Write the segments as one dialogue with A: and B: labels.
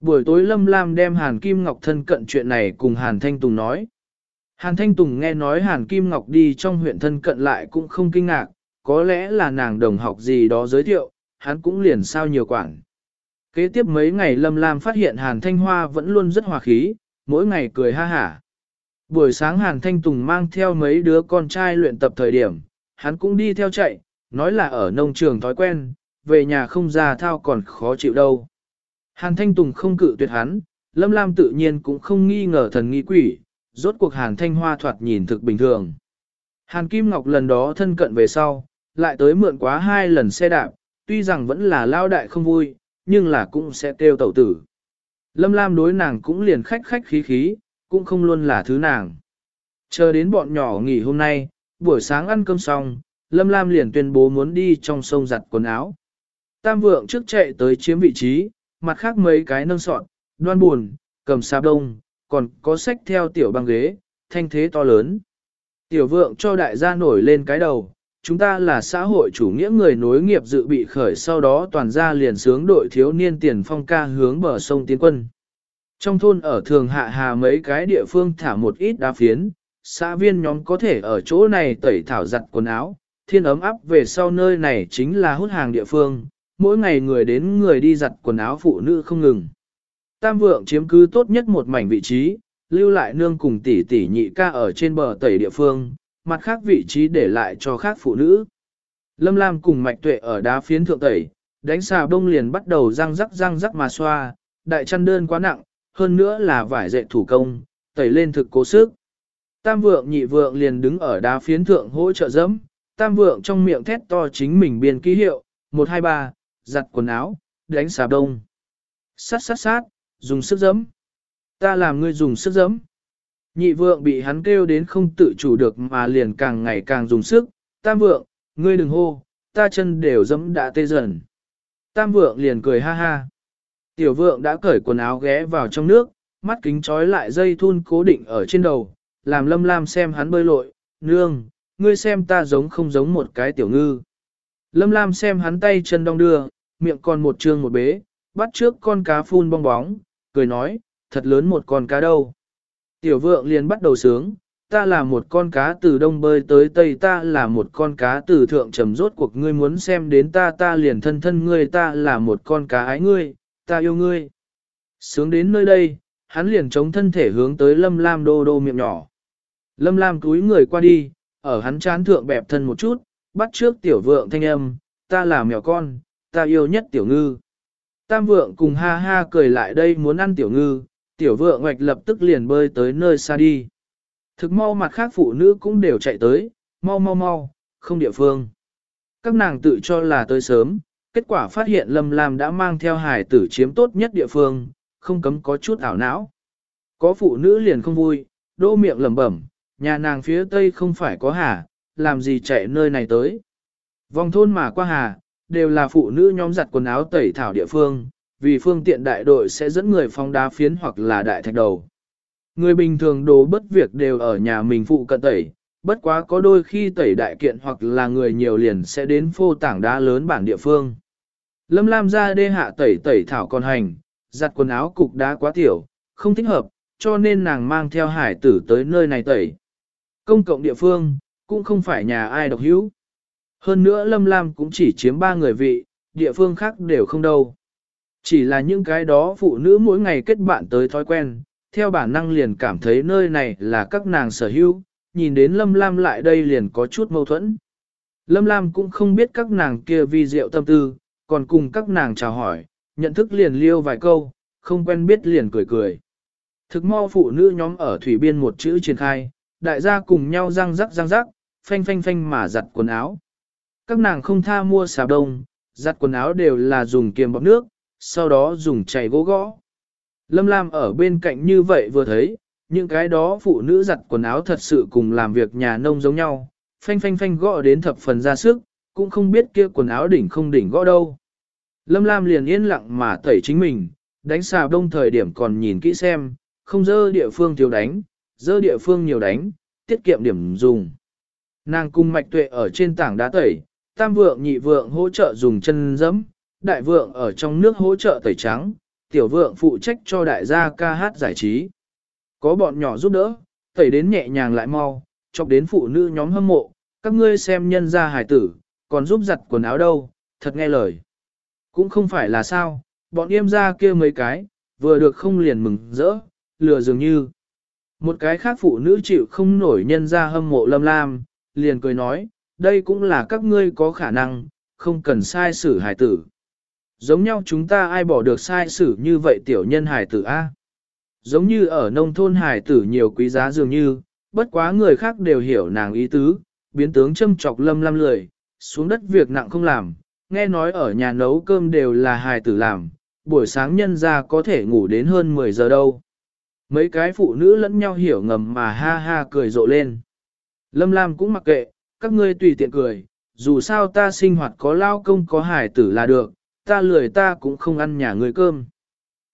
A: Buổi tối Lâm Lam đem Hàn Kim Ngọc thân cận chuyện này cùng Hàn Thanh Tùng nói. Hàn Thanh Tùng nghe nói Hàn Kim Ngọc đi trong huyện thân cận lại cũng không kinh ngạc, có lẽ là nàng đồng học gì đó giới thiệu, hắn cũng liền sao nhiều quản. Kế tiếp mấy ngày Lâm Lam phát hiện Hàn Thanh Hoa vẫn luôn rất hòa khí, mỗi ngày cười ha hả. Buổi sáng Hàn Thanh Tùng mang theo mấy đứa con trai luyện tập thời điểm, hắn cũng đi theo chạy, nói là ở nông trường thói quen, về nhà không ra thao còn khó chịu đâu. Hàn Thanh Tùng không cự tuyệt hắn, Lâm Lam tự nhiên cũng không nghi ngờ thần nghi quỷ, rốt cuộc Hàn Thanh Hoa thoạt nhìn thực bình thường. Hàn Kim Ngọc lần đó thân cận về sau, lại tới mượn quá hai lần xe đạp, tuy rằng vẫn là lao đại không vui, nhưng là cũng sẽ kêu tẩu tử. Lâm Lam đối nàng cũng liền khách khách khí khí, cũng không luôn là thứ nàng. Chờ đến bọn nhỏ nghỉ hôm nay, buổi sáng ăn cơm xong, Lâm Lam liền tuyên bố muốn đi trong sông giặt quần áo. Tam vượng trước chạy tới chiếm vị trí, mặt khác mấy cái nâng sọn, đoan buồn, cầm sạp đông, còn có sách theo tiểu băng ghế, thanh thế to lớn. Tiểu vượng cho đại gia nổi lên cái đầu, chúng ta là xã hội chủ nghĩa người nối nghiệp dự bị khởi sau đó toàn gia liền sướng đội thiếu niên tiền phong ca hướng bờ sông tiến quân. Trong thôn ở thường hạ hà mấy cái địa phương thả một ít đá phiến, xã viên nhóm có thể ở chỗ này tẩy thảo giặt quần áo, thiên ấm áp về sau nơi này chính là hút hàng địa phương, mỗi ngày người đến người đi giặt quần áo phụ nữ không ngừng. Tam vượng chiếm cứ tốt nhất một mảnh vị trí, lưu lại nương cùng tỷ tỷ nhị ca ở trên bờ tẩy địa phương, mặt khác vị trí để lại cho khác phụ nữ. Lâm Lam cùng mạch tuệ ở đá phiến thượng tẩy, đánh xà bông liền bắt đầu răng rắc răng rắc mà xoa, đại chăn đơn quá nặng, hơn nữa là vải dệt thủ công, tẩy lên thực cố sức. Tam vượng nhị vượng liền đứng ở đá phiến thượng hỗ trợ dẫm, tam vượng trong miệng thét to chính mình biên ký hiệu, 123, giặt quần áo, đánh xà đông. Sát sát sát, dùng sức giấm. Ta làm ngươi dùng sức giấm. Nhị vượng bị hắn kêu đến không tự chủ được mà liền càng ngày càng dùng sức. Tam vượng, ngươi đừng hô, ta chân đều giấm đã tê dần. Tam vượng liền cười ha ha. Tiểu vượng đã cởi quần áo ghé vào trong nước, mắt kính trói lại dây thun cố định ở trên đầu, làm lâm lam xem hắn bơi lội, nương, ngươi xem ta giống không giống một cái tiểu ngư. Lâm lam xem hắn tay chân đong đưa, miệng còn một trương một bế, bắt trước con cá phun bong bóng, cười nói, thật lớn một con cá đâu. Tiểu vượng liền bắt đầu sướng, ta là một con cá từ đông bơi tới tây ta là một con cá từ thượng trầm rốt cuộc ngươi muốn xem đến ta ta liền thân thân ngươi ta là một con cá ái ngươi, ta yêu ngươi. Sướng đến nơi đây, hắn liền chống thân thể hướng tới lâm lam đô đô miệng nhỏ. Lâm lam túi người qua đi, ở hắn chán thượng bẹp thân một chút, bắt trước tiểu vượng thanh âm, ta là mèo con, ta yêu nhất tiểu ngư. Tam vượng cùng ha ha cười lại đây muốn ăn tiểu ngư, tiểu vượng ngoạch lập tức liền bơi tới nơi xa đi. Thực mau mặt khác phụ nữ cũng đều chạy tới, mau mau mau, không địa phương. Các nàng tự cho là tới sớm, kết quả phát hiện Lâm Lam đã mang theo hải tử chiếm tốt nhất địa phương, không cấm có chút ảo não. Có phụ nữ liền không vui, đô miệng lẩm bẩm, nhà nàng phía tây không phải có hà, làm gì chạy nơi này tới. Vòng thôn mà qua hà, đều là phụ nữ nhóm giặt quần áo tẩy thảo địa phương, vì phương tiện đại đội sẽ dẫn người phong đá phiến hoặc là đại thạch đầu. Người bình thường đồ bất việc đều ở nhà mình phụ cận tẩy, bất quá có đôi khi tẩy đại kiện hoặc là người nhiều liền sẽ đến phô tảng đá lớn bản địa phương. Lâm Lam ra đê hạ tẩy tẩy thảo còn hành, giặt quần áo cục đá quá tiểu, không thích hợp, cho nên nàng mang theo hải tử tới nơi này tẩy. Công cộng địa phương, cũng không phải nhà ai độc hữu. Hơn nữa Lâm Lam cũng chỉ chiếm ba người vị, địa phương khác đều không đâu. Chỉ là những cái đó phụ nữ mỗi ngày kết bạn tới thói quen, theo bản năng liền cảm thấy nơi này là các nàng sở hữu, nhìn đến Lâm Lam lại đây liền có chút mâu thuẫn. Lâm Lam cũng không biết các nàng kia vi diệu tâm tư, còn cùng các nàng chào hỏi, nhận thức liền liêu vài câu, không quen biết liền cười cười. Thực mo phụ nữ nhóm ở thủy biên một chữ triển khai, đại gia cùng nhau răng rắc răng rắc, phanh phanh phanh mà giặt quần áo. Các nàng không tha mua xà đông, giặt quần áo đều là dùng kiềm bọc nước, sau đó dùng chày gỗ gõ. Lâm Lam ở bên cạnh như vậy vừa thấy, những cái đó phụ nữ giặt quần áo thật sự cùng làm việc nhà nông giống nhau, phanh phanh phanh gõ đến thập phần ra sức, cũng không biết kia quần áo đỉnh không đỉnh gõ đâu. Lâm Lam liền yên lặng mà tẩy chính mình, đánh xà đông thời điểm còn nhìn kỹ xem, không dơ địa phương thiếu đánh, dơ địa phương nhiều đánh, tiết kiệm điểm dùng. Nàng cung mạch tuệ ở trên tảng đá tẩy, tam vượng nhị vượng hỗ trợ dùng chân dẫm, đại vượng ở trong nước hỗ trợ tẩy trắng, tiểu vượng phụ trách cho đại gia ca hát giải trí. Có bọn nhỏ giúp đỡ, tẩy đến nhẹ nhàng lại mau, chọc đến phụ nữ nhóm hâm mộ, các ngươi xem nhân gia hải tử, còn giúp giặt quần áo đâu, thật nghe lời. Cũng không phải là sao, bọn yêm ra kia mấy cái, vừa được không liền mừng rỡ, lừa dường như. Một cái khác phụ nữ chịu không nổi nhân gia hâm mộ lâm lam, liền cười nói, đây cũng là các ngươi có khả năng, không cần sai xử hài tử. Giống nhau chúng ta ai bỏ được sai xử như vậy tiểu nhân hài tử A. Giống như ở nông thôn hài tử nhiều quý giá dường như, bất quá người khác đều hiểu nàng ý tứ, biến tướng châm chọc lâm lam lười, xuống đất việc nặng không làm, nghe nói ở nhà nấu cơm đều là hài tử làm, buổi sáng nhân ra có thể ngủ đến hơn 10 giờ đâu. Mấy cái phụ nữ lẫn nhau hiểu ngầm mà ha ha cười rộ lên. Lâm Lam cũng mặc kệ, các ngươi tùy tiện cười, dù sao ta sinh hoạt có lao công có hải tử là được, ta lười ta cũng không ăn nhà người cơm.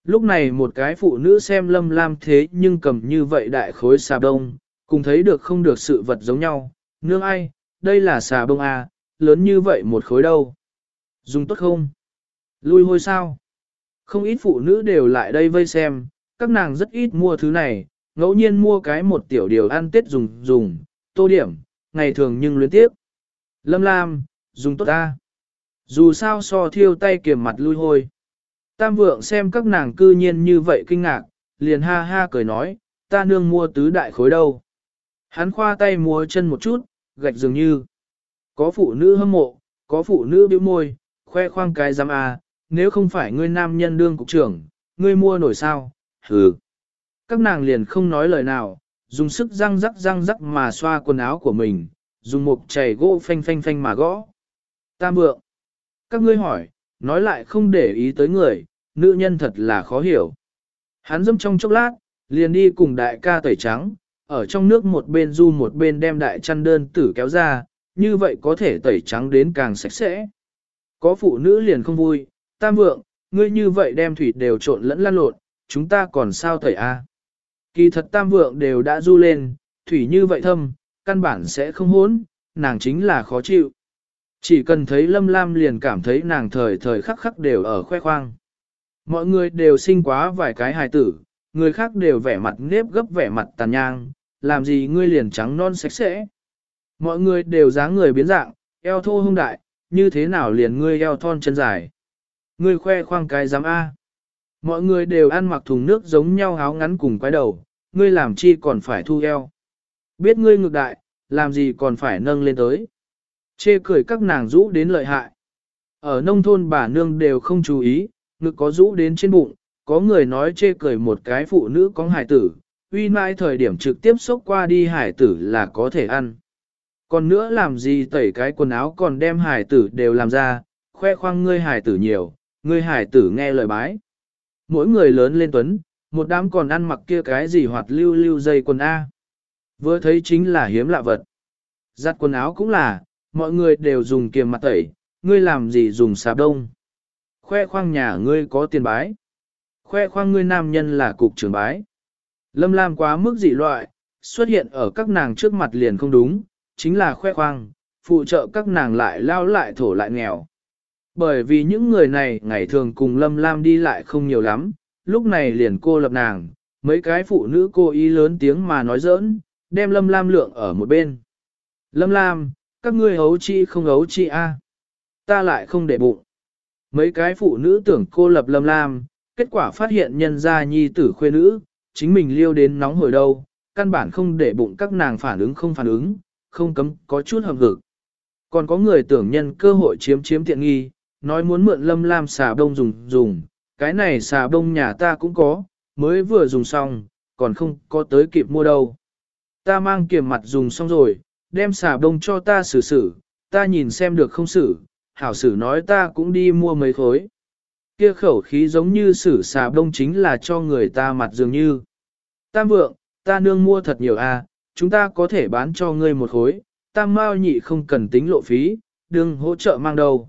A: Lúc này một cái phụ nữ xem Lâm Lam thế nhưng cầm như vậy đại khối xà bông, cùng thấy được không được sự vật giống nhau, nương ai, đây là xà bông à, lớn như vậy một khối đâu. Dùng tốt không? Lui hôi sao? Không ít phụ nữ đều lại đây vây xem, các nàng rất ít mua thứ này, ngẫu nhiên mua cái một tiểu điều ăn tết dùng dùng, tô điểm, ngày thường nhưng luyến tiếp. Lâm Lam, dùng tốt ta. Dù sao so thiêu tay kiềm mặt lui hôi. Tam vượng xem các nàng cư nhiên như vậy kinh ngạc, liền ha ha cười nói, ta nương mua tứ đại khối đâu. Hắn khoa tay mua chân một chút, gạch dường như. Có phụ nữ hâm mộ, có phụ nữ bĩu môi, khoe khoang cái giam à, nếu không phải ngươi nam nhân đương cục trưởng, ngươi mua nổi sao, hừ. Các nàng liền không nói lời nào, dùng sức răng rắc răng rắc mà xoa quần áo của mình, dùng một chày gỗ phanh phanh phanh mà gõ. Tam vượng. Các ngươi hỏi, nói lại không để ý tới người, nữ nhân thật là khó hiểu. Hắn dâm trong chốc lát, liền đi cùng đại ca tẩy trắng, ở trong nước một bên du một bên đem đại chăn đơn tử kéo ra, như vậy có thể tẩy trắng đến càng sạch sẽ. Có phụ nữ liền không vui, tam vượng, ngươi như vậy đem thủy đều trộn lẫn lan lộn, chúng ta còn sao tẩy a? Kỳ thật tam vượng đều đã du lên, thủy như vậy thâm, căn bản sẽ không hốn, nàng chính là khó chịu. Chỉ cần thấy lâm lam liền cảm thấy nàng thời thời khắc khắc đều ở khoe khoang. Mọi người đều sinh quá vài cái hài tử, người khác đều vẻ mặt nếp gấp vẻ mặt tàn nhang, làm gì ngươi liền trắng non sạch sẽ. Mọi người đều dáng người biến dạng, eo thô hung đại, như thế nào liền ngươi eo thon chân dài. Ngươi khoe khoang cái dám A. Mọi người đều ăn mặc thùng nước giống nhau áo ngắn cùng quái đầu, ngươi làm chi còn phải thu eo. Biết ngươi ngược đại, làm gì còn phải nâng lên tới. Chê cười các nàng rũ đến lợi hại. Ở nông thôn bà nương đều không chú ý, ngực có rũ đến trên bụng, có người nói chê cười một cái phụ nữ có hải tử, uy mãi thời điểm trực tiếp xúc qua đi hải tử là có thể ăn. Còn nữa làm gì tẩy cái quần áo còn đem hải tử đều làm ra, khoe khoang ngươi hải tử nhiều, ngươi hải tử nghe lời bái. Mỗi người lớn lên tuấn, một đám còn ăn mặc kia cái gì hoạt lưu lưu dây quần A. Vừa thấy chính là hiếm lạ vật. Giặt quần áo cũng là, mọi người đều dùng kiềm mặt tẩy, ngươi làm gì dùng xà đông. Khoe khoang nhà ngươi có tiền bái. Khoe khoang ngươi nam nhân là cục trưởng bái. Lâm Lam quá mức dị loại, xuất hiện ở các nàng trước mặt liền không đúng, chính là khoe khoang, phụ trợ các nàng lại lao lại thổ lại nghèo. Bởi vì những người này ngày thường cùng Lâm Lam đi lại không nhiều lắm, lúc này liền cô lập nàng, mấy cái phụ nữ cô ý lớn tiếng mà nói giỡn, đem Lâm Lam lượng ở một bên. Lâm Lam, các ngươi hấu chi không hấu chi a Ta lại không để bụng. Mấy cái phụ nữ tưởng cô lập Lâm Lam, kết quả phát hiện nhân gia nhi tử khuê nữ, chính mình liêu đến nóng hồi đâu, căn bản không để bụng các nàng phản ứng không phản ứng, không cấm có chút hợp hực Còn có người tưởng nhân cơ hội chiếm chiếm tiện nghi, nói muốn mượn lâm lam xà bông dùng dùng, cái này xà bông nhà ta cũng có, mới vừa dùng xong, còn không có tới kịp mua đâu. Ta mang kiềm mặt dùng xong rồi, đem xà bông cho ta xử xử, ta nhìn xem được không xử, hảo xử nói ta cũng đi mua mấy khối. Kia khẩu khí giống như xử xà bông chính là cho người ta mặt dường như. Tam vượng, ta nương mua thật nhiều à, chúng ta có thể bán cho ngươi một khối, tam mao nhị không cần tính lộ phí, đừng hỗ trợ mang đâu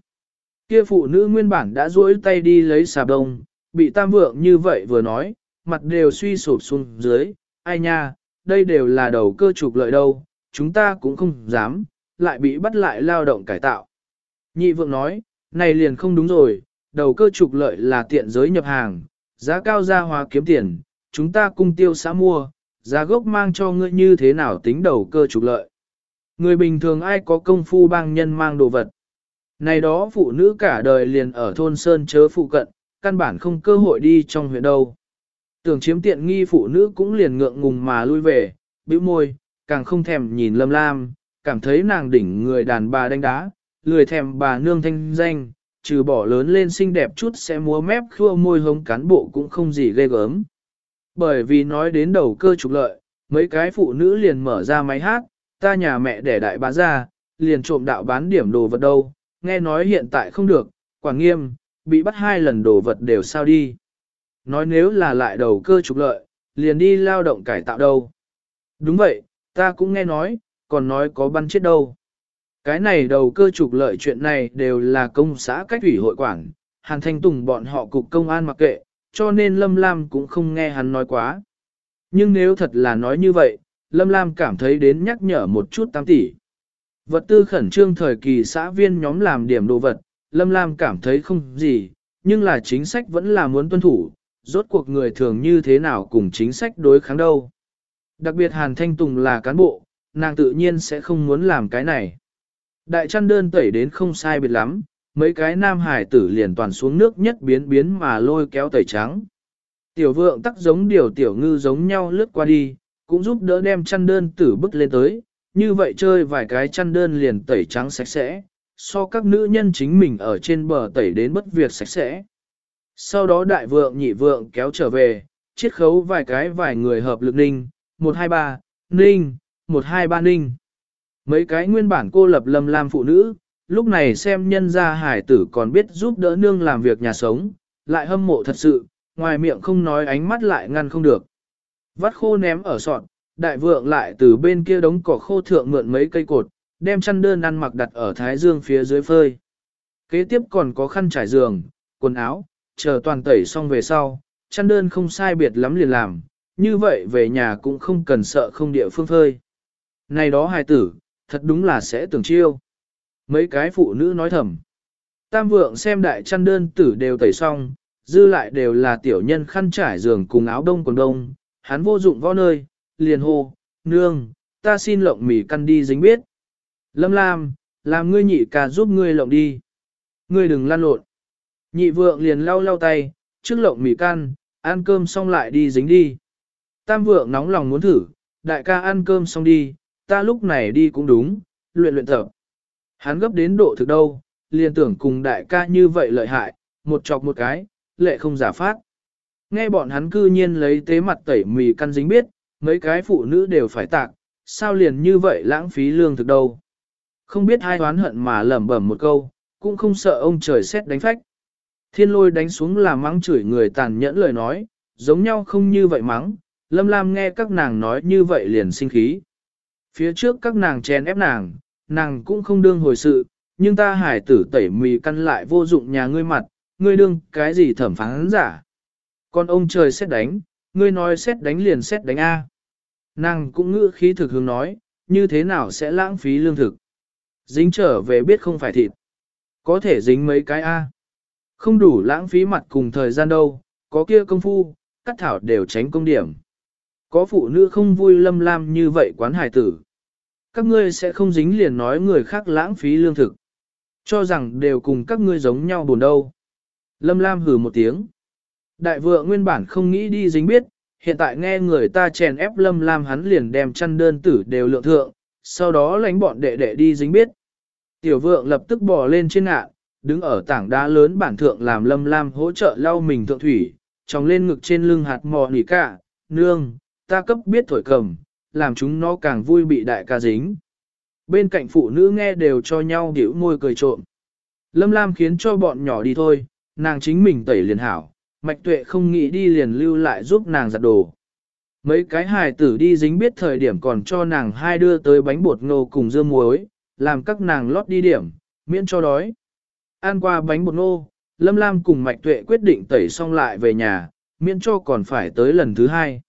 A: Kia phụ nữ nguyên bản đã duỗi tay đi lấy xà đông, bị tam vượng như vậy vừa nói, mặt đều suy sụp xuống dưới, ai nha, đây đều là đầu cơ trục lợi đâu, chúng ta cũng không dám, lại bị bắt lại lao động cải tạo. Nhị vượng nói, này liền không đúng rồi, đầu cơ trục lợi là tiện giới nhập hàng, giá cao ra hóa kiếm tiền, chúng ta cung tiêu xã mua, giá gốc mang cho ngươi như thế nào tính đầu cơ trục lợi. Người bình thường ai có công phu bang nhân mang đồ vật. Này đó phụ nữ cả đời liền ở thôn Sơn chớ phụ cận, căn bản không cơ hội đi trong huyện đâu. Tưởng chiếm tiện nghi phụ nữ cũng liền ngượng ngùng mà lui về, bĩu môi, càng không thèm nhìn lâm lam, cảm thấy nàng đỉnh người đàn bà đánh đá, lười thèm bà nương thanh danh, trừ bỏ lớn lên xinh đẹp chút sẽ múa mép khua môi hống cán bộ cũng không gì ghê gớm. Bởi vì nói đến đầu cơ trục lợi, mấy cái phụ nữ liền mở ra máy hát, ta nhà mẹ để đại bá ra, liền trộm đạo bán điểm đồ vật đâu, nghe nói hiện tại không được, quả nghiêm, bị bắt hai lần đồ vật đều sao đi. Nói nếu là lại đầu cơ trục lợi, liền đi lao động cải tạo đâu. Đúng vậy, ta cũng nghe nói, còn nói có bắn chết đâu. Cái này đầu cơ trục lợi chuyện này đều là công xã cách ủy hội quản, Hàn Thanh Tùng bọn họ cục công an mặc kệ, cho nên Lâm Lam cũng không nghe hắn nói quá. Nhưng nếu thật là nói như vậy, Lâm Lam cảm thấy đến nhắc nhở một chút tam tỷ. Vật tư khẩn trương thời kỳ xã viên nhóm làm điểm đồ vật, Lâm Lam cảm thấy không gì, nhưng là chính sách vẫn là muốn tuân thủ, rốt cuộc người thường như thế nào cùng chính sách đối kháng đâu. Đặc biệt Hàn Thanh Tùng là cán bộ, nàng tự nhiên sẽ không muốn làm cái này. Đại chăn đơn tẩy đến không sai biệt lắm, mấy cái nam hải tử liền toàn xuống nước nhất biến biến mà lôi kéo tẩy trắng. Tiểu vượng tắc giống điều tiểu ngư giống nhau lướt qua đi, cũng giúp đỡ đem chăn đơn tử bức lên tới, như vậy chơi vài cái chăn đơn liền tẩy trắng sạch sẽ, so các nữ nhân chính mình ở trên bờ tẩy đến bất việc sạch sẽ. Sau đó đại vượng nhị vượng kéo trở về, chiết khấu vài cái vài người hợp lực ninh, 123, ninh, 123 ninh. Mấy cái nguyên bản cô lập lâm lam phụ nữ, lúc này xem nhân gia hải tử còn biết giúp đỡ nương làm việc nhà sống, lại hâm mộ thật sự, ngoài miệng không nói ánh mắt lại ngăn không được. Vắt khô ném ở sọt, đại vượng lại từ bên kia đống cỏ khô thượng mượn mấy cây cột, đem chăn đơn ăn mặc đặt ở thái dương phía dưới phơi. Kế tiếp còn có khăn trải giường, quần áo, chờ toàn tẩy xong về sau, chăn đơn không sai biệt lắm liền làm, như vậy về nhà cũng không cần sợ không địa phương phơi. Này đó hài tử, thật đúng là sẽ tưởng chiêu. Mấy cái phụ nữ nói thầm. Tam vượng xem đại chăn đơn tử đều tẩy xong, dư lại đều là tiểu nhân khăn trải giường cùng áo đông quần đông, hắn vô dụng võ nơi, liền hô, nương, ta xin lộng mì căn đi dính biết. Lâm Lam, làm ngươi nhị ca giúp ngươi lộng đi. Ngươi đừng lăn lộn. Nhị vượng liền lau lau tay, trước lộng mì căn, ăn cơm xong lại đi dính đi. Tam vượng nóng lòng muốn thử, đại ca ăn cơm xong đi, ta lúc này đi cũng đúng, luyện luyện tập. Hắn gấp đến độ thực đâu, liền tưởng cùng đại ca như vậy lợi hại, một chọc một cái, lệ không giả phát. Nghe bọn hắn cư nhiên lấy tế mặt tẩy mì căn dính biết, mấy cái phụ nữ đều phải tạc, sao liền như vậy lãng phí lương thực đâu. Không biết hai oán hận mà lẩm bẩm một câu, cũng không sợ ông trời xét đánh phách. Thiên lôi đánh xuống là mắng chửi người tàn nhẫn lời nói, giống nhau không như vậy mắng, lâm lam nghe các nàng nói như vậy liền sinh khí. Phía trước các nàng chèn ép nàng, nàng cũng không đương hồi sự, nhưng ta hải tử tẩy mì căn lại vô dụng nhà ngươi mặt, ngươi đương cái gì thẩm phán giả. Còn ông trời xét đánh, ngươi nói xét đánh liền xét đánh A. Nàng cũng ngữ khí thực hướng nói, như thế nào sẽ lãng phí lương thực. Dính trở về biết không phải thịt. Có thể dính mấy cái A. Không đủ lãng phí mặt cùng thời gian đâu, có kia công phu, cắt thảo đều tránh công điểm. Có phụ nữ không vui lâm lam như vậy quán hải tử. Các ngươi sẽ không dính liền nói người khác lãng phí lương thực. Cho rằng đều cùng các ngươi giống nhau buồn đâu. Lâm lam hừ một tiếng. Đại vượng nguyên bản không nghĩ đi dính biết, hiện tại nghe người ta chèn ép lâm lam hắn liền đem chăn đơn tử đều lượng thượng, sau đó lánh bọn đệ đệ đi dính biết. Tiểu vượng lập tức bò lên trên ngạ, đứng ở tảng đá lớn bản thượng làm lâm lam hỗ trợ lau mình thượng thủy, tròng lên ngực trên lưng hạt mò nỉ cả, nương, ta cấp biết thổi cầm, làm chúng nó càng vui bị đại ca dính. Bên cạnh phụ nữ nghe đều cho nhau điểu môi cười trộm. Lâm Lam khiến cho bọn nhỏ đi thôi, nàng chính mình tẩy liền hảo, mạch tuệ không nghĩ đi liền lưu lại giúp nàng giặt đồ. Mấy cái hài tử đi dính biết thời điểm còn cho nàng hai đưa tới bánh bột ngô cùng dưa muối, làm các nàng lót đi điểm, miễn cho đói. Ăn qua bánh bột ngô, Lâm Lam cùng mạch tuệ quyết định tẩy xong lại về nhà, miễn cho còn phải tới lần thứ hai.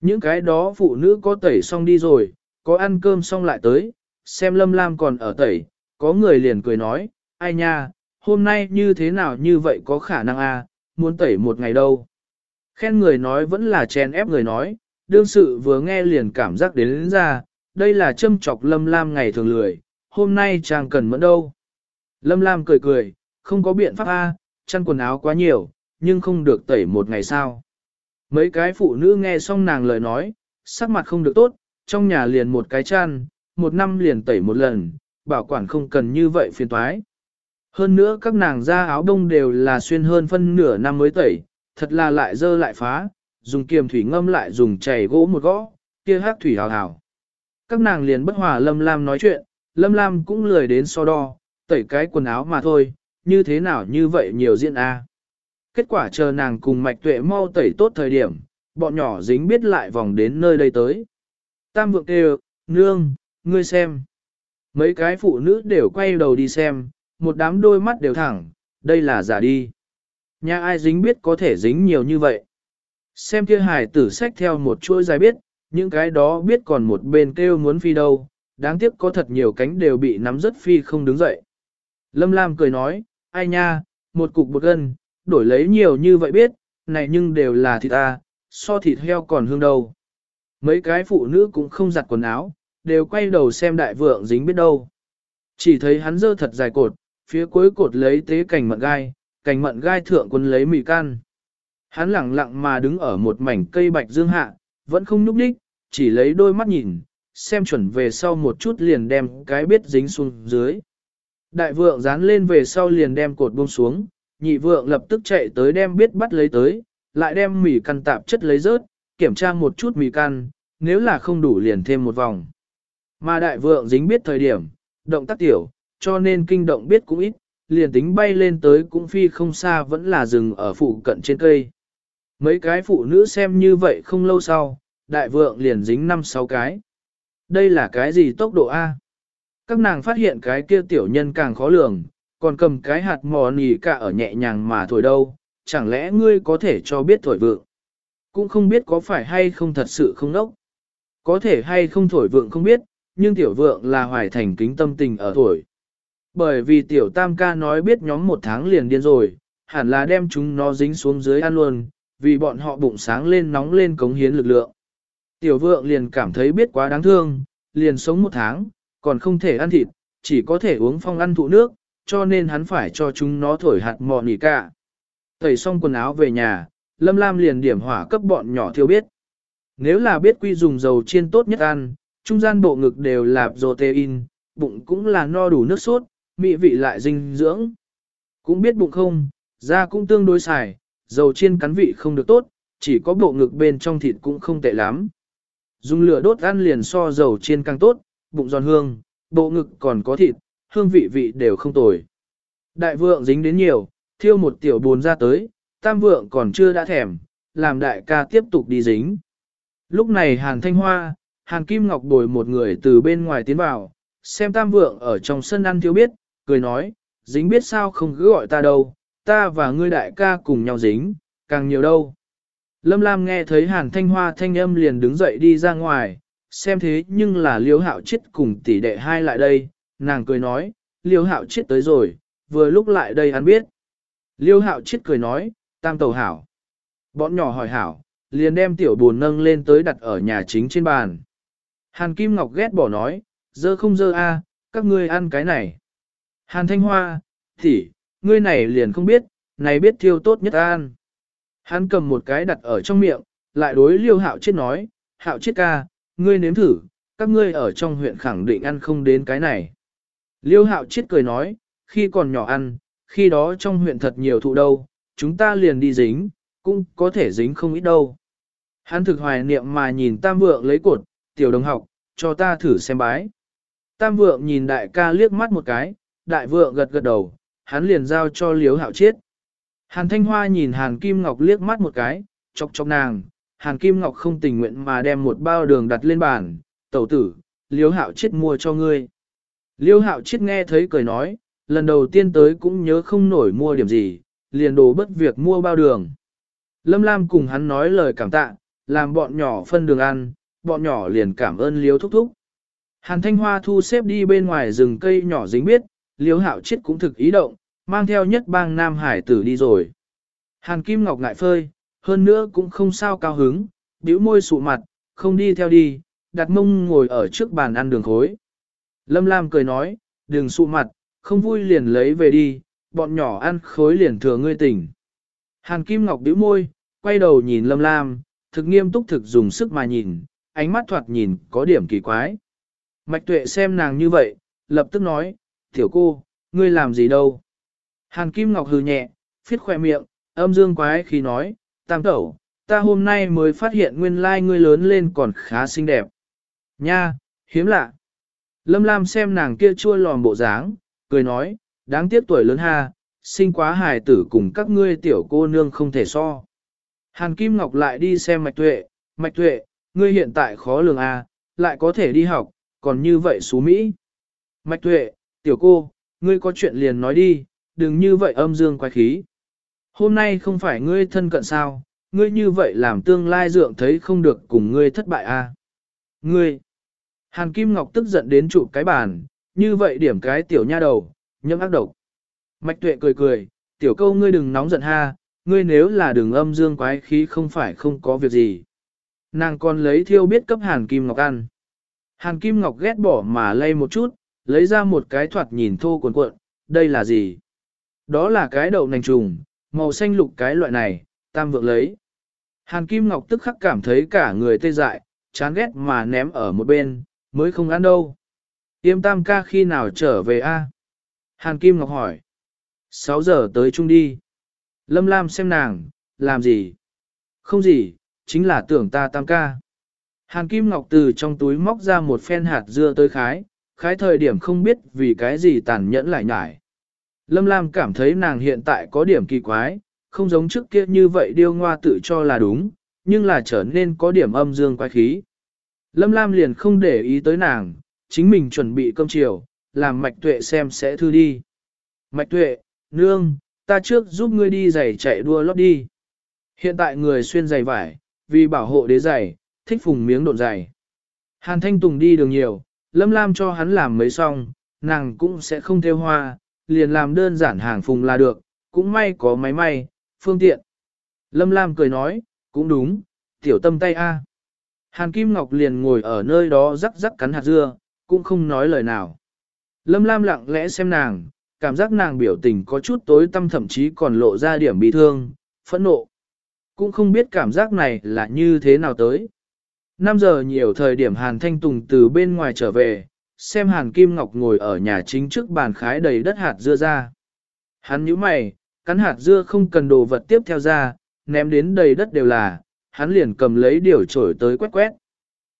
A: Những cái đó phụ nữ có tẩy xong đi rồi, có ăn cơm xong lại tới, xem Lâm Lam còn ở tẩy, có người liền cười nói, ai nha, hôm nay như thế nào như vậy có khả năng a, à, muốn tẩy một ngày đâu. Khen người nói vẫn là chèn ép người nói, đương sự vừa nghe liền cảm giác đến, đến ra, đây là châm chọc Lâm Lam ngày thường lười, hôm nay chàng cần mẫn đâu. Lâm Lam cười cười, không có biện pháp A, chăn quần áo quá nhiều, nhưng không được tẩy một ngày sao. Mấy cái phụ nữ nghe xong nàng lời nói, sắc mặt không được tốt, trong nhà liền một cái chăn, một năm liền tẩy một lần, bảo quản không cần như vậy phiền toái. Hơn nữa các nàng da áo đông đều là xuyên hơn phân nửa năm mới tẩy, thật là lại dơ lại phá, dùng kiềm thủy ngâm lại dùng chảy gỗ một gõ, kia hát thủy hào hào. Các nàng liền bất hòa Lâm Lam nói chuyện, Lâm Lam cũng lười đến so đo, tẩy cái quần áo mà thôi, như thế nào như vậy nhiều diện A. Kết quả chờ nàng cùng mạch tuệ mau tẩy tốt thời điểm, bọn nhỏ dính biết lại vòng đến nơi đây tới. Tam vượng kêu, nương, ngươi xem. Mấy cái phụ nữ đều quay đầu đi xem, một đám đôi mắt đều thẳng, đây là giả đi. Nhà ai dính biết có thể dính nhiều như vậy. Xem kia hài tử sách theo một chuỗi dài biết, những cái đó biết còn một bên kêu muốn phi đâu, đáng tiếc có thật nhiều cánh đều bị nắm rất phi không đứng dậy. Lâm Lam cười nói, ai nha, một cục bột gân, đổi lấy nhiều như vậy biết, này nhưng đều là thịt ta, so thịt heo còn hương đâu. Mấy cái phụ nữ cũng không giặt quần áo, đều quay đầu xem đại vượng dính biết đâu. Chỉ thấy hắn dơ thật dài cột, phía cuối cột lấy tế cành mận gai, cành mận gai thượng quân lấy mì can. Hắn lặng lặng mà đứng ở một mảnh cây bạch dương hạ, vẫn không nhúc đích, chỉ lấy đôi mắt nhìn, xem chuẩn về sau một chút liền đem cái biết dính xuống dưới. Đại vượng dán lên về sau liền đem cột buông xuống, nhị vượng lập tức chạy tới đem biết bắt lấy tới, lại đem mì căn tạp chất lấy rớt, kiểm tra một chút mì căn, nếu là không đủ liền thêm một vòng. Mà đại vượng dính biết thời điểm, động tác tiểu, cho nên kinh động biết cũng ít, liền tính bay lên tới cũng phi không xa vẫn là rừng ở phụ cận trên cây. Mấy cái phụ nữ xem như vậy không lâu sau, đại vượng liền dính năm sáu cái. Đây là cái gì tốc độ A? Các nàng phát hiện cái kia tiểu nhân càng khó lường, còn cầm cái hạt mò nì cả ở nhẹ nhàng mà thổi đâu, chẳng lẽ ngươi có thể cho biết thổi vượng? Cũng không biết có phải hay không thật sự không đốc. Có thể hay không thổi vượng không biết, nhưng tiểu vượng là hoài thành kính tâm tình ở thổi. Bởi vì tiểu tam ca nói biết nhóm một tháng liền điên rồi, hẳn là đem chúng nó dính xuống dưới ăn luôn, vì bọn họ bụng sáng lên nóng lên cống hiến lực lượng. Tiểu vượng liền cảm thấy biết quá đáng thương, liền sống một tháng, còn không thể ăn thịt, chỉ có thể uống phong ăn thụ nước, cho nên hắn phải cho chúng nó thổi hạt mò nỉ cả. Tẩy xong quần áo về nhà, Lâm Lam liền điểm hỏa cấp bọn nhỏ thiêu biết. Nếu là biết quy dùng dầu chiên tốt nhất ăn, trung gian bộ ngực đều là protein, bụng cũng là no đủ nước sốt, mỹ vị lại dinh dưỡng. Cũng biết bụng không, da cũng tương đối xài, dầu chiên cắn vị không được tốt, chỉ có bộ ngực bên trong thịt cũng không tệ lắm. Dùng lửa đốt ăn liền so dầu chiên càng tốt, bụng giòn hương, bộ ngực còn có thịt, hương vị vị đều không tồi. Đại vượng dính đến nhiều, thiêu một tiểu bồn ra tới, tam vượng còn chưa đã thèm, làm đại ca tiếp tục đi dính. Lúc này Hàn Thanh Hoa, Hàn Kim Ngọc bồi một người từ bên ngoài tiến vào, xem tam vượng ở trong sân ăn thiếu biết, cười nói, dính biết sao không cứ gọi ta đâu, ta và ngươi đại ca cùng nhau dính, càng nhiều đâu. Lâm Lam nghe thấy Hàn Thanh Hoa thanh âm liền đứng dậy đi ra ngoài, xem thế nhưng là liêu hạo chết cùng tỷ đệ hai lại đây, nàng cười nói, liêu hạo chết tới rồi, vừa lúc lại đây hắn biết. Liêu hạo chết cười nói, tam tàu hảo. Bọn nhỏ hỏi hảo, liền đem tiểu buồn nâng lên tới đặt ở nhà chính trên bàn. Hàn Kim Ngọc ghét bỏ nói, dơ không dơ a, các ngươi ăn cái này. Hàn Thanh Hoa, tỷ, ngươi này liền không biết, này biết thiêu tốt nhất an. Hắn cầm một cái đặt ở trong miệng, lại đối liêu hạo chết nói, hạo chết ca, ngươi nếm thử, các ngươi ở trong huyện khẳng định ăn không đến cái này. Liêu hạo chết cười nói, khi còn nhỏ ăn, khi đó trong huyện thật nhiều thụ đâu, chúng ta liền đi dính, cũng có thể dính không ít đâu. Hắn thực hoài niệm mà nhìn tam vượng lấy cột, tiểu đồng học, cho ta thử xem bái. Tam vượng nhìn đại ca liếc mắt một cái, đại vượng gật gật đầu, hắn liền giao cho liếu hạo chiết. Hàn Thanh Hoa nhìn Hàn Kim Ngọc liếc mắt một cái, chọc chọc nàng, Hàn Kim Ngọc không tình nguyện mà đem một bao đường đặt lên bàn, tẩu tử, liếu hạo chiết mua cho ngươi. Liêu hạo chiết nghe thấy cười nói, lần đầu tiên tới cũng nhớ không nổi mua điểm gì, liền đồ bất việc mua bao đường. Lâm Lam cùng hắn nói lời cảm tạ, làm bọn nhỏ phân đường ăn, bọn nhỏ liền cảm ơn liếu thúc thúc. Hàn Thanh Hoa thu xếp đi bên ngoài rừng cây nhỏ dính biết, liếu hạo chết cũng thực ý động, mang theo nhất bang Nam Hải tử đi rồi. Hàn Kim Ngọc ngại phơi, hơn nữa cũng không sao cao hứng, bĩu môi sụ mặt, không đi theo đi, đặt mông ngồi ở trước bàn ăn đường khối. Lâm Lam cười nói, đừng sụ mặt, không vui liền lấy về đi, bọn nhỏ ăn khối liền thừa ngươi tỉnh. Hàn Kim Ngọc bĩu môi, quay đầu nhìn Lâm Lam, thực nghiêm túc thực dùng sức mà nhìn, ánh mắt thoạt nhìn có điểm kỳ quái. Mạch tuệ xem nàng như vậy, lập tức nói, tiểu cô, ngươi làm gì đâu. Hàn Kim Ngọc hừ nhẹ, phiết khỏe miệng, âm dương quái khi nói, tam tẩu, ta hôm nay mới phát hiện nguyên lai ngươi lớn lên còn khá xinh đẹp. Nha, hiếm lạ. Lâm Lam xem nàng kia chua lòm bộ dáng, cười nói, đáng tiếc tuổi lớn ha, sinh quá hài tử cùng các ngươi tiểu cô nương không thể so. Hàn Kim Ngọc lại đi xem Mạch Tuệ, Mạch Tuệ, ngươi hiện tại khó lường a, à, lại có thể đi học, còn như vậy xú Mỹ. Mạch Tuệ, tiểu cô, ngươi có chuyện liền nói đi, đừng như vậy âm dương quái khí. Hôm nay không phải ngươi thân cận sao, ngươi như vậy làm tương lai dượng thấy không được cùng ngươi thất bại a. À? Ngươi! Hàn Kim Ngọc tức giận đến trụ cái bàn, như vậy điểm cái tiểu nha đầu, nhâm ác độc. Mạch tuệ cười cười, tiểu câu ngươi đừng nóng giận ha, ngươi nếu là đường âm dương quái khí không phải không có việc gì. Nàng còn lấy thiêu biết cấp Hàn Kim Ngọc ăn. Hàn Kim Ngọc ghét bỏ mà lay một chút, lấy ra một cái thoạt nhìn thô cuộn cuộn, đây là gì? Đó là cái đậu nành trùng, màu xanh lục cái loại này, tam vượng lấy. Hàn Kim Ngọc tức khắc cảm thấy cả người tê dại, chán ghét mà ném ở một bên, mới không ăn đâu. Tiêm tam ca khi nào trở về a? Hàn Kim Ngọc hỏi. 6 giờ tới chung đi. Lâm Lam xem nàng, làm gì? Không gì, chính là tưởng ta tam ca. Hàn Kim Ngọc từ trong túi móc ra một phen hạt dưa tới khái, khái thời điểm không biết vì cái gì tàn nhẫn lại nhải. Lâm Lam cảm thấy nàng hiện tại có điểm kỳ quái, không giống trước kia như vậy điêu ngoa tự cho là đúng, nhưng là trở nên có điểm âm dương quái khí. Lâm Lam liền không để ý tới nàng, chính mình chuẩn bị cơm chiều, làm Mạch Tuệ xem sẽ thư đi. Mạch Tuệ, nương, ta trước giúp ngươi đi giày chạy đua lót đi. Hiện tại người xuyên giày vải, vì bảo hộ đế giày, thích phùng miếng độn giày. Hàn Thanh Tùng đi đường nhiều, Lâm Lam cho hắn làm mấy xong, nàng cũng sẽ không theo hoa, liền làm đơn giản hàng phùng là được, cũng may có máy may, phương tiện. Lâm Lam cười nói, cũng đúng, tiểu tâm tay a. Hàn Kim Ngọc liền ngồi ở nơi đó rắc rắc cắn hạt dưa, cũng không nói lời nào. Lâm Lam lặng lẽ xem nàng, cảm giác nàng biểu tình có chút tối tâm thậm chí còn lộ ra điểm bị thương, phẫn nộ. Cũng không biết cảm giác này là như thế nào tới. 5 giờ nhiều thời điểm Hàn Thanh Tùng từ bên ngoài trở về, xem Hàn Kim Ngọc ngồi ở nhà chính trước bàn khái đầy đất hạt dưa ra. Hắn nhíu mày, cắn hạt dưa không cần đồ vật tiếp theo ra, ném đến đầy đất đều là, hắn liền cầm lấy điều trổi tới quét quét.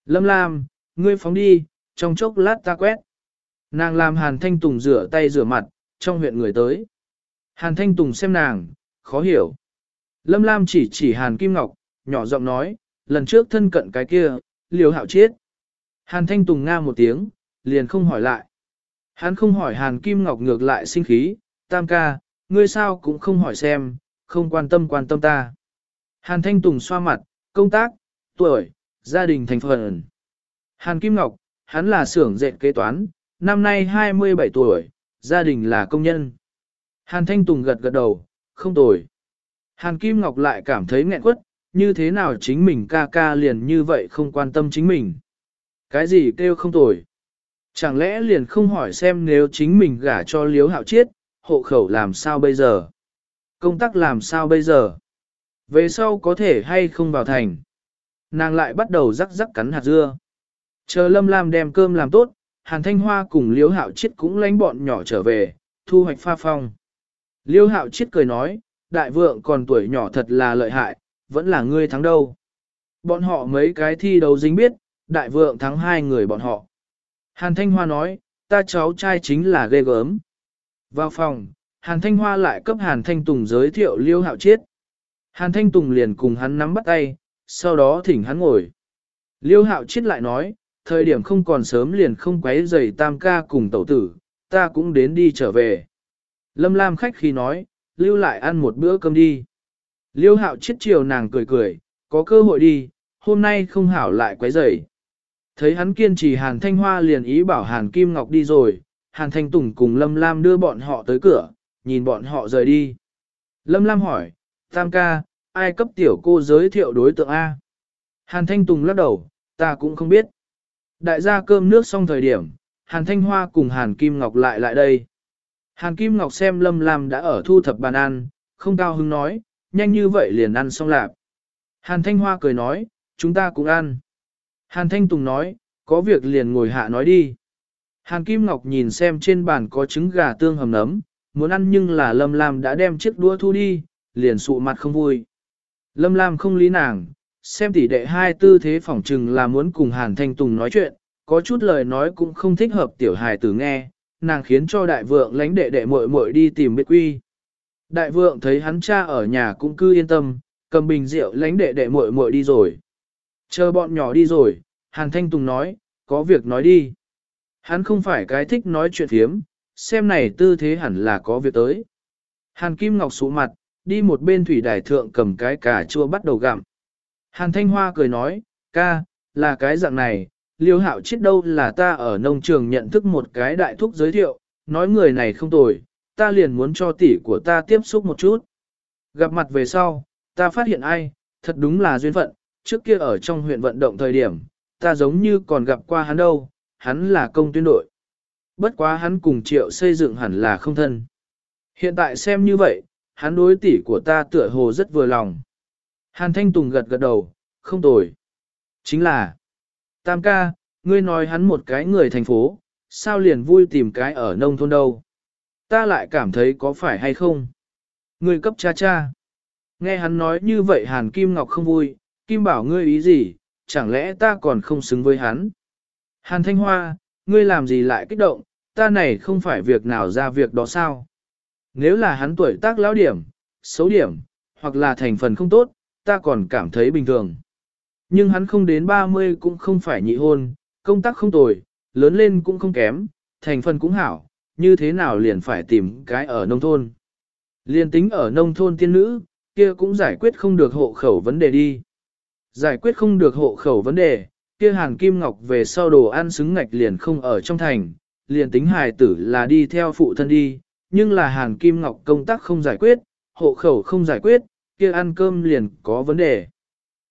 A: Lâm Lam, ngươi phóng đi, trong chốc lát ta quét. Nàng làm Hàn Thanh Tùng rửa tay rửa mặt, trong huyện người tới. Hàn Thanh Tùng xem nàng, khó hiểu. Lâm Lam chỉ chỉ Hàn Kim Ngọc, nhỏ giọng nói, lần trước thân cận cái kia, liều hạo chết. Hàn Thanh Tùng nga một tiếng, liền không hỏi lại. Hắn không hỏi Hàn Kim Ngọc ngược lại sinh khí, tam ca, ngươi sao cũng không hỏi xem, không quan tâm quan tâm ta. Hàn Thanh Tùng xoa mặt, công tác, tuổi, gia đình thành phần. Hàn Kim Ngọc, hắn là xưởng dệt kế toán, năm nay 27 tuổi, gia đình là công nhân. Hàn Thanh Tùng gật gật đầu, không tuổi. Hàn Kim Ngọc lại cảm thấy nghẹn quất, như thế nào chính mình ca ca liền như vậy không quan tâm chính mình. Cái gì kêu không tuổi? Chẳng lẽ liền không hỏi xem nếu chính mình gả cho liếu hạo chiết, hộ khẩu làm sao bây giờ? Công tác làm sao bây giờ? Về sau có thể hay không vào thành? Nàng lại bắt đầu rắc rắc cắn hạt dưa. Chờ Lâm Lam đem cơm làm tốt, Hàn Thanh Hoa cùng Liễu Hạo Chiết cũng lánh bọn nhỏ trở về, thu hoạch pha phong. Liễu Hạo Chiết cười nói, đại vượng còn tuổi nhỏ thật là lợi hại, vẫn là ngươi thắng đâu. Bọn họ mấy cái thi đấu dính biết, đại vượng thắng hai người bọn họ. Hàn Thanh Hoa nói, ta cháu trai chính là ghê gớm. Vào phòng, Hàn Thanh Hoa lại cấp Hàn Thanh Tùng giới thiệu Liêu Hạo Chiết. Hàn Thanh Tùng liền cùng hắn nắm bắt tay, sau đó thỉnh hắn ngồi. Liêu Hạo Chiết lại nói, thời điểm không còn sớm liền không quấy giày tam ca cùng tẩu tử, ta cũng đến đi trở về. Lâm Lam khách khi nói, lưu lại ăn một bữa cơm đi. Liêu Hạo Chiết chiều nàng cười cười, có cơ hội đi, hôm nay không hảo lại quấy rầy. Thấy hắn kiên trì Hàn Thanh Hoa liền ý bảo Hàn Kim Ngọc đi rồi, Hàn Thanh Tùng cùng Lâm Lam đưa bọn họ tới cửa, nhìn bọn họ rời đi. Lâm Lam hỏi, Tam ca, ai cấp tiểu cô giới thiệu đối tượng A. Hàn Thanh Tùng lắc đầu, ta cũng không biết. Đại gia cơm nước xong thời điểm, Hàn Thanh Hoa cùng Hàn Kim Ngọc lại lại đây. Hàn Kim Ngọc xem Lâm Lam đã ở thu thập bàn ăn, không cao hứng nói, nhanh như vậy liền ăn xong lạp. Hàn Thanh Hoa cười nói, chúng ta cũng ăn. Hàn Thanh Tùng nói, có việc liền ngồi hạ nói đi. Hàn Kim Ngọc nhìn xem trên bàn có trứng gà tương hầm nấm, muốn ăn nhưng là Lâm Lam đã đem chiếc đũa thu đi, liền sụ mặt không vui. Lâm Lam không lý nàng, xem tỷ đệ hai tư thế phỏng trừng là muốn cùng Hàn Thanh Tùng nói chuyện, có chút lời nói cũng không thích hợp tiểu hài tử nghe, nàng khiến cho đại vượng lánh đệ đệ muội muội đi tìm biết quy. Đại vượng thấy hắn cha ở nhà cũng cứ yên tâm, cầm bình rượu lánh đệ đệ muội muội đi rồi. Chờ bọn nhỏ đi rồi, Hàn Thanh Tùng nói, có việc nói đi. Hắn không phải cái thích nói chuyện thiếm, xem này tư thế hẳn là có việc tới. Hàn Kim Ngọc sụ mặt, đi một bên thủy đài thượng cầm cái cà chua bắt đầu gặm. Hàn Thanh Hoa cười nói, ca, là cái dạng này, liêu hạo chết đâu là ta ở nông trường nhận thức một cái đại thúc giới thiệu, nói người này không tồi, ta liền muốn cho tỷ của ta tiếp xúc một chút. Gặp mặt về sau, ta phát hiện ai, thật đúng là duyên phận, trước kia ở trong huyện vận động thời điểm, ta giống như còn gặp qua hắn đâu, hắn là công tuyên đội. Bất quá hắn cùng triệu xây dựng hẳn là không thân. Hiện tại xem như vậy, hắn đối tỷ của ta tựa hồ rất vừa lòng. Hàn Thanh Tùng gật gật đầu, không tồi. Chính là, Tam ca, ngươi nói hắn một cái người thành phố, sao liền vui tìm cái ở nông thôn đâu. Ta lại cảm thấy có phải hay không? Ngươi cấp cha cha. Nghe hắn nói như vậy Hàn Kim Ngọc không vui, Kim bảo ngươi ý gì, chẳng lẽ ta còn không xứng với hắn? Hàn Thanh Hoa, ngươi làm gì lại kích động, ta này không phải việc nào ra việc đó sao? Nếu là hắn tuổi tác lão điểm, xấu điểm, hoặc là thành phần không tốt, ta còn cảm thấy bình thường. Nhưng hắn không đến 30 cũng không phải nhị hôn, công tác không tồi, lớn lên cũng không kém, thành phần cũng hảo, như thế nào liền phải tìm cái ở nông thôn. Liên tính ở nông thôn tiên nữ, kia cũng giải quyết không được hộ khẩu vấn đề đi. Giải quyết không được hộ khẩu vấn đề, kia hàn kim ngọc về sau đồ ăn xứng ngạch liền không ở trong thành, liền tính hài tử là đi theo phụ thân đi, nhưng là hàn kim ngọc công tác không giải quyết, hộ khẩu không giải quyết, kia ăn cơm liền có vấn đề.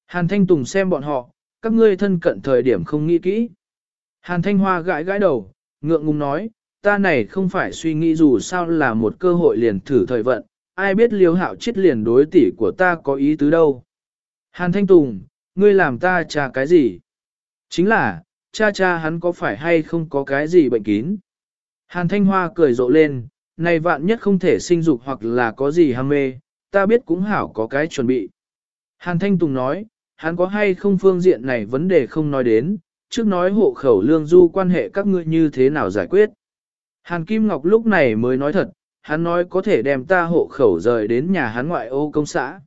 A: Hàn Thanh Tùng xem bọn họ, các ngươi thân cận thời điểm không nghĩ kỹ. Hàn Thanh Hoa gãi gãi đầu, ngượng ngùng nói, ta này không phải suy nghĩ dù sao là một cơ hội liền thử thời vận, ai biết liêu hạo chết liền đối tỷ của ta có ý tứ đâu. Hàn Thanh Tùng, ngươi làm ta cha cái gì? Chính là, cha cha hắn có phải hay không có cái gì bệnh kín? Hàn Thanh Hoa cười rộ lên, này vạn nhất không thể sinh dục hoặc là có gì ham mê, ta biết cũng hảo có cái chuẩn bị. Hàn Thanh Tùng nói, hắn có hay không phương diện này vấn đề không nói đến, trước nói hộ khẩu lương du quan hệ các ngươi như thế nào giải quyết. Hàn Kim Ngọc lúc này mới nói thật, hắn nói có thể đem ta hộ khẩu rời đến nhà hắn ngoại ô công xã.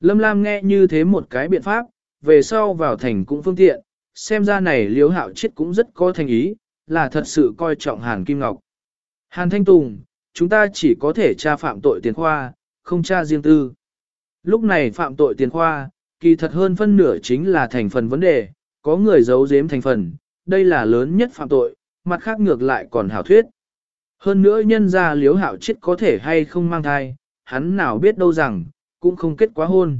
A: Lâm Lam nghe như thế một cái biện pháp, về sau vào thành cũng phương tiện, xem ra này liếu hạo chết cũng rất có thành ý, là thật sự coi trọng Hàn Kim Ngọc. Hàn Thanh Tùng, chúng ta chỉ có thể tra phạm tội tiền khoa, không tra riêng tư. Lúc này phạm tội tiền khoa, kỳ thật hơn phân nửa chính là thành phần vấn đề, có người giấu giếm thành phần, đây là lớn nhất phạm tội, mặt khác ngược lại còn hảo thuyết. Hơn nữa nhân ra liếu hảo chết có thể hay không mang thai, hắn nào biết đâu rằng, cũng không kết quá hôn.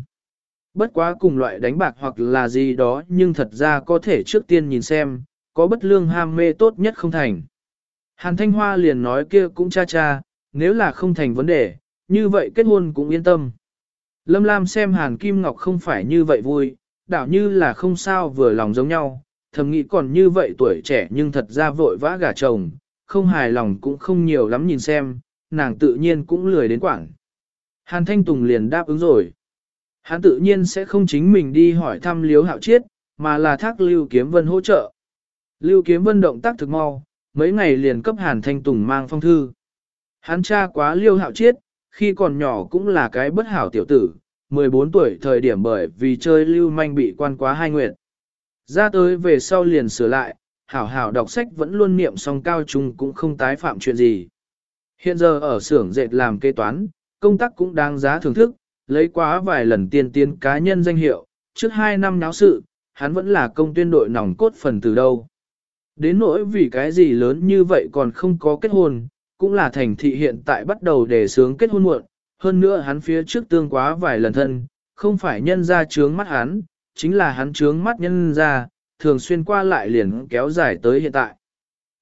A: Bất quá cùng loại đánh bạc hoặc là gì đó nhưng thật ra có thể trước tiên nhìn xem, có bất lương ham mê tốt nhất không thành. Hàn Thanh Hoa liền nói kia cũng cha cha, nếu là không thành vấn đề, như vậy kết hôn cũng yên tâm. Lâm Lam xem Hàn Kim Ngọc không phải như vậy vui, đảo như là không sao vừa lòng giống nhau, thầm nghĩ còn như vậy tuổi trẻ nhưng thật ra vội vã gả chồng, không hài lòng cũng không nhiều lắm nhìn xem, nàng tự nhiên cũng lười đến quảng. Hàn Thanh Tùng liền đáp ứng rồi. Hắn tự nhiên sẽ không chính mình đi hỏi thăm Liếu Hạo Chiết, mà là thác Lưu Kiếm Vân hỗ trợ. Lưu Kiếm Vân động tác thực mau, mấy ngày liền cấp Hàn Thanh Tùng mang phong thư. Hắn cha quá Liêu Hạo Chiết, khi còn nhỏ cũng là cái bất hảo tiểu tử, 14 tuổi thời điểm bởi vì chơi lưu manh bị quan quá hai nguyện. Ra tới về sau liền sửa lại, hảo hảo đọc sách vẫn luôn niệm song cao trung cũng không tái phạm chuyện gì. Hiện giờ ở xưởng dệt làm kế toán, công tác cũng đáng giá thưởng thức, lấy quá vài lần tiên tiến cá nhân danh hiệu, trước hai năm náo sự, hắn vẫn là công tuyên đội nòng cốt phần từ đâu. Đến nỗi vì cái gì lớn như vậy còn không có kết hôn, cũng là thành thị hiện tại bắt đầu đề sướng kết hôn muộn, hơn nữa hắn phía trước tương quá vài lần thân, không phải nhân ra trướng mắt hắn, chính là hắn trướng mắt nhân ra, thường xuyên qua lại liền kéo dài tới hiện tại.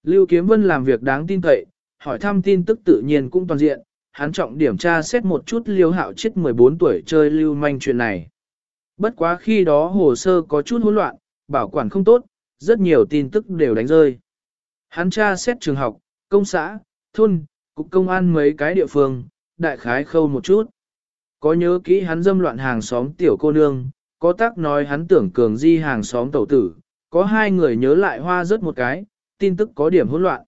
A: Lưu Kiếm Vân làm việc đáng tin cậy, hỏi thăm tin tức tự nhiên cũng toàn diện, hắn trọng điểm tra xét một chút liêu hạo chết 14 tuổi chơi lưu manh chuyện này. Bất quá khi đó hồ sơ có chút hỗn loạn, bảo quản không tốt, rất nhiều tin tức đều đánh rơi. Hắn tra xét trường học, công xã, thôn, cục công an mấy cái địa phương, đại khái khâu một chút. Có nhớ kỹ hắn dâm loạn hàng xóm tiểu cô nương, có tác nói hắn tưởng cường di hàng xóm tẩu tử, có hai người nhớ lại hoa rớt một cái, tin tức có điểm hỗn loạn.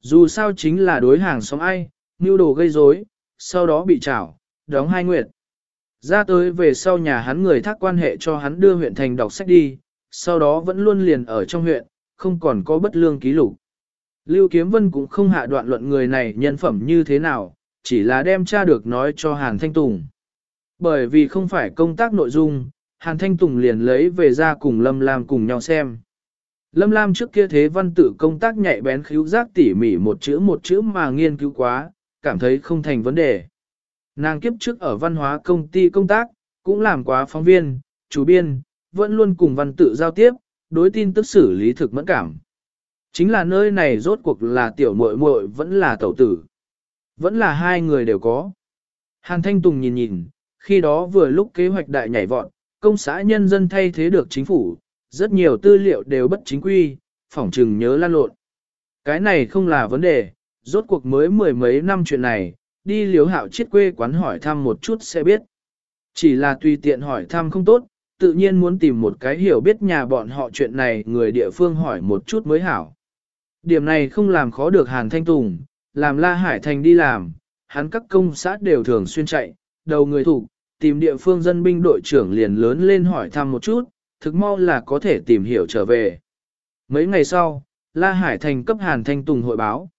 A: Dù sao chính là đối hàng xóm ai, mưu đồ gây rối, sau đó bị trảo, đóng hai nguyệt. Ra tới về sau nhà hắn người thác quan hệ cho hắn đưa huyện thành đọc sách đi, sau đó vẫn luôn liền ở trong huyện, không còn có bất lương ký lục. Lưu Kiếm Vân cũng không hạ đoạn luận người này nhân phẩm như thế nào, chỉ là đem tra được nói cho Hàn Thanh Tùng. Bởi vì không phải công tác nội dung, Hàn Thanh Tùng liền lấy về ra cùng Lâm Lam cùng nhau xem. Lâm Lam trước kia thế văn tự công tác nhạy bén khíu giác tỉ mỉ một chữ một chữ mà nghiên cứu quá, cảm thấy không thành vấn đề. Nàng kiếp trước ở văn hóa công ty công tác, cũng làm quá phóng viên, chủ biên, vẫn luôn cùng văn tự giao tiếp, đối tin tức xử lý thực mẫn cảm. Chính là nơi này rốt cuộc là tiểu muội muội vẫn là tẩu tử. Vẫn là hai người đều có. Hàn Thanh Tùng nhìn nhìn, khi đó vừa lúc kế hoạch đại nhảy vọt, công xã nhân dân thay thế được chính phủ, rất nhiều tư liệu đều bất chính quy, phỏng trừng nhớ lan lộn. Cái này không là vấn đề, rốt cuộc mới mười mấy năm chuyện này, đi liếu hạo chiết quê quán hỏi thăm một chút sẽ biết. Chỉ là tùy tiện hỏi thăm không tốt, tự nhiên muốn tìm một cái hiểu biết nhà bọn họ chuyện này người địa phương hỏi một chút mới hảo. Điểm này không làm khó được Hàn Thanh Tùng, làm La Hải Thành đi làm, hắn các công xã đều thường xuyên chạy, đầu người thủ, tìm địa phương dân binh đội trưởng liền lớn lên hỏi thăm một chút, thực mau là có thể tìm hiểu trở về. Mấy ngày sau, La Hải Thành cấp Hàn Thanh Tùng hội báo.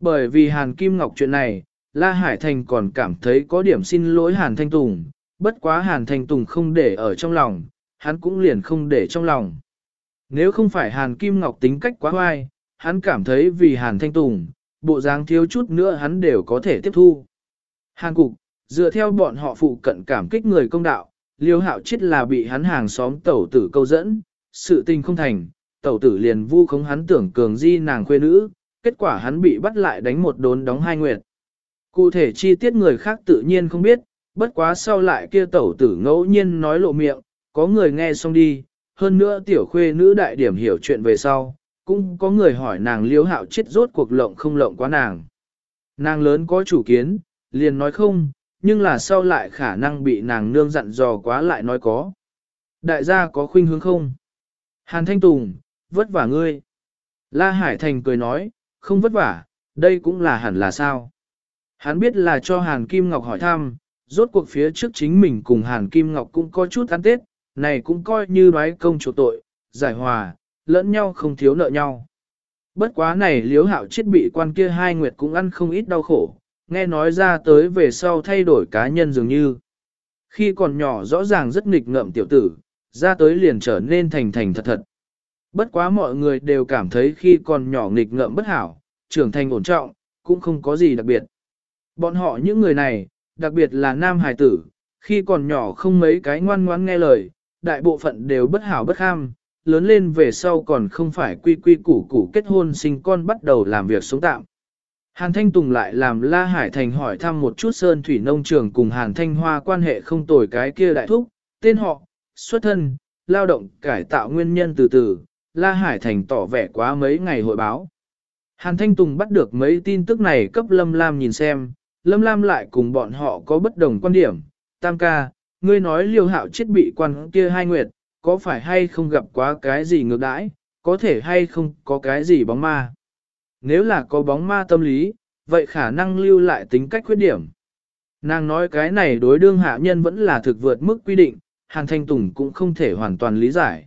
A: Bởi vì Hàn Kim Ngọc chuyện này, La Hải Thành còn cảm thấy có điểm xin lỗi Hàn Thanh Tùng, bất quá Hàn Thanh Tùng không để ở trong lòng, hắn cũng liền không để trong lòng. Nếu không phải Hàn Kim Ngọc tính cách quá hoai, hắn cảm thấy vì Hàn Thanh Tùng, bộ dáng thiếu chút nữa hắn đều có thể tiếp thu. Hàn Cục, dựa theo bọn họ phụ cận cảm kích người công đạo, liêu hạo chết là bị hắn hàng xóm tẩu tử câu dẫn, sự tình không thành, tẩu tử liền vu khống hắn tưởng cường di nàng khuê nữ, kết quả hắn bị bắt lại đánh một đốn đóng hai nguyệt. Cụ thể chi tiết người khác tự nhiên không biết, bất quá sau lại kia tẩu tử ngẫu nhiên nói lộ miệng, có người nghe xong đi, hơn nữa tiểu khuê nữ đại điểm hiểu chuyện về sau, cũng có người hỏi nàng liêu hạo chết rốt cuộc lộng không lộng quá nàng. Nàng lớn có chủ kiến, liền nói không, nhưng là sau lại khả năng bị nàng nương dặn dò quá lại nói có. Đại gia có khuynh hướng không? Hàn Thanh Tùng, vất vả ngươi. La Hải Thành cười nói, không vất vả, đây cũng là hẳn là sao. Hắn biết là cho Hàn Kim Ngọc hỏi thăm, rốt cuộc phía trước chính mình cùng Hàn Kim Ngọc cũng có chút ăn tết, này cũng coi như đoái công chỗ tội, giải hòa, lẫn nhau không thiếu nợ nhau. Bất quá này liếu hạo chết bị quan kia hai nguyệt cũng ăn không ít đau khổ, nghe nói ra tới về sau thay đổi cá nhân dường như. Khi còn nhỏ rõ ràng rất nghịch ngợm tiểu tử, ra tới liền trở nên thành thành thật thật. Bất quá mọi người đều cảm thấy khi còn nhỏ nghịch ngợm bất hảo, trưởng thành ổn trọng, cũng không có gì đặc biệt. Bọn họ những người này, đặc biệt là nam hài tử, khi còn nhỏ không mấy cái ngoan ngoãn nghe lời, đại bộ phận đều bất hảo bất ham, lớn lên về sau còn không phải quy quy củ củ kết hôn sinh con bắt đầu làm việc sống tạm. Hàn Thanh Tùng lại làm La Hải Thành hỏi thăm một chút Sơn Thủy Nông Trường cùng Hàn Thanh Hoa quan hệ không tồi cái kia đại thúc, tên họ, xuất thân, lao động, cải tạo nguyên nhân từ từ, La Hải Thành tỏ vẻ quá mấy ngày hội báo. Hàn Thanh Tùng bắt được mấy tin tức này cấp Lâm Lam nhìn xem, Lâm Lam lại cùng bọn họ có bất đồng quan điểm. Tam ca, ngươi nói liêu hạo chết bị quan kia hai nguyệt, có phải hay không gặp quá cái gì ngược đãi, có thể hay không có cái gì bóng ma. Nếu là có bóng ma tâm lý, vậy khả năng lưu lại tính cách khuyết điểm. Nàng nói cái này đối đương hạ nhân vẫn là thực vượt mức quy định, Hàn Thanh Tùng cũng không thể hoàn toàn lý giải.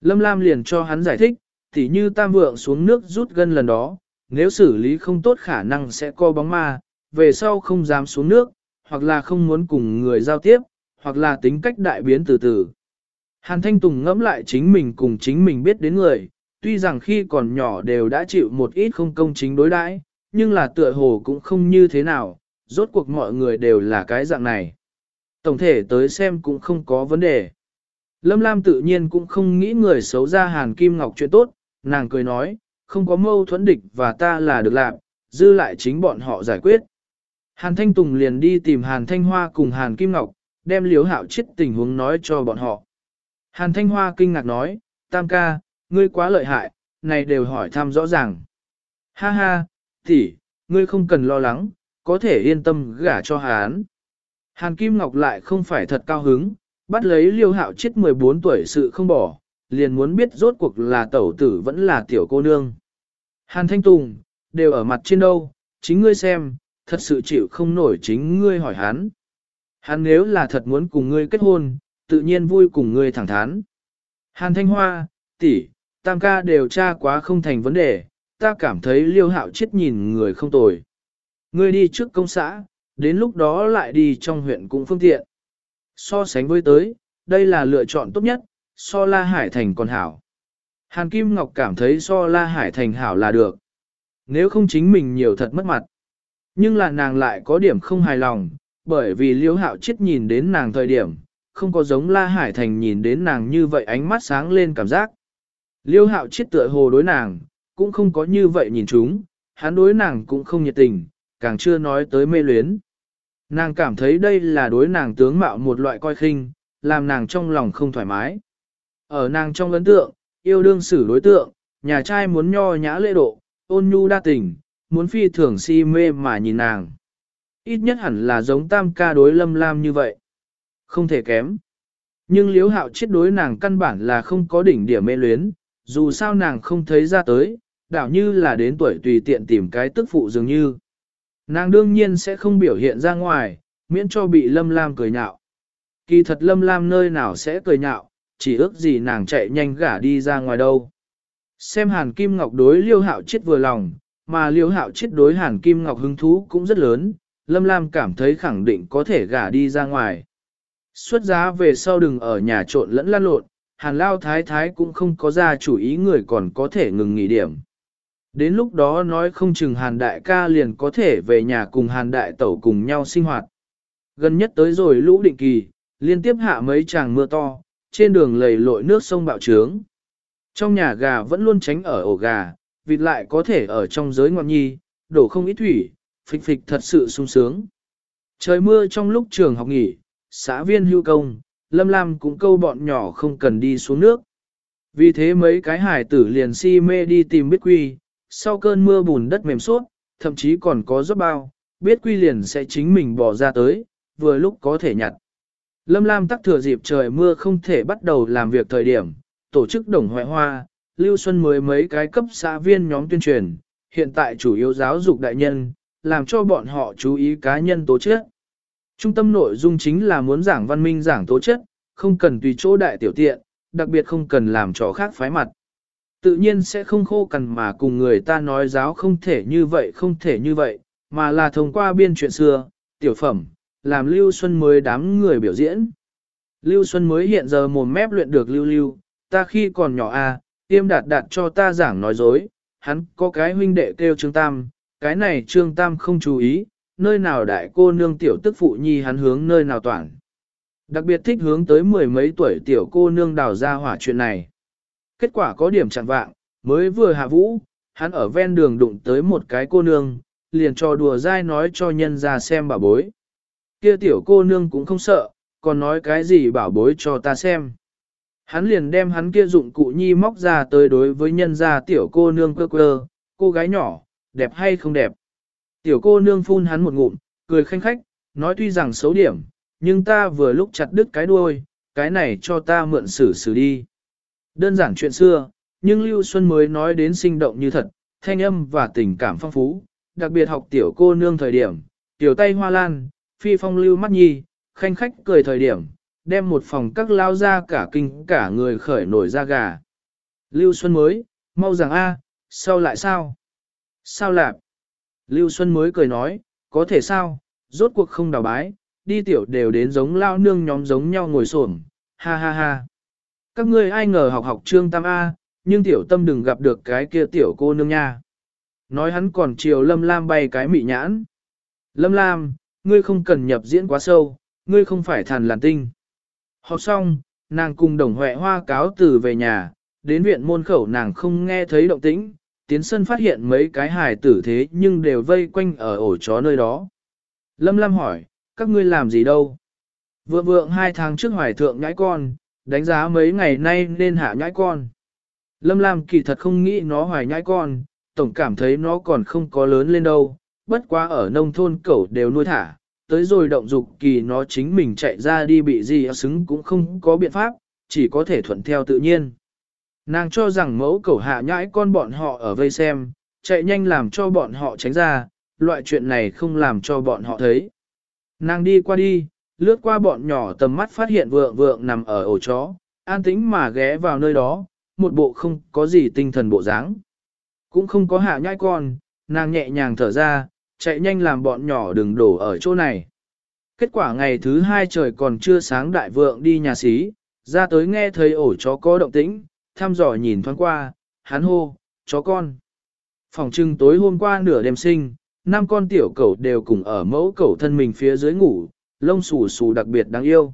A: Lâm Lam liền cho hắn giải thích, tỉ như tam vượng xuống nước rút gân lần đó, nếu xử lý không tốt khả năng sẽ co bóng ma, về sau không dám xuống nước, hoặc là không muốn cùng người giao tiếp, hoặc là tính cách đại biến từ từ. Hàn Thanh Tùng ngẫm lại chính mình cùng chính mình biết đến người, tuy rằng khi còn nhỏ đều đã chịu một ít không công chính đối đãi, nhưng là tựa hồ cũng không như thế nào, rốt cuộc mọi người đều là cái dạng này. Tổng thể tới xem cũng không có vấn đề. Lâm Lam tự nhiên cũng không nghĩ người xấu ra Hàn Kim Ngọc chuyện tốt, nàng cười nói, không có mâu thuẫn địch và ta là được làm, dư lại chính bọn họ giải quyết. Hàn Thanh Tùng liền đi tìm Hàn Thanh Hoa cùng Hàn Kim Ngọc, đem liếu hạo chết tình huống nói cho bọn họ. Hàn Thanh Hoa kinh ngạc nói, Tam ca, ngươi quá lợi hại, này đều hỏi thăm rõ ràng. Ha ha, tỷ, ngươi không cần lo lắng, có thể yên tâm gả cho hắn. Hàn Kim Ngọc lại không phải thật cao hứng, bắt lấy liêu hạo chết 14 tuổi sự không bỏ, liền muốn biết rốt cuộc là tẩu tử vẫn là tiểu cô nương. Hàn Thanh Tùng, đều ở mặt trên đâu, chính ngươi xem, thật sự chịu không nổi chính ngươi hỏi hắn. Hắn nếu là thật muốn cùng ngươi kết hôn, tự nhiên vui cùng ngươi thẳng thắn. Hàn Thanh Hoa, tỷ, tam ca đều tra quá không thành vấn đề, ta cảm thấy liêu hạo chết nhìn người không tồi. Ngươi đi trước công xã, đến lúc đó lại đi trong huyện cũng phương tiện. So sánh với tới, đây là lựa chọn tốt nhất, so La Hải Thành còn hảo. Hàn Kim Ngọc cảm thấy so La Hải Thành hảo là được. Nếu không chính mình nhiều thật mất mặt. Nhưng là nàng lại có điểm không hài lòng, bởi vì Liêu hạo chết nhìn đến nàng thời điểm, không có giống La Hải Thành nhìn đến nàng như vậy ánh mắt sáng lên cảm giác. Liêu hạo chết tựa hồ đối nàng, cũng không có như vậy nhìn chúng, hắn đối nàng cũng không nhiệt tình, càng chưa nói tới mê luyến. Nàng cảm thấy đây là đối nàng tướng mạo một loại coi khinh, làm nàng trong lòng không thoải mái. Ở nàng trong ấn tượng, yêu đương xử đối tượng, nhà trai muốn nho nhã lễ độ, ôn nhu đa tình, muốn phi thường si mê mà nhìn nàng. Ít nhất hẳn là giống tam ca đối lâm lam như vậy. Không thể kém. Nhưng liếu hạo chết đối nàng căn bản là không có đỉnh điểm mê luyến, dù sao nàng không thấy ra tới, đảo như là đến tuổi tùy tiện tìm cái tức phụ dường như. Nàng đương nhiên sẽ không biểu hiện ra ngoài, miễn cho bị lâm lam cười nhạo. Kỳ thật lâm lam nơi nào sẽ cười nhạo, chỉ ước gì nàng chạy nhanh gả đi ra ngoài đâu. Xem hàn kim ngọc đối liêu hạo chết vừa lòng, mà liêu hạo chết đối hàn kim ngọc hứng thú cũng rất lớn, lâm lam cảm thấy khẳng định có thể gả đi ra ngoài. Xuất giá về sau đừng ở nhà trộn lẫn lan lộn, hàn lao thái thái cũng không có ra chủ ý người còn có thể ngừng nghỉ điểm. Đến lúc đó nói không chừng hàn đại ca liền có thể về nhà cùng hàn đại tẩu cùng nhau sinh hoạt. Gần nhất tới rồi lũ định kỳ, liên tiếp hạ mấy tràng mưa to, trên đường lầy lội nước sông bạo trướng. Trong nhà gà vẫn luôn tránh ở ổ gà, vịt lại có thể ở trong giới ngoan nhi, đổ không ít thủy, phịch phịch thật sự sung sướng. Trời mưa trong lúc trường học nghỉ, xã viên hưu công, Lâm Lam cũng câu bọn nhỏ không cần đi xuống nước. Vì thế mấy cái hải tử liền si mê đi tìm biết quy, sau cơn mưa bùn đất mềm suốt, thậm chí còn có gió bao, biết quy liền sẽ chính mình bỏ ra tới, vừa lúc có thể nhặt. Lâm Lam tắc thừa dịp trời mưa không thể bắt đầu làm việc thời điểm, tổ chức đồng hoại hoa, Lưu Xuân mới mấy cái cấp xã viên nhóm tuyên truyền, hiện tại chủ yếu giáo dục đại nhân, làm cho bọn họ chú ý cá nhân tố chất. Trung tâm nội dung chính là muốn giảng văn minh giảng tố chất, không cần tùy chỗ đại tiểu tiện, đặc biệt không cần làm trò khác phái mặt. Tự nhiên sẽ không khô cằn mà cùng người ta nói giáo không thể như vậy không thể như vậy, mà là thông qua biên chuyện xưa, tiểu phẩm, làm Lưu Xuân mới đám người biểu diễn. Lưu Xuân mới hiện giờ mồm mép luyện được lưu lưu, ta khi còn nhỏ a, à, tiêm đạt đạt cho ta giảng nói dối, hắn có cái huynh đệ kêu Trương Tam, cái này Trương Tam không chú ý, nơi nào đại cô nương tiểu tức phụ nhi hắn hướng nơi nào toàn. Đặc biệt thích hướng tới mười mấy tuổi tiểu cô nương đào ra hỏa chuyện này. Kết quả có điểm chẳng vạng, mới vừa hạ vũ, hắn ở ven đường đụng tới một cái cô nương, liền cho đùa dai nói cho nhân ra xem bảo bối. Kia tiểu cô nương cũng không sợ, còn nói cái gì bảo bối cho ta xem. Hắn liền đem hắn kia dụng cụ nhi móc ra tới đối với nhân gia tiểu cô nương cơ cơ, cô gái nhỏ, đẹp hay không đẹp. Tiểu cô nương phun hắn một ngụm, cười khanh khách, nói tuy rằng xấu điểm, nhưng ta vừa lúc chặt đứt cái đuôi, cái này cho ta mượn xử xử đi. Đơn giản chuyện xưa, nhưng Lưu Xuân mới nói đến sinh động như thật, thanh âm và tình cảm phong phú, đặc biệt học tiểu cô nương thời điểm, tiểu tay hoa lan, phi phong lưu mắt nhi, khanh khách cười thời điểm, đem một phòng các lao ra cả kinh cả người khởi nổi ra gà. Lưu Xuân mới, mau rằng a, à, sao lại sao? Sao lạp? Lưu Xuân mới cười nói, có thể sao, rốt cuộc không đào bái, đi tiểu đều đến giống lao nương nhóm giống nhau ngồi xổm, ha ha ha. Các ngươi ai ngờ học học trương tam A, nhưng tiểu tâm đừng gặp được cái kia tiểu cô nương nha. Nói hắn còn chiều Lâm Lam bay cái mị nhãn. Lâm Lam, ngươi không cần nhập diễn quá sâu, ngươi không phải thàn làn tinh. Học xong, nàng cùng đồng huệ hoa cáo từ về nhà, đến viện môn khẩu nàng không nghe thấy động tĩnh, tiến sân phát hiện mấy cái hài tử thế nhưng đều vây quanh ở ổ chó nơi đó. Lâm Lam hỏi, các ngươi làm gì đâu? Vượng vượng hai tháng trước hoài thượng nhãi con, đánh giá mấy ngày nay nên hạ nhãi con. Lâm Lam kỳ thật không nghĩ nó hoài nhãi con, tổng cảm thấy nó còn không có lớn lên đâu, bất quá ở nông thôn cẩu đều nuôi thả, tới rồi động dục kỳ nó chính mình chạy ra đi bị gì xứng cũng không có biện pháp, chỉ có thể thuận theo tự nhiên. Nàng cho rằng mẫu cẩu hạ nhãi con bọn họ ở vây xem, chạy nhanh làm cho bọn họ tránh ra, loại chuyện này không làm cho bọn họ thấy. Nàng đi qua đi, lướt qua bọn nhỏ tầm mắt phát hiện vượng vượng nằm ở ổ chó, an tĩnh mà ghé vào nơi đó, một bộ không có gì tinh thần bộ dáng. Cũng không có hạ nhãi con, nàng nhẹ nhàng thở ra, chạy nhanh làm bọn nhỏ đừng đổ ở chỗ này. Kết quả ngày thứ hai trời còn chưa sáng đại vượng đi nhà xí, ra tới nghe thấy ổ chó có động tĩnh, thăm dò nhìn thoáng qua, hắn hô, chó con. Phòng trưng tối hôm qua nửa đêm sinh, năm con tiểu cẩu đều cùng ở mẫu cẩu thân mình phía dưới ngủ, lông xù xù đặc biệt đáng yêu.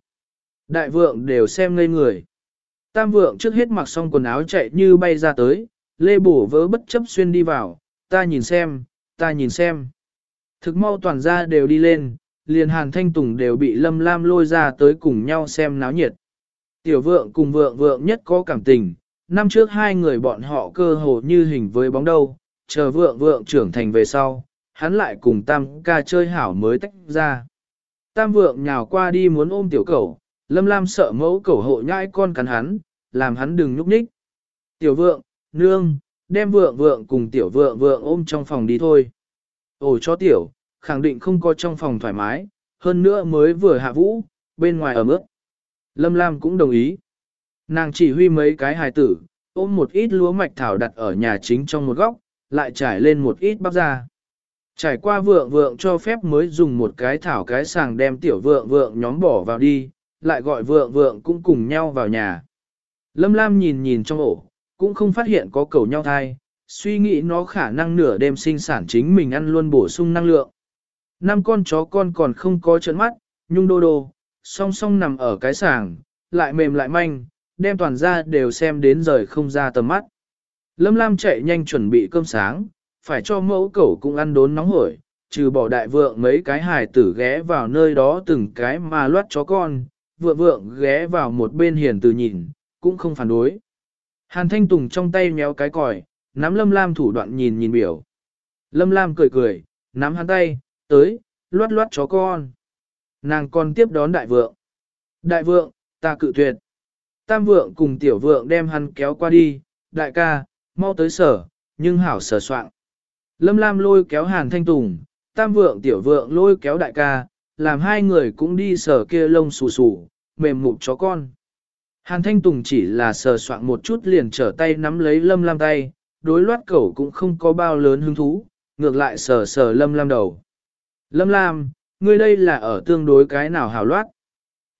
A: Đại vượng đều xem ngây người. Tam vượng trước hết mặc xong quần áo chạy như bay ra tới, lê bổ vỡ bất chấp xuyên đi vào, ta nhìn xem, ta nhìn xem. Thực mau toàn ra đều đi lên, liền hàn thanh tùng đều bị lâm lam lôi ra tới cùng nhau xem náo nhiệt. Tiểu vượng cùng vượng vượng nhất có cảm tình, năm trước hai người bọn họ cơ hồ như hình với bóng đâu, chờ vượng vượng trưởng thành về sau, hắn lại cùng tam ca chơi hảo mới tách ra. Tam vượng nhào qua đi muốn ôm tiểu cẩu, lâm lam sợ mẫu cẩu hộ nhãi con cắn hắn, làm hắn đừng nhúc nhích. Tiểu vượng, nương, đem vượng vượng cùng tiểu vượng vượng ôm trong phòng đi thôi. Ồ cho tiểu, khẳng định không có trong phòng thoải mái, hơn nữa mới vừa hạ vũ, bên ngoài ở mức. Lâm Lam cũng đồng ý. Nàng chỉ huy mấy cái hài tử, ôm một ít lúa mạch thảo đặt ở nhà chính trong một góc, lại trải lên một ít bắp ra. Trải qua vượng vượng cho phép mới dùng một cái thảo cái sàng đem tiểu vượng vượng nhóm bỏ vào đi, lại gọi vượng vượng cũng cùng nhau vào nhà. Lâm Lam nhìn nhìn trong ổ, cũng không phát hiện có cầu nhau thai, suy nghĩ nó khả năng nửa đêm sinh sản chính mình ăn luôn bổ sung năng lượng. Năm con chó con còn không có trận mắt, nhung đô đô, song song nằm ở cái sàng, lại mềm lại manh, đem toàn ra đều xem đến rời không ra tầm mắt. Lâm Lam chạy nhanh chuẩn bị cơm sáng, phải cho mẫu cẩu cũng ăn đốn nóng hổi, trừ bỏ đại vượng mấy cái hài tử ghé vào nơi đó từng cái mà loát chó con, vượng vượng ghé vào một bên hiền từ nhìn, cũng không phản đối. Hàn Thanh Tùng trong tay méo cái còi, nắm Lâm Lam thủ đoạn nhìn nhìn biểu. Lâm Lam cười cười, nắm hắn tay, tới, loát loát chó con. Nàng còn tiếp đón đại vượng. Đại vượng, ta cự tuyệt. Tam vượng cùng tiểu vượng đem hắn kéo qua đi, đại ca, mau tới sở, nhưng hảo sở soạn. Lâm Lam lôi kéo Hàn Thanh Tùng, tam vượng tiểu vượng lôi kéo đại ca, làm hai người cũng đi sở kia lông xù xù, mềm mụn chó con. Hàn Thanh Tùng chỉ là sờ soạn một chút liền trở tay nắm lấy Lâm Lam tay, đối loát cẩu cũng không có bao lớn hứng thú, ngược lại sờ sờ Lâm Lam đầu. Lâm Lam, ngươi đây là ở tương đối cái nào hào loát.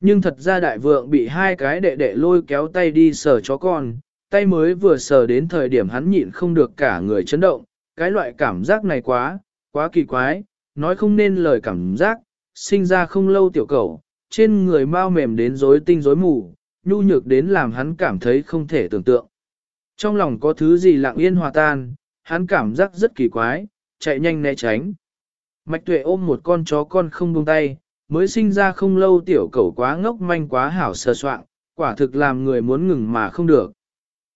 A: Nhưng thật ra đại vượng bị hai cái đệ đệ lôi kéo tay đi sờ chó con, tay mới vừa sờ đến thời điểm hắn nhịn không được cả người chấn động, cái loại cảm giác này quá, quá kỳ quái, nói không nên lời cảm giác, sinh ra không lâu tiểu cầu, trên người mau mềm đến rối tinh rối mù, nhu nhược đến làm hắn cảm thấy không thể tưởng tượng. Trong lòng có thứ gì lặng yên hòa tan, hắn cảm giác rất kỳ quái, chạy nhanh né tránh. Mạch tuệ ôm một con chó con không buông tay, mới sinh ra không lâu tiểu cẩu quá ngốc manh quá hảo sơ soạn, quả thực làm người muốn ngừng mà không được.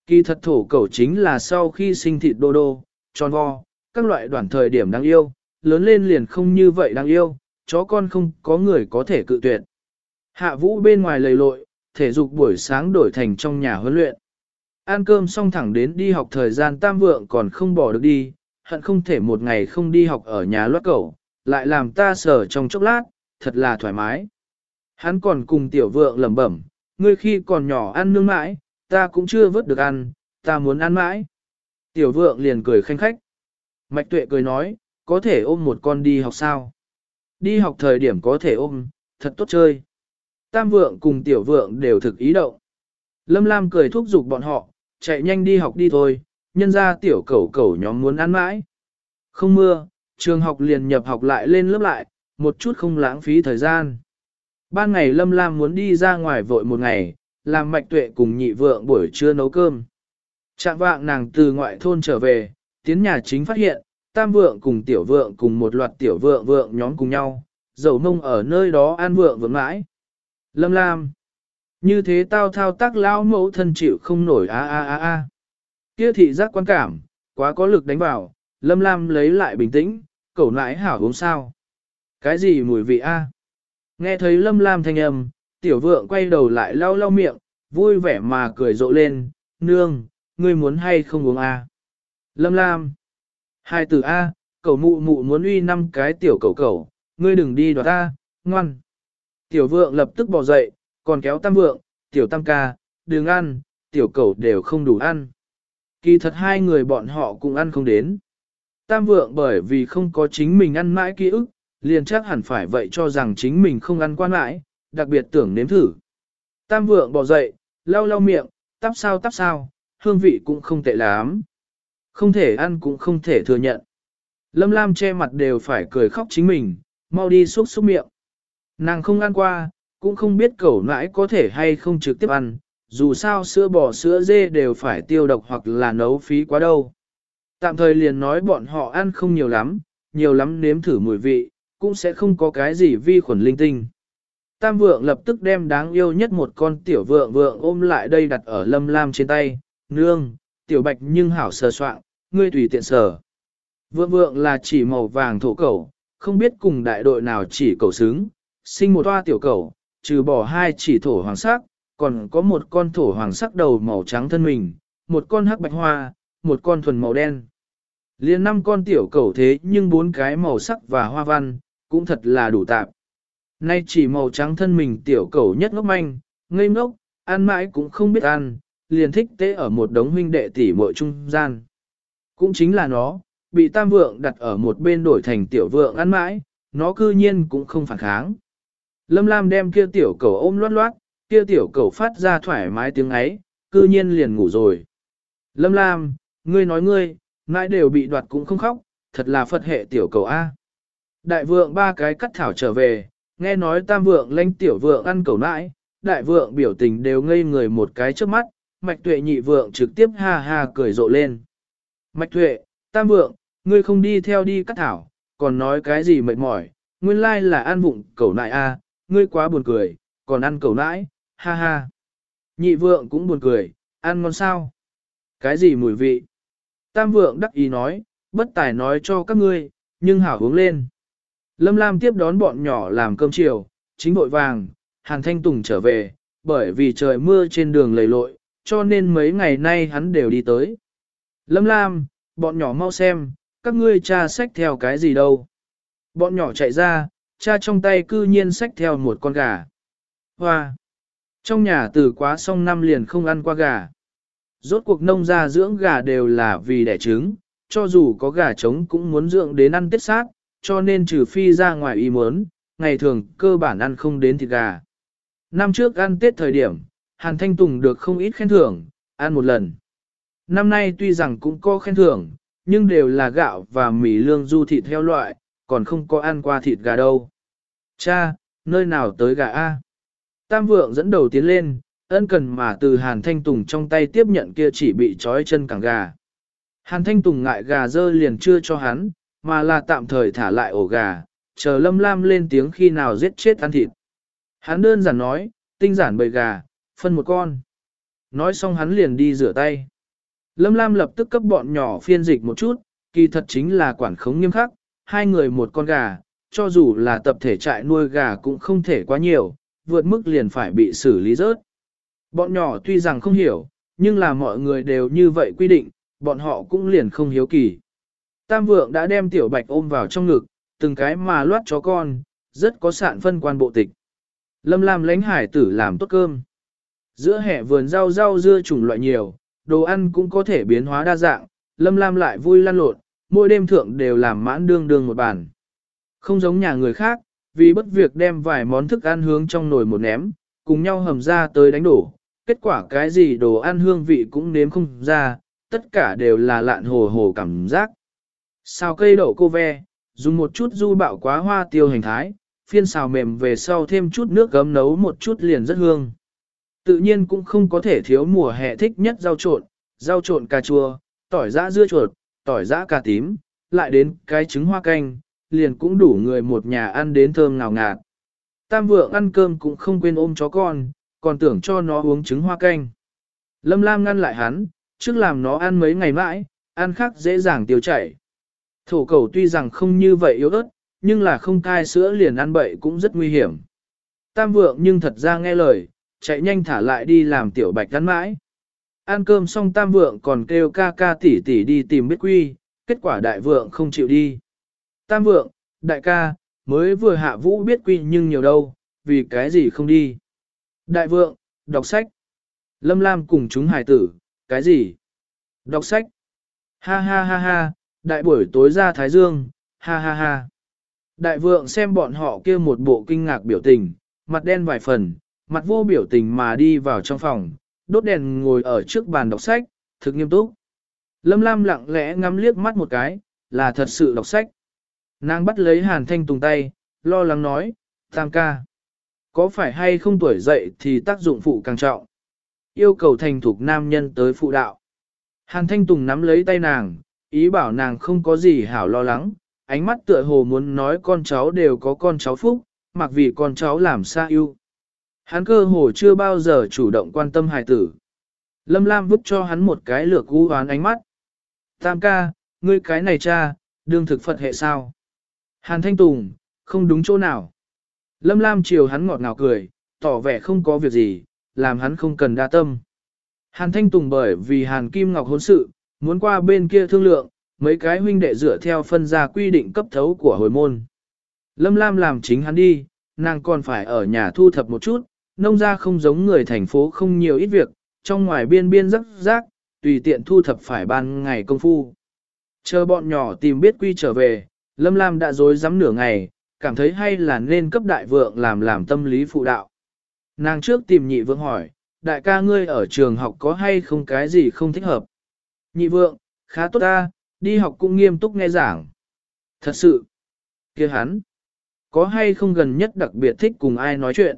A: Kỳ thật thổ cẩu chính là sau khi sinh thịt đô đô, tròn vo, các loại đoạn thời điểm đáng yêu, lớn lên liền không như vậy đáng yêu, chó con không có người có thể cự tuyệt. Hạ vũ bên ngoài lầy lội, thể dục buổi sáng đổi thành trong nhà huấn luyện. Ăn cơm xong thẳng đến đi học thời gian tam vượng còn không bỏ được đi, hận không thể một ngày không đi học ở nhà loát cẩu, lại làm ta sở trong chốc lát, thật là thoải mái. Hắn còn cùng tiểu vượng lẩm bẩm, ngươi khi còn nhỏ ăn nương mãi, ta cũng chưa vớt được ăn, ta muốn ăn mãi. Tiểu vượng liền cười khanh khách. Mạch tuệ cười nói, có thể ôm một con đi học sao? Đi học thời điểm có thể ôm, thật tốt chơi. Tam vượng cùng tiểu vượng đều thực ý động. Lâm Lam cười thúc giục bọn họ, chạy nhanh đi học đi thôi, nhân ra tiểu cẩu cẩu nhóm muốn ăn mãi. Không mưa, trường học liền nhập học lại lên lớp lại, một chút không lãng phí thời gian. Ban ngày Lâm Lam muốn đi ra ngoài vội một ngày, làm mạch tuệ cùng nhị vượng buổi trưa nấu cơm. Trạng vạng nàng từ ngoại thôn trở về, tiến nhà chính phát hiện, tam vượng cùng tiểu vượng cùng một loạt tiểu vượng vượng nhóm cùng nhau, dầu mông ở nơi đó an vượng vượng mãi. Lâm Lam. Như thế tao thao tác lão mẫu thân chịu không nổi a a a a. Kia thị giác quan cảm, quá có lực đánh vào, Lâm Lam lấy lại bình tĩnh, cẩu nãi hảo uống sao. Cái gì mùi vị a? Nghe thấy Lâm Lam thanh âm, tiểu vượng quay đầu lại lau lau miệng, vui vẻ mà cười rộ lên, nương, ngươi muốn hay không uống a? Lâm Lam. Hai từ A, cậu mụ mụ muốn uy năm cái tiểu cậu cậu, ngươi đừng đi đoạt ta, ngoan. Tiểu vượng lập tức bỏ dậy, còn kéo tam vượng, tiểu tam ca, đừng ăn, tiểu cậu đều không đủ ăn. Kỳ thật hai người bọn họ cũng ăn không đến. Tam vượng bởi vì không có chính mình ăn mãi ký ức, liền chắc hẳn phải vậy cho rằng chính mình không ăn quan lại, đặc biệt tưởng nếm thử. Tam vượng bỏ dậy, lau lau miệng, tắp sao tắp sao, hương vị cũng không tệ lắm. Không thể ăn cũng không thể thừa nhận. Lâm Lam che mặt đều phải cười khóc chính mình, mau đi xúc xúc miệng. Nàng không ăn qua, cũng không biết cẩu nãi có thể hay không trực tiếp ăn, dù sao sữa bò sữa dê đều phải tiêu độc hoặc là nấu phí quá đâu. Tạm thời liền nói bọn họ ăn không nhiều lắm, nhiều lắm nếm thử mùi vị, cũng sẽ không có cái gì vi khuẩn linh tinh. Tam vượng lập tức đem đáng yêu nhất một con tiểu vượng vượng ôm lại đây đặt ở lâm lam trên tay, nương, tiểu bạch nhưng hảo sờ soạn, ngươi tùy tiện sờ. Vượng vượng là chỉ màu vàng thổ cẩu, không biết cùng đại đội nào chỉ cẩu xứng, sinh một toa tiểu cẩu, trừ bỏ hai chỉ thổ hoàng sắc, còn có một con thổ hoàng sắc đầu màu trắng thân mình, một con hắc bạch hoa, một con thuần màu đen. Liên năm con tiểu cẩu thế nhưng bốn cái màu sắc và hoa văn, cũng thật là đủ tạp. Nay chỉ màu trắng thân mình tiểu cầu nhất ngốc manh, ngây ngốc, ăn mãi cũng không biết ăn, liền thích tế ở một đống huynh đệ tỷ muội trung gian. Cũng chính là nó, bị tam vượng đặt ở một bên đổi thành tiểu vượng ăn mãi, nó cư nhiên cũng không phản kháng. Lâm Lam đem kia tiểu cầu ôm loát loát, kia tiểu cầu phát ra thoải mái tiếng ấy, cư nhiên liền ngủ rồi. Lâm Lam, ngươi nói ngươi, mãi đều bị đoạt cũng không khóc, thật là phật hệ tiểu cầu A. Đại vượng ba cái cắt thảo trở về, nghe nói tam vượng lanh tiểu vượng ăn cầu nãi, đại vượng biểu tình đều ngây người một cái trước mắt, mạch tuệ nhị vượng trực tiếp ha ha cười rộ lên. Mạch tuệ, tam vượng, ngươi không đi theo đi cắt thảo, còn nói cái gì mệt mỏi, nguyên lai là ăn vụng cầu nại a, à, ngươi quá buồn cười, còn ăn cầu nãi, ha ha. Nhị vượng cũng buồn cười, ăn ngon sao? Cái gì mùi vị? Tam vượng đắc ý nói, bất tài nói cho các ngươi, nhưng hảo hướng lên. Lâm Lam tiếp đón bọn nhỏ làm cơm chiều, chính vội vàng, Hàn Thanh Tùng trở về, bởi vì trời mưa trên đường lầy lội, cho nên mấy ngày nay hắn đều đi tới. Lâm Lam, bọn nhỏ mau xem, các ngươi cha sách theo cái gì đâu. Bọn nhỏ chạy ra, cha trong tay cư nhiên sách theo một con gà. Hoa! Trong nhà từ quá xong năm liền không ăn qua gà. Rốt cuộc nông gia dưỡng gà đều là vì đẻ trứng, cho dù có gà trống cũng muốn dưỡng đến ăn tết sát, cho nên trừ phi ra ngoài ý muốn, ngày thường cơ bản ăn không đến thịt gà. Năm trước ăn tết thời điểm, Hàn Thanh Tùng được không ít khen thưởng, ăn một lần. Năm nay tuy rằng cũng có khen thưởng, nhưng đều là gạo và mì lương du thịt theo loại, còn không có ăn qua thịt gà đâu. Cha, nơi nào tới gà A? Tam vượng dẫn đầu tiến lên, ân cần mà từ Hàn Thanh Tùng trong tay tiếp nhận kia chỉ bị trói chân cẳng gà. Hàn Thanh Tùng ngại gà dơ liền chưa cho hắn, mà là tạm thời thả lại ổ gà, chờ lâm lam lên tiếng khi nào giết chết ăn thịt. Hắn đơn giản nói, tinh giản bầy gà, phân một con. Nói xong hắn liền đi rửa tay. Lâm Lam lập tức cấp bọn nhỏ phiên dịch một chút, kỳ thật chính là quản khống nghiêm khắc, hai người một con gà, cho dù là tập thể trại nuôi gà cũng không thể quá nhiều, vượt mức liền phải bị xử lý rớt. Bọn nhỏ tuy rằng không hiểu, nhưng là mọi người đều như vậy quy định, bọn họ cũng liền không hiếu kỳ. Tam vượng đã đem tiểu bạch ôm vào trong ngực, từng cái mà loát chó con, rất có sạn phân quan bộ tịch. Lâm Lam lánh hải tử làm tốt cơm. Giữa hè vườn rau rau dưa chủng loại nhiều, đồ ăn cũng có thể biến hóa đa dạng, Lâm Lam lại vui lăn lộn, mỗi đêm thượng đều làm mãn đương đương một bàn. Không giống nhà người khác, vì bất việc đem vài món thức ăn hướng trong nồi một ném, cùng nhau hầm ra tới đánh đổ, kết quả cái gì đồ ăn hương vị cũng nếm không ra, tất cả đều là lạn hồ hồ cảm giác. Xào cây đậu cô ve, dùng một chút du bạo quá hoa tiêu hành thái, phiên xào mềm về sau thêm chút nước gấm nấu một chút liền rất hương. Tự nhiên cũng không có thể thiếu mùa hè thích nhất rau trộn, rau trộn cà chua, tỏi giã dưa chuột, tỏi giã cà tím, lại đến cái trứng hoa canh, liền cũng đủ người một nhà ăn đến thơm ngào ngạt. Tam vượng ăn cơm cũng không quên ôm chó con, còn tưởng cho nó uống trứng hoa canh. Lâm Lam ngăn lại hắn, trước làm nó ăn mấy ngày mãi, ăn khác dễ dàng tiêu chảy. Thổ cầu tuy rằng không như vậy yếu ớt, nhưng là không cai sữa liền ăn bậy cũng rất nguy hiểm. Tam vượng nhưng thật ra nghe lời, chạy nhanh thả lại đi làm tiểu bạch gắn mãi. Ăn cơm xong tam vượng còn kêu ca ca tỷ tỷ đi tìm biết quy, kết quả đại vượng không chịu đi. Tam vượng, đại ca, mới vừa hạ vũ biết quy nhưng nhiều đâu, vì cái gì không đi. Đại vượng, đọc sách. Lâm Lam cùng chúng hài tử, cái gì? Đọc sách. Ha ha ha ha, đại buổi tối ra Thái Dương, ha ha ha. Đại vượng xem bọn họ kia một bộ kinh ngạc biểu tình, mặt đen vài phần, mặt vô biểu tình mà đi vào trong phòng, đốt đèn ngồi ở trước bàn đọc sách, thực nghiêm túc. Lâm Lam lặng lẽ ngắm liếc mắt một cái, là thật sự đọc sách. Nàng bắt lấy Hàn Thanh Tùng tay, lo lắng nói, Tam ca. Có phải hay không tuổi dậy thì tác dụng phụ càng trọng. Yêu cầu thành thục nam nhân tới phụ đạo. Hàn Thanh Tùng nắm lấy tay nàng, ý bảo nàng không có gì hảo lo lắng, ánh mắt tựa hồ muốn nói con cháu đều có con cháu phúc, mặc vì con cháu làm xa yêu. Hắn cơ hồ chưa bao giờ chủ động quan tâm hài tử. Lâm Lam vứt cho hắn một cái lược u hoán ánh mắt. Tam ca, ngươi cái này cha, đương thực Phật hệ sao? Hàn Thanh Tùng, không đúng chỗ nào. Lâm Lam chiều hắn ngọt ngào cười, tỏ vẻ không có việc gì, làm hắn không cần đa tâm. Hàn Thanh Tùng bởi vì Hàn Kim Ngọc hôn sự, muốn qua bên kia thương lượng, mấy cái huynh đệ dựa theo phân gia quy định cấp thấu của hồi môn. Lâm Lam làm chính hắn đi, nàng còn phải ở nhà thu thập một chút, nông gia không giống người thành phố không nhiều ít việc, trong ngoài biên biên rắc rác, tùy tiện thu thập phải ban ngày công phu. Chờ bọn nhỏ tìm biết quy trở về, Lâm Lam đã dối rắm nửa ngày, cảm thấy hay là nên cấp đại vượng làm làm tâm lý phụ đạo. Nàng trước tìm nhị vượng hỏi, đại ca ngươi ở trường học có hay không cái gì không thích hợp? Nhị vượng, khá tốt ta, đi học cũng nghiêm túc nghe giảng. Thật sự, kia hắn, có hay không gần nhất đặc biệt thích cùng ai nói chuyện?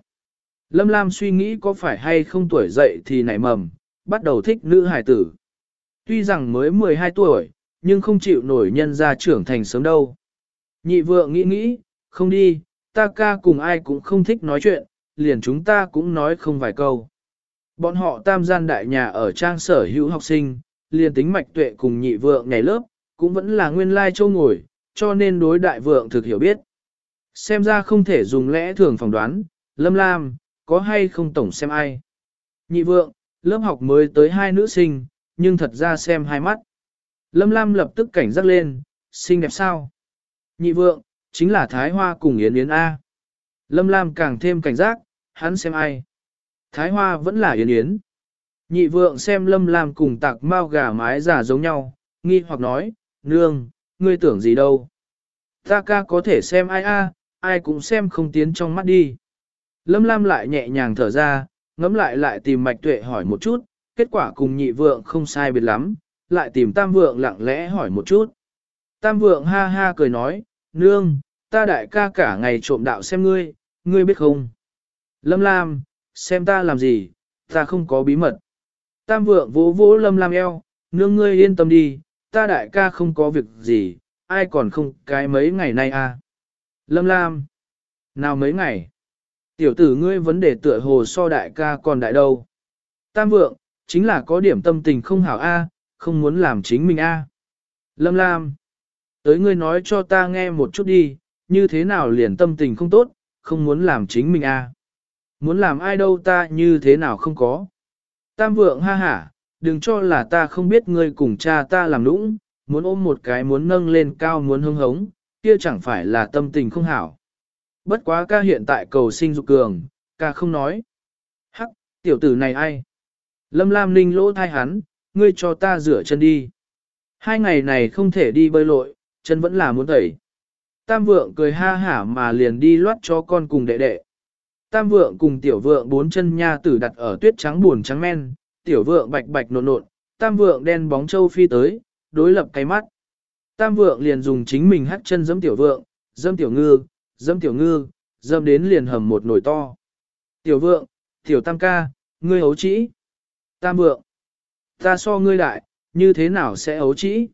A: Lâm Lam suy nghĩ có phải hay không tuổi dậy thì nảy mầm, bắt đầu thích nữ hải tử. Tuy rằng mới 12 tuổi, nhưng không chịu nổi nhân ra trưởng thành sớm đâu. Nhị vượng nghĩ nghĩ, không đi, ta ca cùng ai cũng không thích nói chuyện, liền chúng ta cũng nói không vài câu. Bọn họ tam gian đại nhà ở trang sở hữu học sinh, liền tính mạch tuệ cùng nhị vượng nhảy lớp, cũng vẫn là nguyên lai châu ngồi, cho nên đối đại vượng thực hiểu biết. Xem ra không thể dùng lẽ thường phỏng đoán, lâm lam, có hay không tổng xem ai. Nhị vượng, lớp học mới tới hai nữ sinh, nhưng thật ra xem hai mắt. Lâm lam lập tức cảnh giác lên, xinh đẹp sao? Nhị vượng, chính là Thái Hoa cùng Yến Yến A. Lâm lam càng thêm cảnh giác, hắn xem ai. Thái Hoa vẫn là Yến Yến. Nhị vượng xem Lâm Lam cùng tạc Mao gà mái giả giống nhau, nghi hoặc nói, nương, ngươi tưởng gì đâu. Ta ca có thể xem ai a, ai cũng xem không tiến trong mắt đi. Lâm Lam lại nhẹ nhàng thở ra, ngẫm lại lại tìm mạch tuệ hỏi một chút, kết quả cùng nhị vượng không sai biệt lắm, lại tìm tam vượng lặng lẽ hỏi một chút. Tam vượng ha ha cười nói, nương, ta đại ca cả ngày trộm đạo xem ngươi, ngươi biết không? Lâm Lam, xem ta làm gì, ta không có bí mật. Tam vượng vỗ vỗ Lâm Lam eo, nương ngươi yên tâm đi, ta đại ca không có việc gì, ai còn không cái mấy ngày nay à. Lâm Lam, nào mấy ngày? Tiểu tử ngươi vấn đề tựa hồ so đại ca còn đại đâu. Tam vượng, chính là có điểm tâm tình không hảo a, không muốn làm chính mình a. Lâm Lam, tới ngươi nói cho ta nghe một chút đi, như thế nào liền tâm tình không tốt, không muốn làm chính mình a. Muốn làm ai đâu ta như thế nào không có. Tam vượng ha hả, đừng cho là ta không biết ngươi cùng cha ta làm lũng, muốn ôm một cái muốn nâng lên cao muốn hưng hống, kia chẳng phải là tâm tình không hảo. Bất quá ca hiện tại cầu sinh dục cường, ca không nói. Hắc, tiểu tử này ai? Lâm Lam Ninh lỗ thai hắn, ngươi cho ta rửa chân đi. Hai ngày này không thể đi bơi lội, chân vẫn là muốn tẩy. Tam vượng cười ha hả mà liền đi loát cho con cùng đệ đệ. Tam vượng cùng tiểu vượng bốn chân nha tử đặt ở tuyết trắng buồn trắng men, tiểu vượng bạch bạch nộn nộn, tam vượng đen bóng châu phi tới, đối lập cái mắt. Tam vượng liền dùng chính mình hắt chân dẫm tiểu vượng, dâm tiểu ngư, dâm tiểu ngư, dâm đến liền hầm một nồi to. Tiểu vượng, tiểu tam ca, ngươi hấu trĩ. Tam vượng, ta so ngươi đại, như thế nào sẽ hấu trĩ?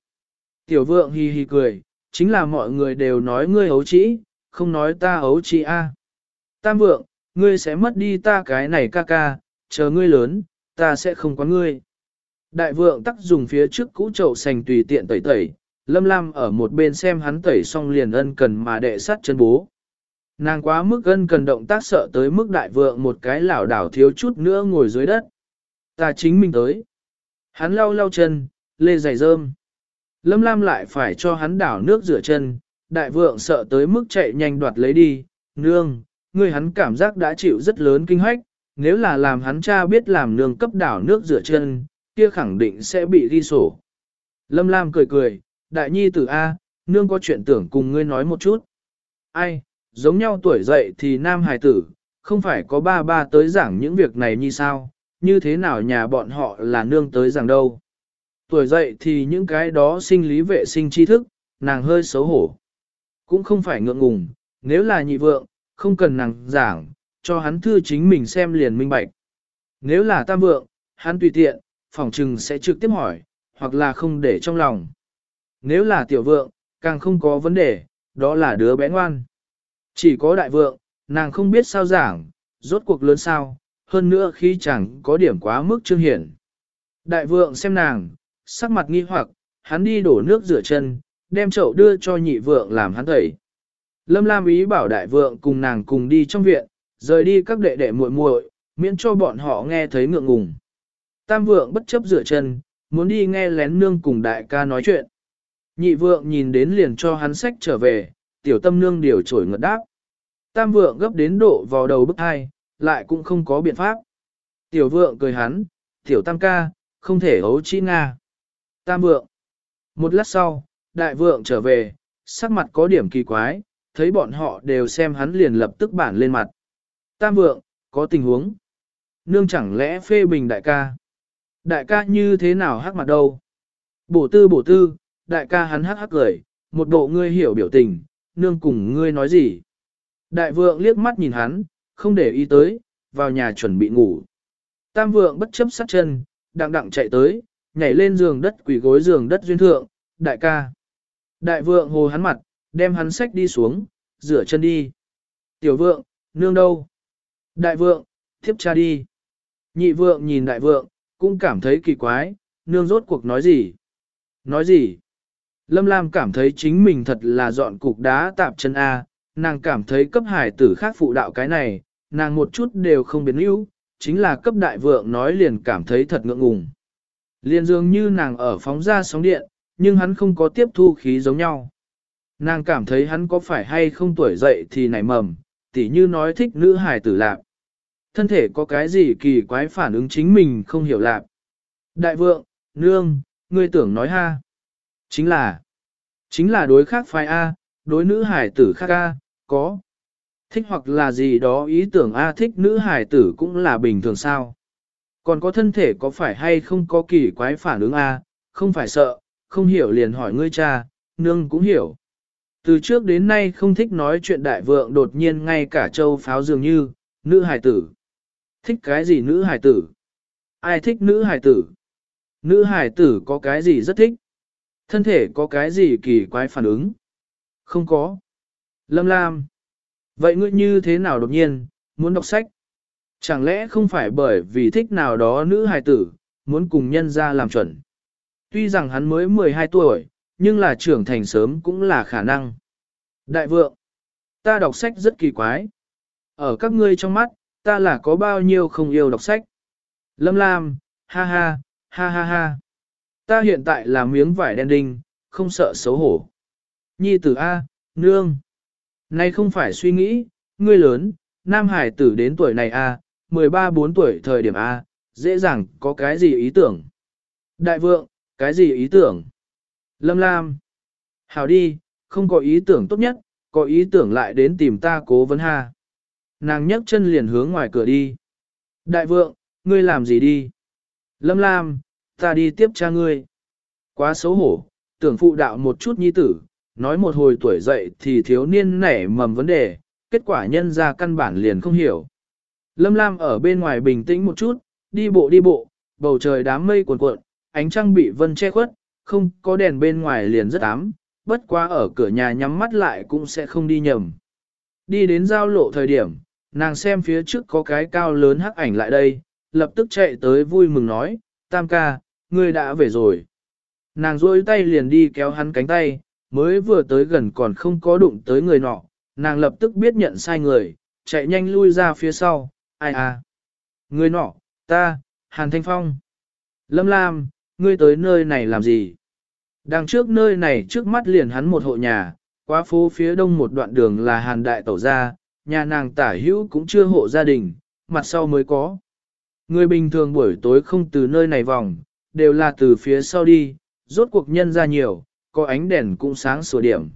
A: Tiểu vượng hì hì cười, chính là mọi người đều nói ngươi hấu trĩ, không nói ta hấu trĩ a. Tam vượng, ngươi sẽ mất đi ta cái này ca ca, chờ ngươi lớn, ta sẽ không có ngươi. Đại vượng tắc dùng phía trước cũ chậu sành tùy tiện tẩy tẩy, lâm lam ở một bên xem hắn tẩy xong liền ân cần mà đệ sát chân bố. Nàng quá mức ân cần động tác sợ tới mức đại vượng một cái lảo đảo thiếu chút nữa ngồi dưới đất. Ta chính mình tới. Hắn lau lau chân, lê giày rơm. Lâm Lam lại phải cho hắn đảo nước rửa chân, đại vượng sợ tới mức chạy nhanh đoạt lấy đi, nương, người hắn cảm giác đã chịu rất lớn kinh hoách, nếu là làm hắn cha biết làm nương cấp đảo nước rửa chân, kia khẳng định sẽ bị ghi sổ. Lâm Lam cười cười, đại nhi tử A, nương có chuyện tưởng cùng ngươi nói một chút. Ai, giống nhau tuổi dậy thì nam hài tử, không phải có ba ba tới giảng những việc này như sao, như thế nào nhà bọn họ là nương tới giảng đâu. Tuổi dậy thì những cái đó sinh lý vệ sinh tri thức, nàng hơi xấu hổ. Cũng không phải ngượng ngùng, nếu là nhị vượng, không cần nàng giảng, cho hắn thư chính mình xem liền minh bạch. Nếu là tam vượng, hắn tùy tiện, phỏng trừng sẽ trực tiếp hỏi, hoặc là không để trong lòng. Nếu là tiểu vượng, càng không có vấn đề, đó là đứa bé ngoan. Chỉ có đại vượng, nàng không biết sao giảng, rốt cuộc lớn sao, hơn nữa khi chẳng có điểm quá mức trương hiển. Đại vượng xem nàng, sắc mặt nghi hoặc, hắn đi đổ nước rửa chân, đem chậu đưa cho nhị vượng làm hắn tẩy. Lâm Lam ý bảo đại vượng cùng nàng cùng đi trong viện, rời đi các đệ đệ muội muội, miễn cho bọn họ nghe thấy ngượng ngùng. Tam vượng bất chấp rửa chân, muốn đi nghe lén nương cùng đại ca nói chuyện. Nhị vượng nhìn đến liền cho hắn sách trở về, tiểu tâm nương điều trổi ngật đáp. Tam vượng gấp đến độ vào đầu bức hai, lại cũng không có biện pháp. Tiểu vượng cười hắn, tiểu tam ca, không thể ấu chi nga. Tam vượng. Một lát sau, đại vượng trở về, sắc mặt có điểm kỳ quái, thấy bọn họ đều xem hắn liền lập tức bản lên mặt. Tam vượng, có tình huống. Nương chẳng lẽ phê bình đại ca. Đại ca như thế nào hắc mặt đâu? Bổ tư bổ tư, đại ca hắn hắc hắc cười, một bộ ngươi hiểu biểu tình, nương cùng ngươi nói gì? Đại vượng liếc mắt nhìn hắn, không để ý tới, vào nhà chuẩn bị ngủ. Tam vượng bất chấp sát chân, đặng đặng chạy tới, nhảy lên giường đất quỷ gối giường đất duyên thượng, đại ca. Đại vượng hồ hắn mặt, đem hắn sách đi xuống, rửa chân đi. Tiểu vượng, nương đâu? Đại vượng, thiếp cha đi. Nhị vượng nhìn đại vượng, cũng cảm thấy kỳ quái, nương rốt cuộc nói gì? Nói gì? Lâm Lam cảm thấy chính mình thật là dọn cục đá tạp chân A, nàng cảm thấy cấp hải tử khác phụ đạo cái này, nàng một chút đều không biến yếu, chính là cấp đại vượng nói liền cảm thấy thật ngượng ngùng. Liền dường như nàng ở phóng ra sóng điện, nhưng hắn không có tiếp thu khí giống nhau. Nàng cảm thấy hắn có phải hay không tuổi dậy thì nảy mầm, tỉ như nói thích nữ hài tử lạc. Thân thể có cái gì kỳ quái phản ứng chính mình không hiểu lạc. Đại vượng, nương, ngươi tưởng nói ha. Chính là, chính là đối khác phái A, đối nữ hài tử khác A, có. Thích hoặc là gì đó ý tưởng A thích nữ hài tử cũng là bình thường sao. Còn có thân thể có phải hay không có kỳ quái phản ứng A, không phải sợ, không hiểu liền hỏi ngươi cha, nương cũng hiểu. Từ trước đến nay không thích nói chuyện đại vượng đột nhiên ngay cả châu pháo dường như, nữ hải tử. Thích cái gì nữ hải tử? Ai thích nữ hải tử? Nữ hải tử có cái gì rất thích? Thân thể có cái gì kỳ quái phản ứng? Không có. Lâm Lam. Vậy ngươi như thế nào đột nhiên, muốn đọc sách? Chẳng lẽ không phải bởi vì thích nào đó nữ hài tử, muốn cùng nhân ra làm chuẩn? Tuy rằng hắn mới 12 tuổi, nhưng là trưởng thành sớm cũng là khả năng. Đại vượng, ta đọc sách rất kỳ quái. Ở các ngươi trong mắt, ta là có bao nhiêu không yêu đọc sách. Lâm Lam, ha ha, ha ha ha. Ta hiện tại là miếng vải đen đinh, không sợ xấu hổ. Nhi tử A, nương. Nay không phải suy nghĩ, ngươi lớn, nam hải tử đến tuổi này A, 13-4 tuổi thời điểm A, dễ dàng có cái gì ý tưởng. Đại vượng, cái gì ý tưởng? Lâm Lam. Hảo đi, không có ý tưởng tốt nhất, có ý tưởng lại đến tìm ta cố vấn ha. Nàng nhấc chân liền hướng ngoài cửa đi. Đại vượng, ngươi làm gì đi? Lâm Lam, ta đi tiếp cha ngươi. Quá xấu hổ, tưởng phụ đạo một chút nhi tử, nói một hồi tuổi dậy thì thiếu niên nảy mầm vấn đề, kết quả nhân ra căn bản liền không hiểu. Lâm Lam ở bên ngoài bình tĩnh một chút, đi bộ đi bộ, bầu trời đám mây cuồn cuộn, ánh trăng bị vân che khuất, không có đèn bên ngoài liền rất ám, bất quá ở cửa nhà nhắm mắt lại cũng sẽ không đi nhầm. Đi đến giao lộ thời điểm, nàng xem phía trước có cái cao lớn hắc ảnh lại đây, lập tức chạy tới vui mừng nói, tam ca, ngươi đã về rồi. Nàng rôi tay liền đi kéo hắn cánh tay, mới vừa tới gần còn không có đụng tới người nọ, nàng lập tức biết nhận sai người, chạy nhanh lui ra phía sau, ai à. Người nọ, ta, Hàn Thanh Phong. Lâm Lam, ngươi tới nơi này làm gì? Đằng trước nơi này trước mắt liền hắn một hộ nhà, qua phố phía đông một đoạn đường là Hàn Đại Tẩu gia, nhà nàng tả hữu cũng chưa hộ gia đình, mặt sau mới có. Người bình thường buổi tối không từ nơi này vòng, đều là từ phía sau đi, rốt cuộc nhân ra nhiều, có ánh đèn cũng sáng sủa điểm.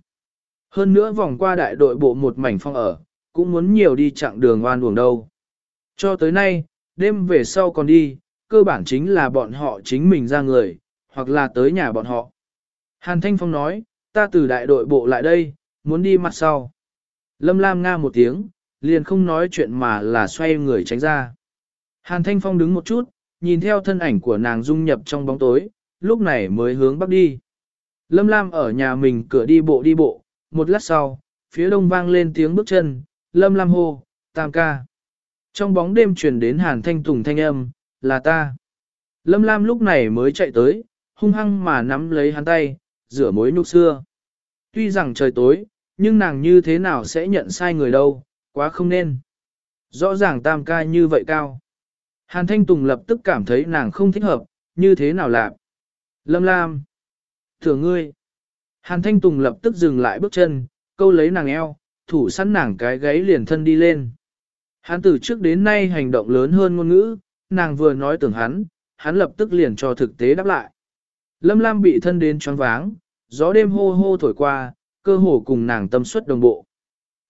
A: Hơn nữa vòng qua đại đội bộ một mảnh phong ở, cũng muốn nhiều đi chặng đường oan uổng đâu. Cho tới nay, đêm về sau còn đi, cơ bản chính là bọn họ chính mình ra người, hoặc là tới nhà bọn họ. Hàn Thanh Phong nói, ta từ đại đội bộ lại đây, muốn đi mặt sau. Lâm Lam nga một tiếng, liền không nói chuyện mà là xoay người tránh ra. Hàn Thanh Phong đứng một chút, nhìn theo thân ảnh của nàng dung nhập trong bóng tối, lúc này mới hướng bắc đi. Lâm Lam ở nhà mình cửa đi bộ đi bộ, một lát sau, phía đông vang lên tiếng bước chân, Lâm Lam hô, tam ca. Trong bóng đêm truyền đến Hàn Thanh Tùng thanh âm, là ta. Lâm Lam lúc này mới chạy tới, hung hăng mà nắm lấy hắn tay, rửa mối nhục xưa. Tuy rằng trời tối, nhưng nàng như thế nào sẽ nhận sai người đâu, quá không nên. Rõ ràng tam ca như vậy cao. Hàn Thanh Tùng lập tức cảm thấy nàng không thích hợp, như thế nào lạc. Lâm Lam. Thưa ngươi. Hàn Thanh Tùng lập tức dừng lại bước chân, câu lấy nàng eo, thủ sẵn nàng cái gáy liền thân đi lên. Hàn từ trước đến nay hành động lớn hơn ngôn ngữ, nàng vừa nói tưởng hắn, hắn lập tức liền cho thực tế đáp lại. Lâm Lam bị thân đến choáng váng, gió đêm hô hô thổi qua, cơ hồ cùng nàng tâm suất đồng bộ.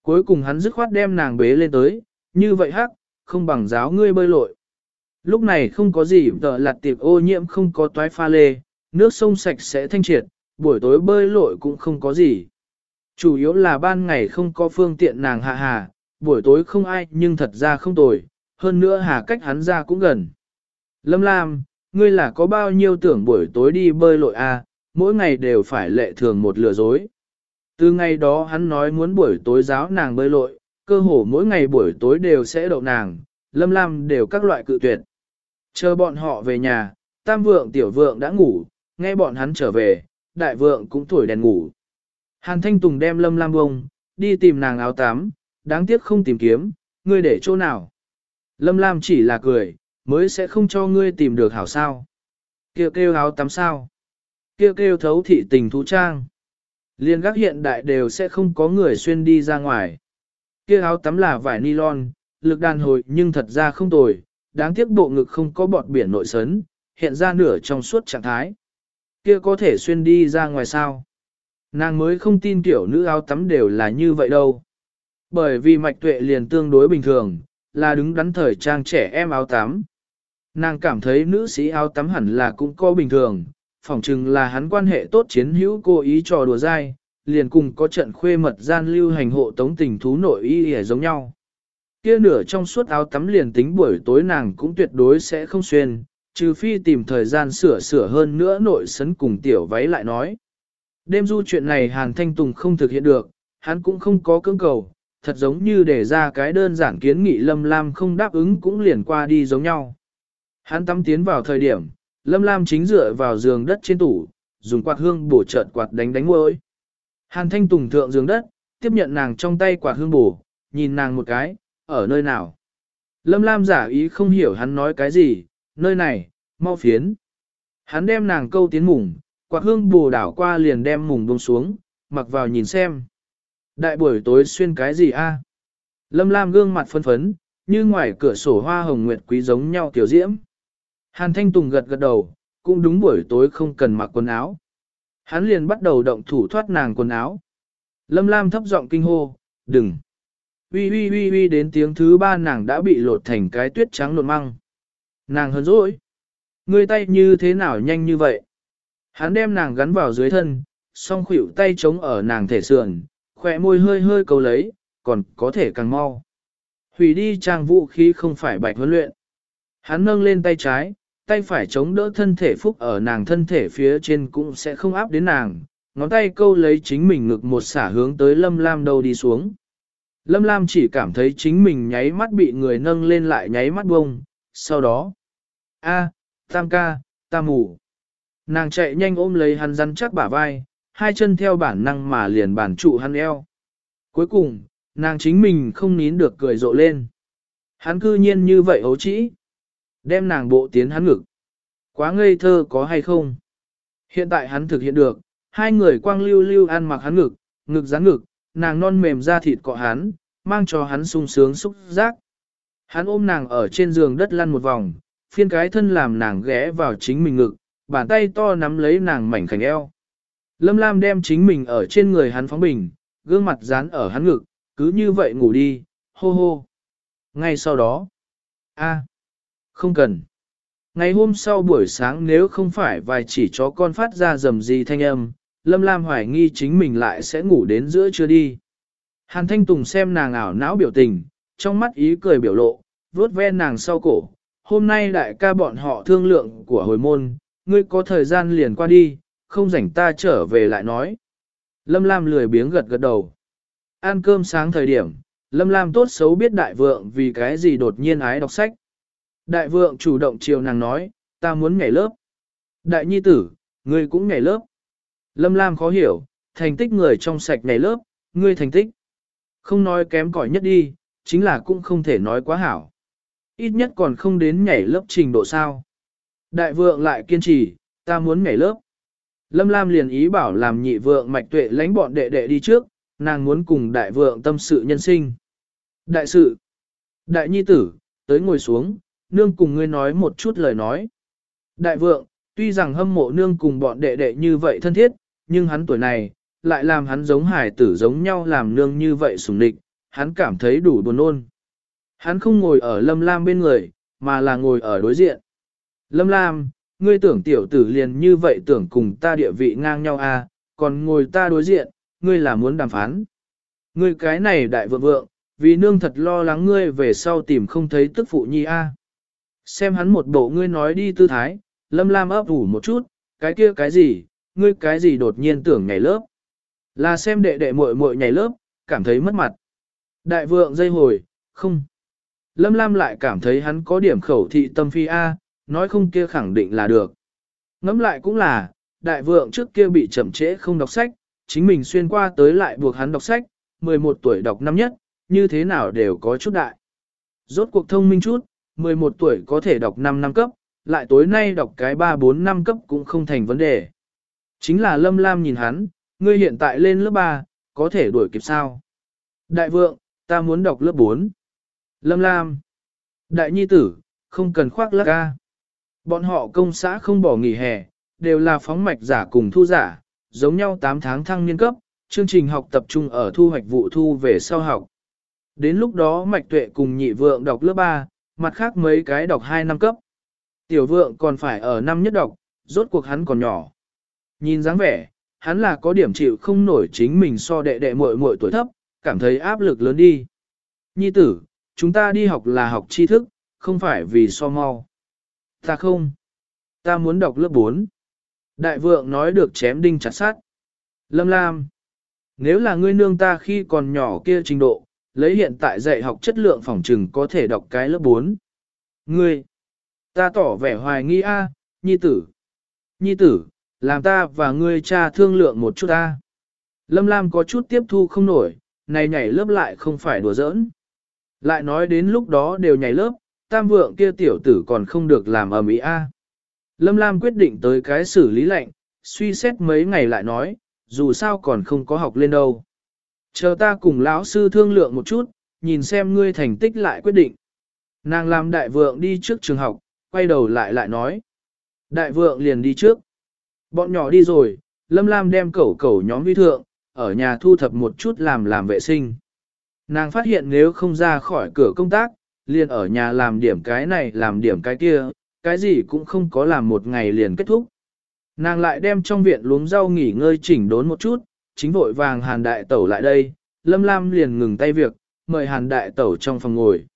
A: Cuối cùng hắn dứt khoát đem nàng bế lên tới, như vậy hắc, không bằng giáo ngươi bơi lội. Lúc này không có gì tợ lặt tiệp ô nhiễm không có toái pha lê, nước sông sạch sẽ thanh triệt, buổi tối bơi lội cũng không có gì. Chủ yếu là ban ngày không có phương tiện nàng hạ hà, buổi tối không ai nhưng thật ra không tồi, hơn nữa hà cách hắn ra cũng gần. Lâm Lam, ngươi là có bao nhiêu tưởng buổi tối đi bơi lội à, mỗi ngày đều phải lệ thường một lừa dối. Từ ngày đó hắn nói muốn buổi tối giáo nàng bơi lội, cơ hồ mỗi ngày buổi tối đều sẽ đậu nàng, Lâm Lam đều các loại cự tuyệt. Chờ bọn họ về nhà, tam vượng tiểu vượng đã ngủ, nghe bọn hắn trở về, đại vượng cũng thổi đèn ngủ. Hàn Thanh Tùng đem Lâm Lam bông, đi tìm nàng áo tắm, đáng tiếc không tìm kiếm, ngươi để chỗ nào. Lâm Lam chỉ là cười, mới sẽ không cho ngươi tìm được hảo sao. Kêu kêu áo tắm sao. Kêu kêu thấu thị tình thú trang. Liên gác hiện đại đều sẽ không có người xuyên đi ra ngoài. Kia áo tắm là vải nylon, lực đàn hồi nhưng thật ra không tồi, đáng tiếc bộ ngực không có bọt biển nội sấn, hiện ra nửa trong suốt trạng thái. Kia có thể xuyên đi ra ngoài sao? Nàng mới không tin tiểu nữ áo tắm đều là như vậy đâu. Bởi vì mạch tuệ liền tương đối bình thường, là đứng đắn thời trang trẻ em áo tắm. Nàng cảm thấy nữ sĩ áo tắm hẳn là cũng có bình thường, phỏng chừng là hắn quan hệ tốt chiến hữu cố ý trò đùa dai, liền cùng có trận khuê mật gian lưu hành hộ tống tình thú nội y hề giống nhau. Kia nửa trong suốt áo tắm liền tính buổi tối nàng cũng tuyệt đối sẽ không xuyên, trừ phi tìm thời gian sửa sửa hơn nữa nội sấn cùng tiểu váy lại nói. Đêm du chuyện này Hàn Thanh Tùng không thực hiện được, hắn cũng không có cưỡng cầu, thật giống như để ra cái đơn giản kiến nghị Lâm Lam không đáp ứng cũng liền qua đi giống nhau. Hắn tắm tiến vào thời điểm, Lâm Lam chính dựa vào giường đất trên tủ, dùng quạt hương bổ trợn quạt đánh đánh môi. Hàn Thanh Tùng thượng giường đất, tiếp nhận nàng trong tay quạt hương bổ, nhìn nàng một cái, ở nơi nào. Lâm Lam giả ý không hiểu hắn nói cái gì, nơi này, mau phiến. Hắn đem nàng câu tiến mùng, quạt hương bổ đảo qua liền đem mùng buông xuống, mặc vào nhìn xem. Đại buổi tối xuyên cái gì a? Lâm Lam gương mặt phân phấn, như ngoài cửa sổ hoa hồng nguyệt quý giống nhau tiểu diễm. Hàn Thanh Tùng gật gật đầu, cũng đúng buổi tối không cần mặc quần áo. Hắn liền bắt đầu động thủ thoát nàng quần áo. Lâm Lam thấp giọng kinh hô, đừng. Ui ui ui ui đến tiếng thứ ba nàng đã bị lột thành cái tuyết trắng lột măng. Nàng hờn dỗi. Ngươi tay như thế nào nhanh như vậy? Hắn đem nàng gắn vào dưới thân, song khuỷu tay chống ở nàng thể sườn, khỏe môi hơi hơi cầu lấy, còn có thể càng mau. Hủy đi trang vũ khí không phải bạch huấn luyện. Hắn nâng lên tay trái, tay phải chống đỡ thân thể phúc ở nàng thân thể phía trên cũng sẽ không áp đến nàng, ngón tay câu lấy chính mình ngực một xả hướng tới Lâm Lam đầu đi xuống. Lâm Lam chỉ cảm thấy chính mình nháy mắt bị người nâng lên lại nháy mắt bông, sau đó, a, tam ca, tam mù. Nàng chạy nhanh ôm lấy hắn rắn chắc bả vai, hai chân theo bản năng mà liền bản trụ hắn eo. Cuối cùng, nàng chính mình không nín được cười rộ lên. Hắn cư nhiên như vậy ấu trĩ. Đem nàng bộ tiến hắn ngực. Quá ngây thơ có hay không? Hiện tại hắn thực hiện được, hai người quang lưu lưu ăn mặc hắn ngực, ngực rắn ngực, nàng non mềm da thịt cọ hắn, mang cho hắn sung sướng xúc giác. Hắn ôm nàng ở trên giường đất lăn một vòng, phiên cái thân làm nàng ghé vào chính mình ngực, bàn tay to nắm lấy nàng mảnh khảnh eo. Lâm Lam đem chính mình ở trên người hắn phóng bình, gương mặt dán ở hắn ngực, cứ như vậy ngủ đi, hô hô. Ngay sau đó, a, không cần. Ngày hôm sau buổi sáng nếu không phải vài chỉ chó con phát ra rầm gì thanh âm, Lâm Lam hoài nghi chính mình lại sẽ ngủ đến giữa trưa đi. Hàn Thanh Tùng xem nàng ảo não biểu tình, trong mắt ý cười biểu lộ, vuốt ve nàng sau cổ. Hôm nay đại ca bọn họ thương lượng của hồi môn, ngươi có thời gian liền qua đi, không rảnh ta trở về lại nói. Lâm Lam lười biếng gật gật đầu. Ăn cơm sáng thời điểm, Lâm Lam tốt xấu biết đại vượng vì cái gì đột nhiên ái đọc sách. Đại vượng chủ động chiều nàng nói, ta muốn nhảy lớp. Đại nhi tử, ngươi cũng nhảy lớp. Lâm Lam khó hiểu, thành tích người trong sạch nhảy lớp, ngươi thành tích. Không nói kém cỏi nhất đi, chính là cũng không thể nói quá hảo. Ít nhất còn không đến nhảy lớp trình độ sao. Đại vượng lại kiên trì, ta muốn nhảy lớp. Lâm Lam liền ý bảo làm nhị vượng mạch tuệ lãnh bọn đệ đệ đi trước, nàng muốn cùng đại vượng tâm sự nhân sinh. Đại sự, đại nhi tử, tới ngồi xuống, nương cùng ngươi nói một chút lời nói. Đại vượng, tuy rằng hâm mộ nương cùng bọn đệ đệ như vậy thân thiết, nhưng hắn tuổi này, lại làm hắn giống hải tử giống nhau làm nương như vậy sủng địch, hắn cảm thấy đủ buồn ôn. Hắn không ngồi ở Lâm Lam bên người, mà là ngồi ở đối diện. Lâm Lam, ngươi tưởng tiểu tử liền như vậy tưởng cùng ta địa vị ngang nhau à, còn ngồi ta đối diện, ngươi là muốn đàm phán. Ngươi cái này đại vượng vượng, vì nương thật lo lắng ngươi về sau tìm không thấy tức phụ nhi a. À. Xem hắn một bộ ngươi nói đi tư thái, lâm lam ấp ủ một chút, cái kia cái gì, ngươi cái gì đột nhiên tưởng nhảy lớp. Là xem đệ đệ muội muội nhảy lớp, cảm thấy mất mặt. Đại vượng dây hồi, không. Lâm Lam lại cảm thấy hắn có điểm khẩu thị tâm phi A, nói không kia khẳng định là được. Ngẫm lại cũng là, đại vượng trước kia bị chậm trễ không đọc sách, chính mình xuyên qua tới lại buộc hắn đọc sách, 11 tuổi đọc năm nhất, như thế nào đều có chút đại. Rốt cuộc thông minh chút, 11 tuổi có thể đọc 5 năm cấp, lại tối nay đọc cái 3-4 năm cấp cũng không thành vấn đề. Chính là Lâm Lam nhìn hắn, ngươi hiện tại lên lớp 3, có thể đuổi kịp sao? Đại vượng, ta muốn đọc lớp 4. Lâm Lam. Đại nhi tử, không cần khoác lác ca. Bọn họ công xã không bỏ nghỉ hè, đều là phóng mạch giả cùng thu giả, giống nhau 8 tháng thăng niên cấp, chương trình học tập trung ở thu hoạch vụ thu về sau học. Đến lúc đó mạch tuệ cùng nhị vượng đọc lớp 3, mặt khác mấy cái đọc 2 năm cấp. Tiểu vượng còn phải ở năm nhất đọc, rốt cuộc hắn còn nhỏ. Nhìn dáng vẻ, hắn là có điểm chịu không nổi chính mình so đệ đệ muội muội tuổi thấp, cảm thấy áp lực lớn đi. Nhi tử, chúng ta đi học là học tri thức, không phải vì so mau. Ta không. Ta muốn đọc lớp 4. Đại vượng nói được chém đinh chặt sát. Lâm Lam. Nếu là ngươi nương ta khi còn nhỏ kia trình độ, lấy hiện tại dạy học chất lượng phòng trừng có thể đọc cái lớp 4. Ngươi. Ta tỏ vẻ hoài nghi a, nhi tử. Nhi tử, làm ta và ngươi cha thương lượng một chút ta. Lâm Lam có chút tiếp thu không nổi, này nhảy lớp lại không phải đùa giỡn. Lại nói đến lúc đó đều nhảy lớp, tam vượng kia tiểu tử còn không được làm ở Mỹ A. Lâm Lam quyết định tới cái xử lý lệnh, suy xét mấy ngày lại nói, dù sao còn không có học lên đâu. Chờ ta cùng lão sư thương lượng một chút, nhìn xem ngươi thành tích lại quyết định. Nàng làm đại vượng đi trước trường học, quay đầu lại lại nói. Đại vượng liền đi trước. Bọn nhỏ đi rồi, Lâm Lam đem cẩu cẩu nhóm vi thượng, ở nhà thu thập một chút làm làm vệ sinh. Nàng phát hiện nếu không ra khỏi cửa công tác, liền ở nhà làm điểm cái này làm điểm cái kia, cái gì cũng không có làm một ngày liền kết thúc. Nàng lại đem trong viện luống rau nghỉ ngơi chỉnh đốn một chút, chính vội vàng hàn đại tẩu lại đây, Lâm Lam liền ngừng tay việc, mời Hàn Đại Tẩu trong phòng ngồi.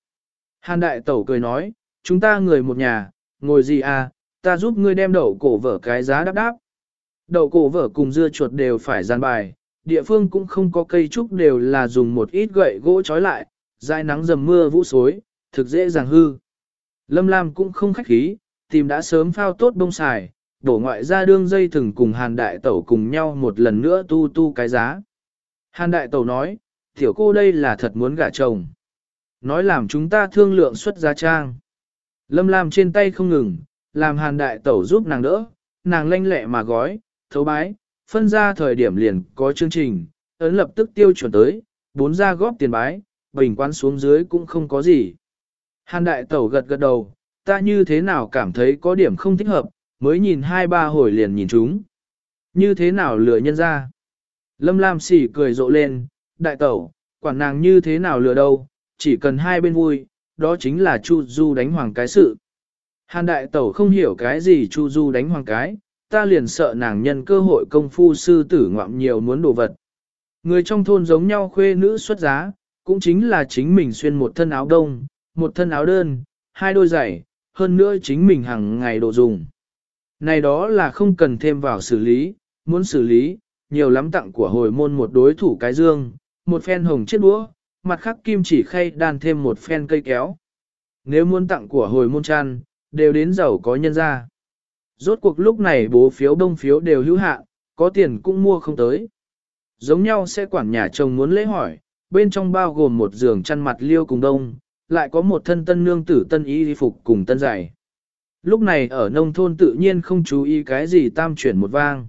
A: Hàn Đại Tẩu cười nói, chúng ta người một nhà, ngồi gì à, ta giúp ngươi đem đậu cổ vở cái giá đáp đáp. Đậu cổ vở cùng dưa chuột đều phải gian bài, địa phương cũng không có cây trúc đều là dùng một ít gậy gỗ trói lại, dai nắng dầm mưa vũ xối, thực dễ dàng hư. Lâm Lam cũng không khách khí, tìm đã sớm phao tốt bông xài, đổ ngoại ra đương dây thừng cùng Hàn Đại Tẩu cùng nhau một lần nữa tu tu cái giá. Hàn Đại Tẩu nói, tiểu cô đây là thật muốn gả chồng. Nói làm chúng ta thương lượng xuất giá trang. Lâm Lam trên tay không ngừng, làm Hàn Đại Tẩu giúp nàng đỡ, nàng lanh lẹ mà gói, thấu bái, phân ra thời điểm liền có chương trình, ấn lập tức tiêu chuẩn tới, bốn ra góp tiền bái, bình quan xuống dưới cũng không có gì. Hàn đại tẩu gật gật đầu, ta như thế nào cảm thấy có điểm không thích hợp, mới nhìn hai ba hồi liền nhìn chúng. Như thế nào lừa nhân ra? Lâm Lam xỉ cười rộ lên, đại tẩu, quản nàng như thế nào lừa đâu, chỉ cần hai bên vui, đó chính là Chu Du đánh hoàng cái sự. Hàn đại tẩu không hiểu cái gì Chu Du đánh hoàng cái, ta liền sợ nàng nhân cơ hội công phu sư tử ngoạm nhiều muốn đồ vật. Người trong thôn giống nhau khuê nữ xuất giá, cũng chính là chính mình xuyên một thân áo đông, một thân áo đơn, hai đôi giày, hơn nữa chính mình hàng ngày đồ dùng. Này đó là không cần thêm vào xử lý, muốn xử lý, nhiều lắm tặng của hồi môn một đối thủ cái dương, một phen hồng chiếc đũa, mặt khác kim chỉ khay đan thêm một phen cây kéo. Nếu muốn tặng của hồi môn chăn, đều đến giàu có nhân ra. Rốt cuộc lúc này bố phiếu đông phiếu đều hữu hạn, có tiền cũng mua không tới. Giống nhau sẽ quản nhà chồng muốn lễ hỏi, bên trong bao gồm một giường chăn mặt liêu cùng đông, lại có một thân tân nương tử tân y phục cùng tân giày. Lúc này ở nông thôn tự nhiên không chú ý cái gì tam chuyển một vang.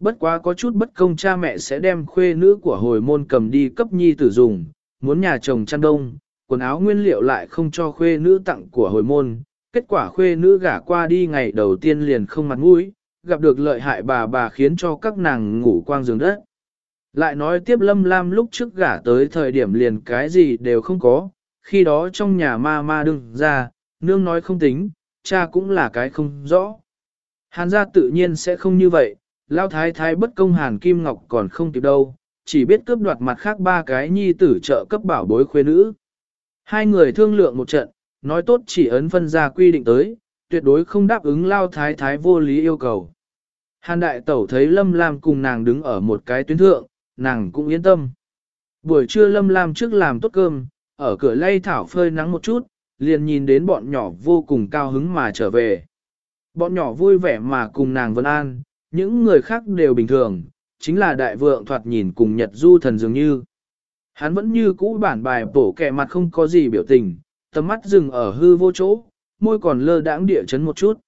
A: Bất quá có chút bất công cha mẹ sẽ đem khuê nữ của hồi môn cầm đi cấp nhi tử dùng, muốn nhà chồng chăn đông, quần áo nguyên liệu lại không cho khuê nữ tặng của hồi môn, kết quả khuê nữ gả qua đi ngày đầu tiên liền không mặt mũi, gặp được lợi hại bà bà khiến cho các nàng ngủ quang giường đất. Lại nói tiếp Lâm Lam lúc trước gả tới thời điểm liền cái gì đều không có, khi đó trong nhà ma ma đừng ra, nương nói không tính, cha cũng là cái không rõ. Hàn gia tự nhiên sẽ không như vậy, Lao Thái Thái bất công Hàn Kim Ngọc còn không kịp đâu, chỉ biết cướp đoạt mặt khác ba cái nhi tử trợ cấp bảo bối khuê nữ. Hai người thương lượng một trận, nói tốt chỉ ấn phân ra quy định tới, tuyệt đối không đáp ứng Lao Thái Thái vô lý yêu cầu. Hàn Đại Tẩu thấy Lâm Lam cùng nàng đứng ở một cái tuyến thượng, nàng cũng yên tâm. Buổi trưa Lâm Lam trước làm tốt cơm, ở cửa lay thảo phơi nắng một chút, liền nhìn đến bọn nhỏ vô cùng cao hứng mà trở về. Bọn nhỏ vui vẻ mà cùng nàng vân an, những người khác đều bình thường, chính là đại vượng thoạt nhìn cùng Nhật Du thần dường như. Hắn vẫn như cũ bản bài bổ kẻ mặt không có gì biểu tình, tầm mắt dừng ở hư vô chỗ, môi còn lơ đãng địa chấn một chút.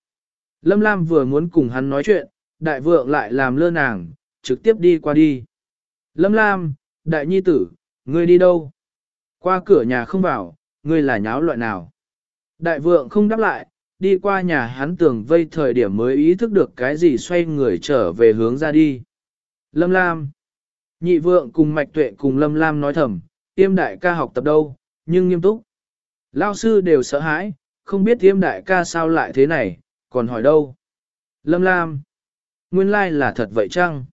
A: Lâm Lam vừa muốn cùng hắn nói chuyện, đại vượng lại làm lơ nàng, trực tiếp đi qua đi. Lâm Lam, đại nhi tử, ngươi đi đâu? Qua cửa nhà không vào, ngươi là nháo loại nào? Đại vượng không đáp lại, đi qua nhà hắn tưởng vây thời điểm mới ý thức được cái gì xoay người trở về hướng ra đi. Lâm Lam. Nhị vượng cùng mạch tuệ cùng Lâm Lam nói thầm, tiêm đại ca học tập đâu, nhưng nghiêm túc. Lao sư đều sợ hãi, không biết tiêm đại ca sao lại thế này, còn hỏi đâu. Lâm Lam. Nguyên lai là thật vậy chăng?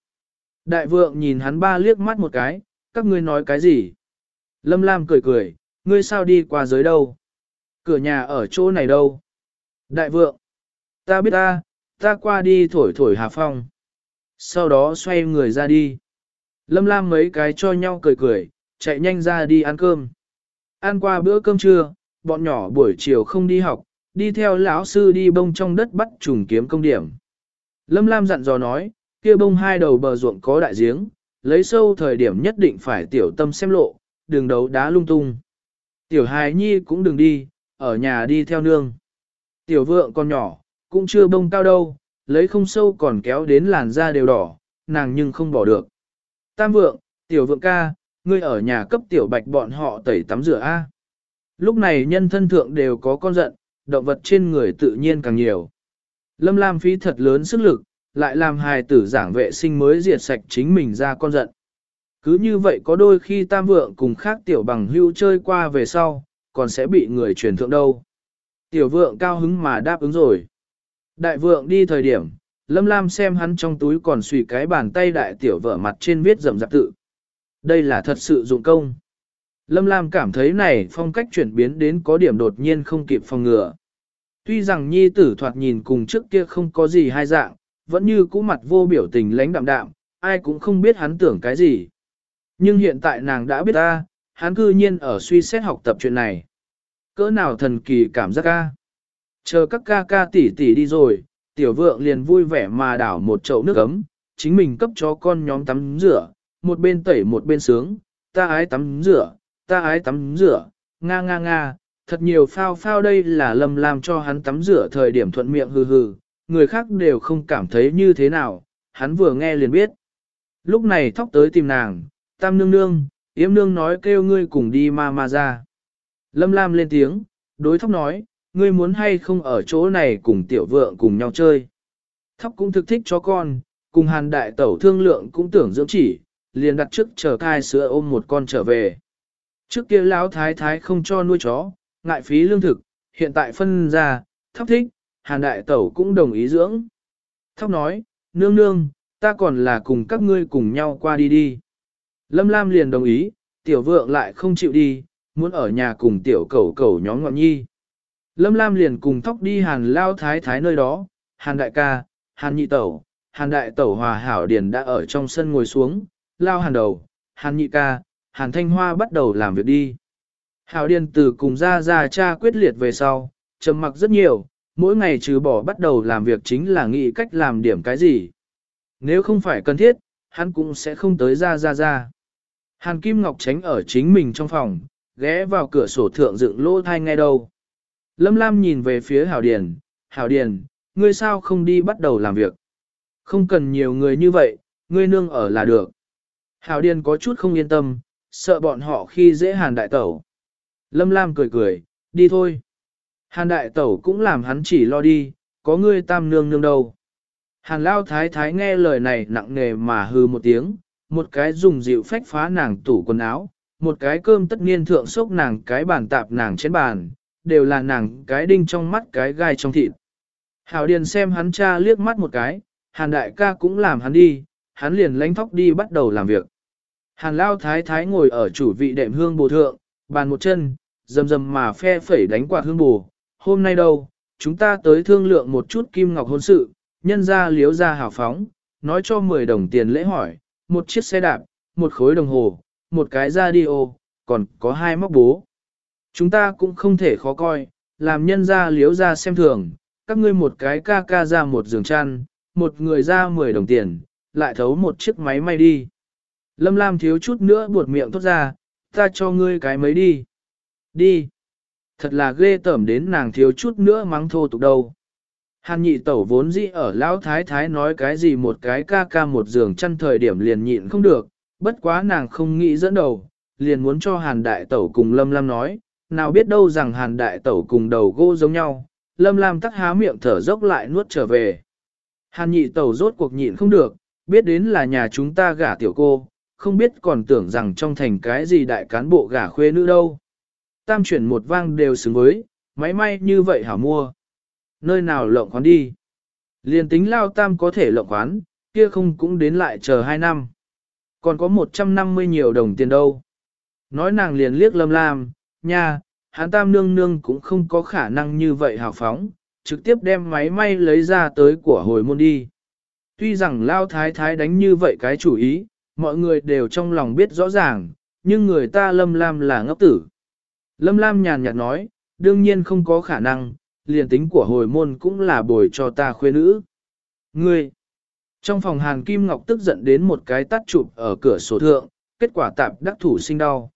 A: Đại vượng nhìn hắn ba liếc mắt một cái, các ngươi nói cái gì? Lâm Lam cười cười, ngươi sao đi qua giới đâu? Cửa nhà ở chỗ này đâu? Đại vượng, ta biết ta, ta qua đi thổi thổi hà phong. Sau đó xoay người ra đi. Lâm Lam mấy cái cho nhau cười cười, chạy nhanh ra đi ăn cơm. Ăn qua bữa cơm trưa, bọn nhỏ buổi chiều không đi học, đi theo lão sư đi bông trong đất bắt trùng kiếm công điểm. Lâm Lam dặn dò nói, kia bông hai đầu bờ ruộng có đại giếng, lấy sâu thời điểm nhất định phải tiểu tâm xem lộ, đường đấu đá lung tung. Tiểu hài nhi cũng đừng đi, ở nhà đi theo nương. Tiểu vượng con nhỏ, cũng chưa bông cao đâu, lấy không sâu còn kéo đến làn da đều đỏ, nàng nhưng không bỏ được. Tam vượng, tiểu vượng ca, ngươi ở nhà cấp tiểu bạch bọn họ tẩy tắm rửa A. Lúc này nhân thân thượng đều có con giận, động vật trên người tự nhiên càng nhiều. Lâm Lam phí thật lớn sức lực, lại làm hài tử giảng vệ sinh mới diệt sạch chính mình ra con giận. Cứ như vậy có đôi khi tam vượng cùng khác tiểu bằng hưu chơi qua về sau, còn sẽ bị người truyền thượng đâu. Tiểu vượng cao hứng mà đáp ứng rồi. Đại vượng đi thời điểm, Lâm Lam xem hắn trong túi còn suy cái bàn tay đại tiểu vợ mặt trên viết rậm rạp tự. Đây là thật sự dụng công. Lâm Lam cảm thấy này phong cách chuyển biến đến có điểm đột nhiên không kịp phòng ngừa. Tuy rằng nhi tử thoạt nhìn cùng trước kia không có gì hai dạng, vẫn như cũ mặt vô biểu tình lãnh đạm đạm, ai cũng không biết hắn tưởng cái gì. Nhưng hiện tại nàng đã biết ta, hắn cư nhiên ở suy xét học tập chuyện này. Cỡ nào thần kỳ cảm giác ca. Chờ các ca ca tỷ tỷ đi rồi, tiểu vượng liền vui vẻ mà đảo một chậu nước ấm, chính mình cấp cho con nhóm tắm rửa, một bên tẩy một bên sướng, ta ái tắm rửa, ta ái tắm rửa, nga nga nga, thật nhiều phao phao đây là lầm làm cho hắn tắm rửa thời điểm thuận miệng hừ hừ, người khác đều không cảm thấy như thế nào, hắn vừa nghe liền biết. Lúc này thóc tới tìm nàng, tam nương nương, yếm nương nói kêu ngươi cùng đi ma ma ra. Lâm Lam lên tiếng, đối thóc nói, ngươi muốn hay không ở chỗ này cùng tiểu vượng cùng nhau chơi. Thóc cũng thực thích cho con, cùng hàn đại tẩu thương lượng cũng tưởng dưỡng chỉ, liền đặt trước chờ thai sữa ôm một con trở về. Trước kia lão thái thái không cho nuôi chó, ngại phí lương thực, hiện tại phân ra, thóc thích, hàn đại tẩu cũng đồng ý dưỡng. Thóc nói, nương nương, ta còn là cùng các ngươi cùng nhau qua đi đi. Lâm Lam liền đồng ý, tiểu vượng lại không chịu đi, muốn ở nhà cùng tiểu cầu cầu nhóm ngọn nhi. Lâm Lam liền cùng thóc đi hàn lao thái thái nơi đó, hàn đại ca, hàn nhị tẩu, hàn đại tẩu hòa hảo điền đã ở trong sân ngồi xuống, lao hàn đầu, hàn nhị ca, hàn thanh hoa bắt đầu làm việc đi. Hảo điền từ cùng ra ra cha quyết liệt về sau, trầm mặc rất nhiều, mỗi ngày trừ bỏ bắt đầu làm việc chính là nghĩ cách làm điểm cái gì. Nếu không phải cần thiết, hắn cũng sẽ không tới ra ra ra. Hàn Kim Ngọc tránh ở chính mình trong phòng, ghé vào cửa sổ thượng dựng lỗ thai ngay đâu. Lâm Lam nhìn về phía Hảo Điền, Hảo Điền, ngươi sao không đi bắt đầu làm việc? Không cần nhiều người như vậy, ngươi nương ở là được. Hảo Điền có chút không yên tâm, sợ bọn họ khi dễ Hàn Đại Tẩu. Lâm Lam cười cười, đi thôi. Hàn Đại Tẩu cũng làm hắn chỉ lo đi, có ngươi tam nương nương đâu. Hàn Lao Thái Thái nghe lời này nặng nề mà hư một tiếng, một cái dùng dịu phách phá nàng tủ quần áo, một cái cơm tất niên thượng sốc nàng cái bàn tạp nàng trên bàn, đều là nàng cái đinh trong mắt cái gai trong thịt. Hảo Điền xem hắn cha liếc mắt một cái, Hàn đại ca cũng làm hắn đi, hắn liền lánh thóc đi bắt đầu làm việc. Hàn Lao Thái Thái ngồi ở chủ vị đệm hương bồ thượng, bàn một chân, dầm dầm mà phe phẩy đánh quạt hương bồ. Hôm nay đâu, chúng ta tới thương lượng một chút kim ngọc hôn sự, nhân ra liếu ra hào phóng, nói cho 10 đồng tiền lễ hỏi, một chiếc xe đạp, một khối đồng hồ, một cái radio, còn có hai móc bố. Chúng ta cũng không thể khó coi, làm nhân ra liếu ra xem thường, các ngươi một cái ca ca ra một giường chăn, một người ra 10 đồng tiền, lại thấu một chiếc máy may đi. Lâm Lam thiếu chút nữa buột miệng thốt ra, ta cho ngươi cái mấy đi. Đi. Thật là ghê tởm đến nàng thiếu chút nữa mắng thô tục đâu. Hàn nhị tẩu vốn dĩ ở lão thái thái nói cái gì một cái ca ca một giường chăn thời điểm liền nhịn không được, bất quá nàng không nghĩ dẫn đầu, liền muốn cho hàn đại tẩu cùng lâm lam nói, nào biết đâu rằng hàn đại tẩu cùng đầu gỗ giống nhau, lâm lam tắc há miệng thở dốc lại nuốt trở về. Hàn nhị tẩu rốt cuộc nhịn không được, biết đến là nhà chúng ta gả tiểu cô, không biết còn tưởng rằng trong thành cái gì đại cán bộ gả khuê nữ đâu. Tam chuyển một vang đều xứng với, máy may như vậy hả mua nơi nào lộng khoán đi. Liên tính lao tam có thể lộng khoán, kia không cũng đến lại chờ 2 năm. Còn có 150 nhiều đồng tiền đâu. Nói nàng liền liếc lâm lam, nha, hắn tam nương nương cũng không có khả năng như vậy hào phóng, trực tiếp đem máy may lấy ra tới của hồi môn đi. Tuy rằng lao thái thái đánh như vậy cái chủ ý, mọi người đều trong lòng biết rõ ràng, nhưng người ta lâm lam là ngốc tử. Lâm lam nhàn nhạt nói, đương nhiên không có khả năng, liền tính của hồi môn cũng là bồi cho ta khuê nữ. Ngươi! Trong phòng Hàn Kim Ngọc tức giận đến một cái tắt chụp ở cửa sổ thượng, kết quả tạp đắc thủ sinh đau.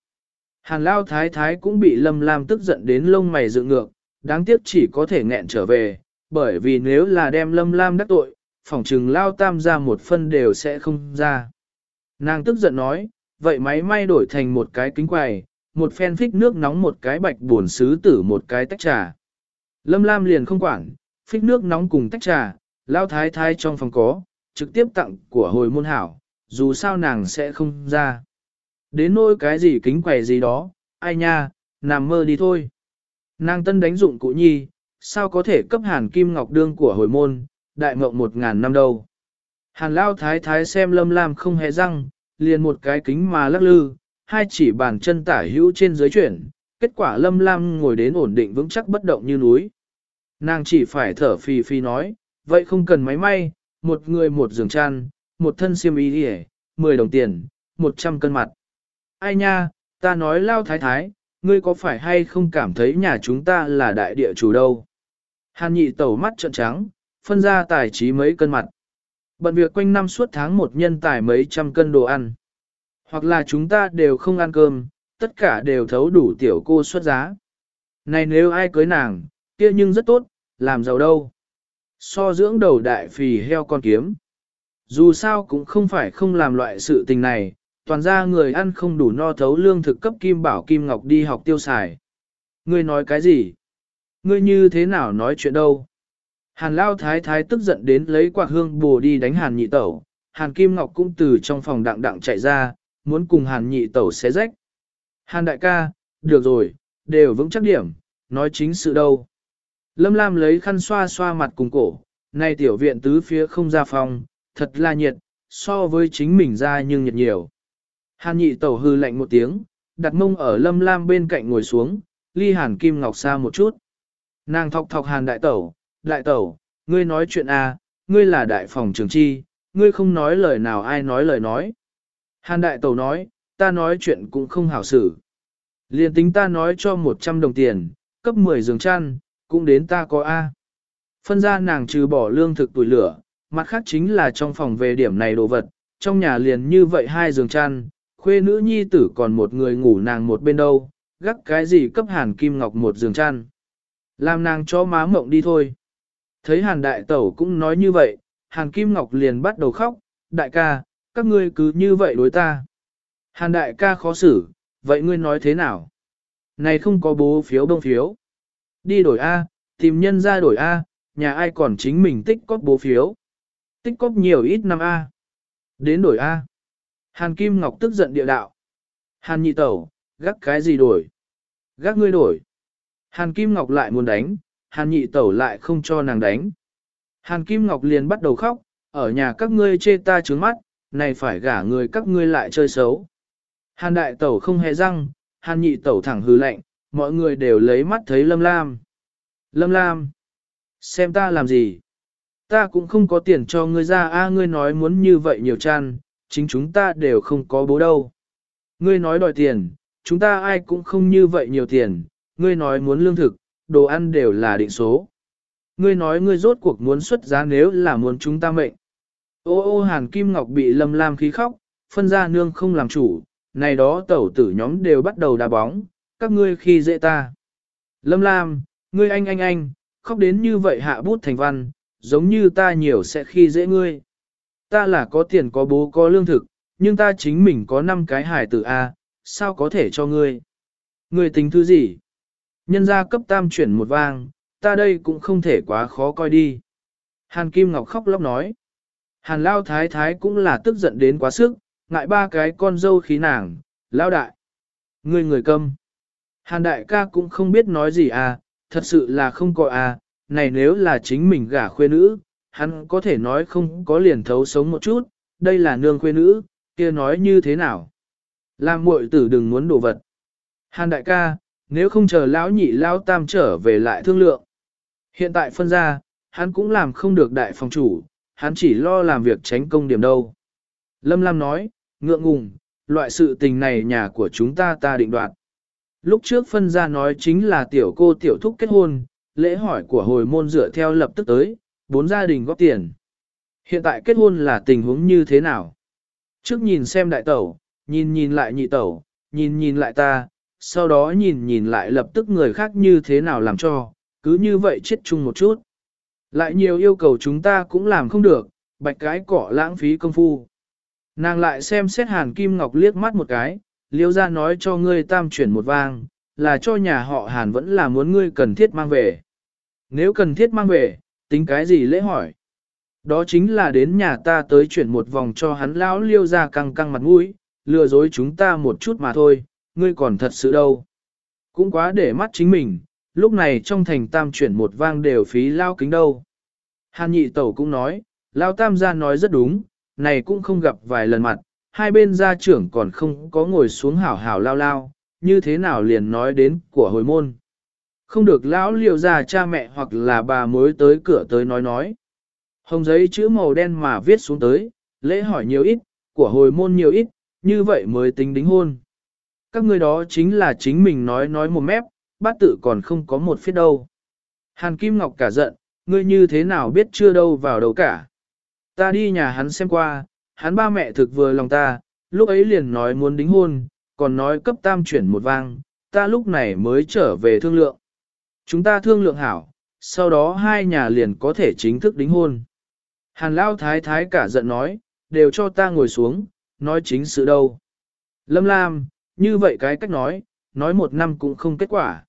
A: Hàn Lao Thái Thái cũng bị Lâm Lam tức giận đến lông mày dựng ngược, đáng tiếc chỉ có thể nghẹn trở về, bởi vì nếu là đem Lâm Lam đắc tội, phòng trừng Lao Tam ra một phân đều sẽ không ra. Nàng tức giận nói, vậy máy may đổi thành một cái kính quầy, một phen phích nước nóng một cái bạch buồn xứ tử một cái tách trà. Lâm Lam liền không quản, phích nước nóng cùng tách trà, lao thái thái trong phòng có, trực tiếp tặng của hồi môn hảo, dù sao nàng sẽ không ra. Đến nỗi cái gì kính quẻ gì đó, ai nha, nằm mơ đi thôi. Nàng tân đánh dụng cụ nhi, sao có thể cấp hàn kim ngọc đương của hồi môn, đại mộng một ngàn năm đâu. Hàn lao thái thái xem lâm lam không hề răng, liền một cái kính mà lắc lư, hai chỉ bàn chân tả hữu trên dưới chuyển, kết quả lâm lam ngồi đến ổn định vững chắc bất động như núi. Nàng chỉ phải thở phì phì nói, vậy không cần máy may, một người một giường chăn, một thân xiêm y đi 10 đồng tiền, 100 cân mặt. Ai nha, ta nói lao thái thái, ngươi có phải hay không cảm thấy nhà chúng ta là đại địa chủ đâu? Hàn nhị tẩu mắt trợn trắng, phân ra tài trí mấy cân mặt. Bận việc quanh năm suốt tháng một nhân tài mấy trăm cân đồ ăn. Hoặc là chúng ta đều không ăn cơm, tất cả đều thấu đủ tiểu cô xuất giá. Này nếu ai cưới nàng, kia nhưng rất tốt, làm giàu đâu. So dưỡng đầu đại phì heo con kiếm. Dù sao cũng không phải không làm loại sự tình này, toàn ra người ăn không đủ no thấu lương thực cấp kim bảo kim ngọc đi học tiêu xài. Ngươi nói cái gì? Ngươi như thế nào nói chuyện đâu? Hàn lao thái thái tức giận đến lấy quạt hương bồ đi đánh hàn nhị tẩu, hàn kim ngọc cũng từ trong phòng đặng đặng chạy ra, muốn cùng hàn nhị tẩu xé rách. Hàn đại ca, được rồi, đều vững chắc điểm, nói chính sự đâu. Lâm Lam lấy khăn xoa xoa mặt cùng cổ, nay tiểu viện tứ phía không ra phòng, thật là nhiệt, so với chính mình ra nhưng nhiệt nhiều. Hàn nhị tẩu hư lạnh một tiếng, đặt mông ở Lâm Lam bên cạnh ngồi xuống, ly hàn kim ngọc xa một chút. Nàng thọc thọc hàn đại tẩu, đại tẩu, ngươi nói chuyện à, ngươi là đại phòng trường chi, ngươi không nói lời nào ai nói lời nói. Hàn đại tẩu nói, ta nói chuyện cũng không hảo xử. Liên tính ta nói cho 100 đồng tiền, cấp 10 giường chăn, cũng đến ta có A. Phân ra nàng trừ bỏ lương thực tuổi lửa, mặt khác chính là trong phòng về điểm này đồ vật, trong nhà liền như vậy hai giường chăn, khuê nữ nhi tử còn một người ngủ nàng một bên đâu, gác cái gì cấp hàn kim ngọc một giường chăn. Làm nàng cho má mộng đi thôi. Thấy hàn đại tẩu cũng nói như vậy, hàn kim ngọc liền bắt đầu khóc, đại ca, các ngươi cứ như vậy đối ta. Hàn đại ca khó xử, vậy ngươi nói thế nào? Này không có bố phiếu bông phiếu. Đi đổi A, tìm nhân ra đổi A, nhà ai còn chính mình tích cóp bố phiếu. Tích cóp nhiều ít năm A. Đến đổi A. Hàn Kim Ngọc tức giận địa đạo. Hàn nhị tẩu, gác cái gì đổi? Gác ngươi đổi. Hàn Kim Ngọc lại muốn đánh, Hàn nhị tẩu lại không cho nàng đánh. Hàn Kim Ngọc liền bắt đầu khóc, ở nhà các ngươi chê ta trướng mắt, này phải gả người các ngươi lại chơi xấu. Hàn đại tẩu không hề răng, hàn nhị tẩu thẳng hư lạnh, mọi người đều lấy mắt thấy lâm lam. Lâm lam, xem ta làm gì? Ta cũng không có tiền cho ngươi ra a ngươi nói muốn như vậy nhiều chăn, chính chúng ta đều không có bố đâu. Ngươi nói đòi tiền, chúng ta ai cũng không như vậy nhiều tiền, ngươi nói muốn lương thực, đồ ăn đều là định số. Ngươi nói ngươi rốt cuộc muốn xuất giá nếu là muốn chúng ta mệnh. Ô ô hàn kim ngọc bị lâm lam khí khóc, phân ra nương không làm chủ, này đó tẩu tử nhóm đều bắt đầu đá bóng, các ngươi khi dễ ta. Lâm lam, ngươi anh anh anh, khóc đến như vậy hạ bút thành văn, giống như ta nhiều sẽ khi dễ ngươi. Ta là có tiền có bố có lương thực, nhưng ta chính mình có 5 cái hải tử A, sao có thể cho ngươi? Ngươi tính thứ gì? Nhân gia cấp tam chuyển một vang, ta đây cũng không thể quá khó coi đi. Hàn Kim Ngọc khóc lóc nói. Hàn Lao Thái Thái cũng là tức giận đến quá sức, ngại ba cái con dâu khí nàng, Lao Đại. Ngươi người câm. Hàn Đại ca cũng không biết nói gì à, thật sự là không có à, này nếu là chính mình gả khuê nữ, hắn có thể nói không có liền thấu sống một chút, đây là nương khuê nữ, kia nói như thế nào. Làm muội tử đừng muốn đổ vật. Hàn Đại ca, nếu không chờ lão nhị lão tam trở về lại thương lượng. Hiện tại phân ra, hắn cũng làm không được đại phòng chủ, hắn chỉ lo làm việc tránh công điểm đâu. Lâm Lam nói, ngượng ngùng, loại sự tình này nhà của chúng ta ta định đoạt. Lúc trước phân ra nói chính là tiểu cô tiểu thúc kết hôn, lễ hỏi của hồi môn dựa theo lập tức tới, bốn gia đình góp tiền. Hiện tại kết hôn là tình huống như thế nào? Trước nhìn xem đại tẩu, nhìn nhìn lại nhị tẩu, nhìn nhìn lại ta, sau đó nhìn nhìn lại lập tức người khác như thế nào làm cho, cứ như vậy chết chung một chút. Lại nhiều yêu cầu chúng ta cũng làm không được, bạch cái cỏ lãng phí công phu. Nàng lại xem xét hàn kim ngọc liếc mắt một cái, liêu ra nói cho ngươi tam chuyển một vang, là cho nhà họ hàn vẫn là muốn ngươi cần thiết mang về. Nếu cần thiết mang về, tính cái gì lễ hỏi? Đó chính là đến nhà ta tới chuyển một vòng cho hắn lão liêu ra căng căng mặt mũi, lừa dối chúng ta một chút mà thôi, ngươi còn thật sự đâu. Cũng quá để mắt chính mình, lúc này trong thành tam chuyển một vang đều phí lao kính đâu. Hàn nhị tẩu cũng nói, lao tam gia nói rất đúng, này cũng không gặp vài lần mặt, hai bên gia trưởng còn không có ngồi xuống hảo hảo lao lao, như thế nào liền nói đến của hồi môn. Không được lão liệu già cha mẹ hoặc là bà mối tới cửa tới nói nói. Hồng giấy chữ màu đen mà viết xuống tới, lễ hỏi nhiều ít, của hồi môn nhiều ít, như vậy mới tính đính hôn. Các người đó chính là chính mình nói nói một mép, bát tự còn không có một phía đâu. Hàn Kim Ngọc cả giận, ngươi như thế nào biết chưa đâu vào đâu cả. Ta đi nhà hắn xem qua, hắn ba mẹ thực vừa lòng ta, lúc ấy liền nói muốn đính hôn, còn nói cấp tam chuyển một vang, ta lúc này mới trở về thương lượng. Chúng ta thương lượng hảo, sau đó hai nhà liền có thể chính thức đính hôn. Hàn Lao Thái Thái cả giận nói, đều cho ta ngồi xuống, nói chính sự đâu. Lâm Lam, như vậy cái cách nói, nói một năm cũng không kết quả.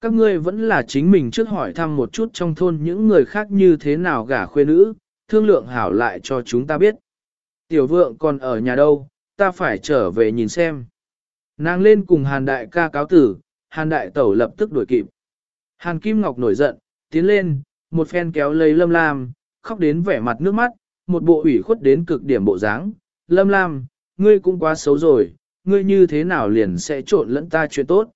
A: Các ngươi vẫn là chính mình trước hỏi thăm một chút trong thôn những người khác như thế nào gả khuê nữ, thương lượng hảo lại cho chúng ta biết. Tiểu vượng còn ở nhà đâu, ta phải trở về nhìn xem. Nàng lên cùng hàn đại ca cáo tử, hàn đại tẩu lập tức đuổi kịp. Hàn Kim Ngọc nổi giận, tiến lên, một phen kéo lấy Lâm Lam, khóc đến vẻ mặt nước mắt, một bộ ủy khuất đến cực điểm bộ dáng. Lâm Lam, ngươi cũng quá xấu rồi, ngươi như thế nào liền sẽ trộn lẫn ta chuyện tốt.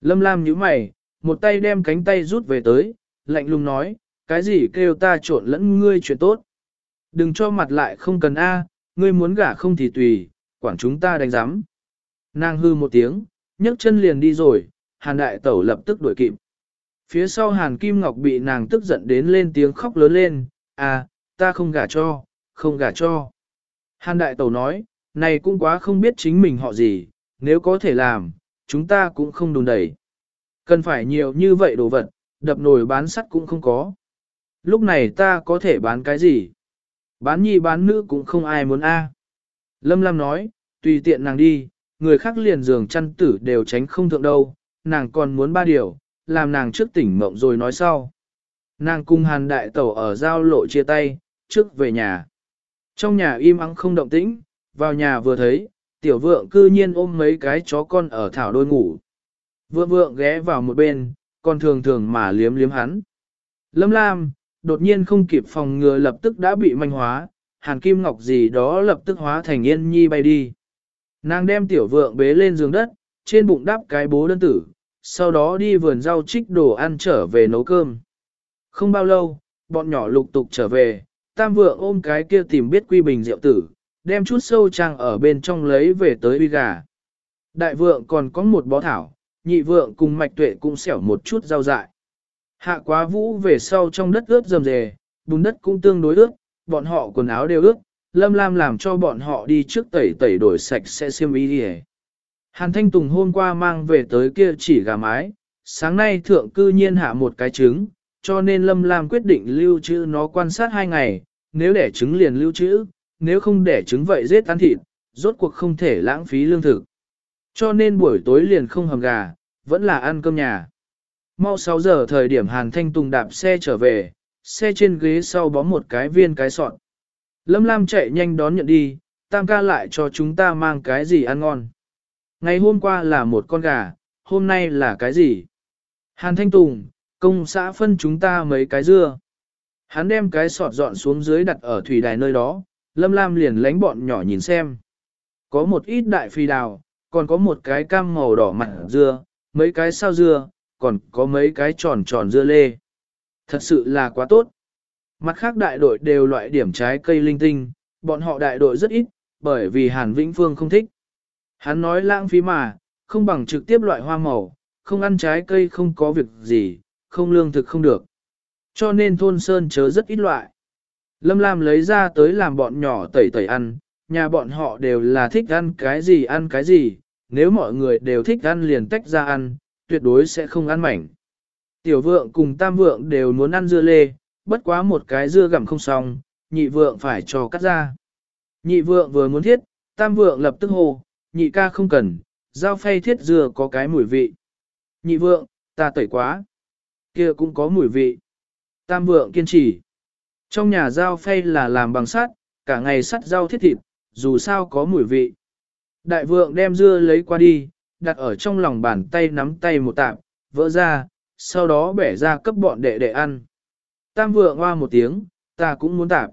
A: Lâm Lam nhíu mày, một tay đem cánh tay rút về tới, lạnh lùng nói, cái gì kêu ta trộn lẫn ngươi chuyện tốt. Đừng cho mặt lại không cần A, ngươi muốn gả không thì tùy, quản chúng ta đánh giám. Nàng hư một tiếng, nhấc chân liền đi rồi, hàn đại tẩu lập tức đuổi kịp. Phía sau hàn kim ngọc bị nàng tức giận đến lên tiếng khóc lớn lên, à, ta không gả cho, không gả cho. Hàn đại tẩu nói, này cũng quá không biết chính mình họ gì, nếu có thể làm, chúng ta cũng không đùn đẩy. Cần phải nhiều như vậy đồ vật, đập nồi bán sắt cũng không có. Lúc này ta có thể bán cái gì? Bán nhi bán nữ cũng không ai muốn a. À. Lâm Lam nói, tùy tiện nàng đi, người khác liền giường chăn tử đều tránh không thượng đâu, nàng còn muốn ba điều, làm nàng trước tỉnh mộng rồi nói sau. Nàng cùng hàn đại tẩu ở giao lộ chia tay, trước về nhà. Trong nhà im ắng không động tĩnh, vào nhà vừa thấy, tiểu vượng cư nhiên ôm mấy cái chó con ở thảo đôi ngủ. Vượng vượng ghé vào một bên, còn thường thường mà liếm liếm hắn. Lâm Lam, đột nhiên không kịp phòng ngừa lập tức đã bị manh hóa, hàn kim ngọc gì đó lập tức hóa thành yên nhi bay đi. Nàng đem tiểu vượng bế lên giường đất, trên bụng đắp cái bố đơn tử, sau đó đi vườn rau trích đồ ăn trở về nấu cơm. Không bao lâu, bọn nhỏ lục tục trở về, tam vượng ôm cái kia tìm biết quy bình rượu tử, đem chút sâu trang ở bên trong lấy về tới uy gà. Đại vượng còn có một bó thảo, nhị vượng cùng mạch tuệ cũng xẻo một chút rau dại. Hạ quá vũ về sau trong đất ướt rầm rề, bùn đất cũng tương đối ướt, bọn họ quần áo đều ướt, lâm lam làm cho bọn họ đi trước tẩy tẩy đổi sạch sẽ xiêm y đi Hàn Thanh Tùng hôm qua mang về tới kia chỉ gà mái, sáng nay thượng cư nhiên hạ một cái trứng, cho nên Lâm Lam quyết định lưu trữ nó quan sát hai ngày, nếu đẻ trứng liền lưu trữ, nếu không đẻ trứng vậy giết ăn thịt, rốt cuộc không thể lãng phí lương thực. Cho nên buổi tối liền không hầm gà, vẫn là ăn cơm nhà. Mau 6 giờ thời điểm Hàn Thanh Tùng đạp xe trở về, xe trên ghế sau bó một cái viên cái sọn. Lâm Lam chạy nhanh đón nhận đi, tam ca lại cho chúng ta mang cái gì ăn ngon. Ngày hôm qua là một con gà, hôm nay là cái gì? Hàn Thanh Tùng, công xã phân chúng ta mấy cái dưa. Hắn đem cái sọt dọn xuống dưới đặt ở thủy đài nơi đó, Lâm Lam liền lánh bọn nhỏ nhìn xem. Có một ít đại phi đào, còn có một cái cam màu đỏ mặt dưa, mấy cái sao dưa, còn có mấy cái tròn tròn dưa lê. Thật sự là quá tốt. Mặt khác đại đội đều loại điểm trái cây linh tinh, bọn họ đại đội rất ít, bởi vì Hàn Vĩnh Phương không thích. Hắn nói lãng phí mà, không bằng trực tiếp loại hoa màu, không ăn trái cây không có việc gì, không lương thực không được. Cho nên thôn sơn chớ rất ít loại. Lâm Lam lấy ra tới làm bọn nhỏ tẩy tẩy ăn, nhà bọn họ đều là thích ăn cái gì ăn cái gì, nếu mọi người đều thích ăn liền tách ra ăn, tuyệt đối sẽ không ăn mảnh. Tiểu vượng cùng tam vượng đều muốn ăn dưa lê, bất quá một cái dưa gặm không xong, nhị vượng phải cho cắt ra. Nhị vượng vừa muốn thiết, tam vượng lập tức hô, nhị ca không cần, dao phay thiết dưa có cái mùi vị. Nhị vượng, ta tẩy quá. kia cũng có mùi vị. Tam vượng kiên trì. Trong nhà dao phay là làm bằng sắt, cả ngày sắt rau thiết thịt, dù sao có mùi vị. Đại vượng đem dưa lấy qua đi, đặt ở trong lòng bàn tay nắm tay một tạm, vỡ ra, sau đó bẻ ra cấp bọn đệ đệ ăn. Tam vượng hoa một tiếng, ta cũng muốn tạp.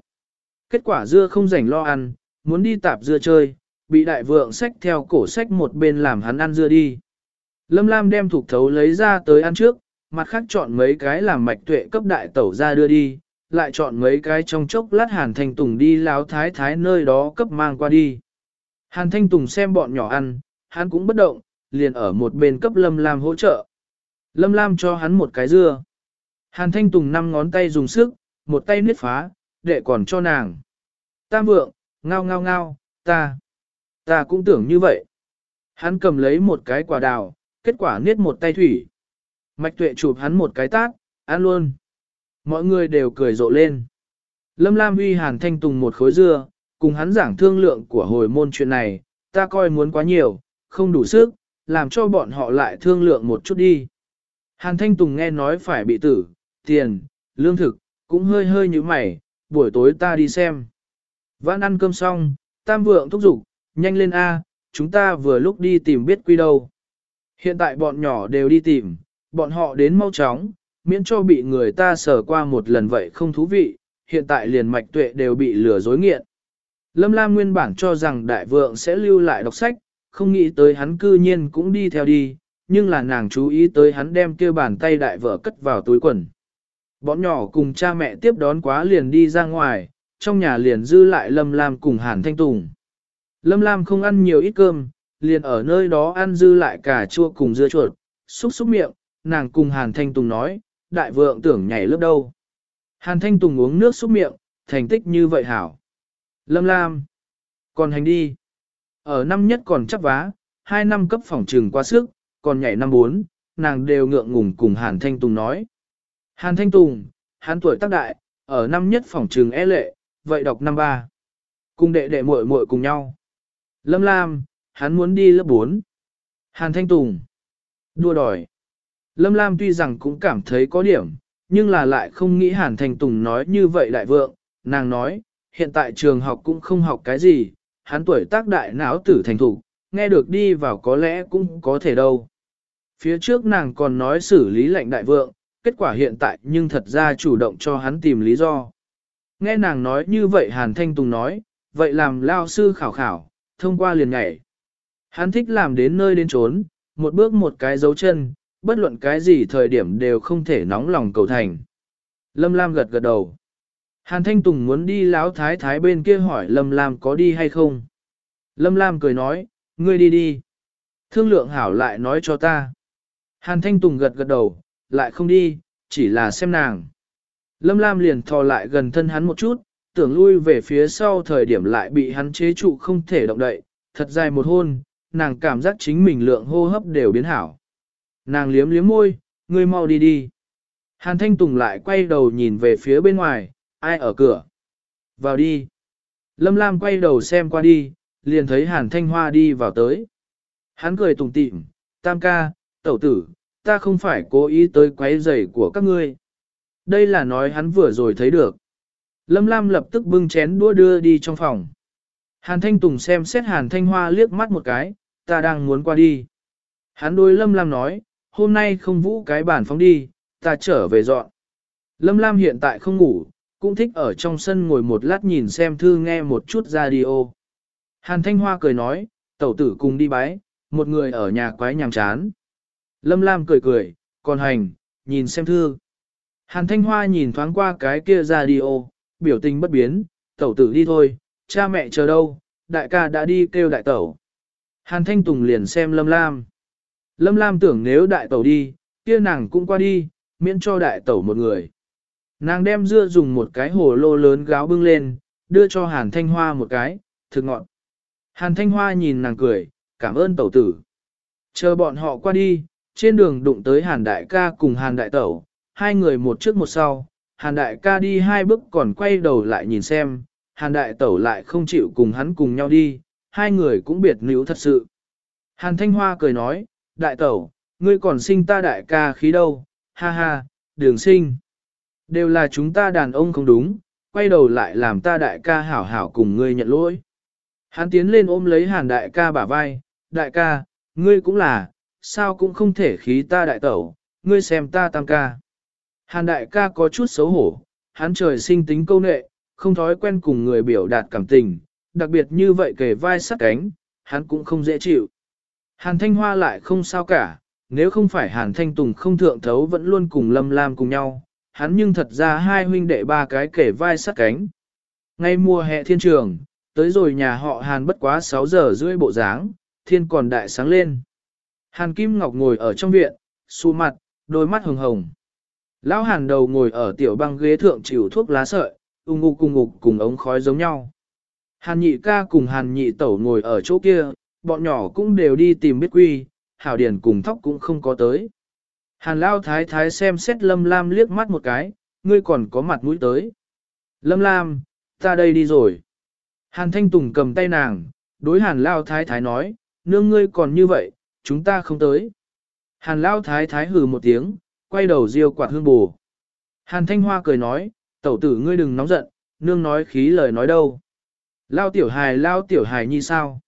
A: Kết quả dưa không rảnh lo ăn, muốn đi tạp dưa chơi, bị đại vượng sách theo cổ sách một bên làm hắn ăn dưa đi. Lâm Lam đem thục thấu lấy ra tới ăn trước, mặt khác chọn mấy cái làm mạch tuệ cấp đại tẩu ra đưa đi, lại chọn mấy cái trong chốc lát Hàn Thanh Tùng đi láo thái thái nơi đó cấp mang qua đi. Hàn Thanh Tùng xem bọn nhỏ ăn, hắn cũng bất động, liền ở một bên cấp Lâm Lam hỗ trợ. Lâm Lam cho hắn một cái dưa. Hàn Thanh Tùng năm ngón tay dùng sức, một tay niết phá, để còn cho nàng. Tam vượng, ngao ngao ngao, ta, ta cũng tưởng như vậy. Hắn cầm lấy một cái quả đào, kết quả niết một tay thủy. Mạch tuệ chụp hắn một cái tát, ăn luôn. Mọi người đều cười rộ lên. Lâm Lam uy Hàn Thanh Tùng một khối dưa, cùng hắn giảng thương lượng của hồi môn chuyện này, ta coi muốn quá nhiều, không đủ sức, làm cho bọn họ lại thương lượng một chút đi. Hàn Thanh Tùng nghe nói phải bị tử, tiền, lương thực, cũng hơi hơi như mày, buổi tối ta đi xem. Vãn ăn cơm xong, tam vượng thúc giục, nhanh lên A, chúng ta vừa lúc đi tìm biết quy đâu. Hiện tại bọn nhỏ đều đi tìm, bọn họ đến mau chóng, miễn cho bị người ta sờ qua một lần vậy không thú vị, hiện tại liền mạch tuệ đều bị lừa dối nghiện. Lâm Lam nguyên bản cho rằng đại vượng sẽ lưu lại đọc sách, không nghĩ tới hắn cư nhiên cũng đi theo đi, nhưng là nàng chú ý tới hắn đem kia bàn tay đại vợ cất vào túi quần. Bọn nhỏ cùng cha mẹ tiếp đón quá liền đi ra ngoài, trong nhà liền dư lại Lâm Lam cùng Hàn Thanh Tùng. Lâm Lam không ăn nhiều ít cơm, liền ở nơi đó ăn dư lại cả chua cùng dưa chuột, xúc xúc miệng, nàng cùng Hàn Thanh Tùng nói, đại vượng tưởng nhảy lớp đâu. Hàn Thanh Tùng uống nước xúc miệng, thành tích như vậy hảo. Lâm Lam, còn hành đi. Ở năm nhất còn chấp vá, hai năm cấp phòng trường quá sức, còn nhảy năm bốn, nàng đều ngượng ngùng cùng Hàn Thanh Tùng nói. Hàn Thanh Tùng, hắn tuổi tác đại, ở năm nhất phòng trường e lệ, vậy đọc năm ba. Cùng đệ đệ muội muội cùng nhau. Lâm Lam, hắn muốn đi lớp 4. Hàn Thanh Tùng, đua đòi. Lâm Lam tuy rằng cũng cảm thấy có điểm, nhưng là lại không nghĩ Hàn Thanh Tùng nói như vậy đại vượng, nàng nói, hiện tại trường học cũng không học cái gì, hắn tuổi tác đại não tử thành thủ, nghe được đi vào có lẽ cũng có thể đâu. Phía trước nàng còn nói xử lý lệnh đại vượng, kết quả hiện tại nhưng thật ra chủ động cho hắn tìm lý do. Nghe nàng nói như vậy Hàn Thanh Tùng nói, vậy làm lao sư khảo khảo, thông qua liền nhảy. Hắn thích làm đến nơi đến trốn, một bước một cái dấu chân, bất luận cái gì thời điểm đều không thể nóng lòng cầu thành. Lâm Lam gật gật đầu. Hàn Thanh Tùng muốn đi lão thái thái bên kia hỏi Lâm Lam có đi hay không. Lâm Lam cười nói, ngươi đi đi. Thương lượng hảo lại nói cho ta. Hàn Thanh Tùng gật gật đầu, lại không đi, chỉ là xem nàng. Lâm Lam liền thò lại gần thân hắn một chút, tưởng lui về phía sau thời điểm lại bị hắn chế trụ không thể động đậy, thật dài một hôn, nàng cảm giác chính mình lượng hô hấp đều biến hảo. Nàng liếm liếm môi, ngươi mau đi đi. Hàn Thanh Tùng lại quay đầu nhìn về phía bên ngoài, ai ở cửa? Vào đi. Lâm Lam quay đầu xem qua đi, liền thấy Hàn Thanh Hoa đi vào tới. Hắn cười tùng tịm, tam ca, tẩu tử, ta không phải cố ý tới quấy rầy của các ngươi. Đây là nói hắn vừa rồi thấy được. Lâm Lam lập tức bưng chén đũa đưa đi trong phòng. Hàn Thanh Tùng xem xét Hàn Thanh Hoa liếc mắt một cái, ta đang muốn qua đi. Hắn đối Lâm Lam nói, hôm nay không vũ cái bản phóng đi, ta trở về dọn. Lâm Lam hiện tại không ngủ, cũng thích ở trong sân ngồi một lát nhìn xem thư nghe một chút radio. Hàn Thanh Hoa cười nói, tẩu tử cùng đi bái, một người ở nhà quái nhàm chán. Lâm Lam cười cười, còn hành, nhìn xem thư. Hàn Thanh Hoa nhìn thoáng qua cái kia radio, biểu tình bất biến, tẩu tử đi thôi, cha mẹ chờ đâu, đại ca đã đi kêu đại tẩu. Hàn Thanh Tùng liền xem Lâm Lam. Lâm Lam tưởng nếu đại tẩu đi, kia nàng cũng qua đi, miễn cho đại tẩu một người. Nàng đem dưa dùng một cái hồ lô lớn gáo bưng lên, đưa cho Hàn Thanh Hoa một cái, thực ngọn. Hàn Thanh Hoa nhìn nàng cười, cảm ơn tẩu tử. Chờ bọn họ qua đi, trên đường đụng tới Hàn Đại ca cùng Hàn Đại tẩu, hai người một trước một sau. Hàn Đại ca đi hai bước còn quay đầu lại nhìn xem, Hàn Đại tẩu lại không chịu cùng hắn cùng nhau đi, hai người cũng biệt níu thật sự. Hàn Thanh Hoa cười nói, Đại tẩu, ngươi còn sinh ta đại ca khí đâu, ha ha, đường sinh. Đều là chúng ta đàn ông không đúng, quay đầu lại làm ta đại ca hảo hảo cùng ngươi nhận lỗi. Hắn tiến lên ôm lấy hàn đại ca bả vai, đại ca, ngươi cũng là, sao cũng không thể khí ta đại tẩu, ngươi xem ta tam ca. Hàn đại ca có chút xấu hổ, hắn trời sinh tính câu nệ, không thói quen cùng người biểu đạt cảm tình, đặc biệt như vậy kề vai sát cánh, hắn cũng không dễ chịu. Hàn Thanh Hoa lại không sao cả, nếu không phải Hàn Thanh Tùng không thượng thấu vẫn luôn cùng Lâm Lam cùng nhau, hắn nhưng thật ra hai huynh đệ ba cái kể vai sát cánh. Ngay mùa hè thiên trường, tới rồi nhà họ Hàn bất quá 6 giờ rưỡi bộ dáng, thiên còn đại sáng lên. Hàn Kim Ngọc ngồi ở trong viện, xu mặt, đôi mắt hồng hồng. Lão Hàn đầu ngồi ở tiểu băng ghế thượng chịu thuốc lá sợi, ung ngục cùng ngục cùng ống khói giống nhau. Hàn nhị ca cùng hàn nhị tẩu ngồi ở chỗ kia, bọn nhỏ cũng đều đi tìm biết quy, hảo điền cùng thóc cũng không có tới. Hàn lao thái thái xem xét lâm lam liếc mắt một cái, ngươi còn có mặt mũi tới. Lâm lam, ta đây đi rồi. Hàn thanh tùng cầm tay nàng, đối hàn lao thái thái nói, nương ngươi còn như vậy, chúng ta không tới. Hàn lao thái thái hừ một tiếng, quay đầu riêu quạt hương bù. Hàn thanh hoa cười nói, tẩu tử ngươi đừng nóng giận, nương nói khí lời nói đâu. Lao tiểu hài lao tiểu hài như sao?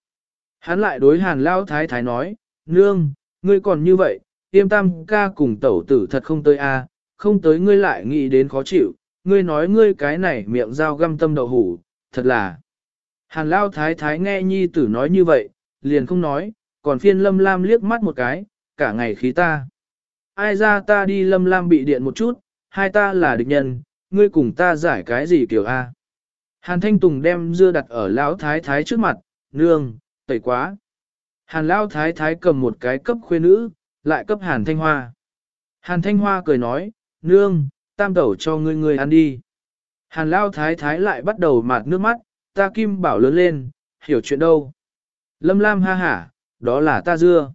A: Hắn lại đối hàn lao thái thái nói, nương, ngươi còn như vậy, tiêm tam ca cùng tẩu tử thật không tới a, không tới ngươi lại nghĩ đến khó chịu, ngươi nói ngươi cái này miệng dao găm tâm đậu hủ, thật là. Hàn lao thái thái nghe nhi tử nói như vậy, liền không nói, còn phiên lâm lam liếc mắt một cái, cả ngày khí ta. Ai ra ta đi lâm lam bị điện một chút, hai ta là địch nhân, ngươi cùng ta giải cái gì kiểu A. Hàn Thanh Tùng đem dưa đặt ở lão thái thái trước mặt, nương, tẩy quá. Hàn lao thái thái cầm một cái cấp khuê nữ, lại cấp Hàn Thanh Hoa. Hàn Thanh Hoa cười nói, nương, tam tẩu cho ngươi ngươi ăn đi. Hàn lão thái thái lại bắt đầu mạt nước mắt, ta kim bảo lớn lên, hiểu chuyện đâu. Lâm Lam ha hả, đó là ta dưa.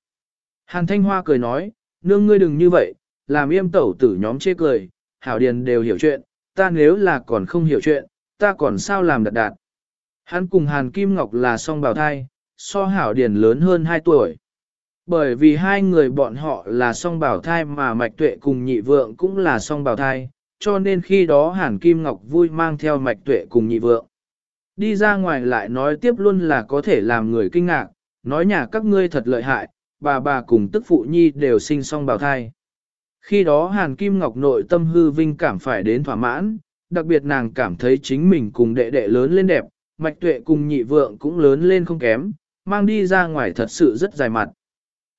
A: Hàn Thanh Hoa cười nói, nương ngươi đừng như vậy, làm yêm tẩu tử nhóm chê cười, hảo điền đều hiểu chuyện, ta nếu là còn không hiểu chuyện, ta còn sao làm đạt đạt. Hắn cùng Hàn Kim Ngọc là song bào thai, so hảo điền lớn hơn 2 tuổi. Bởi vì hai người bọn họ là song bảo thai mà Mạch Tuệ cùng nhị vượng cũng là song bảo thai, cho nên khi đó Hàn Kim Ngọc vui mang theo Mạch Tuệ cùng nhị vượng. Đi ra ngoài lại nói tiếp luôn là có thể làm người kinh ngạc, nói nhà các ngươi thật lợi hại, bà bà cùng tức phụ nhi đều sinh song bào thai. Khi đó Hàn Kim Ngọc nội tâm hư vinh cảm phải đến thỏa mãn, đặc biệt nàng cảm thấy chính mình cùng đệ đệ lớn lên đẹp, mạch tuệ cùng nhị vượng cũng lớn lên không kém, mang đi ra ngoài thật sự rất dài mặt.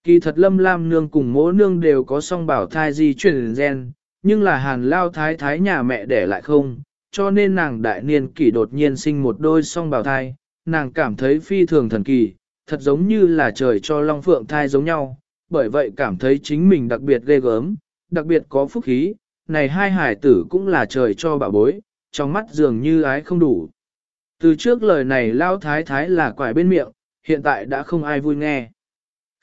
A: Kỳ thật lâm lam nương cùng mỗ nương đều có song bảo thai di chuyển gen, nhưng là hàn lao thái thái nhà mẹ đẻ lại không, cho nên nàng đại niên kỷ đột nhiên sinh một đôi song bảo thai, nàng cảm thấy phi thường thần kỳ, thật giống như là trời cho long phượng thai giống nhau, bởi vậy cảm thấy chính mình đặc biệt ghê gớm, đặc biệt có phúc khí, này hai hải tử cũng là trời cho bảo bối, trong mắt dường như ái không đủ. Từ trước lời này lao thái thái là quải bên miệng, hiện tại đã không ai vui nghe.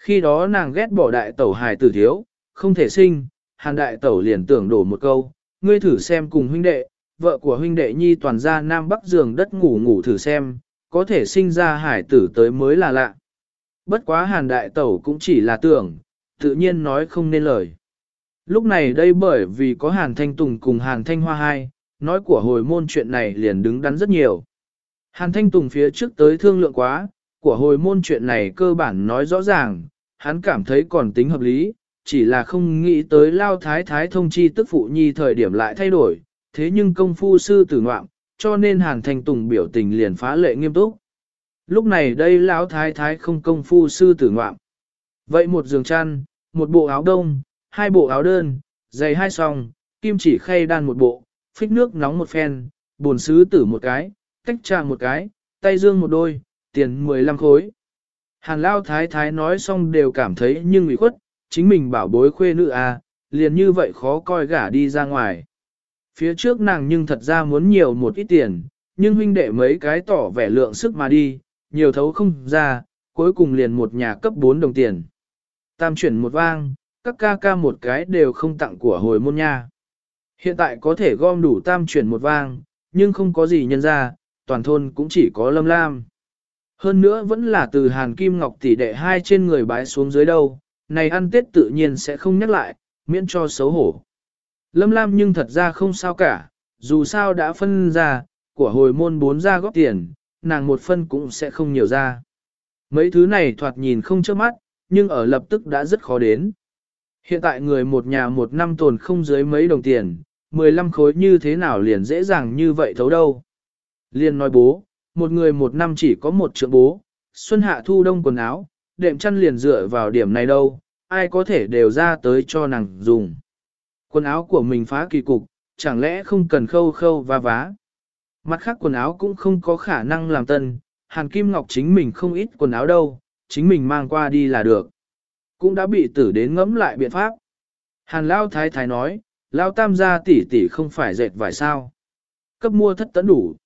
A: Khi đó nàng ghét bỏ đại tẩu hải tử thiếu, không thể sinh, hàn đại tẩu liền tưởng đổ một câu, ngươi thử xem cùng huynh đệ, vợ của huynh đệ nhi toàn ra nam bắc giường đất ngủ ngủ thử xem, có thể sinh ra hải tử tới mới là lạ. Bất quá hàn đại tẩu cũng chỉ là tưởng, tự nhiên nói không nên lời. Lúc này đây bởi vì có Hàn Thanh Tùng cùng Hàn Thanh Hoa hai, nói của hồi môn chuyện này liền đứng đắn rất nhiều. Hàn Thanh Tùng phía trước tới thương lượng quá, của hồi môn chuyện này cơ bản nói rõ ràng, hắn cảm thấy còn tính hợp lý, chỉ là không nghĩ tới lao thái thái thông chi tức phụ nhi thời điểm lại thay đổi, thế nhưng công phu sư tử ngoạm, cho nên Hàn thành Tùng biểu tình liền phá lệ nghiêm túc. Lúc này đây lão thái thái không công phu sư tử ngoạm. Vậy một giường chăn, một bộ áo đông, hai bộ áo đơn, giày hai song, kim chỉ khay đan một bộ, phích nước nóng một phen, bồn sứ tử một cái, tách trà một cái, tay dương một đôi, tiền 15 khối. Hàn Lao Thái Thái nói xong đều cảm thấy nhưng ủy khuất, chính mình bảo bối khuê nữ à, liền như vậy khó coi gả đi ra ngoài. Phía trước nàng nhưng thật ra muốn nhiều một ít tiền, nhưng huynh đệ mấy cái tỏ vẻ lượng sức mà đi, nhiều thấu không ra, cuối cùng liền một nhà cấp 4 đồng tiền. Tam chuyển một vang, các ca ca một cái đều không tặng của hồi môn nha. Hiện tại có thể gom đủ tam chuyển một vang, nhưng không có gì nhân ra, toàn thôn cũng chỉ có lâm lam. Hơn nữa vẫn là từ hàn kim ngọc tỷ đệ hai trên người bái xuống dưới đâu, này ăn tết tự nhiên sẽ không nhắc lại, miễn cho xấu hổ. Lâm lam nhưng thật ra không sao cả, dù sao đã phân ra, của hồi môn bốn ra góp tiền, nàng một phân cũng sẽ không nhiều ra. Mấy thứ này thoạt nhìn không trước mắt, nhưng ở lập tức đã rất khó đến. Hiện tại người một nhà một năm tồn không dưới mấy đồng tiền, 15 khối như thế nào liền dễ dàng như vậy thấu đâu. Liên nói bố, một người một năm chỉ có một trượng bố, xuân hạ thu đông quần áo, đệm chăn liền dựa vào điểm này đâu, ai có thể đều ra tới cho nàng dùng. Quần áo của mình phá kỳ cục, chẳng lẽ không cần khâu khâu và vá. Mặt khác quần áo cũng không có khả năng làm tân, Hàn Kim Ngọc chính mình không ít quần áo đâu, chính mình mang qua đi là được. Cũng đã bị tử đến ngẫm lại biện pháp. Hàn Lao Thái Thái nói, Lao Tam gia tỷ tỷ không phải dệt vải sao. Cấp mua thất tấn đủ.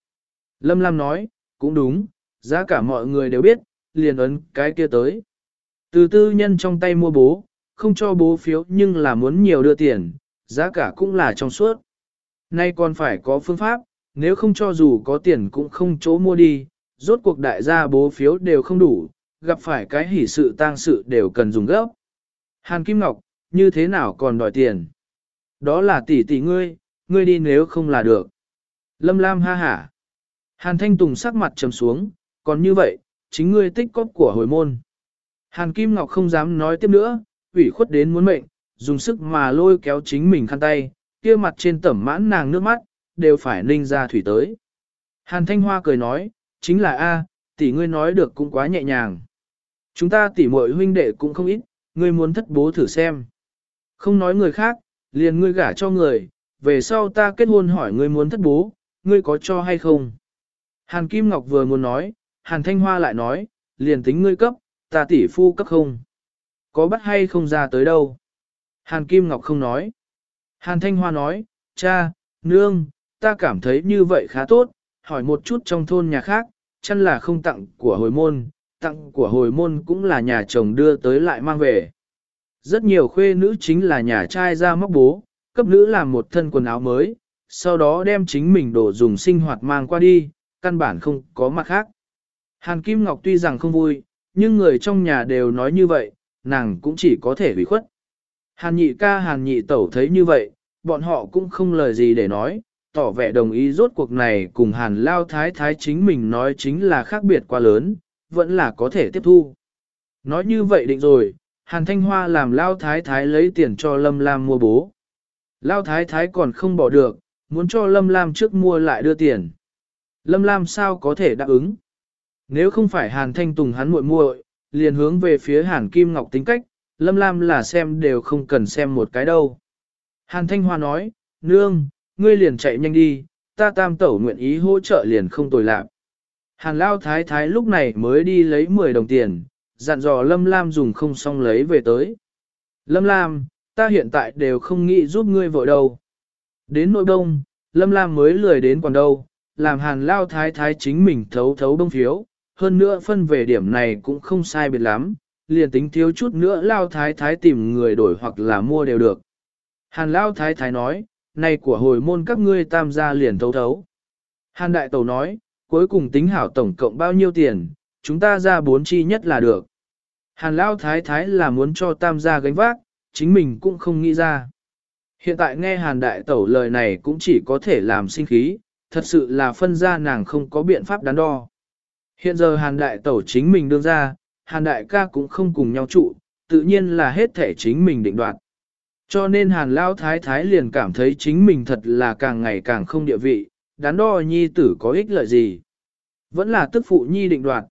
A: Lâm Lam nói, cũng đúng, giá cả mọi người đều biết, liền ấn cái kia tới. Từ tư nhân trong tay mua bố, không cho bố phiếu nhưng là muốn nhiều đưa tiền, giá cả cũng là trong suốt. Nay còn phải có phương pháp, nếu không cho dù có tiền cũng không chỗ mua đi, rốt cuộc đại gia bố phiếu đều không đủ, gặp phải cái hỷ sự tang sự đều cần dùng gấp. Hàn Kim Ngọc, như thế nào còn đòi tiền? Đó là tỷ tỷ ngươi, ngươi đi nếu không là được. Lâm Lam ha hả. Hàn Thanh Tùng sắc mặt trầm xuống, còn như vậy, chính ngươi tích cóp của hồi môn. Hàn Kim Ngọc không dám nói tiếp nữa, ủy khuất đến muốn mệnh, dùng sức mà lôi kéo chính mình khăn tay, kia mặt trên tẩm mãn nàng nước mắt, đều phải ninh ra thủy tới. Hàn Thanh Hoa cười nói, chính là A, tỷ ngươi nói được cũng quá nhẹ nhàng. Chúng ta tỷ muội huynh đệ cũng không ít, ngươi muốn thất bố thử xem. Không nói người khác, liền ngươi gả cho người, về sau ta kết hôn hỏi ngươi muốn thất bố, ngươi có cho hay không? Hàn Kim Ngọc vừa muốn nói, Hàn Thanh Hoa lại nói, liền tính ngươi cấp, ta tỷ phu cấp không? Có bắt hay không ra tới đâu? Hàn Kim Ngọc không nói. Hàn Thanh Hoa nói, cha, nương, ta cảm thấy như vậy khá tốt, hỏi một chút trong thôn nhà khác, chân là không tặng của hồi môn, tặng của hồi môn cũng là nhà chồng đưa tới lại mang về. Rất nhiều khuê nữ chính là nhà trai ra móc bố, cấp nữ làm một thân quần áo mới, sau đó đem chính mình đồ dùng sinh hoạt mang qua đi, căn bản không có mặt khác. Hàn Kim Ngọc tuy rằng không vui, nhưng người trong nhà đều nói như vậy, nàng cũng chỉ có thể hủy khuất. Hàn nhị ca hàn nhị tẩu thấy như vậy, bọn họ cũng không lời gì để nói, tỏ vẻ đồng ý rốt cuộc này cùng hàn lao thái thái chính mình nói chính là khác biệt quá lớn, vẫn là có thể tiếp thu. Nói như vậy định rồi, hàn thanh hoa làm lao thái thái lấy tiền cho lâm lam mua bố. Lao thái thái còn không bỏ được, muốn cho lâm lam trước mua lại đưa tiền. Lâm lam sao có thể đáp ứng? Nếu không phải hàn thanh tùng hắn muội muội, liền hướng về phía hàn kim ngọc tính cách, lâm lam là xem đều không cần xem một cái đâu. Hàn thanh hoa nói, nương, ngươi liền chạy nhanh đi, ta tam tẩu nguyện ý hỗ trợ liền không tồi lạc. Hàn lao thái thái lúc này mới đi lấy 10 đồng tiền, dặn dò Lâm Lam dùng không xong lấy về tới. Lâm Lam, ta hiện tại đều không nghĩ giúp ngươi vội đâu. Đến nội đông, Lâm Lam mới lười đến còn đâu, làm hàn lao thái thái chính mình thấu thấu đông phiếu, hơn nữa phân về điểm này cũng không sai biệt lắm, liền tính thiếu chút nữa lao thái thái tìm người đổi hoặc là mua đều được. Hàn lao thái thái nói, này của hồi môn các ngươi tam gia liền thấu thấu. Hàn đại tẩu nói, cuối cùng tính hảo tổng cộng bao nhiêu tiền, chúng ta ra bốn chi nhất là được. Hàn lao thái thái là muốn cho tam gia gánh vác, chính mình cũng không nghĩ ra. Hiện tại nghe hàn đại tẩu lời này cũng chỉ có thể làm sinh khí, thật sự là phân ra nàng không có biện pháp đắn đo. Hiện giờ hàn đại tẩu chính mình đương ra, hàn đại ca cũng không cùng nhau trụ, tự nhiên là hết thể chính mình định đoạt. Cho nên hàn lao thái thái liền cảm thấy chính mình thật là càng ngày càng không địa vị, đắn đo nhi tử có ích lợi gì. Vẫn là tức phụ nhi định đoạt.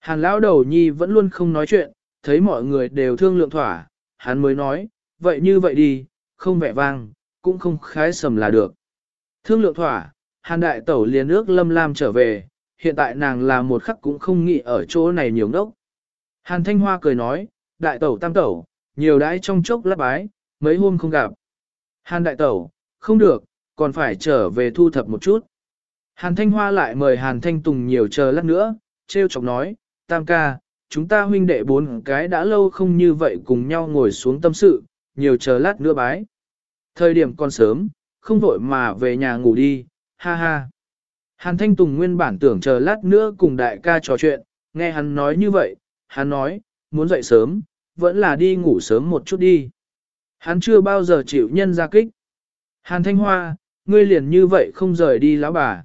A: Hàn lão đầu nhi vẫn luôn không nói chuyện, thấy mọi người đều thương lượng thỏa, hắn mới nói, vậy như vậy đi, không vẻ vang, cũng không khái sầm là được. Thương lượng thỏa, hàn đại tẩu liền ước lâm lam trở về, hiện tại nàng là một khắc cũng không nghĩ ở chỗ này nhiều ngốc. Hàn thanh hoa cười nói, đại tẩu tam tẩu, nhiều đãi trong chốc lát bái, mấy hôm không gặp. Hàn đại tẩu, không được, còn phải trở về thu thập một chút. Hàn Thanh Hoa lại mời Hàn Thanh Tùng nhiều chờ lát nữa, treo chọc nói, tam ca, chúng ta huynh đệ bốn cái đã lâu không như vậy cùng nhau ngồi xuống tâm sự, nhiều chờ lát nữa bái. Thời điểm còn sớm, không vội mà về nhà ngủ đi, ha ha. Hàn Thanh Tùng nguyên bản tưởng chờ lát nữa cùng đại ca trò chuyện, nghe hắn nói như vậy, hắn nói, muốn dậy sớm, vẫn là đi ngủ sớm một chút đi. Hắn chưa bao giờ chịu nhân ra kích. Hàn Thanh Hoa, ngươi liền như vậy không rời đi lão bà.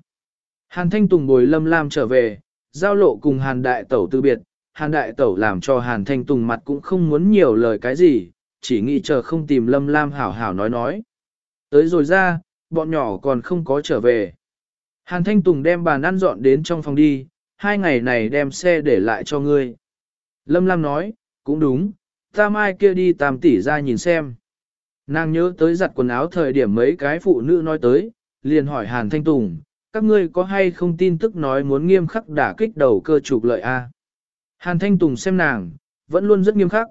A: Hàn Thanh Tùng bồi Lâm Lam trở về, giao lộ cùng Hàn Đại Tẩu từ biệt, Hàn Đại Tẩu làm cho Hàn Thanh Tùng mặt cũng không muốn nhiều lời cái gì, chỉ nghĩ chờ không tìm Lâm Lam hảo hảo nói nói. Tới rồi ra, bọn nhỏ còn không có trở về. Hàn Thanh Tùng đem bàn ăn dọn đến trong phòng đi, hai ngày này đem xe để lại cho ngươi. Lâm Lam nói, cũng đúng, ta mai kia đi tam tỷ ra nhìn xem. Nàng nhớ tới giặt quần áo thời điểm mấy cái phụ nữ nói tới, liền hỏi Hàn Thanh Tùng, các ngươi có hay không tin tức nói muốn nghiêm khắc đả kích đầu cơ trục lợi a? Hàn Thanh Tùng xem nàng, vẫn luôn rất nghiêm khắc.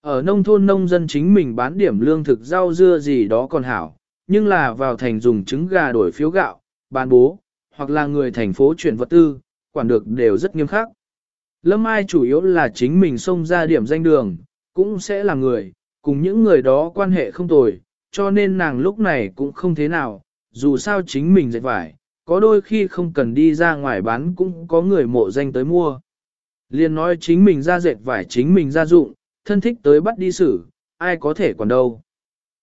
A: Ở nông thôn nông dân chính mình bán điểm lương thực rau dưa gì đó còn hảo, nhưng là vào thành dùng trứng gà đổi phiếu gạo, bán bố, hoặc là người thành phố chuyển vật tư, quản được đều rất nghiêm khắc. Lâm Ai chủ yếu là chính mình xông ra điểm danh đường, cũng sẽ là người, cùng những người đó quan hệ không tồi, cho nên nàng lúc này cũng không thế nào, dù sao chính mình dạy vải, có đôi khi không cần đi ra ngoài bán cũng có người mộ danh tới mua. Liên nói chính mình ra dệt vải chính mình ra dụng, thân thích tới bắt đi xử, ai có thể còn đâu.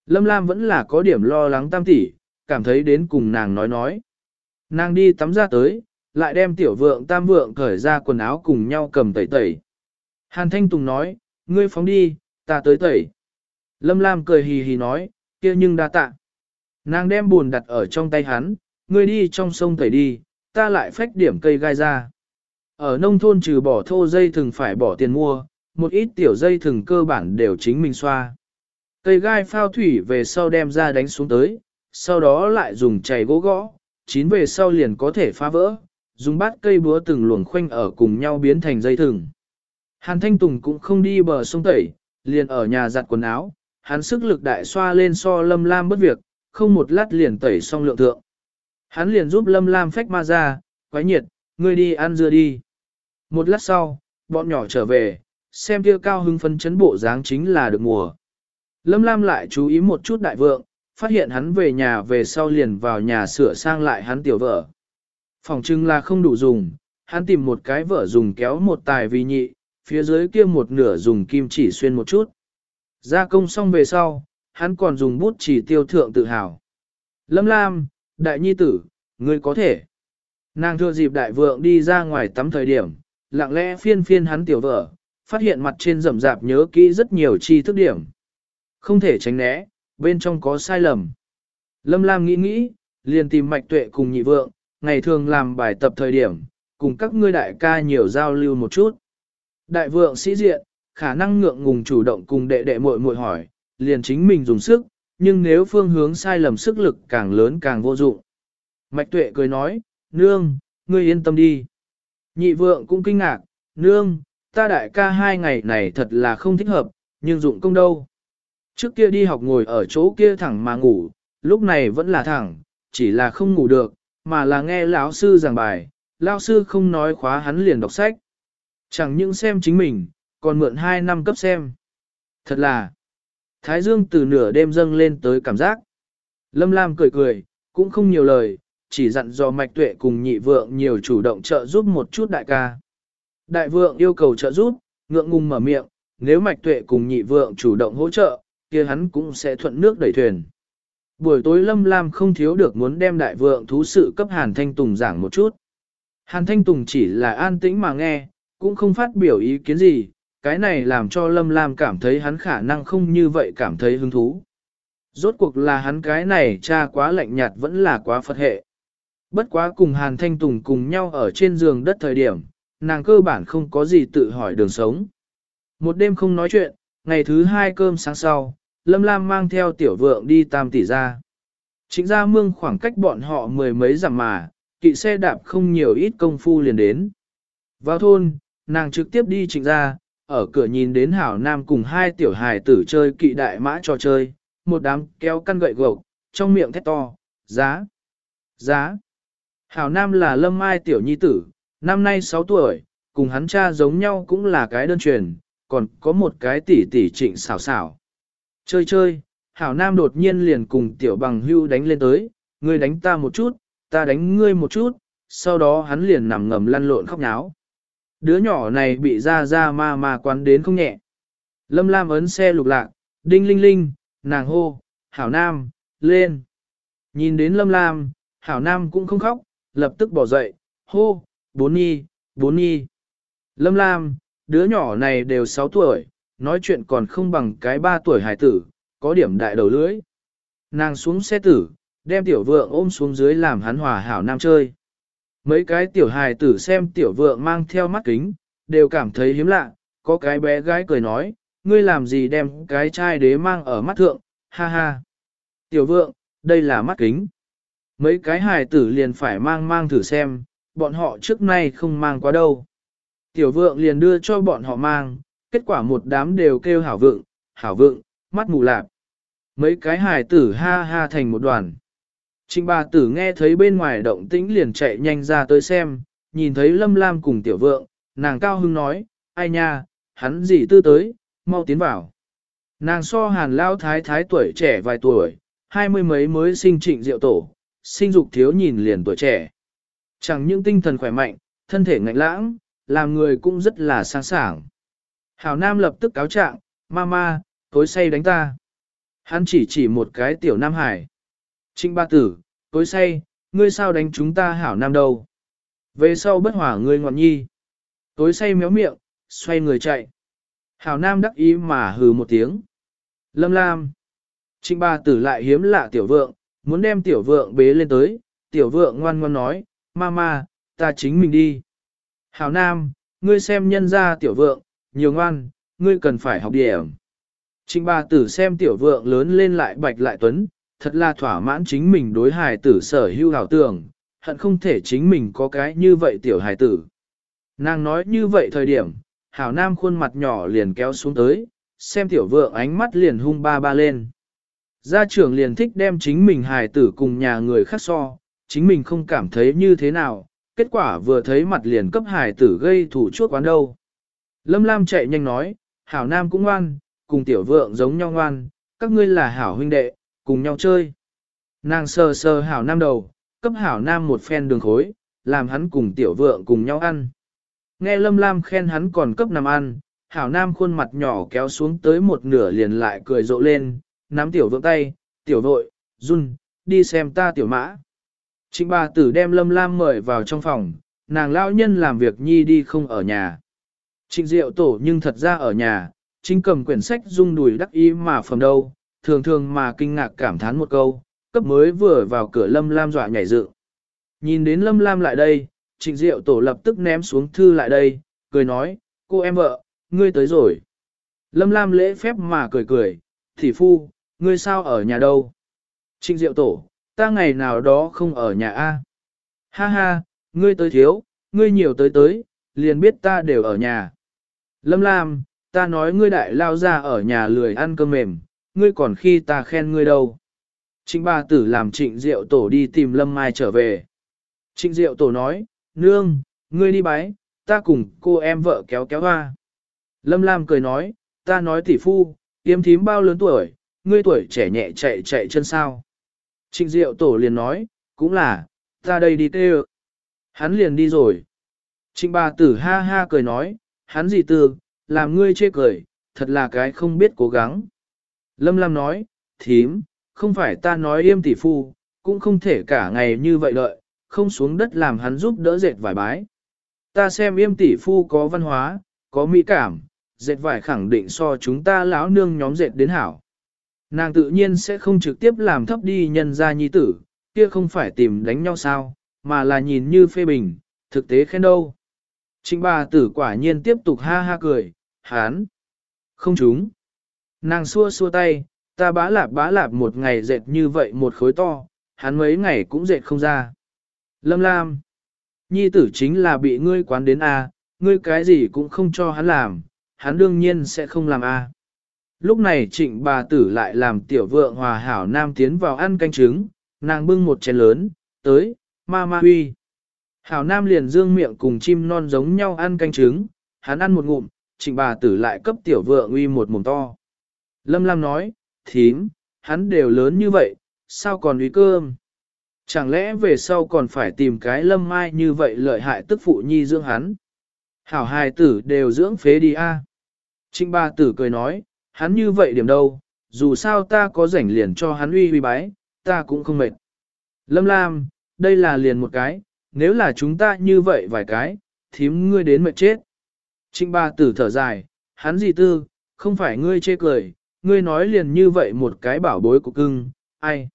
A: Lâm Lam vẫn là có điểm lo lắng tam tỷ, cảm thấy đến cùng nàng nói nói. Nàng đi tắm ra tới, lại đem tiểu vượng tam vượng cởi ra quần áo cùng nhau cầm tẩy tẩy. Hàn Thanh Tùng nói, ngươi phóng đi, ta tới tẩy. Lâm Lam cười hì hì nói, kia nhưng đa tạ. Nàng đem buồn đặt ở trong tay hắn, ngươi đi trong sông tẩy đi, ta lại phách điểm cây gai ra. Ở nông thôn trừ bỏ thô dây thường phải bỏ tiền mua, một ít tiểu dây thường cơ bản đều chính mình xoa. Cây gai phao thủy về sau đem ra đánh xuống tới, sau đó lại dùng chày gỗ gõ, chín về sau liền có thể phá vỡ, dùng bát cây búa từng luồng khoanh ở cùng nhau biến thành dây thừng. Hàn Thanh Tùng cũng không đi bờ sông tẩy, liền ở nhà giặt quần áo, hắn sức lực đại xoa lên so lâm lam bất việc, không một lát liền tẩy xong lượng thượng. Hắn liền giúp lâm lam phách ma ra, quái nhiệt, ngươi đi ăn dưa đi. Một lát sau, bọn nhỏ trở về, xem kia cao hưng phân chấn bộ dáng chính là được mùa. Lâm Lam lại chú ý một chút đại vượng, phát hiện hắn về nhà về sau liền vào nhà sửa sang lại hắn tiểu vợ. Phòng trưng là không đủ dùng, hắn tìm một cái vợ dùng kéo một tài vì nhị, phía dưới kia một nửa dùng kim chỉ xuyên một chút. Gia công xong về sau, hắn còn dùng bút chỉ tiêu thượng tự hào. Lâm Lam, đại nhi tử, ngươi có thể. Nàng thừa dịp đại vượng đi ra ngoài tắm thời điểm, lặng lẽ phiên phiên hắn tiểu vợ, phát hiện mặt trên rậm rạp nhớ kỹ rất nhiều chi thức điểm. Không thể tránh né, bên trong có sai lầm. Lâm Lam nghĩ nghĩ, liền tìm mạch tuệ cùng nhị vượng, ngày thường làm bài tập thời điểm, cùng các ngươi đại ca nhiều giao lưu một chút. Đại vượng sĩ diện, khả năng ngượng ngùng chủ động cùng đệ đệ muội muội hỏi, liền chính mình dùng sức, nhưng nếu phương hướng sai lầm sức lực càng lớn càng vô dụng. Mạch tuệ cười nói, nương, ngươi yên tâm đi. Nhị vượng cũng kinh ngạc, nương, ta đại ca hai ngày này thật là không thích hợp, nhưng dụng công đâu. Trước kia đi học ngồi ở chỗ kia thẳng mà ngủ, lúc này vẫn là thẳng, chỉ là không ngủ được, mà là nghe lão sư giảng bài, lão sư không nói khóa hắn liền đọc sách. Chẳng những xem chính mình, còn mượn hai năm cấp xem. Thật là, Thái Dương từ nửa đêm dâng lên tới cảm giác. Lâm Lam cười cười, cũng không nhiều lời, chỉ dặn dò mạch tuệ cùng nhị vượng nhiều chủ động trợ giúp một chút đại ca. Đại vượng yêu cầu trợ giúp, ngượng ngùng mở miệng, nếu mạch tuệ cùng nhị vượng chủ động hỗ trợ, kia hắn cũng sẽ thuận nước đẩy thuyền. Buổi tối Lâm Lam không thiếu được muốn đem đại vượng thú sự cấp Hàn Thanh Tùng giảng một chút. Hàn Thanh Tùng chỉ là an tĩnh mà nghe, cũng không phát biểu ý kiến gì, cái này làm cho Lâm Lam cảm thấy hắn khả năng không như vậy cảm thấy hứng thú. Rốt cuộc là hắn cái này cha quá lạnh nhạt vẫn là quá phật hệ. Bất quá cùng Hàn Thanh Tùng cùng nhau ở trên giường đất thời điểm, nàng cơ bản không có gì tự hỏi đường sống. Một đêm không nói chuyện, ngày thứ hai cơm sáng sau, Lâm Lam mang theo tiểu vượng đi tam tỷ ra. Chính ra mương khoảng cách bọn họ mười mấy dặm mà, kỵ xe đạp không nhiều ít công phu liền đến. Vào thôn, nàng trực tiếp đi trịnh ra, ở cửa nhìn đến hảo nam cùng hai tiểu hài tử chơi kỵ đại mã trò chơi, một đám kéo căn gậy gộc, trong miệng thét to, giá, giá. Hảo nam là lâm mai tiểu nhi tử, năm nay 6 tuổi, cùng hắn cha giống nhau cũng là cái đơn truyền, còn có một cái tỷ tỷ trịnh xảo xảo. Chơi chơi, hảo nam đột nhiên liền cùng tiểu bằng hưu đánh lên tới, ngươi đánh ta một chút, ta đánh ngươi một chút, sau đó hắn liền nằm ngầm lăn lộn khóc náo. Đứa nhỏ này bị ra ra ma ma quán đến không nhẹ. Lâm Lam ấn xe lục lạc, đinh linh linh, nàng hô, hảo nam, lên. Nhìn đến Lâm Lam, hảo nam cũng không khóc, lập tức bỏ dậy, hô, bốn nhi, bốn nhi. Lâm Lam, đứa nhỏ này đều 6 tuổi, nói chuyện còn không bằng cái ba tuổi hải tử, có điểm đại đầu lưỡi. Nàng xuống xe tử, đem tiểu vượng ôm xuống dưới làm hắn hòa hảo nam chơi. Mấy cái tiểu hài tử xem tiểu vượng mang theo mắt kính, đều cảm thấy hiếm lạ, có cái bé gái cười nói, ngươi làm gì đem cái chai đế mang ở mắt thượng, ha ha. Tiểu vượng, đây là mắt kính. Mấy cái hài tử liền phải mang mang thử xem, bọn họ trước nay không mang quá đâu. Tiểu vượng liền đưa cho bọn họ mang, kết quả một đám đều kêu hảo vượng, hảo vượng, mắt mù lạp. Mấy cái hài tử ha ha thành một đoàn. Trịnh bà tử nghe thấy bên ngoài động tĩnh liền chạy nhanh ra tới xem, nhìn thấy lâm lam cùng tiểu vượng, nàng cao hưng nói, ai nha, hắn gì tư tới, mau tiến vào. Nàng so hàn lao thái thái tuổi trẻ vài tuổi, hai mươi mấy mới sinh trịnh diệu tổ, sinh dục thiếu nhìn liền tuổi trẻ. Chẳng những tinh thần khỏe mạnh, thân thể ngạnh lãng, làm người cũng rất là sáng sảng. Hảo Nam lập tức cáo trạng, Mama, tối say đánh ta. Hắn chỉ chỉ một cái tiểu Nam Hải. Trinh ba tử, tối say, ngươi sao đánh chúng ta Hảo Nam đâu? Về sau bất hỏa ngươi ngọn nhi. Tối say méo miệng, xoay người chạy. Hảo Nam đắc ý mà hừ một tiếng. Lâm Lam. Trinh ba tử lại hiếm lạ tiểu vượng, muốn đem tiểu vượng bế lên tới. Tiểu vượng ngoan ngoan nói, Mama, ta chính mình đi. Hảo Nam, ngươi xem nhân ra tiểu vượng, nhiều ngoan, ngươi cần phải học điểm. Trịnh bà tử xem tiểu vượng lớn lên lại bạch lại tuấn, thật là thỏa mãn chính mình đối hài tử sở hưu hảo tưởng, hận không thể chính mình có cái như vậy tiểu hài tử. Nàng nói như vậy thời điểm, hảo nam khuôn mặt nhỏ liền kéo xuống tới, xem tiểu vượng ánh mắt liền hung ba ba lên. Gia trưởng liền thích đem chính mình hài tử cùng nhà người khác so, chính mình không cảm thấy như thế nào, kết quả vừa thấy mặt liền cấp hài tử gây thủ chuốc quán đâu. Lâm Lam chạy nhanh nói, hảo nam cũng ngoan, cùng tiểu vượng giống nhau ngoan, các ngươi là hảo huynh đệ, cùng nhau chơi. Nàng sờ sờ hảo nam đầu, cấp hảo nam một phen đường khối, làm hắn cùng tiểu vượng cùng nhau ăn. Nghe Lâm Lam khen hắn còn cấp nằm ăn, hảo nam khuôn mặt nhỏ kéo xuống tới một nửa liền lại cười rộ lên, nắm tiểu vượng tay, tiểu vội, run, đi xem ta tiểu mã. Trịnh bà tử đem Lâm Lam mời vào trong phòng, nàng lão nhân làm việc nhi đi không ở nhà. Trịnh diệu tổ nhưng thật ra ở nhà, chính cầm quyển sách rung đùi đắc ý mà phẩm đâu, thường thường mà kinh ngạc cảm thán một câu, cấp mới vừa vào cửa Lâm Lam dọa nhảy dựng. Nhìn đến Lâm Lam lại đây, trịnh diệu tổ lập tức ném xuống thư lại đây, cười nói, cô em vợ, ngươi tới rồi. Lâm Lam lễ phép mà cười cười, thị phu, ngươi sao ở nhà đâu? Trịnh diệu tổ, ta ngày nào đó không ở nhà A. Ha ha, ngươi tới thiếu, ngươi nhiều tới tới, liền biết ta đều ở nhà. Lâm Lam, ta nói ngươi đại lao ra ở nhà lười ăn cơm mềm, ngươi còn khi ta khen ngươi đâu. Trịnh ba tử làm trịnh diệu tổ đi tìm Lâm Mai trở về. Trịnh diệu tổ nói, nương, ngươi đi bái, ta cùng cô em vợ kéo kéo hoa. Lâm Lam cười nói, ta nói tỷ phu, yếm thím bao lớn tuổi, ngươi tuổi trẻ nhẹ chạy chạy chân sao. Trịnh diệu tổ liền nói, cũng là, ta đây đi tê Hắn liền đi rồi. Trịnh bà tử ha ha cười nói, hắn gì tư, làm ngươi chê cười, thật là cái không biết cố gắng. Lâm Lam nói, thím, không phải ta nói yêm tỷ phu, cũng không thể cả ngày như vậy đợi, không xuống đất làm hắn giúp đỡ dệt vải bái. Ta xem yêm tỷ phu có văn hóa, có mỹ cảm, dệt vải khẳng định so chúng ta lão nương nhóm dệt đến hảo. Nàng tự nhiên sẽ không trực tiếp làm thấp đi nhân gia nhi tử, kia không phải tìm đánh nhau sao, mà là nhìn như phê bình, thực tế khen đâu. Trịnh bà tử quả nhiên tiếp tục ha ha cười, hán. Không chúng. Nàng xua xua tay, ta bá lạp bá lạp một ngày dệt như vậy một khối to, hắn mấy ngày cũng dệt không ra. Lâm Lam. Nhi tử chính là bị ngươi quán đến A, ngươi cái gì cũng không cho hắn làm, hắn đương nhiên sẽ không làm A. Lúc này trịnh bà tử lại làm tiểu vượng hòa hảo nam tiến vào ăn canh trứng, nàng bưng một chén lớn, tới, ma ma huy. Hảo nam liền dương miệng cùng chim non giống nhau ăn canh trứng, hắn ăn một ngụm, trịnh bà tử lại cấp tiểu vượng uy một mồm to. Lâm Lam nói, thím, hắn đều lớn như vậy, sao còn uy cơm? Chẳng lẽ về sau còn phải tìm cái lâm mai như vậy lợi hại tức phụ nhi dưỡng hắn? Hảo hài tử đều dưỡng phế đi a. Trịnh bà tử cười nói, hắn như vậy điểm đâu, dù sao ta có rảnh liền cho hắn uy uy bái, ta cũng không mệt. Lâm Lam, đây là liền một cái, nếu là chúng ta như vậy vài cái, thím ngươi đến mệt chết. Trịnh ba tử thở dài, hắn gì tư, không phải ngươi chê cười, ngươi nói liền như vậy một cái bảo bối của cưng, ai.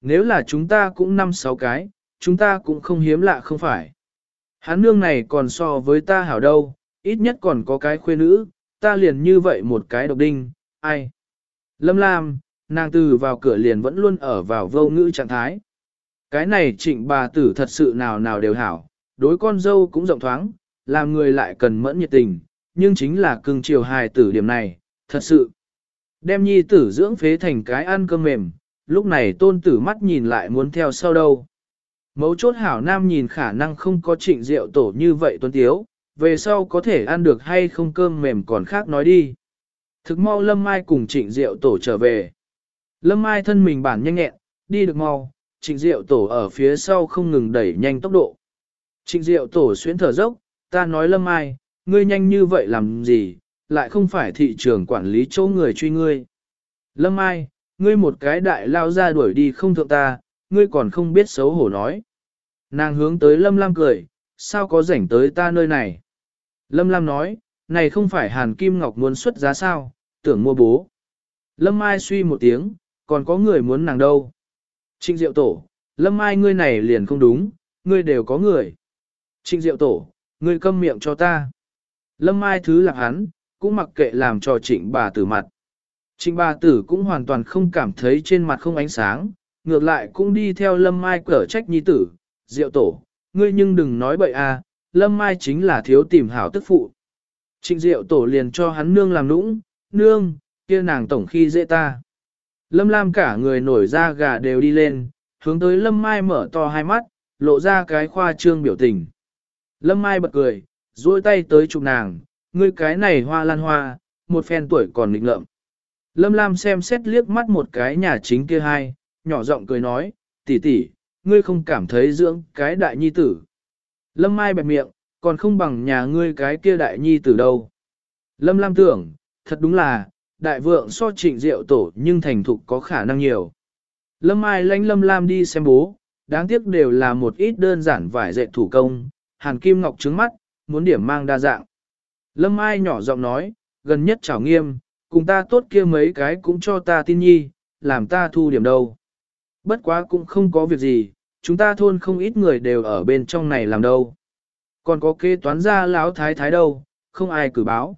A: Nếu là chúng ta cũng năm sáu cái, chúng ta cũng không hiếm lạ không phải. Hắn nương này còn so với ta hảo đâu, ít nhất còn có cái khuê nữ, ta liền như vậy một cái độc đinh, ai. Lâm Lam, nàng từ vào cửa liền vẫn luôn ở vào vô ngữ trạng thái. Cái này trịnh bà tử thật sự nào nào đều hảo, đối con dâu cũng rộng thoáng, làm người lại cần mẫn nhiệt tình, nhưng chính là cưng chiều hài tử điểm này, thật sự. Đem nhi tử dưỡng phế thành cái ăn cơm mềm, lúc này tôn tử mắt nhìn lại muốn theo sau đâu. Mấu chốt hảo nam nhìn khả năng không có trịnh rượu tổ như vậy tuấn tiếu, về sau có thể ăn được hay không cơm mềm còn khác nói đi. Thực mau Lâm Mai cùng trịnh rượu tổ trở về. Lâm Mai thân mình bản nhanh nhẹn, đi được mau, trịnh Diệu tổ ở phía sau không ngừng đẩy nhanh tốc độ. Trịnh Diệu tổ xuyến thở dốc, ta nói Lâm Ai, ngươi nhanh như vậy làm gì, lại không phải thị trường quản lý chỗ người truy ngươi. Lâm Ai, ngươi một cái đại lao ra đuổi đi không thượng ta, ngươi còn không biết xấu hổ nói. Nàng hướng tới Lâm Lam cười, sao có rảnh tới ta nơi này? Lâm Lam nói, này không phải Hàn Kim Ngọc muốn xuất giá sao, tưởng mua bố. Lâm Ai suy một tiếng, còn có người muốn nàng đâu. Trịnh Diệu Tổ, Lâm Mai ngươi này liền không đúng, ngươi đều có người. Trịnh Diệu Tổ, ngươi câm miệng cho ta. Lâm Mai thứ lạc hắn, cũng mặc kệ làm cho trịnh bà tử mặt. Trịnh bà tử cũng hoàn toàn không cảm thấy trên mặt không ánh sáng, ngược lại cũng đi theo Lâm Mai cở trách nhi tử, Diệu Tổ, ngươi nhưng đừng nói bậy à, Lâm Mai chính là thiếu tìm hảo tức phụ. Trịnh Diệu Tổ liền cho hắn nương làm nũng, nương, kia nàng tổng khi dễ ta. Lâm Lam cả người nổi da gà đều đi lên, hướng tới Lâm Mai mở to hai mắt, lộ ra cái khoa trương biểu tình. Lâm Mai bật cười, duỗi tay tới chụp nàng, ngươi cái này hoa lan hoa, một phen tuổi còn định lợm. Lâm Lam xem xét liếc mắt một cái nhà chính kia hai, nhỏ giọng cười nói, tỷ tỷ, ngươi không cảm thấy dưỡng cái đại nhi tử. Lâm Mai bẹp miệng, còn không bằng nhà ngươi cái kia đại nhi tử đâu. Lâm Lam tưởng, thật đúng là, đại vượng so trịnh Diệu tổ nhưng thành thục có khả năng nhiều. Lâm Mai lãnh Lâm Lam đi xem bố, đáng tiếc đều là một ít đơn giản vải dệt thủ công, hàn kim ngọc trứng mắt, muốn điểm mang đa dạng. Lâm Mai nhỏ giọng nói, gần nhất chảo nghiêm, cùng ta tốt kia mấy cái cũng cho ta tin nhi, làm ta thu điểm đâu. Bất quá cũng không có việc gì, chúng ta thôn không ít người đều ở bên trong này làm đâu. Còn có kế toán gia lão thái thái đâu, không ai cử báo.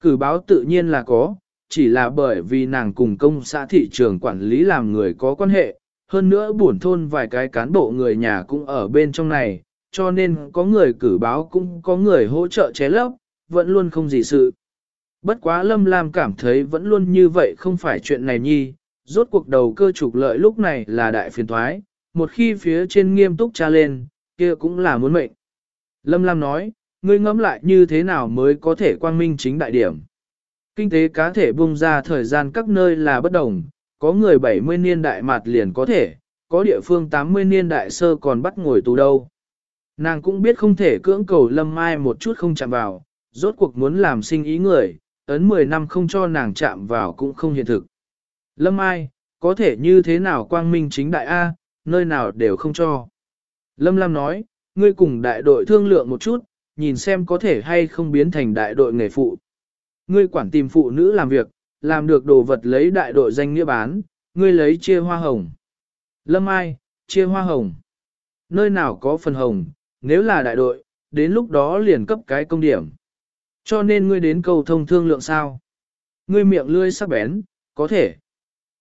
A: Cử báo tự nhiên là có, chỉ là bởi vì nàng cùng công xã thị trường quản lý làm người có quan hệ, hơn nữa buồn thôn vài cái cán bộ người nhà cũng ở bên trong này, cho nên có người cử báo cũng có người hỗ trợ ché lấp, vẫn luôn không gì sự. Bất quá Lâm Lam cảm thấy vẫn luôn như vậy không phải chuyện này nhi, rốt cuộc đầu cơ trục lợi lúc này là đại phiền thoái, một khi phía trên nghiêm túc tra lên, kia cũng là muốn mệnh. Lâm Lam nói, ngươi ngẫm lại như thế nào mới có thể quang minh chính đại điểm. Kinh tế cá thể bung ra thời gian các nơi là bất đồng, có người 70 niên đại mặt liền có thể, có địa phương 80 niên đại sơ còn bắt ngồi tù đâu. Nàng cũng biết không thể cưỡng cầu Lâm Mai một chút không chạm vào, rốt cuộc muốn làm sinh ý người, ấn 10 năm không cho nàng chạm vào cũng không hiện thực. Lâm Mai, có thể như thế nào quang minh chính đại A, nơi nào đều không cho. Lâm Lam nói, ngươi cùng đại đội thương lượng một chút, nhìn xem có thể hay không biến thành đại đội nghề phụ. Ngươi quản tìm phụ nữ làm việc, làm được đồ vật lấy đại đội danh nghĩa bán, ngươi lấy chia hoa hồng. Lâm Ai, chia hoa hồng. Nơi nào có phần hồng, nếu là đại đội, đến lúc đó liền cấp cái công điểm. Cho nên ngươi đến cầu thông thương lượng sao. Ngươi miệng lươi sắc bén, có thể.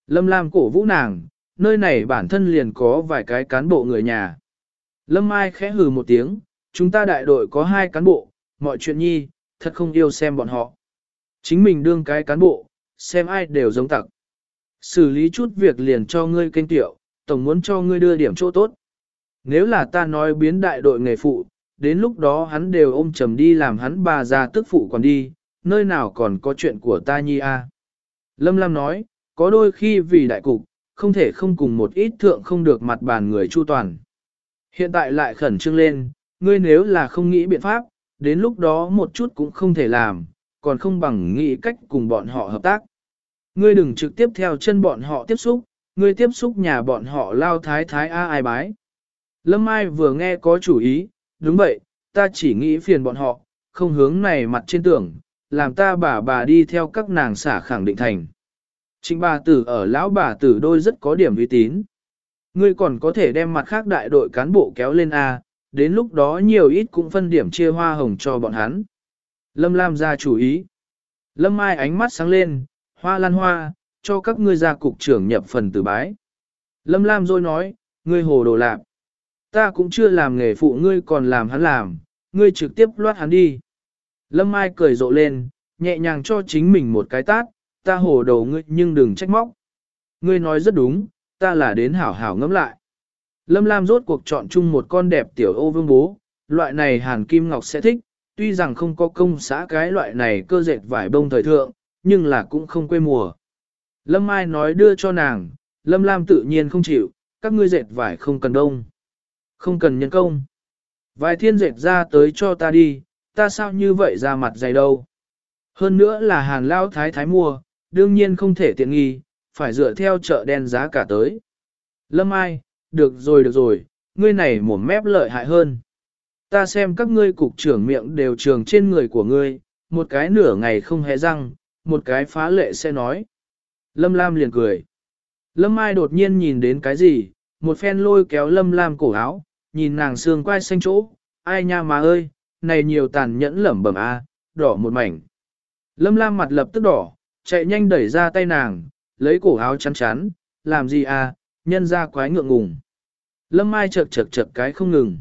A: Lâm Lam cổ vũ nàng, nơi này bản thân liền có vài cái cán bộ người nhà. Lâm Mai khẽ hừ một tiếng, chúng ta đại đội có hai cán bộ, mọi chuyện nhi, thật không yêu xem bọn họ. Chính mình đương cái cán bộ, xem ai đều giống tặc. Xử lý chút việc liền cho ngươi kênh tiểu, tổng muốn cho ngươi đưa điểm chỗ tốt. Nếu là ta nói biến đại đội nghề phụ, đến lúc đó hắn đều ôm trầm đi làm hắn bà già tức phụ còn đi, nơi nào còn có chuyện của ta nhi a? Lâm Lam nói, có đôi khi vì đại cục, không thể không cùng một ít thượng không được mặt bàn người chu toàn. Hiện tại lại khẩn trương lên, ngươi nếu là không nghĩ biện pháp, đến lúc đó một chút cũng không thể làm, còn không bằng nghĩ cách cùng bọn họ hợp tác. Ngươi đừng trực tiếp theo chân bọn họ tiếp xúc, ngươi tiếp xúc nhà bọn họ lao thái thái a ai bái. Lâm Mai vừa nghe có chủ ý, đúng vậy, ta chỉ nghĩ phiền bọn họ, không hướng này mặt trên tưởng, làm ta bà bà đi theo các nàng xả khẳng định thành. Trịnh bà tử ở lão bà tử đôi rất có điểm uy tín. Ngươi còn có thể đem mặt khác đại đội cán bộ kéo lên A, đến lúc đó nhiều ít cũng phân điểm chia hoa hồng cho bọn hắn. Lâm Lam ra chủ ý. Lâm Mai ánh mắt sáng lên, hoa lan hoa, cho các ngươi ra cục trưởng nhập phần từ bái. Lâm Lam rồi nói, ngươi hồ đồ lạc. Ta cũng chưa làm nghề phụ ngươi còn làm hắn làm, ngươi trực tiếp loát hắn đi. Lâm Mai cười rộ lên, nhẹ nhàng cho chính mình một cái tát, ta hồ đồ ngươi nhưng đừng trách móc. Ngươi nói rất đúng, ta là đến hảo hảo ngẫm lại. Lâm Lam rốt cuộc chọn chung một con đẹp tiểu ô vương bố, loại này Hàn Kim Ngọc sẽ thích, tuy rằng không có công xã cái loại này cơ dệt vải bông thời thượng, nhưng là cũng không quê mùa. Lâm Mai nói đưa cho nàng, Lâm Lam tự nhiên không chịu, các ngươi dệt vải không cần đông. Không cần nhân công. Vài thiên dệt ra tới cho ta đi, ta sao như vậy ra mặt dày đâu. Hơn nữa là hàng lao thái thái mua, đương nhiên không thể tiện nghi, phải dựa theo chợ đen giá cả tới. Lâm Ai, được rồi được rồi, ngươi này mồm mép lợi hại hơn. Ta xem các ngươi cục trưởng miệng đều trường trên người của ngươi, một cái nửa ngày không hề răng, một cái phá lệ sẽ nói. Lâm Lam liền cười. Lâm Ai đột nhiên nhìn đến cái gì, một phen lôi kéo Lâm Lam cổ áo, nhìn nàng xương quai xanh chỗ, ai nha mà ơi, này nhiều tàn nhẫn lẩm bẩm a, đỏ một mảnh. Lâm Lam mặt lập tức đỏ, chạy nhanh đẩy ra tay nàng, lấy cổ áo chắn chắn, làm gì à, nhân ra quái ngượng ngùng. Lâm Mai chật chật chật cái không ngừng.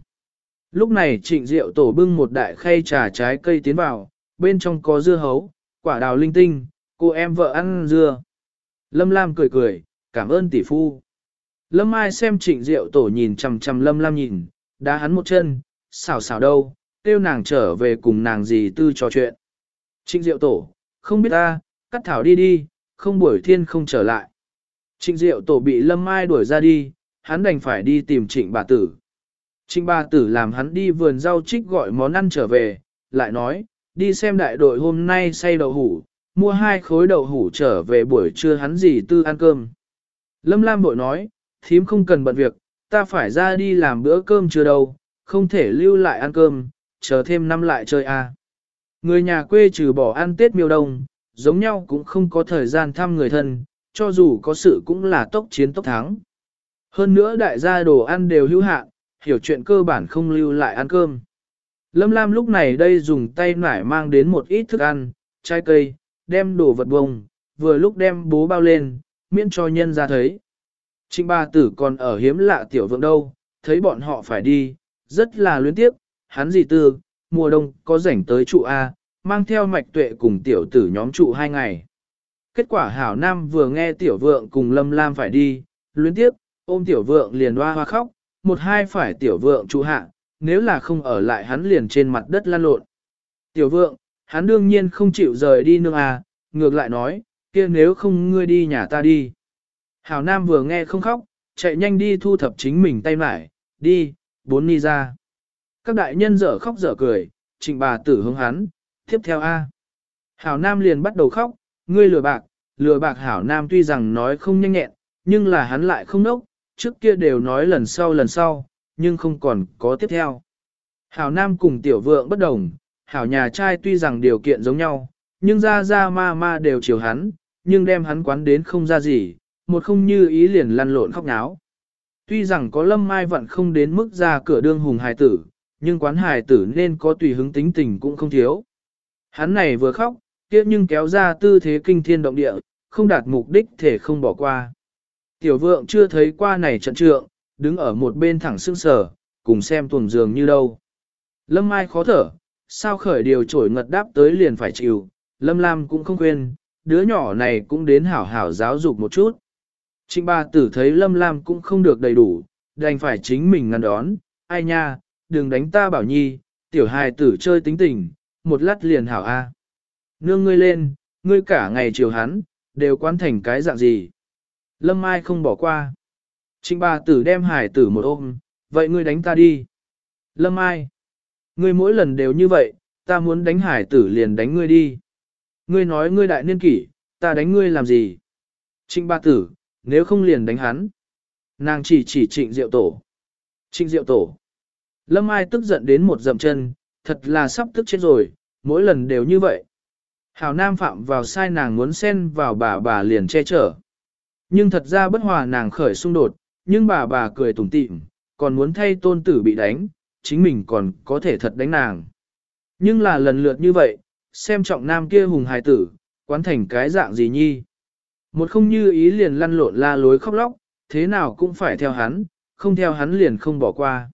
A: Lúc này trịnh rượu tổ bưng một đại khay trà trái cây tiến vào, bên trong có dưa hấu, quả đào linh tinh, cô em vợ ăn dưa. Lâm Lam cười cười, cảm ơn tỷ phu. Lâm Mai xem trịnh rượu tổ nhìn chằm chằm Lâm Lam nhìn, đá hắn một chân, xảo xảo đâu, kêu nàng trở về cùng nàng gì tư trò chuyện. Trịnh Diệu Tổ, không biết ta, cắt thảo đi đi, không buổi thiên không trở lại. Trịnh Diệu Tổ bị Lâm Mai đuổi ra đi, hắn đành phải đi tìm trịnh bà tử. Trinh bà tử làm hắn đi vườn rau trích gọi món ăn trở về, lại nói, đi xem đại đội hôm nay say đậu hủ, mua hai khối đậu hủ trở về buổi trưa hắn gì tư ăn cơm. Lâm Lam bội nói, thím không cần bận việc, ta phải ra đi làm bữa cơm chưa đâu, không thể lưu lại ăn cơm, chờ thêm năm lại chơi à. Người nhà quê trừ bỏ ăn Tết miêu đông, giống nhau cũng không có thời gian thăm người thân, cho dù có sự cũng là tốc chiến tốc thắng. Hơn nữa đại gia đồ ăn đều hữu hạn, hiểu chuyện cơ bản không lưu lại ăn cơm. Lâm Lam lúc này đây dùng tay nải mang đến một ít thức ăn, trái cây, đem đồ vật bông, vừa lúc đem bố bao lên, miễn cho nhân ra thấy. Trịnh ba tử còn ở hiếm lạ tiểu vượng đâu, thấy bọn họ phải đi, rất là luyến tiếc. hắn gì tư, mùa đông có rảnh tới trụ A, mang theo mạch tuệ cùng tiểu tử nhóm trụ hai ngày. Kết quả hảo nam vừa nghe tiểu vượng cùng lâm lam phải đi, luyến tiếp, ôm tiểu vượng liền hoa hoa khóc, một hai phải tiểu vượng trụ hạ, nếu là không ở lại hắn liền trên mặt đất lan lộn. Tiểu vượng, hắn đương nhiên không chịu rời đi nương à, ngược lại nói, kia nếu không ngươi đi nhà ta đi. Hảo Nam vừa nghe không khóc, chạy nhanh đi thu thập chính mình tay mải, đi, bốn ni ra. Các đại nhân dở khóc dở cười, trịnh bà tử hướng hắn, tiếp theo A. Hảo Nam liền bắt đầu khóc, ngươi lừa bạc, lừa bạc Hảo Nam tuy rằng nói không nhanh nhẹn, nhưng là hắn lại không nốc, trước kia đều nói lần sau lần sau, nhưng không còn có tiếp theo. Hảo Nam cùng tiểu vượng bất đồng, Hảo nhà trai tuy rằng điều kiện giống nhau, nhưng ra ra ma ma đều chiều hắn, nhưng đem hắn quán đến không ra gì, một không như ý liền lăn lộn khóc náo. Tuy rằng có lâm mai vẫn không đến mức ra cửa đương hùng hài tử, nhưng quán hài tử nên có tùy hứng tính tình cũng không thiếu. Hắn này vừa khóc, kia nhưng kéo ra tư thế kinh thiên động địa, không đạt mục đích thể không bỏ qua. Tiểu vượng chưa thấy qua này trận trượng, đứng ở một bên thẳng sưng sở, cùng xem tuần giường như đâu. Lâm Mai khó thở, sao khởi điều trổi ngật đáp tới liền phải chịu, Lâm Lam cũng không quên, đứa nhỏ này cũng đến hảo hảo giáo dục một chút. Trịnh ba tử thấy Lâm Lam cũng không được đầy đủ, đành phải chính mình ngăn đón, ai nha, đừng đánh ta bảo nhi, tiểu hài tử chơi tính tình, một lát liền hảo a. Nương ngươi lên, ngươi cả ngày chiều hắn, đều quan thành cái dạng gì. Lâm Mai không bỏ qua. Trịnh bà tử đem hải tử một ôm, vậy ngươi đánh ta đi. Lâm Mai, ngươi mỗi lần đều như vậy, ta muốn đánh hải tử liền đánh ngươi đi. Ngươi nói ngươi đại niên kỷ, ta đánh ngươi làm gì? Trịnh bà tử, nếu không liền đánh hắn. Nàng chỉ chỉ trịnh diệu tổ. Trịnh diệu tổ. Lâm Ai tức giận đến một dậm chân, thật là sắp tức chết rồi, mỗi lần đều như vậy. Hảo Nam phạm vào sai nàng muốn xen vào bà bà liền che chở. Nhưng thật ra bất hòa nàng khởi xung đột, nhưng bà bà cười tủm tỉm, còn muốn thay tôn tử bị đánh, chính mình còn có thể thật đánh nàng. Nhưng là lần lượt như vậy, xem trọng nam kia hùng hài tử, quán thành cái dạng gì nhi. Một không như ý liền lăn lộn la lối khóc lóc, thế nào cũng phải theo hắn, không theo hắn liền không bỏ qua.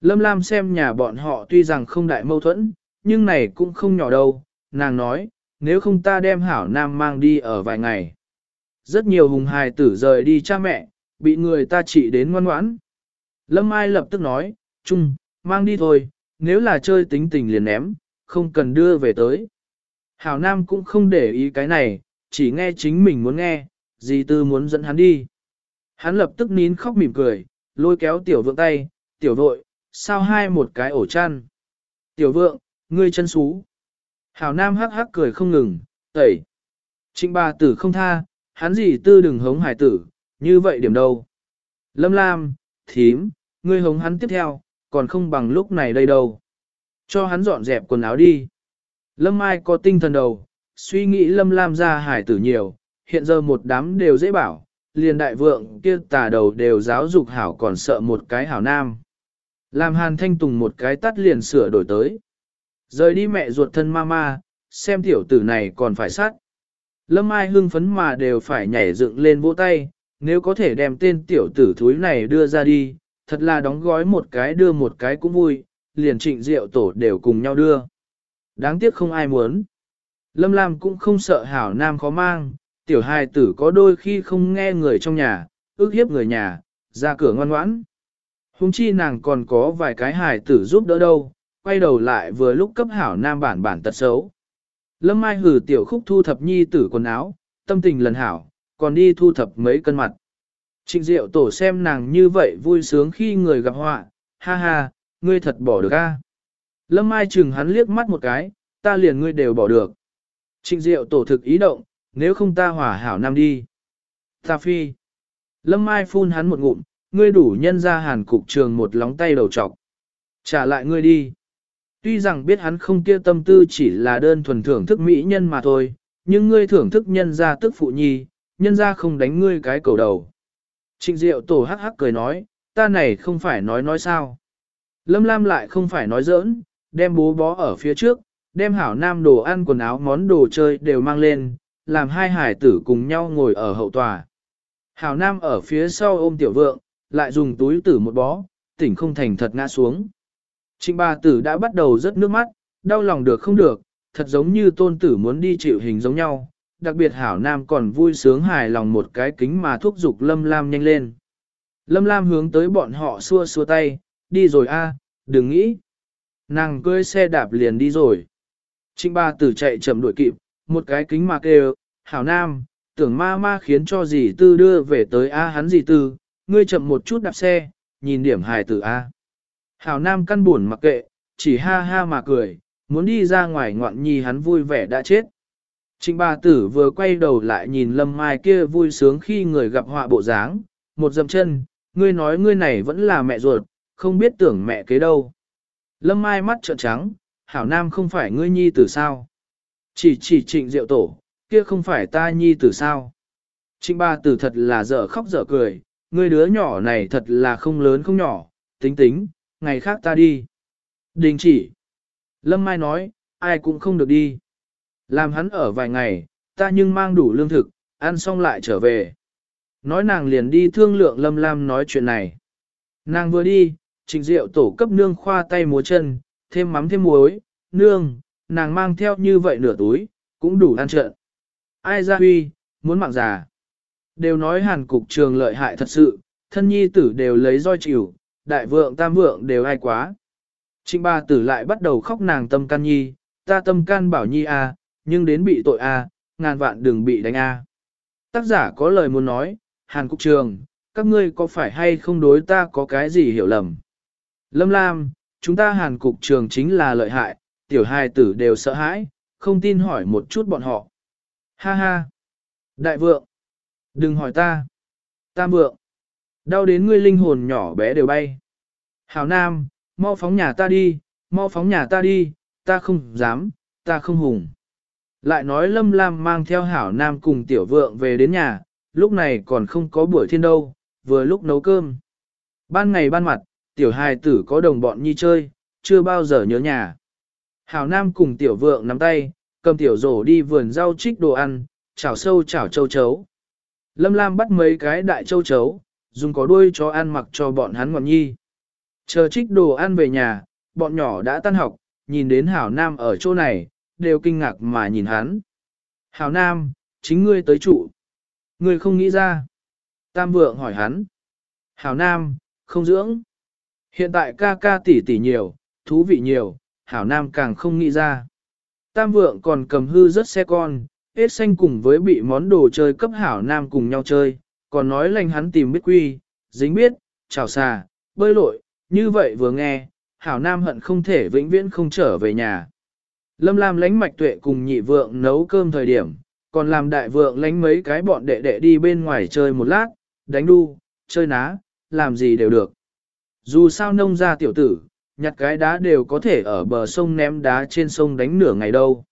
A: Lâm Lam xem nhà bọn họ tuy rằng không đại mâu thuẫn, nhưng này cũng không nhỏ đâu, nàng nói, nếu không ta đem hảo nam mang đi ở vài ngày. Rất nhiều hùng hài tử rời đi cha mẹ, bị người ta trị đến ngoan ngoãn. Lâm Mai lập tức nói, chung, mang đi thôi, nếu là chơi tính tình liền ném, không cần đưa về tới. Hảo Nam cũng không để ý cái này, chỉ nghe chính mình muốn nghe, dì tư muốn dẫn hắn đi. Hắn lập tức nín khóc mỉm cười, lôi kéo tiểu vượng tay, tiểu vội, sao hai một cái ổ chăn. Tiểu vượng, ngươi chân xú. Hảo Nam hắc hắc cười không ngừng, tẩy. Trịnh bà tử không tha, hắn gì tư đừng hống hải tử, như vậy điểm đâu. Lâm Lam, thím, ngươi hống hắn tiếp theo, còn không bằng lúc này đây đâu. Cho hắn dọn dẹp quần áo đi. Lâm Mai có tinh thần đầu, suy nghĩ Lâm Lam ra hải tử nhiều, hiện giờ một đám đều dễ bảo, liền đại vượng kia tà đầu đều giáo dục hảo còn sợ một cái hảo nam. Làm hàn thanh tùng một cái tắt liền sửa đổi tới. Rời đi mẹ ruột thân mama, xem tiểu tử này còn phải sát. Lâm Mai hưng phấn mà đều phải nhảy dựng lên vỗ tay, nếu có thể đem tên tiểu tử thúi này đưa ra đi, thật là đóng gói một cái đưa một cái cũng vui, liền trịnh rượu tổ đều cùng nhau đưa. Đáng tiếc không ai muốn. Lâm Lam cũng không sợ hảo nam khó mang, tiểu hài tử có đôi khi không nghe người trong nhà, ước hiếp người nhà, ra cửa ngoan ngoãn. Hùng chi nàng còn có vài cái hài tử giúp đỡ đâu, quay đầu lại vừa lúc cấp hảo nam bản bản tật xấu. Lâm Mai hử tiểu khúc thu thập nhi tử quần áo, tâm tình lần hảo, còn đi thu thập mấy cân mặt. Trịnh Diệu tổ xem nàng như vậy vui sướng khi người gặp họa, ha ha, ngươi thật bỏ được a. Lâm Mai chừng hắn liếc mắt một cái, ta liền ngươi đều bỏ được. Trịnh Diệu tổ thực ý động, nếu không ta hỏa hảo nam đi. Ta phi. Lâm Mai phun hắn một ngụm, ngươi đủ nhân ra hàn cục trường một lóng tay đầu trọc. Trả lại ngươi đi. Tuy rằng biết hắn không kia tâm tư chỉ là đơn thuần thưởng thức mỹ nhân mà thôi, nhưng ngươi thưởng thức nhân ra tức phụ nhi, nhân ra không đánh ngươi cái cầu đầu. Trịnh Diệu tổ hắc hắc cười nói, ta này không phải nói nói sao. Lâm Lam lại không phải nói giỡn, đem bố bó ở phía trước, đem hảo nam đồ ăn quần áo món đồ chơi đều mang lên, làm hai hải tử cùng nhau ngồi ở hậu tòa. Hảo nam ở phía sau ôm tiểu vượng, lại dùng túi tử một bó, tỉnh không thành thật ngã xuống. Trịnh bà tử đã bắt đầu rớt nước mắt, đau lòng được không được, thật giống như tôn tử muốn đi chịu hình giống nhau, đặc biệt hảo nam còn vui sướng hài lòng một cái kính mà thúc giục Lâm Lam nhanh lên. Lâm Lam hướng tới bọn họ xua xua tay, đi rồi a, đừng nghĩ. Nàng cưỡi xe đạp liền đi rồi. Trịnh ba tử chạy chậm đuổi kịp, một cái kính mà kêu, hảo nam, tưởng ma ma khiến cho dì tư đưa về tới a hắn dì tư, ngươi chậm một chút đạp xe, nhìn điểm hài tử a. Hảo nam căn buồn mặc kệ, chỉ ha ha mà cười, muốn đi ra ngoài ngoạn nhi hắn vui vẻ đã chết. Trịnh bà tử vừa quay đầu lại nhìn lâm mai kia vui sướng khi người gặp họa bộ dáng, một dầm chân, ngươi nói ngươi này vẫn là mẹ ruột, không biết tưởng mẹ kế đâu. Lâm mai mắt trợn trắng, hảo nam không phải ngươi nhi tử sao. Chỉ chỉ trịnh diệu tổ, kia không phải ta nhi tử sao. Trịnh bà tử thật là dở khóc dở cười, ngươi đứa nhỏ này thật là không lớn không nhỏ, tính tính, ngày khác ta đi. Đình chỉ. Lâm Mai nói, ai cũng không được đi. Làm hắn ở vài ngày, ta nhưng mang đủ lương thực, ăn xong lại trở về. Nói nàng liền đi thương lượng Lâm Lam nói chuyện này. Nàng vừa đi, trình rượu tổ cấp nương khoa tay múa chân, thêm mắm thêm muối, nương, nàng mang theo như vậy nửa túi, cũng đủ ăn trợn. Ai ra huy, muốn mạng già. Đều nói hàn cục trường lợi hại thật sự, thân nhi tử đều lấy roi chịu, đại vượng tam vượng đều ai quá. Trịnh ba tử lại bắt đầu khóc nàng tâm can nhi, ta tâm can bảo nhi a, nhưng đến bị tội a, ngàn vạn đừng bị đánh a. Tác giả có lời muốn nói, Hàn Cục Trường, các ngươi có phải hay không đối ta có cái gì hiểu lầm? Lâm Lam, chúng ta Hàn Cục Trường chính là lợi hại, tiểu hai tử đều sợ hãi, không tin hỏi một chút bọn họ. Ha ha! Đại vượng! Đừng hỏi ta! Tam vượng! Đau đến ngươi linh hồn nhỏ bé đều bay. Hảo Nam, mau phóng nhà ta đi, mau phóng nhà ta đi, ta không dám, ta không hùng. Lại nói Lâm Lam mang theo Hảo Nam cùng tiểu vượng về đến nhà, lúc này còn không có buổi thiên đâu, vừa lúc nấu cơm. Ban ngày ban mặt, tiểu hài tử có đồng bọn nhi chơi, chưa bao giờ nhớ nhà. Hảo Nam cùng tiểu vượng nắm tay, cầm tiểu rổ đi vườn rau trích đồ ăn, chảo sâu chảo châu chấu. Lâm Lam bắt mấy cái đại châu chấu, dùng có đuôi cho ăn mặc cho bọn hắn ngọn nhi. Chờ trích đồ ăn về nhà, bọn nhỏ đã tan học, nhìn đến Hảo Nam ở chỗ này, đều kinh ngạc mà nhìn hắn. Hảo Nam, chính ngươi tới trụ. Ngươi không nghĩ ra. Tam vượng hỏi hắn. Hảo Nam, không dưỡng. Hiện tại ca ca tỷ tỷ nhiều, thú vị nhiều, Hảo Nam càng không nghĩ ra. Tam vượng còn cầm hư rất xe con, hết xanh cùng với bị món đồ chơi cấp Hảo Nam cùng nhau chơi, còn nói lành hắn tìm biết quy, dính biết, chào xà, bơi lội, như vậy vừa nghe, Hảo Nam hận không thể vĩnh viễn không trở về nhà. Lâm Lam lánh mạch tuệ cùng nhị vượng nấu cơm thời điểm, còn làm đại vượng lánh mấy cái bọn đệ đệ đi bên ngoài chơi một lát, đánh đu, chơi ná, làm gì đều được. Dù sao nông ra tiểu tử, nhặt cái đá đều có thể ở bờ sông ném đá trên sông đánh nửa ngày đâu.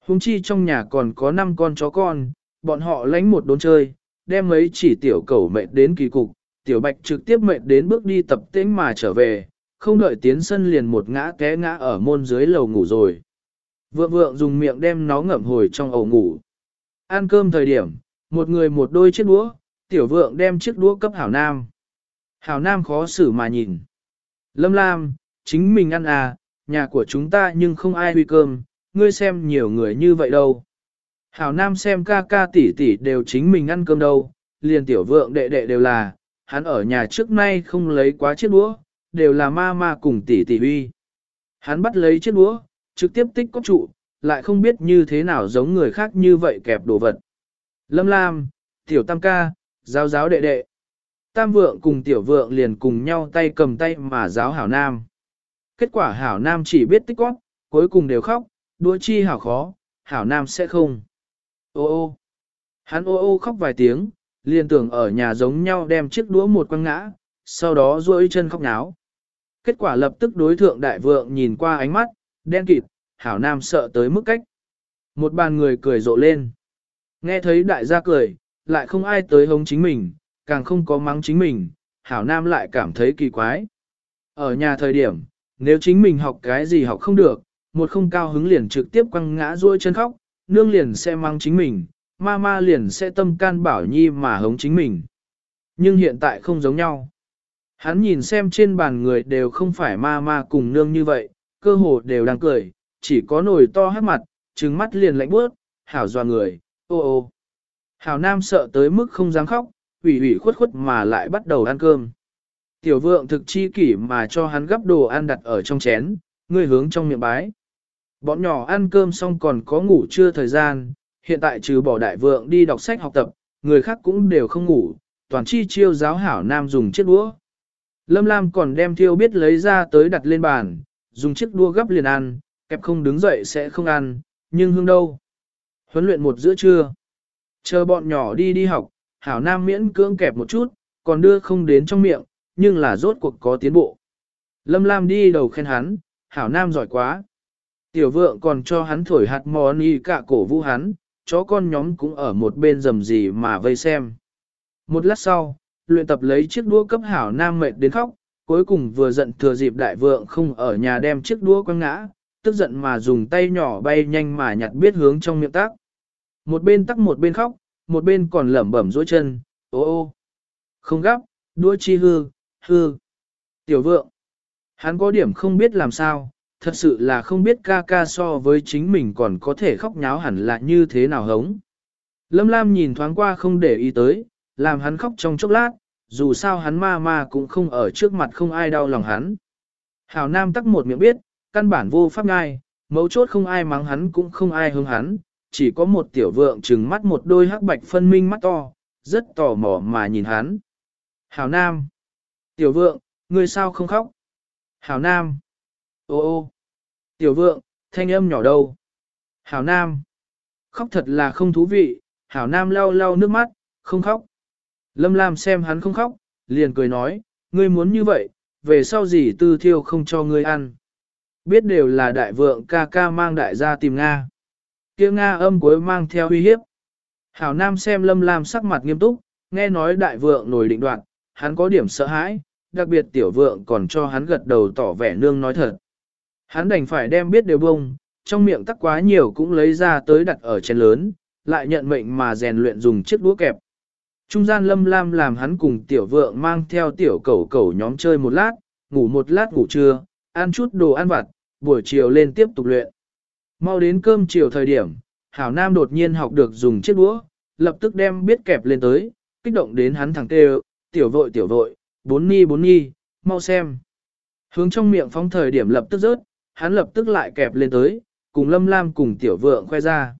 A: Hùng chi trong nhà còn có 5 con chó con, bọn họ lánh một đốn chơi, đem mấy chỉ tiểu cẩu mệt đến kỳ cục, tiểu bạch trực tiếp mệt đến bước đi tập tĩnh mà trở về, không đợi tiến sân liền một ngã té ngã ở môn dưới lầu ngủ rồi. Vượng vượng dùng miệng đem nó ngậm hồi trong ổ ngủ. Ăn cơm thời điểm, một người một đôi chiếc đũa, tiểu vượng đem chiếc đũa cấp hảo nam. Hảo nam khó xử mà nhìn. Lâm Lam, chính mình ăn à, nhà của chúng ta nhưng không ai huy cơm, ngươi xem nhiều người như vậy đâu. Hảo Nam xem ca ca tỷ tỷ đều chính mình ăn cơm đâu, liền tiểu vượng đệ đệ đều là, hắn ở nhà trước nay không lấy quá chiếc đũa, đều là ma ma cùng tỷ tỷ huy. Hắn bắt lấy chiếc đũa, trực tiếp tích cóc trụ, lại không biết như thế nào giống người khác như vậy kẹp đồ vật. Lâm Lam, tiểu tam ca, giáo giáo đệ đệ. Tam vượng cùng tiểu vượng liền cùng nhau tay cầm tay mà giáo hảo nam. Kết quả hảo nam chỉ biết tích cóp, cuối cùng đều khóc, đuôi chi hảo khó, hảo nam sẽ không. Ô ô, hắn ô ô khóc vài tiếng, liền tưởng ở nhà giống nhau đem chiếc đũa một quăng ngã, sau đó duỗi chân khóc náo. Kết quả lập tức đối thượng đại vượng nhìn qua ánh mắt, đen kịt, hảo nam sợ tới mức cách. Một bàn người cười rộ lên. Nghe thấy đại gia cười, lại không ai tới hống chính mình, càng không có mắng chính mình, hảo nam lại cảm thấy kỳ quái. Ở nhà thời điểm, nếu chính mình học cái gì học không được, một không cao hứng liền trực tiếp quăng ngã ruôi chân khóc, nương liền sẽ mang chính mình, ma ma liền sẽ tâm can bảo nhi mà hống chính mình. Nhưng hiện tại không giống nhau. Hắn nhìn xem trên bàn người đều không phải ma ma cùng nương như vậy, cơ hồ đều đang cười, chỉ có nồi to hát mặt, trừng mắt liền lạnh bước, hảo dò người, ô ô. Hảo nam sợ tới mức không dám khóc, ủy ủy khuất khuất mà lại bắt đầu ăn cơm. Tiểu vượng thực chi kỷ mà cho hắn gấp đồ ăn đặt ở trong chén, người hướng trong miệng bái. Bọn nhỏ ăn cơm xong còn có ngủ trưa thời gian, hiện tại trừ bỏ đại vượng đi đọc sách học tập, người khác cũng đều không ngủ, toàn chi chiêu giáo hảo nam dùng chiếc đũa. Lâm Lam còn đem thiêu biết lấy ra tới đặt lên bàn, dùng chiếc đua gấp liền ăn, kẹp không đứng dậy sẽ không ăn, nhưng hương đâu. Huấn luyện một giữa trưa. Chờ bọn nhỏ đi đi học, hảo nam miễn cưỡng kẹp một chút, còn đưa không đến trong miệng, nhưng là rốt cuộc có tiến bộ. Lâm Lam đi đầu khen hắn, hảo nam giỏi quá. Tiểu vượng còn cho hắn thổi hạt mò ni cả cổ vũ hắn, chó con nhóm cũng ở một bên rầm gì mà vây xem. Một lát sau, luyện tập lấy chiếc đũa cấp hảo nam mệt đến khóc, cuối cùng vừa giận thừa dịp đại vượng không ở nhà đem chiếc đũa quăng ngã, tức giận mà dùng tay nhỏ bay nhanh mà nhặt biết hướng trong miệng tác. Một bên tắc một bên khóc, một bên còn lẩm bẩm dối chân, ô ô. Không gấp, đũa chi hư, hư. Tiểu vượng, hắn có điểm không biết làm sao, thật sự là không biết ca ca so với chính mình còn có thể khóc nháo hẳn là như thế nào hống. Lâm Lam nhìn thoáng qua không để ý tới, làm hắn khóc trong chốc lát, dù sao hắn ma ma cũng không ở trước mặt không ai đau lòng hắn. Hảo Nam tắc một miệng biết, căn bản vô pháp ngai, mấu chốt không ai mắng hắn cũng không ai hướng hắn, chỉ có một tiểu vượng trừng mắt một đôi hắc bạch phân minh mắt to, rất tò mò mà nhìn hắn. Hảo Nam! Tiểu vượng, ngươi sao không khóc? Hảo Nam! Ô ô! Tiểu vượng, thanh âm nhỏ đâu? Hảo Nam! Khóc thật là không thú vị, Hảo Nam lau lau nước mắt, không khóc. Lâm Lam xem hắn không khóc, liền cười nói, ngươi muốn như vậy, về sau gì tư thiêu không cho ngươi ăn. Biết đều là đại vượng ca ca mang đại gia tìm Nga. kia Nga âm cuối mang theo uy hiếp. Hảo Nam xem Lâm Lam sắc mặt nghiêm túc, nghe nói đại vượng nổi định đoạn, hắn có điểm sợ hãi, đặc biệt tiểu vượng còn cho hắn gật đầu tỏ vẻ nương nói thật. Hắn đành phải đem biết đều bông, trong miệng tắc quá nhiều cũng lấy ra tới đặt ở chén lớn, lại nhận mệnh mà rèn luyện dùng chiếc đũa kẹp. Trung gian lâm lam làm hắn cùng tiểu vượng mang theo tiểu cẩu cẩu nhóm chơi một lát, ngủ một lát ngủ trưa, ăn chút đồ ăn vặt, buổi chiều lên tiếp tục luyện. Mau đến cơm chiều thời điểm, Hảo Nam đột nhiên học được dùng chiếc đũa, lập tức đem biết kẹp lên tới, kích động đến hắn thẳng kêu, tiểu vội tiểu vội, bốn ni bốn ni, mau xem. Hướng trong miệng phóng thời điểm lập tức rớt, hắn lập tức lại kẹp lên tới, cùng Lâm Lam cùng tiểu vượng khoe ra.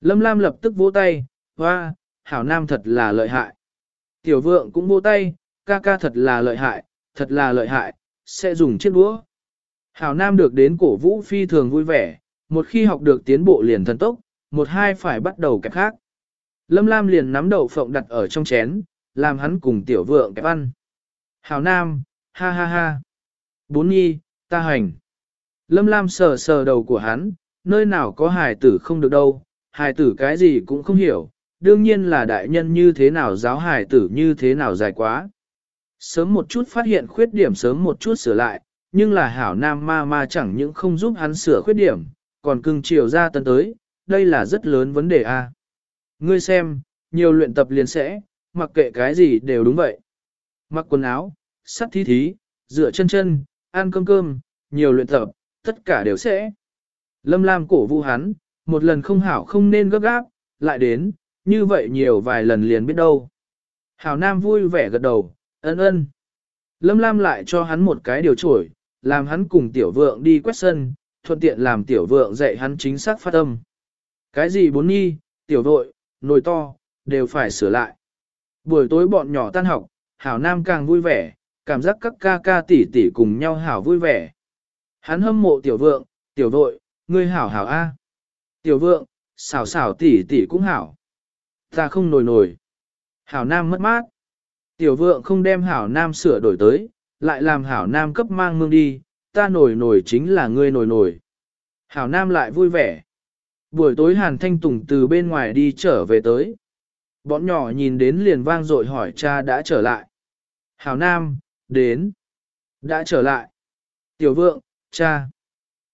A: Lâm Lam lập tức vỗ tay, hoa, hảo nam thật là lợi hại. Tiểu vượng cũng vỗ tay, ca ca thật là lợi hại, thật là lợi hại, sẽ dùng chiếc đũa. Hảo nam được đến cổ vũ phi thường vui vẻ, một khi học được tiến bộ liền thần tốc, một hai phải bắt đầu kẹp khác. Lâm Lam liền nắm đậu phộng đặt ở trong chén, làm hắn cùng tiểu vượng kẹp ăn. Hảo nam, ha ha ha. Bốn nhi, ta hành. Lâm Lam sờ sờ đầu của hắn, nơi nào có hài tử không được đâu, hài tử cái gì cũng không hiểu, đương nhiên là đại nhân như thế nào giáo hài tử như thế nào dài quá. Sớm một chút phát hiện khuyết điểm sớm một chút sửa lại, nhưng là hảo nam ma ma chẳng những không giúp hắn sửa khuyết điểm, còn cưng chiều ra tân tới, đây là rất lớn vấn đề a. Ngươi xem, nhiều luyện tập liền sẽ, mặc kệ cái gì đều đúng vậy. Mặc quần áo, sắt thí thí, rửa chân chân, ăn cơm cơm, nhiều luyện tập, tất cả đều sẽ. Lâm Lam cổ vũ hắn, một lần không hảo không nên gấp gáp, lại đến, như vậy nhiều vài lần liền biết đâu. Hảo Nam vui vẻ gật đầu, ân ân. Lâm Lam lại cho hắn một cái điều trổi, làm hắn cùng tiểu vượng đi quét sân, thuận tiện làm tiểu vượng dạy hắn chính xác phát âm. Cái gì bốn nhi, tiểu vội, nồi to, đều phải sửa lại. Buổi tối bọn nhỏ tan học, Hảo Nam càng vui vẻ, cảm giác các ca ca tỷ tỷ cùng nhau hảo vui vẻ. Hắn hâm mộ tiểu vượng, tiểu vội, ngươi hảo hảo a. Tiểu vượng, xảo xảo tỷ tỷ cũng hảo. Ta không nổi nổi. Hảo Nam mất mát. Tiểu vượng không đem Hảo Nam sửa đổi tới, lại làm Hảo Nam cấp mang mương đi, ta nổi nổi chính là ngươi nổi nổi. Hảo Nam lại vui vẻ. Buổi tối Hàn Thanh Tùng từ bên ngoài đi trở về tới. Bọn nhỏ nhìn đến liền vang dội hỏi cha đã trở lại. Hảo Nam, đến. Đã trở lại. Tiểu vượng, cha.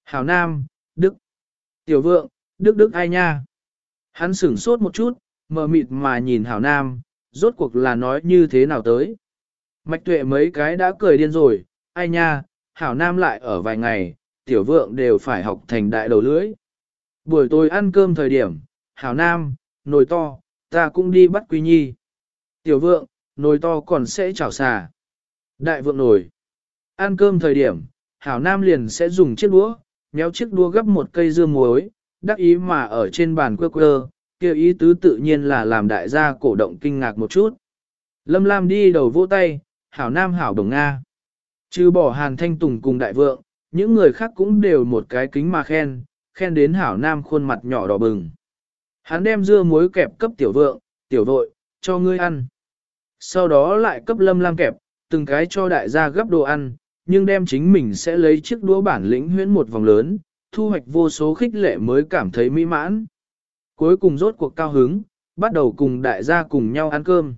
A: Hảo Nam, Đức. Tiểu vượng, Đức Đức ai nha? Hắn sửng sốt một chút, mờ mịt mà nhìn Hảo Nam, rốt cuộc là nói như thế nào tới. Mạch tuệ mấy cái đã cười điên rồi, ai nha, Hảo Nam lại ở vài ngày, tiểu vượng đều phải học thành đại đầu lưỡi. Buổi tối ăn cơm thời điểm, Hảo Nam, nồi to, ta cũng đi bắt Quý Nhi. Tiểu vượng, nồi to còn sẽ chảo xà. Đại vượng nồi. Ăn cơm thời điểm, Hảo Nam liền sẽ dùng chiếc đũa, méo chiếc đũa gấp một cây dưa muối, đắc ý mà ở trên bàn quơ quơ, kêu ý tứ tự nhiên là làm đại gia cổ động kinh ngạc một chút. Lâm Lam đi đầu vỗ tay, Hảo Nam Hảo Đồng Nga. Chứ bỏ Hàn Thanh Tùng cùng đại vượng, những người khác cũng đều một cái kính mà khen, khen đến Hảo Nam khuôn mặt nhỏ đỏ bừng. Hắn đem dưa muối kẹp cấp tiểu vượng, tiểu vội, cho ngươi ăn. Sau đó lại cấp lâm lam kẹp, từng cái cho đại gia gấp đồ ăn, nhưng đem chính mình sẽ lấy chiếc đũa bản lĩnh huyễn một vòng lớn, thu hoạch vô số khích lệ mới cảm thấy mỹ mãn. Cuối cùng rốt cuộc cao hứng, bắt đầu cùng đại gia cùng nhau ăn cơm.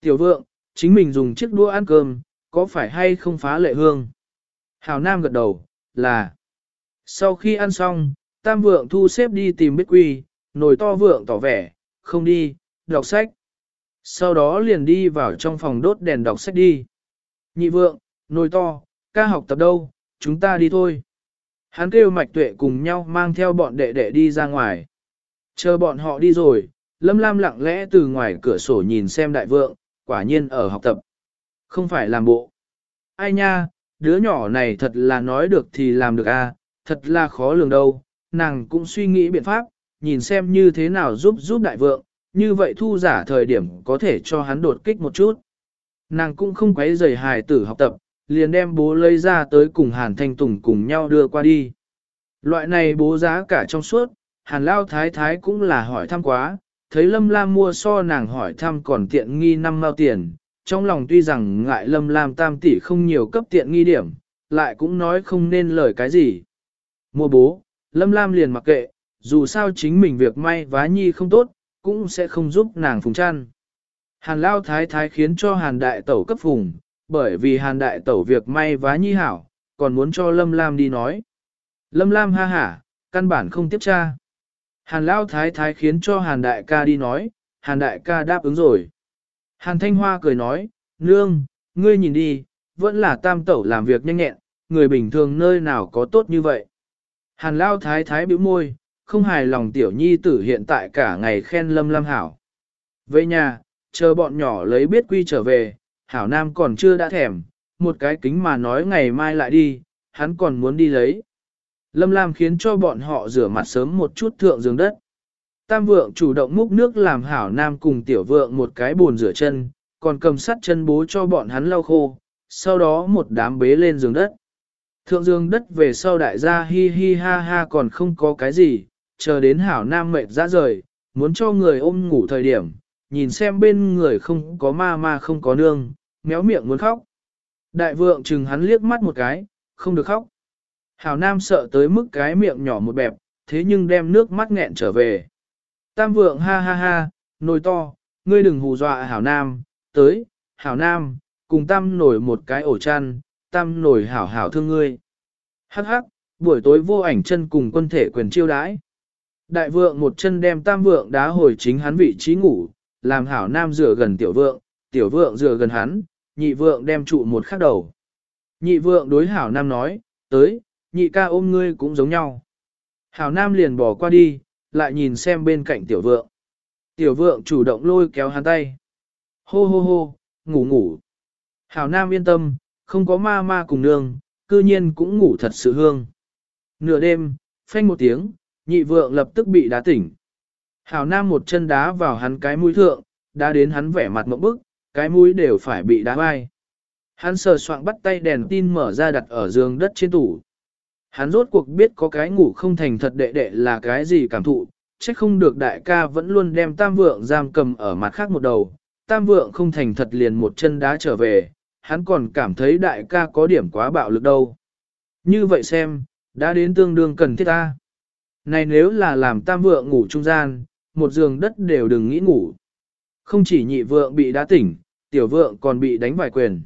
A: Tiểu vượng, chính mình dùng chiếc đũa ăn cơm, có phải hay không phá lệ hương? Hào Nam gật đầu, là. Sau khi ăn xong, Tam vượng thu xếp đi tìm biết quy, nồi to vượng tỏ vẻ, không đi, đọc sách. Sau đó liền đi vào trong phòng đốt đèn đọc sách đi. Nhị vượng, nồi to, ca học tập đâu, chúng ta đi thôi. Hắn kêu mạch tuệ cùng nhau mang theo bọn đệ đệ đi ra ngoài. Chờ bọn họ đi rồi, Lâm Lam lặng lẽ từ ngoài cửa sổ nhìn xem đại vượng, quả nhiên ở học tập. Không phải làm bộ. Ai nha, đứa nhỏ này thật là nói được thì làm được à, thật là khó lường đâu, nàng cũng suy nghĩ biện pháp, nhìn xem như thế nào giúp giúp đại vượng, như vậy thu giả thời điểm có thể cho hắn đột kích một chút. Nàng cũng không quấy rầy hài tử học tập, liền đem bố lấy ra tới cùng Hàn Thanh Tùng cùng nhau đưa qua đi. Loại này bố giá cả trong suốt, Hàn Lao Thái Thái cũng là hỏi thăm quá, thấy Lâm Lam mua so nàng hỏi thăm còn tiện nghi năm mao tiền, trong lòng tuy rằng ngại Lâm Lam tam tỷ không nhiều cấp tiện nghi điểm, lại cũng nói không nên lời cái gì. Mua bố, Lâm Lam liền mặc kệ, dù sao chính mình việc may vá nhi không tốt, cũng sẽ không giúp nàng phùng chăn. Hàn Lao Thái Thái khiến cho Hàn Đại Tẩu cấp phùng, bởi vì hàn đại tẩu việc may vá nhi hảo, còn muốn cho Lâm Lam đi nói. Lâm Lam ha hả, căn bản không tiếp tra. Hàn Lao Thái Thái khiến cho Hàn Đại ca đi nói, Hàn Đại ca đáp ứng rồi. Hàn Thanh Hoa cười nói, Nương, ngươi nhìn đi, vẫn là tam tẩu làm việc nhanh nhẹn, người bình thường nơi nào có tốt như vậy. Hàn Lao Thái Thái bĩu môi, không hài lòng tiểu nhi tử hiện tại cả ngày khen Lâm Lam hảo. Về nhà, chờ bọn nhỏ lấy biết quy trở về, hảo nam còn chưa đã thèm, một cái kính mà nói ngày mai lại đi, hắn còn muốn đi lấy. Lâm Lam khiến cho bọn họ rửa mặt sớm một chút thượng giường đất. Tam vượng chủ động múc nước làm hảo nam cùng tiểu vượng một cái bồn rửa chân, còn cầm sắt chân bố cho bọn hắn lau khô, sau đó một đám bế lên giường đất. Thượng giường đất về sau đại gia hi hi ha ha còn không có cái gì, chờ đến hảo nam mệt ra rời, muốn cho người ôm ngủ thời điểm, nhìn xem bên người không có ma ma không có nương, méo miệng muốn khóc. Đại vượng chừng hắn liếc mắt một cái, không được khóc. Hảo Nam sợ tới mức cái miệng nhỏ một bẹp, thế nhưng đem nước mắt nghẹn trở về. Tam vượng ha ha ha, nồi to, ngươi đừng hù dọa Hảo Nam, tới, Hảo Nam, cùng Tam nổi một cái ổ chăn, Tam nổi hảo hảo thương ngươi. Hắc hắc, buổi tối vô ảnh chân cùng quân thể quyền chiêu đãi. Đại vượng một chân đem Tam vượng đá hồi chính hắn vị trí ngủ, làm Hảo Nam rửa gần tiểu vượng, tiểu vượng rửa gần hắn, nhị vượng đem trụ một khắc đầu. Nhị vượng đối Hảo Nam nói, tới, nhị ca ôm ngươi cũng giống nhau. Hảo Nam liền bỏ qua đi, lại nhìn xem bên cạnh tiểu vượng. Tiểu vượng chủ động lôi kéo hắn tay. Hô hô hô, ngủ ngủ. Hảo Nam yên tâm, không có ma ma cùng nương, cư nhiên cũng ngủ thật sự hương. Nửa đêm, phanh một tiếng, nhị vượng lập tức bị đá tỉnh. Hảo Nam một chân đá vào hắn cái mũi thượng, đá đến hắn vẻ mặt mộng bức, cái mũi đều phải bị đá bay. Hắn sờ soạng bắt tay đèn tin mở ra đặt ở giường đất trên tủ. Hắn rốt cuộc biết có cái ngủ không thành thật đệ đệ là cái gì cảm thụ, trách không được đại ca vẫn luôn đem tam vượng giam cầm ở mặt khác một đầu, tam vượng không thành thật liền một chân đá trở về, hắn còn cảm thấy đại ca có điểm quá bạo lực đâu. Như vậy xem, đã đến tương đương cần thiết ta. Này nếu là làm tam vượng ngủ trung gian, một giường đất đều đừng nghĩ ngủ. Không chỉ nhị vượng bị đá tỉnh, tiểu vượng còn bị đánh vài quyền.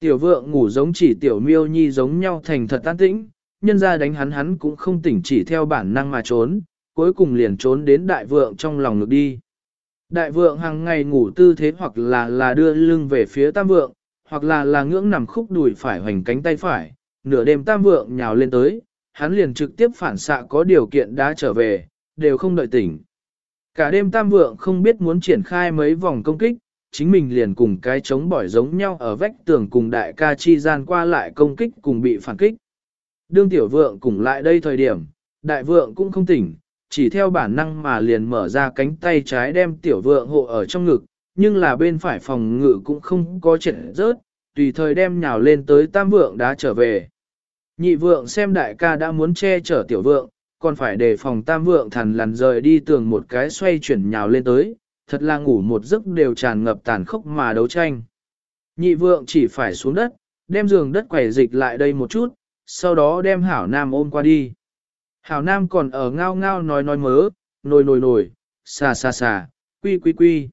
A: Tiểu vượng ngủ giống chỉ tiểu miêu nhi giống nhau thành thật tan tĩnh, nhân ra đánh hắn hắn cũng không tỉnh chỉ theo bản năng mà trốn, cuối cùng liền trốn đến đại vượng trong lòng ngực đi. Đại vượng hàng ngày ngủ tư thế hoặc là là đưa lưng về phía tam vượng, hoặc là là ngưỡng nằm khúc đùi phải hoành cánh tay phải, nửa đêm tam vượng nhào lên tới, hắn liền trực tiếp phản xạ có điều kiện đã trở về, đều không đợi tỉnh. Cả đêm tam vượng không biết muốn triển khai mấy vòng công kích, chính mình liền cùng cái chống bỏi giống nhau ở vách tường cùng đại ca chi gian qua lại công kích cùng bị phản kích. Đương tiểu vượng cùng lại đây thời điểm, đại vượng cũng không tỉnh, chỉ theo bản năng mà liền mở ra cánh tay trái đem tiểu vượng hộ ở trong ngực, nhưng là bên phải phòng ngự cũng không có chuyện rớt, tùy thời đem nhào lên tới tam vượng đã trở về. Nhị vượng xem đại ca đã muốn che chở tiểu vượng, còn phải đề phòng tam vượng thằn lằn rời đi tường một cái xoay chuyển nhào lên tới, thật là ngủ một giấc đều tràn ngập tàn khốc mà đấu tranh. Nhị vượng chỉ phải xuống đất, đem giường đất quẩy dịch lại đây một chút, sau đó đem hảo nam ôm qua đi. Hảo nam còn ở ngao ngao nói nói mớ, nồi nồi nồi, xà xà xà, quy quy quy.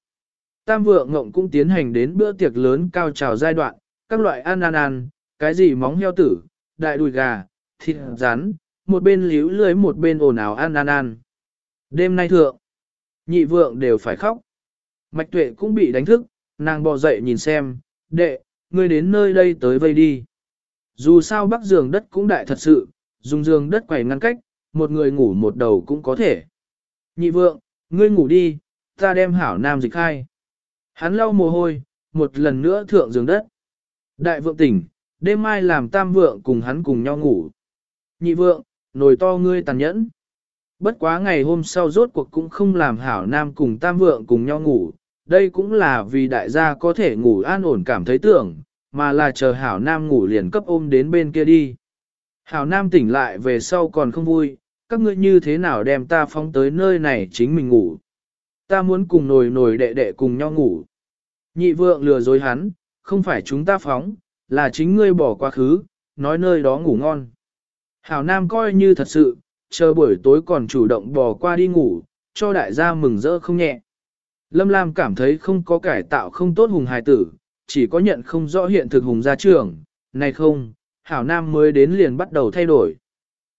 A: Tam vượng ngộng cũng tiến hành đến bữa tiệc lớn cao trào giai đoạn, các loại ăn ăn ăn, cái gì móng heo tử, đại đùi gà, thịt rắn, một bên líu lưới một bên ồn ào ăn ăn ăn. Đêm nay thượng, nhị vượng đều phải khóc. Mạch tuệ cũng bị đánh thức, nàng bò dậy nhìn xem, đệ, ngươi đến nơi đây tới vây đi. Dù sao bắc giường đất cũng đại thật sự, dùng giường đất quẩy ngăn cách, một người ngủ một đầu cũng có thể. Nhị vượng, ngươi ngủ đi, ta đem hảo nam dịch khai. Hắn lau mồ hôi, một lần nữa thượng giường đất. Đại vượng tỉnh, đêm mai làm tam vượng cùng hắn cùng nhau ngủ. Nhị vượng, nồi to ngươi tàn nhẫn. Bất quá ngày hôm sau rốt cuộc cũng không làm hảo nam cùng tam vượng cùng nhau ngủ, đây cũng là vì đại gia có thể ngủ an ổn cảm thấy tưởng, mà là chờ hảo nam ngủ liền cấp ôm đến bên kia đi. Hảo nam tỉnh lại về sau còn không vui, các ngươi như thế nào đem ta phóng tới nơi này chính mình ngủ. Ta muốn cùng nồi nồi đệ đệ cùng nhau ngủ. Nhị vượng lừa dối hắn, không phải chúng ta phóng, là chính ngươi bỏ quá khứ, nói nơi đó ngủ ngon. Hảo nam coi như thật sự, chờ buổi tối còn chủ động bò qua đi ngủ, cho đại gia mừng rỡ không nhẹ. Lâm Lam cảm thấy không có cải tạo không tốt hùng hài tử, chỉ có nhận không rõ hiện thực hùng gia trưởng, này không, hảo nam mới đến liền bắt đầu thay đổi.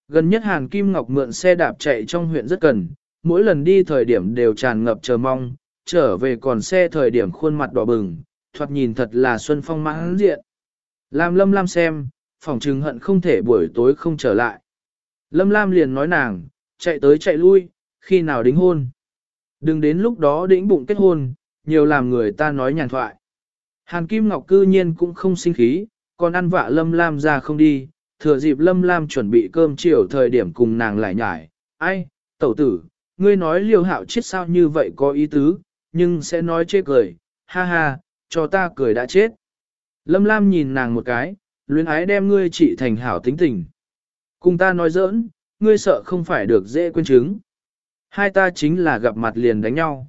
A: Gần nhất Hàn Kim Ngọc mượn xe đạp chạy trong huyện rất cần, mỗi lần đi thời điểm đều tràn ngập chờ mong, trở về còn xe thời điểm khuôn mặt đỏ bừng, thoạt nhìn thật là xuân phong mãn diện. Làm Lâm Lam xem, phòng trừng hận không thể buổi tối không trở lại. Lâm Lam liền nói nàng, chạy tới chạy lui, khi nào đính hôn. Đừng đến lúc đó đĩnh bụng kết hôn, nhiều làm người ta nói nhàn thoại. Hàn Kim Ngọc cư nhiên cũng không sinh khí, còn ăn vạ Lâm Lam ra không đi, thừa dịp Lâm Lam chuẩn bị cơm chiều thời điểm cùng nàng lại nhải. Ai, tẩu tử, ngươi nói liêu hạo chết sao như vậy có ý tứ, nhưng sẽ nói chê cười, ha ha, cho ta cười đã chết. Lâm Lam nhìn nàng một cái, luyến ái đem ngươi trị thành hảo tính tình. Cùng ta nói giỡn, ngươi sợ không phải được dễ quên chứng. Hai ta chính là gặp mặt liền đánh nhau.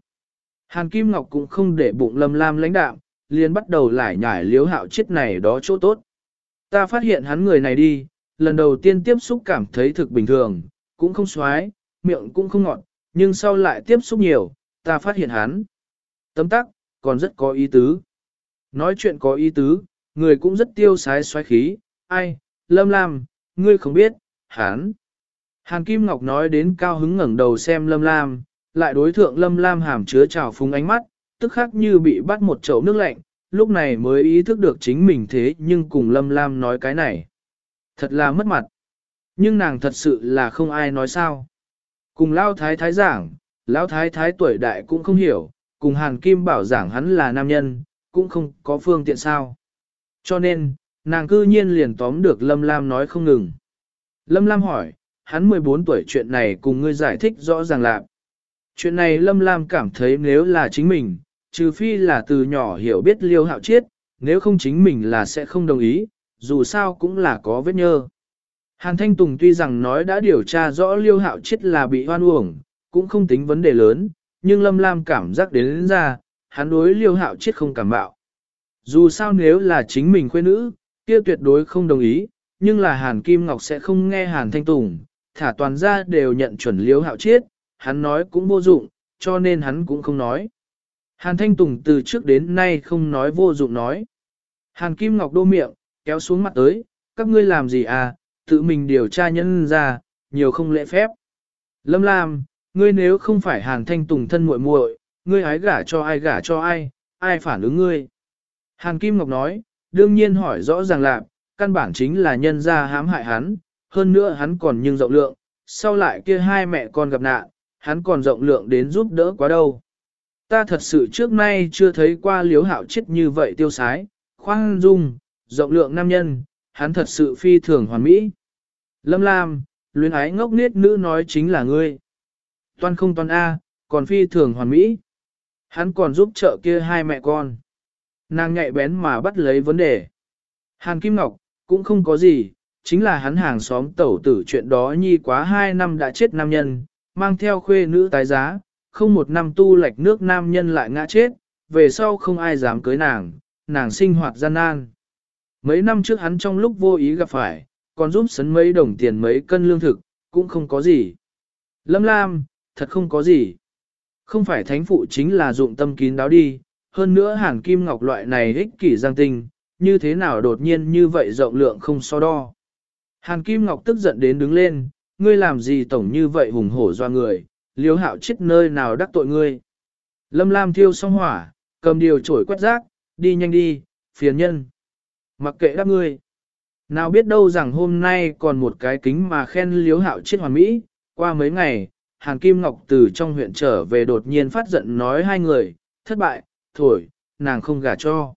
A: Hàn Kim Ngọc cũng không để bụng Lâm Lam lãnh đạm, liền bắt đầu lải nhải liếu hạo chết này đó chỗ tốt. Ta phát hiện hắn người này đi, lần đầu tiên tiếp xúc cảm thấy thực bình thường, cũng không xoái, miệng cũng không ngọt, nhưng sau lại tiếp xúc nhiều, ta phát hiện hắn. Tấm tắc, còn rất có ý tứ. Nói chuyện có ý tứ, người cũng rất tiêu sái xoáy khí, ai, lâm lam, ngươi không biết, hắn. Hàn Kim Ngọc nói đến cao hứng ngẩng đầu xem lâm lam, lại đối thượng lâm lam hàm chứa trào phúng ánh mắt, tức khắc như bị bắt một chậu nước lạnh, lúc này mới ý thức được chính mình thế nhưng cùng lâm lam nói cái này. Thật là mất mặt. Nhưng nàng thật sự là không ai nói sao. Cùng Lao Thái Thái giảng, Lão Thái Thái tuổi đại cũng không hiểu, cùng Hàn Kim bảo giảng hắn là nam nhân, cũng không có phương tiện sao. Cho nên, nàng cư nhiên liền tóm được Lâm Lam nói không ngừng. Lâm Lam hỏi, hắn 14 tuổi chuyện này cùng ngươi giải thích rõ ràng lạc. Chuyện này Lâm Lam cảm thấy nếu là chính mình, trừ phi là từ nhỏ hiểu biết liêu hạo chiết, nếu không chính mình là sẽ không đồng ý, dù sao cũng là có vết nhơ. Hàn Thanh Tùng tuy rằng nói đã điều tra rõ liêu hạo chiết là bị hoan uổng, cũng không tính vấn đề lớn, nhưng Lâm Lam cảm giác đến, đến ra, hắn đối liêu hạo chiết không cảm bạo. Dù sao nếu là chính mình khuê nữ, kia tuyệt đối không đồng ý, nhưng là Hàn Kim Ngọc sẽ không nghe Hàn Thanh Tùng, thả toàn ra đều nhận chuẩn liếu hạo chiết, hắn nói cũng vô dụng, cho nên hắn cũng không nói. Hàn Thanh Tùng từ trước đến nay không nói vô dụng nói. Hàn Kim Ngọc đô miệng, kéo xuống mặt tới, các ngươi làm gì à, tự mình điều tra nhân ra, nhiều không lễ phép. Lâm Lam, ngươi nếu không phải Hàn Thanh Tùng thân muội muội, ngươi hái gả cho ai gả cho ai, ai phản ứng ngươi. Hàn Kim Ngọc nói, đương nhiên hỏi rõ ràng là, căn bản chính là nhân ra hãm hại hắn, hơn nữa hắn còn nhưng rộng lượng, sau lại kia hai mẹ con gặp nạn, hắn còn rộng lượng đến giúp đỡ quá đâu. Ta thật sự trước nay chưa thấy qua liếu hạo chết như vậy tiêu sái, khoan dung, rộng lượng nam nhân, hắn thật sự phi thường hoàn mỹ. Lâm Lam, luyến ái ngốc niết nữ nói chính là ngươi. Toan không toan A, còn phi thường hoàn mỹ. Hắn còn giúp trợ kia hai mẹ con. Nàng nhạy bén mà bắt lấy vấn đề. Hàn Kim Ngọc, cũng không có gì, chính là hắn hàng xóm tẩu tử chuyện đó nhi quá hai năm đã chết nam nhân, mang theo khuê nữ tái giá, không một năm tu lệch nước nam nhân lại ngã chết, về sau không ai dám cưới nàng, nàng sinh hoạt gian nan. Mấy năm trước hắn trong lúc vô ý gặp phải, còn giúp sấn mấy đồng tiền mấy cân lương thực, cũng không có gì. Lâm Lam, thật không có gì. Không phải thánh phụ chính là dụng tâm kín đáo đi, hơn nữa hàn kim ngọc loại này ích kỷ giang tinh, như thế nào đột nhiên như vậy rộng lượng không so đo. Hàn kim ngọc tức giận đến đứng lên, ngươi làm gì tổng như vậy hùng hổ doa người, liếu hạo chết nơi nào đắc tội ngươi. Lâm Lam thiêu xong hỏa, cầm điều trổi quét rác, đi nhanh đi, phiền nhân. Mặc kệ đáp ngươi. Nào biết đâu rằng hôm nay còn một cái kính mà khen liếu hạo chết hoàn mỹ, qua mấy ngày, Hàn Kim Ngọc từ trong huyện trở về đột nhiên phát giận nói hai người, thất bại, thổi, nàng không gả cho.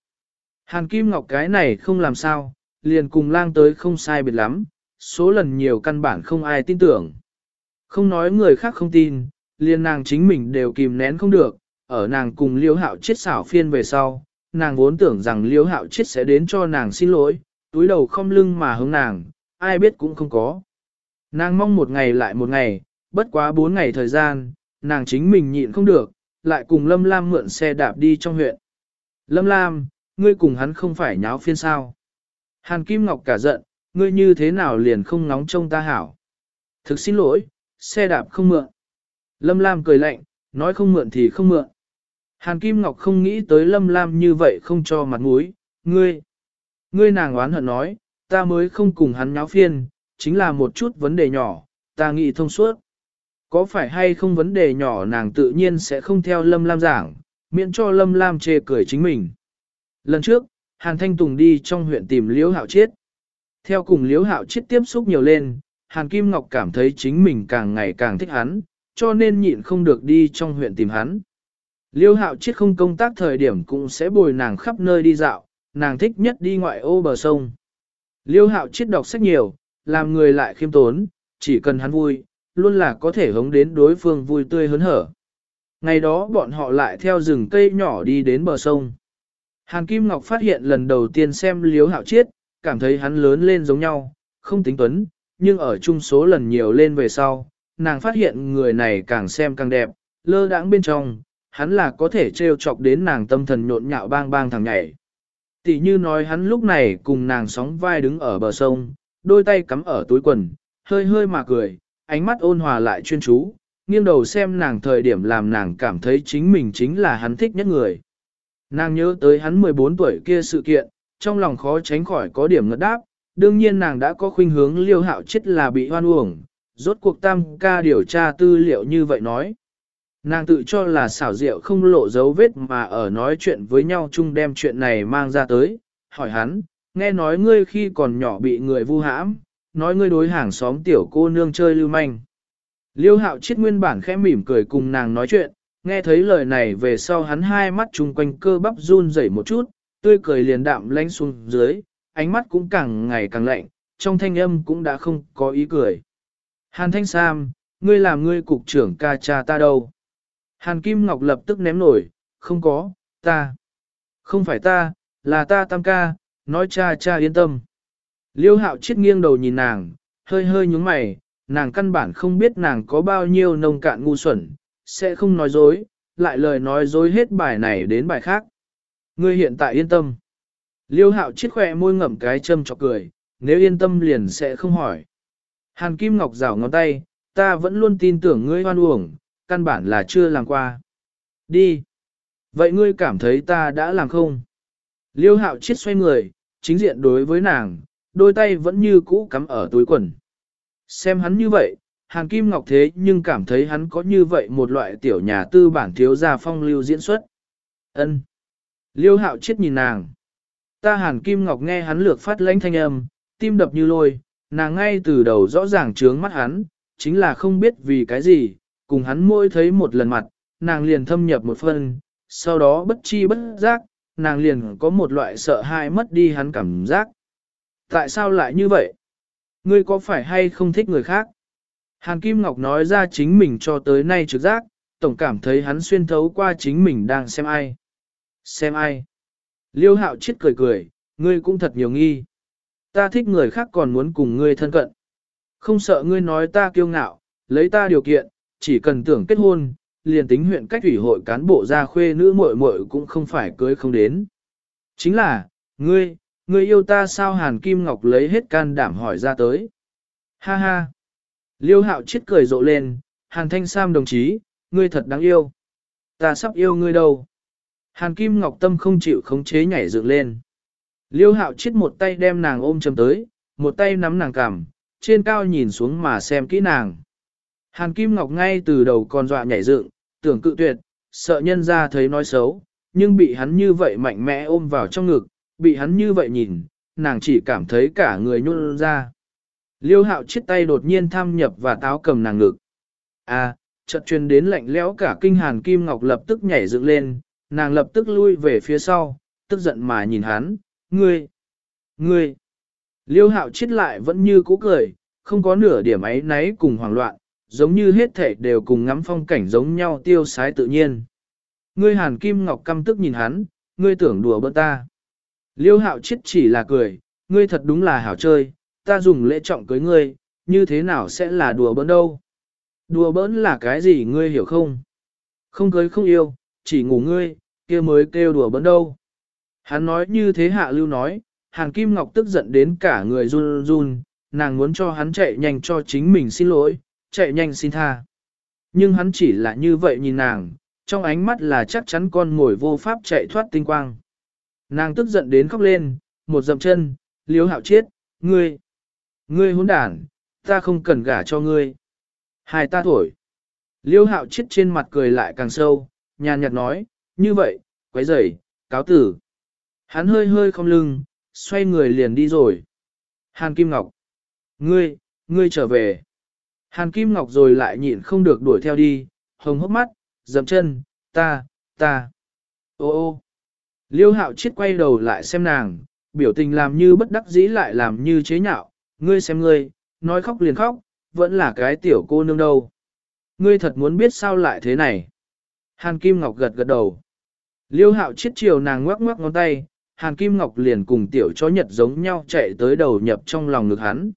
A: Hàn Kim Ngọc cái này không làm sao, liền cùng lang tới không sai biệt lắm, số lần nhiều căn bản không ai tin tưởng. Không nói người khác không tin, liền nàng chính mình đều kìm nén không được, ở nàng cùng liêu hạo chết xảo phiên về sau, nàng vốn tưởng rằng liêu hạo chết sẽ đến cho nàng xin lỗi, túi đầu không lưng mà hướng nàng, ai biết cũng không có. Nàng mong một ngày lại một ngày, bất quá bốn ngày thời gian, nàng chính mình nhịn không được, lại cùng Lâm Lam mượn xe đạp đi trong huyện. Lâm Lam, ngươi cùng hắn không phải nháo phiên sao. Hàn Kim Ngọc cả giận, ngươi như thế nào liền không nóng trông ta hảo. Thực xin lỗi, xe đạp không mượn. Lâm Lam cười lạnh, nói không mượn thì không mượn. Hàn Kim Ngọc không nghĩ tới Lâm Lam như vậy không cho mặt mũi, ngươi. Ngươi nàng oán hận nói, ta mới không cùng hắn nháo phiên, chính là một chút vấn đề nhỏ, ta nghĩ thông suốt. Có phải hay không vấn đề nhỏ nàng tự nhiên sẽ không theo Lâm Lam giảng, miễn cho Lâm Lam chê cười chính mình. Lần trước, Hàn Thanh Tùng đi trong huyện tìm Liễu Hạo Chiết. Theo cùng Liễu Hạo Chiết tiếp xúc nhiều lên, Hàn Kim Ngọc cảm thấy chính mình càng ngày càng thích hắn, cho nên nhịn không được đi trong huyện tìm hắn. Liêu hạo chiết không công tác thời điểm cũng sẽ bồi nàng khắp nơi đi dạo, nàng thích nhất đi ngoại ô bờ sông. Liêu hạo chiết đọc sách nhiều, làm người lại khiêm tốn, chỉ cần hắn vui, luôn là có thể hống đến đối phương vui tươi hớn hở. Ngày đó bọn họ lại theo rừng cây nhỏ đi đến bờ sông. Hàn Kim Ngọc phát hiện lần đầu tiên xem Liếu hạo chiết, cảm thấy hắn lớn lên giống nhau, không tính tuấn, nhưng ở chung số lần nhiều lên về sau, nàng phát hiện người này càng xem càng đẹp, lơ đãng bên trong, hắn là có thể trêu chọc đến nàng tâm thần nhộn nhạo bang bang thằng nhảy. Tỷ như nói hắn lúc này cùng nàng sóng vai đứng ở bờ sông, đôi tay cắm ở túi quần, hơi hơi mà cười, ánh mắt ôn hòa lại chuyên chú, nghiêng đầu xem nàng thời điểm làm nàng cảm thấy chính mình chính là hắn thích nhất người. Nàng nhớ tới hắn 14 tuổi kia sự kiện, trong lòng khó tránh khỏi có điểm ngất đáp, đương nhiên nàng đã có khuynh hướng liêu hạo chết là bị hoan uổng, rốt cuộc tam ca điều tra tư liệu như vậy nói. Nàng tự cho là xảo diệu không lộ dấu vết mà ở nói chuyện với nhau chung đem chuyện này mang ra tới, hỏi hắn, nghe nói ngươi khi còn nhỏ bị người vu hãm, nói ngươi đối hàng xóm tiểu cô nương chơi lưu manh. Liêu hạo chết nguyên bản khẽ mỉm cười cùng nàng nói chuyện, nghe thấy lời này về sau hắn hai mắt chung quanh cơ bắp run rẩy một chút, tươi cười liền đạm lánh xuống dưới, ánh mắt cũng càng ngày càng lạnh, trong thanh âm cũng đã không có ý cười. Hàn Thanh Sam, ngươi làm ngươi cục trưởng ca cha ta đâu? Hàn Kim Ngọc lập tức ném nổi, không có, ta. Không phải ta, là ta tam ca, nói cha cha yên tâm. Liêu hạo chết nghiêng đầu nhìn nàng, hơi hơi nhúng mày, nàng căn bản không biết nàng có bao nhiêu nông cạn ngu xuẩn, sẽ không nói dối, lại lời nói dối hết bài này đến bài khác. Ngươi hiện tại yên tâm. Liêu hạo chết khỏe môi ngậm cái châm chọc cười, nếu yên tâm liền sẽ không hỏi. Hàn Kim Ngọc rảo ngón tay, ta vẫn luôn tin tưởng ngươi hoan uổng, căn bản là chưa làm qua. Đi. Vậy ngươi cảm thấy ta đã làm không? Liêu hạo chết xoay người, chính diện đối với nàng, đôi tay vẫn như cũ cắm ở túi quần. Xem hắn như vậy, Hàn Kim Ngọc thế nhưng cảm thấy hắn có như vậy một loại tiểu nhà tư bản thiếu gia phong lưu diễn xuất. Ân. Liêu hạo chết nhìn nàng. Ta Hàn Kim Ngọc nghe hắn lược phát lãnh thanh âm, tim đập như lôi, nàng ngay từ đầu rõ ràng trướng mắt hắn, chính là không biết vì cái gì, cùng hắn môi thấy một lần mặt, nàng liền thâm nhập một phân, sau đó bất chi bất giác, nàng liền có một loại sợ hãi mất đi hắn cảm giác. Tại sao lại như vậy? Ngươi có phải hay không thích người khác? Hàn Kim Ngọc nói ra chính mình cho tới nay trực giác, tổng cảm thấy hắn xuyên thấu qua chính mình đang xem ai. Xem ai? Liêu hạo chết cười cười, ngươi cũng thật nhiều nghi. Ta thích người khác còn muốn cùng ngươi thân cận. Không sợ ngươi nói ta kiêu ngạo, lấy ta điều kiện, chỉ cần tưởng kết hôn, liền tính huyện cách ủy hội cán bộ ra khuê nữ muội muội cũng không phải cưới không đến. Chính là, ngươi, ngươi yêu ta sao Hàn Kim Ngọc lấy hết can đảm hỏi ra tới. Ha ha. Liêu hạo chết cười rộ lên, Hàn Thanh Sam đồng chí, ngươi thật đáng yêu. Ta sắp yêu ngươi đâu. Hàn Kim Ngọc tâm không chịu khống chế nhảy dựng lên. Liêu hạo chết một tay đem nàng ôm chầm tới, một tay nắm nàng cằm, trên cao nhìn xuống mà xem kỹ nàng. Hàn Kim Ngọc ngay từ đầu còn dọa nhảy dựng, tưởng cự tuyệt, sợ nhân ra thấy nói xấu, nhưng bị hắn như vậy mạnh mẽ ôm vào trong ngực, bị hắn như vậy nhìn, nàng chỉ cảm thấy cả người nhún ra. Liêu hạo chiếc tay đột nhiên tham nhập và táo cầm nàng ngực. À, chợt truyền đến lạnh lẽo cả kinh Hàn Kim Ngọc lập tức nhảy dựng lên, nàng lập tức lui về phía sau, tức giận mà nhìn hắn, ngươi, ngươi. Liêu hạo chết lại vẫn như cũ cười, không có nửa điểm ấy náy cùng hoảng loạn, giống như hết thể đều cùng ngắm phong cảnh giống nhau tiêu sái tự nhiên. Ngươi hàn kim ngọc căm tức nhìn hắn, ngươi tưởng đùa bỡn ta. Liêu hạo chết chỉ là cười, ngươi thật đúng là hảo chơi, ta dùng lễ trọng cưới ngươi, như thế nào sẽ là đùa bỡn đâu. Đùa bỡn là cái gì ngươi hiểu không? Không cưới không yêu, chỉ ngủ ngươi, kia mới kêu đùa bỡn đâu. Hắn nói như thế hạ lưu nói, Hàn Kim Ngọc tức giận đến cả người run run, nàng muốn cho hắn chạy nhanh cho chính mình xin lỗi, chạy nhanh xin tha. Nhưng hắn chỉ là như vậy nhìn nàng, trong ánh mắt là chắc chắn con ngồi vô pháp chạy thoát tinh quang. Nàng tức giận đến khóc lên, một dậm chân, liếu hạo chết, ngươi, ngươi hỗn đản, ta không cần gả cho ngươi. Hai ta thổi. Liêu hạo chết trên mặt cười lại càng sâu, nhàn nhạt nói, như vậy, quấy rầy, cáo tử. Hắn hơi hơi không lưng, xoay người liền đi rồi. Hàn Kim Ngọc. Ngươi, ngươi trở về. Hàn Kim Ngọc rồi lại nhịn không được đuổi theo đi, hồng hốc mắt, dậm chân, ta, ta. Ô ô. Liêu hạo chết quay đầu lại xem nàng, biểu tình làm như bất đắc dĩ lại làm như chế nhạo, ngươi xem ngươi, nói khóc liền khóc, vẫn là cái tiểu cô nương đâu. Ngươi thật muốn biết sao lại thế này. Hàn Kim Ngọc gật gật đầu. Liêu hạo chết chiều nàng ngoắc ngoắc ngón tay, Hàn Kim Ngọc liền cùng tiểu chó nhật giống nhau chạy tới đầu nhập trong lòng ngực hắn.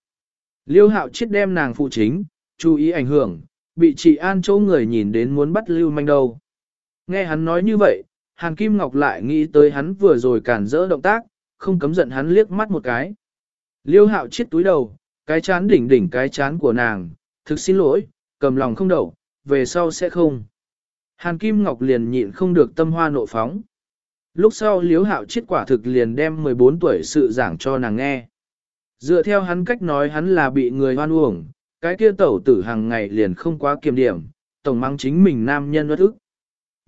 A: Liêu hạo chết đem nàng phụ chính, chú ý ảnh hưởng, bị chị An chỗ người nhìn đến muốn bắt lưu manh đâu. Nghe hắn nói như vậy, Hàn Kim Ngọc lại nghĩ tới hắn vừa rồi cản rỡ động tác, không cấm giận hắn liếc mắt một cái. Liêu hạo chiếc túi đầu, cái chán đỉnh đỉnh cái chán của nàng, thực xin lỗi, cầm lòng không đậu, về sau sẽ không. Hàn Kim Ngọc liền nhịn không được tâm hoa nộ phóng. Lúc sau Liêu hạo chết quả thực liền đem 14 tuổi sự giảng cho nàng nghe. Dựa theo hắn cách nói hắn là bị người hoan uổng, cái kia tẩu tử hàng ngày liền không quá kiềm điểm, tổng mang chính mình nam nhân bất ức.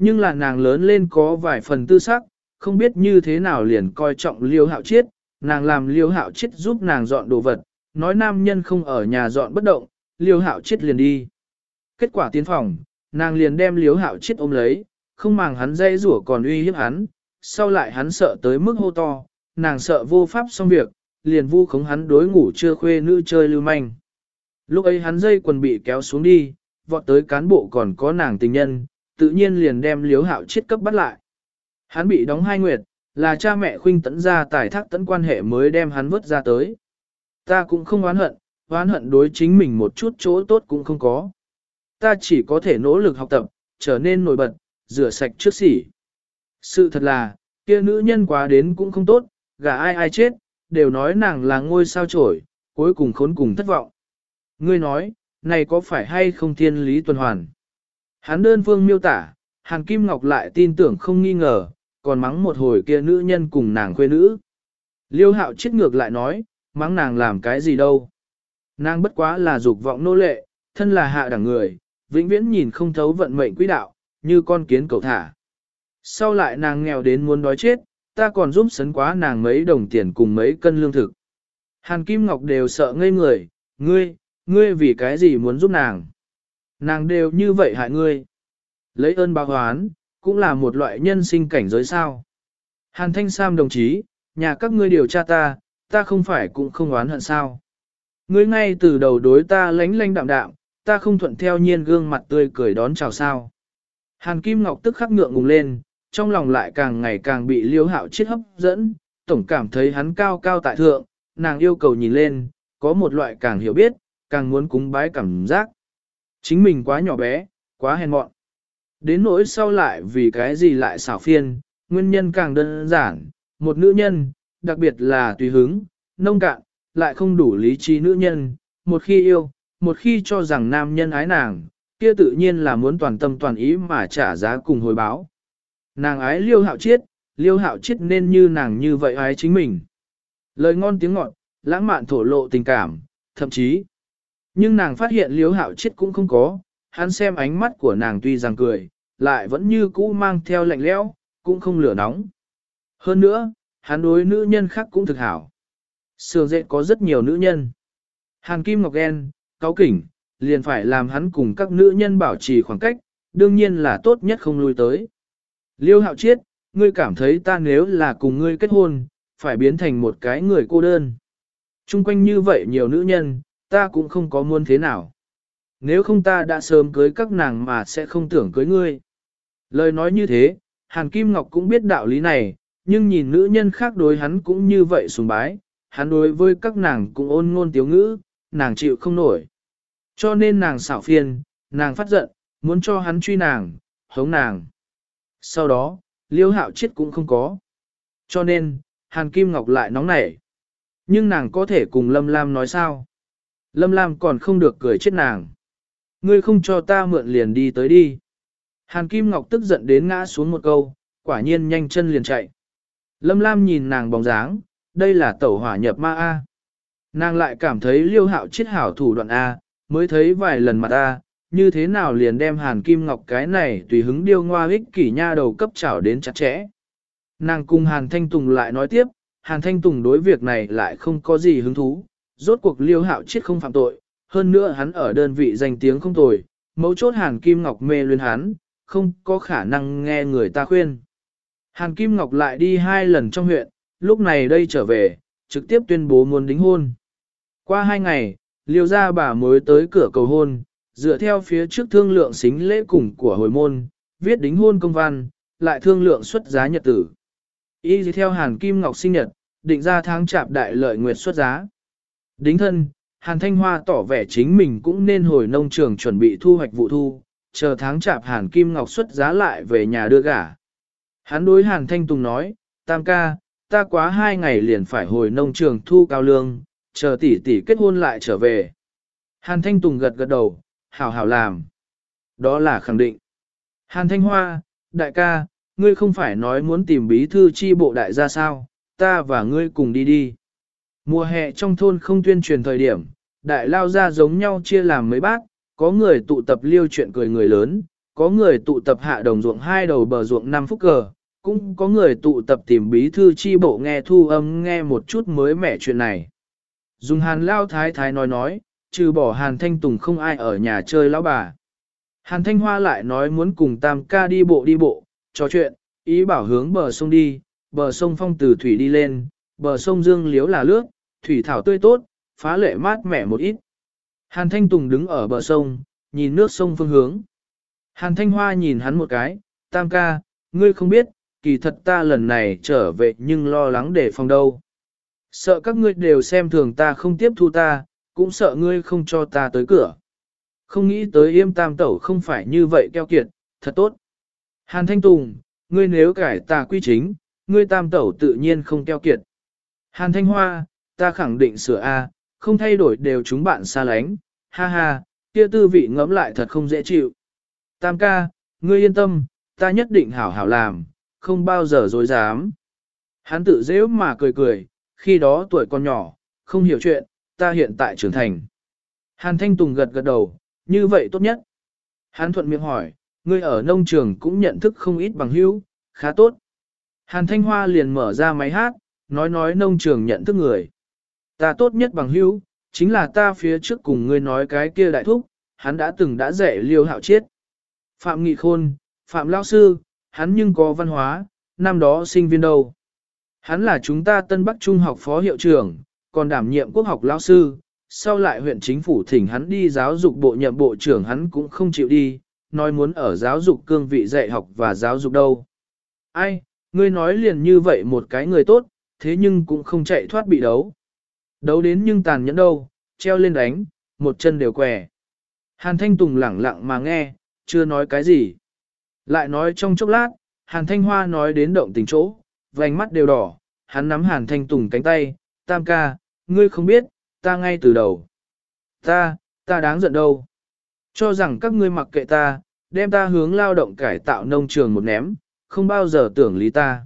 A: Nhưng là nàng lớn lên có vài phần tư sắc, không biết như thế nào liền coi trọng liêu hạo chiết, nàng làm liêu hạo chiết giúp nàng dọn đồ vật, nói nam nhân không ở nhà dọn bất động, liêu hạo chiết liền đi. Kết quả tiến phòng, nàng liền đem liêu hạo chiết ôm lấy, không màng hắn dây rủa còn uy hiếp hắn, sau lại hắn sợ tới mức hô to, nàng sợ vô pháp xong việc, liền vu khống hắn đối ngủ chưa khuê nữ chơi lưu manh. Lúc ấy hắn dây quần bị kéo xuống đi, vọt tới cán bộ còn có nàng tình nhân, tự nhiên liền đem liếu hạo chết cấp bắt lại. Hắn bị đóng hai nguyệt, là cha mẹ khuynh tẫn ra tài thác tẫn quan hệ mới đem hắn vứt ra tới. Ta cũng không oán hận, oán hận đối chính mình một chút chỗ tốt cũng không có. Ta chỉ có thể nỗ lực học tập, trở nên nổi bật, rửa sạch trước sỉ. Sự thật là, kia nữ nhân quá đến cũng không tốt, gả ai ai chết, đều nói nàng là ngôi sao trổi, cuối cùng khốn cùng thất vọng. Ngươi nói, này có phải hay không thiên lý tuần hoàn? Hắn đơn phương miêu tả, Hàn Kim Ngọc lại tin tưởng không nghi ngờ, còn mắng một hồi kia nữ nhân cùng nàng khuê nữ. Liêu hạo chết ngược lại nói, mắng nàng làm cái gì đâu. Nàng bất quá là dục vọng nô lệ, thân là hạ đẳng người, vĩnh viễn nhìn không thấu vận mệnh quỹ đạo, như con kiến cầu thả. Sau lại nàng nghèo đến muốn đói chết, ta còn giúp sấn quá nàng mấy đồng tiền cùng mấy cân lương thực. Hàn Kim Ngọc đều sợ ngây người, ngươi, ngươi vì cái gì muốn giúp nàng? Nàng đều như vậy hại ngươi. Lấy ơn báo hoán, cũng là một loại nhân sinh cảnh giới sao. Hàn Thanh Sam đồng chí, nhà các ngươi điều tra ta, ta không phải cũng không oán hận sao. Ngươi ngay từ đầu đối ta lánh lánh đạm đạm, ta không thuận theo nhiên gương mặt tươi cười đón chào sao. Hàn Kim Ngọc tức khắc ngượng ngùng lên, trong lòng lại càng ngày càng bị liêu hạo chết hấp dẫn, tổng cảm thấy hắn cao cao tại thượng, nàng yêu cầu nhìn lên, có một loại càng hiểu biết, càng muốn cúng bái cảm giác. Chính mình quá nhỏ bé, quá hèn mọn. Đến nỗi sau lại vì cái gì lại xảo phiên, nguyên nhân càng đơn giản, một nữ nhân, đặc biệt là tùy hứng, nông cạn, lại không đủ lý trí nữ nhân, một khi yêu, một khi cho rằng nam nhân ái nàng, kia tự nhiên là muốn toàn tâm toàn ý mà trả giá cùng hồi báo. Nàng ái liêu hạo chiết, liêu hạo chiết nên như nàng như vậy ái chính mình. Lời ngon tiếng ngọt, lãng mạn thổ lộ tình cảm, thậm chí. Nhưng nàng phát hiện liêu hạo chiết cũng không có, hắn xem ánh mắt của nàng tuy rằng cười, lại vẫn như cũ mang theo lạnh lẽo, cũng không lửa nóng. Hơn nữa, hắn đối nữ nhân khác cũng thực hảo. Sường dệt có rất nhiều nữ nhân. Hàn Kim Ngọc Ghen, cáo kỉnh, liền phải làm hắn cùng các nữ nhân bảo trì khoảng cách, đương nhiên là tốt nhất không lui tới. Liêu hạo chiết, ngươi cảm thấy ta nếu là cùng ngươi kết hôn, phải biến thành một cái người cô đơn. Trung quanh như vậy nhiều nữ nhân, ta cũng không có muốn thế nào. Nếu không ta đã sớm cưới các nàng mà sẽ không tưởng cưới ngươi. Lời nói như thế, Hàn Kim Ngọc cũng biết đạo lý này, nhưng nhìn nữ nhân khác đối hắn cũng như vậy sùng bái, hắn đối với các nàng cũng ôn ngôn tiếu ngữ, nàng chịu không nổi. Cho nên nàng xảo phiền, nàng phát giận, muốn cho hắn truy nàng, hống nàng. Sau đó, liêu hạo chết cũng không có. Cho nên, Hàn Kim Ngọc lại nóng nảy. Nhưng nàng có thể cùng Lâm Lam nói sao? Lâm Lam còn không được cười chết nàng. Ngươi không cho ta mượn liền đi tới đi. Hàn Kim Ngọc tức giận đến ngã xuống một câu, quả nhiên nhanh chân liền chạy. Lâm Lam nhìn nàng bóng dáng, đây là tẩu hỏa nhập ma A. Nàng lại cảm thấy liêu hạo chết hảo thủ đoạn A, mới thấy vài lần mặt A, như thế nào liền đem Hàn Kim Ngọc cái này tùy hứng điêu ngoa ích kỷ nha đầu cấp chảo đến chặt chẽ. Nàng cùng Hàn Thanh Tùng lại nói tiếp, Hàn Thanh Tùng đối việc này lại không có gì hứng thú, rốt cuộc liêu hạo chết không phạm tội, hơn nữa hắn ở đơn vị danh tiếng không tồi, mấu chốt Hàn Kim Ngọc mê luyến hắn, không có khả năng nghe người ta khuyên. Hàn Kim Ngọc lại đi hai lần trong huyện, lúc này đây trở về, trực tiếp tuyên bố muốn đính hôn. Qua hai ngày, liêu ra bà mới tới cửa cầu hôn, dựa theo phía trước thương lượng xính lễ cùng của hồi môn, viết đính hôn công văn, lại thương lượng xuất giá nhật tử. Y theo Hàn Kim Ngọc sinh nhật, định ra tháng chạp đại lợi nguyệt xuất giá. Đính thân, Hàn Thanh Hoa tỏ vẻ chính mình cũng nên hồi nông trường chuẩn bị thu hoạch vụ thu, chờ tháng chạp Hàn Kim Ngọc xuất giá lại về nhà đưa gả. Hắn đối Hàn Thanh Tùng nói, Tam ca, ta quá hai ngày liền phải hồi nông trường thu cao lương, chờ tỷ tỷ kết hôn lại trở về. Hàn Thanh Tùng gật gật đầu, hảo hảo làm. Đó là khẳng định. Hàn Thanh Hoa, đại ca, ngươi không phải nói muốn tìm bí thư chi bộ đại gia sao, ta và ngươi cùng đi đi. Mùa hè trong thôn không tuyên truyền thời điểm, đại lao ra giống nhau chia làm mấy bác, có người tụ tập liêu chuyện cười người lớn, có người tụ tập hạ đồng ruộng hai đầu bờ ruộng năm phút cờ, cũng có người tụ tập tìm bí thư chi bộ nghe thu âm nghe một chút mới mẻ chuyện này. Dùng hàn lao thái thái nói nói, trừ bỏ hàn thanh tùng không ai ở nhà chơi lão bà. Hàn thanh hoa lại nói muốn cùng tam ca đi bộ đi bộ, trò chuyện, ý bảo hướng bờ sông đi, bờ sông phong từ thủy đi lên, bờ sông dương liếu là lướt, thủy thảo tươi tốt, phá lệ mát mẻ một ít. Hàn thanh tùng đứng ở bờ sông, nhìn nước sông phương hướng. Hàn thanh hoa nhìn hắn một cái, tam ca, ngươi không biết, kỳ thật ta lần này trở về nhưng lo lắng để phòng đâu. Sợ các ngươi đều xem thường ta không tiếp thu ta, cũng sợ ngươi không cho ta tới cửa. Không nghĩ tới yêm tam tẩu không phải như vậy keo kiệt, thật tốt. Hàn Thanh Tùng, ngươi nếu cải ta quy chính, ngươi tam tẩu tự nhiên không keo kiệt. Hàn Thanh Hoa, ta khẳng định sửa A, không thay đổi đều chúng bạn xa lánh, ha ha, kia tư vị ngẫm lại thật không dễ chịu. Tam ca, ngươi yên tâm, ta nhất định hảo hảo làm, không bao giờ dối dám. Hắn tự dễ mà cười cười, khi đó tuổi còn nhỏ, không hiểu chuyện, ta hiện tại trưởng thành. Hàn Thanh Tùng gật gật đầu, như vậy tốt nhất. Hàn thuận miệng hỏi, ngươi ở nông trường cũng nhận thức không ít bằng hữu, khá tốt. Hàn Thanh Hoa liền mở ra máy hát, nói nói nông trường nhận thức người. Ta tốt nhất bằng hữu, chính là ta phía trước cùng ngươi nói cái kia đại thúc, hắn đã từng đã dạy liêu hạo chết. Phạm Nghị Khôn, Phạm Lao Sư, hắn nhưng có văn hóa, năm đó sinh viên đâu. Hắn là chúng ta Tân Bắc Trung học phó hiệu trưởng, còn đảm nhiệm quốc học lao sư, sau lại huyện chính phủ thỉnh hắn đi giáo dục bộ nhậm bộ trưởng hắn cũng không chịu đi, nói muốn ở giáo dục cương vị dạy học và giáo dục đâu. Ai, ngươi nói liền như vậy một cái người tốt, thế nhưng cũng không chạy thoát bị đấu. Đấu đến nhưng tàn nhẫn đâu, treo lên đánh, một chân đều què. Hàn Thanh Tùng lẳng lặng mà nghe, chưa nói cái gì. Lại nói trong chốc lát, Hàn Thanh Hoa nói đến động tình chỗ, vành mắt đều đỏ, hắn nắm Hàn Thanh Tùng cánh tay, tam ca, ngươi không biết, ta ngay từ đầu. Ta, ta đáng giận đâu. Cho rằng các ngươi mặc kệ ta, đem ta hướng lao động cải tạo nông trường một ném, không bao giờ tưởng lý ta.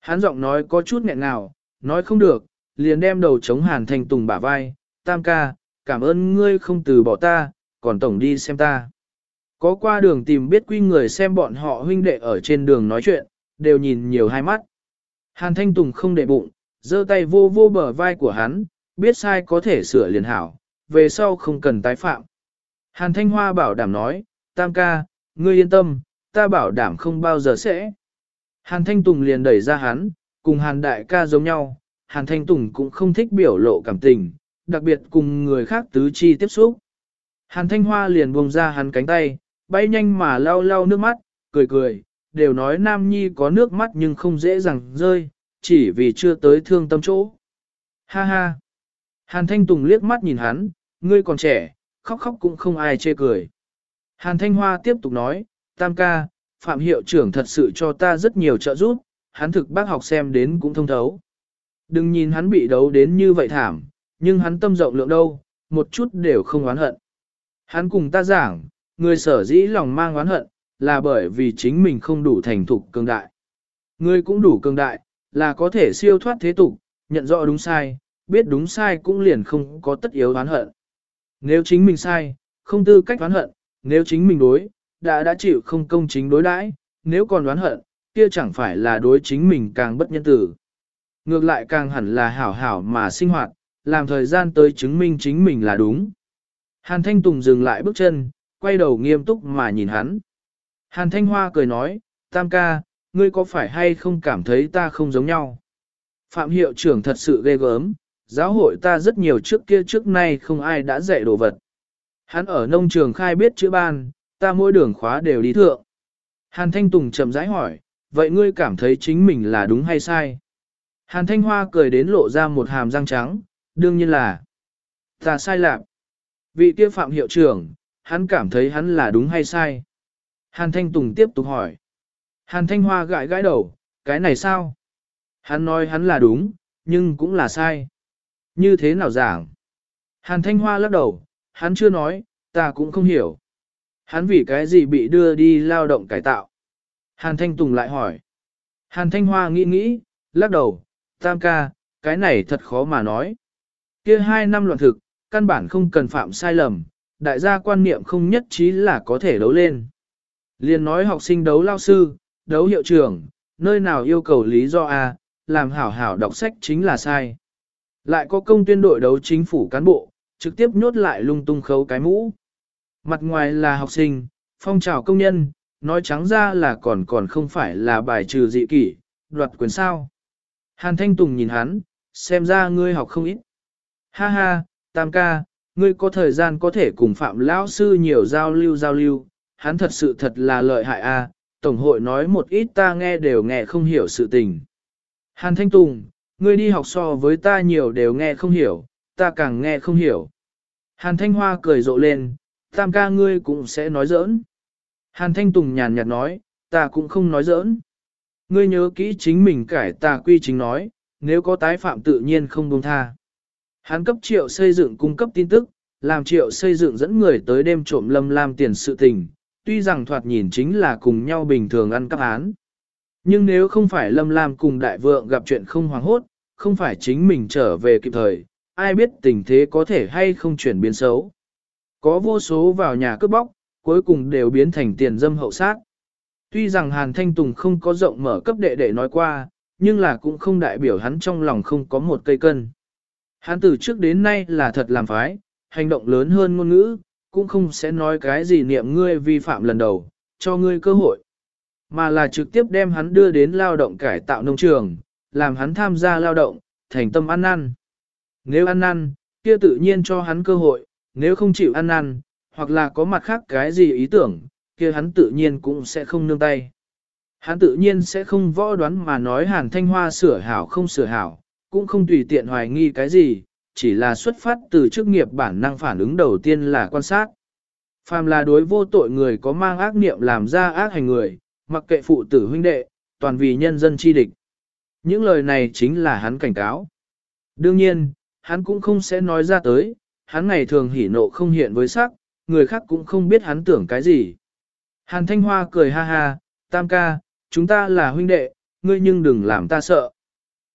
A: Hắn giọng nói có chút nghẹn nào, nói không được, liền đem đầu chống Hàn Thanh Tùng bả vai, tam ca, cảm ơn ngươi không từ bỏ ta, còn tổng đi xem ta. Có qua đường tìm biết quy người xem bọn họ huynh đệ ở trên đường nói chuyện, đều nhìn nhiều hai mắt. Hàn Thanh Tùng không để bụng, giơ tay vô vô bờ vai của hắn, biết sai có thể sửa liền hảo, về sau không cần tái phạm. Hàn Thanh Hoa bảo đảm nói, Tam ca, ngươi yên tâm, ta bảo đảm không bao giờ sẽ. Hàn Thanh Tùng liền đẩy ra hắn, cùng Hàn Đại ca giống nhau, Hàn Thanh Tùng cũng không thích biểu lộ cảm tình, đặc biệt cùng người khác tứ chi tiếp xúc. Hàn Thanh Hoa liền buông ra hắn cánh tay, bay nhanh mà lau lau nước mắt, cười cười, đều nói Nam Nhi có nước mắt nhưng không dễ dàng rơi, chỉ vì chưa tới thương tâm chỗ. Ha ha! Hàn Thanh Tùng liếc mắt nhìn hắn, ngươi còn trẻ, khóc khóc cũng không ai chê cười. Hàn Thanh Hoa tiếp tục nói, Tam ca, Phạm hiệu trưởng thật sự cho ta rất nhiều trợ giúp, hắn thực bác học xem đến cũng thông thấu. Đừng nhìn hắn bị đấu đến như vậy thảm, nhưng hắn tâm rộng lượng đâu, một chút đều không oán hận. Hắn cùng ta giảng, người sở dĩ lòng mang oán hận, là bởi vì chính mình không đủ thành thục cường đại. Người cũng đủ cường đại, là có thể siêu thoát thế tục, nhận rõ đúng sai, biết đúng sai cũng liền không có tất yếu oán hận. Nếu chính mình sai, không tư cách oán hận, nếu chính mình đối, đã đã chịu không công chính đối đãi, nếu còn oán hận, kia chẳng phải là đối chính mình càng bất nhân tử. Ngược lại càng hẳn là hảo hảo mà sinh hoạt, làm thời gian tới chứng minh chính mình là đúng. Hàn Thanh Tùng dừng lại bước chân, quay đầu nghiêm túc mà nhìn hắn. Hàn Thanh Hoa cười nói, Tam ca, ngươi có phải hay không cảm thấy ta không giống nhau? Phạm hiệu trưởng thật sự ghê gớm, giáo hội ta rất nhiều trước kia trước nay không ai đã dạy đồ vật. Hắn ở nông trường khai biết chữ ban, ta mỗi đường khóa đều đi thượng. Hàn Thanh Tùng chậm rãi hỏi, vậy ngươi cảm thấy chính mình là đúng hay sai? Hàn Thanh Hoa cười đến lộ ra một hàm răng trắng, đương nhiên là ta sai lạc. Vị kia phạm hiệu trưởng, hắn cảm thấy hắn là đúng hay sai? Hàn Thanh Tùng tiếp tục hỏi. Hàn Thanh Hoa gãi gãi đầu, cái này sao? Hắn nói hắn là đúng, nhưng cũng là sai. Như thế nào giảng? Hàn Thanh Hoa lắc đầu, hắn chưa nói, ta cũng không hiểu. Hắn vì cái gì bị đưa đi lao động cải tạo? Hàn Thanh Tùng lại hỏi. Hàn Thanh Hoa nghĩ nghĩ, lắc đầu, tam ca, cái này thật khó mà nói. Kia hai năm loạn thực, căn bản không cần phạm sai lầm, đại gia quan niệm không nhất trí là có thể đấu lên. Liên nói học sinh đấu lao sư, đấu hiệu trưởng, nơi nào yêu cầu lý do A, làm hảo hảo đọc sách chính là sai. Lại có công tuyên đội đấu chính phủ cán bộ, trực tiếp nhốt lại lung tung khấu cái mũ. Mặt ngoài là học sinh, phong trào công nhân, nói trắng ra là còn còn không phải là bài trừ dị kỷ, đoạt quyền sao. Hàn Thanh Tùng nhìn hắn, xem ra ngươi học không ít. Ha ha, Tam ca, ngươi có thời gian có thể cùng Phạm Lão Sư nhiều giao lưu giao lưu, hắn thật sự thật là lợi hại a. Tổng hội nói một ít ta nghe đều nghe không hiểu sự tình. Hàn Thanh Tùng, ngươi đi học so với ta nhiều đều nghe không hiểu, ta càng nghe không hiểu. Hàn Thanh Hoa cười rộ lên, tam ca ngươi cũng sẽ nói giỡn. Hàn Thanh Tùng nhàn nhạt nói, ta cũng không nói giỡn. Ngươi nhớ kỹ chính mình cải tà quy chính nói, nếu có tái phạm tự nhiên không buông tha. Hắn cấp triệu xây dựng cung cấp tin tức, làm triệu xây dựng dẫn người tới đêm trộm lâm lam tiền sự tình, tuy rằng thoạt nhìn chính là cùng nhau bình thường ăn cắp án. Nhưng nếu không phải lâm lam cùng đại vượng gặp chuyện không hoàng hốt, không phải chính mình trở về kịp thời, ai biết tình thế có thể hay không chuyển biến xấu. Có vô số vào nhà cướp bóc, cuối cùng đều biến thành tiền dâm hậu sát. Tuy rằng Hàn Thanh Tùng không có rộng mở cấp đệ để nói qua, nhưng là cũng không đại biểu hắn trong lòng không có một cây cân. Hắn từ trước đến nay là thật làm phái, hành động lớn hơn ngôn ngữ, cũng không sẽ nói cái gì niệm ngươi vi phạm lần đầu, cho ngươi cơ hội. Mà là trực tiếp đem hắn đưa đến lao động cải tạo nông trường, làm hắn tham gia lao động, thành tâm ăn năn. Nếu ăn năn, kia tự nhiên cho hắn cơ hội, nếu không chịu ăn năn, hoặc là có mặt khác cái gì ý tưởng, kia hắn tự nhiên cũng sẽ không nương tay. Hắn tự nhiên sẽ không võ đoán mà nói hàn thanh hoa sửa hảo không sửa hảo, cũng không tùy tiện hoài nghi cái gì, chỉ là xuất phát từ chức nghiệp bản năng phản ứng đầu tiên là quan sát. Phàm là đối vô tội người có mang ác niệm làm ra ác hành người, mặc kệ phụ tử huynh đệ, toàn vì nhân dân chi địch. Những lời này chính là hắn cảnh cáo. Đương nhiên, hắn cũng không sẽ nói ra tới, hắn ngày thường hỉ nộ không hiện với sắc, người khác cũng không biết hắn tưởng cái gì. Hàn Thanh Hoa cười ha ha, tam ca, chúng ta là huynh đệ, ngươi nhưng đừng làm ta sợ.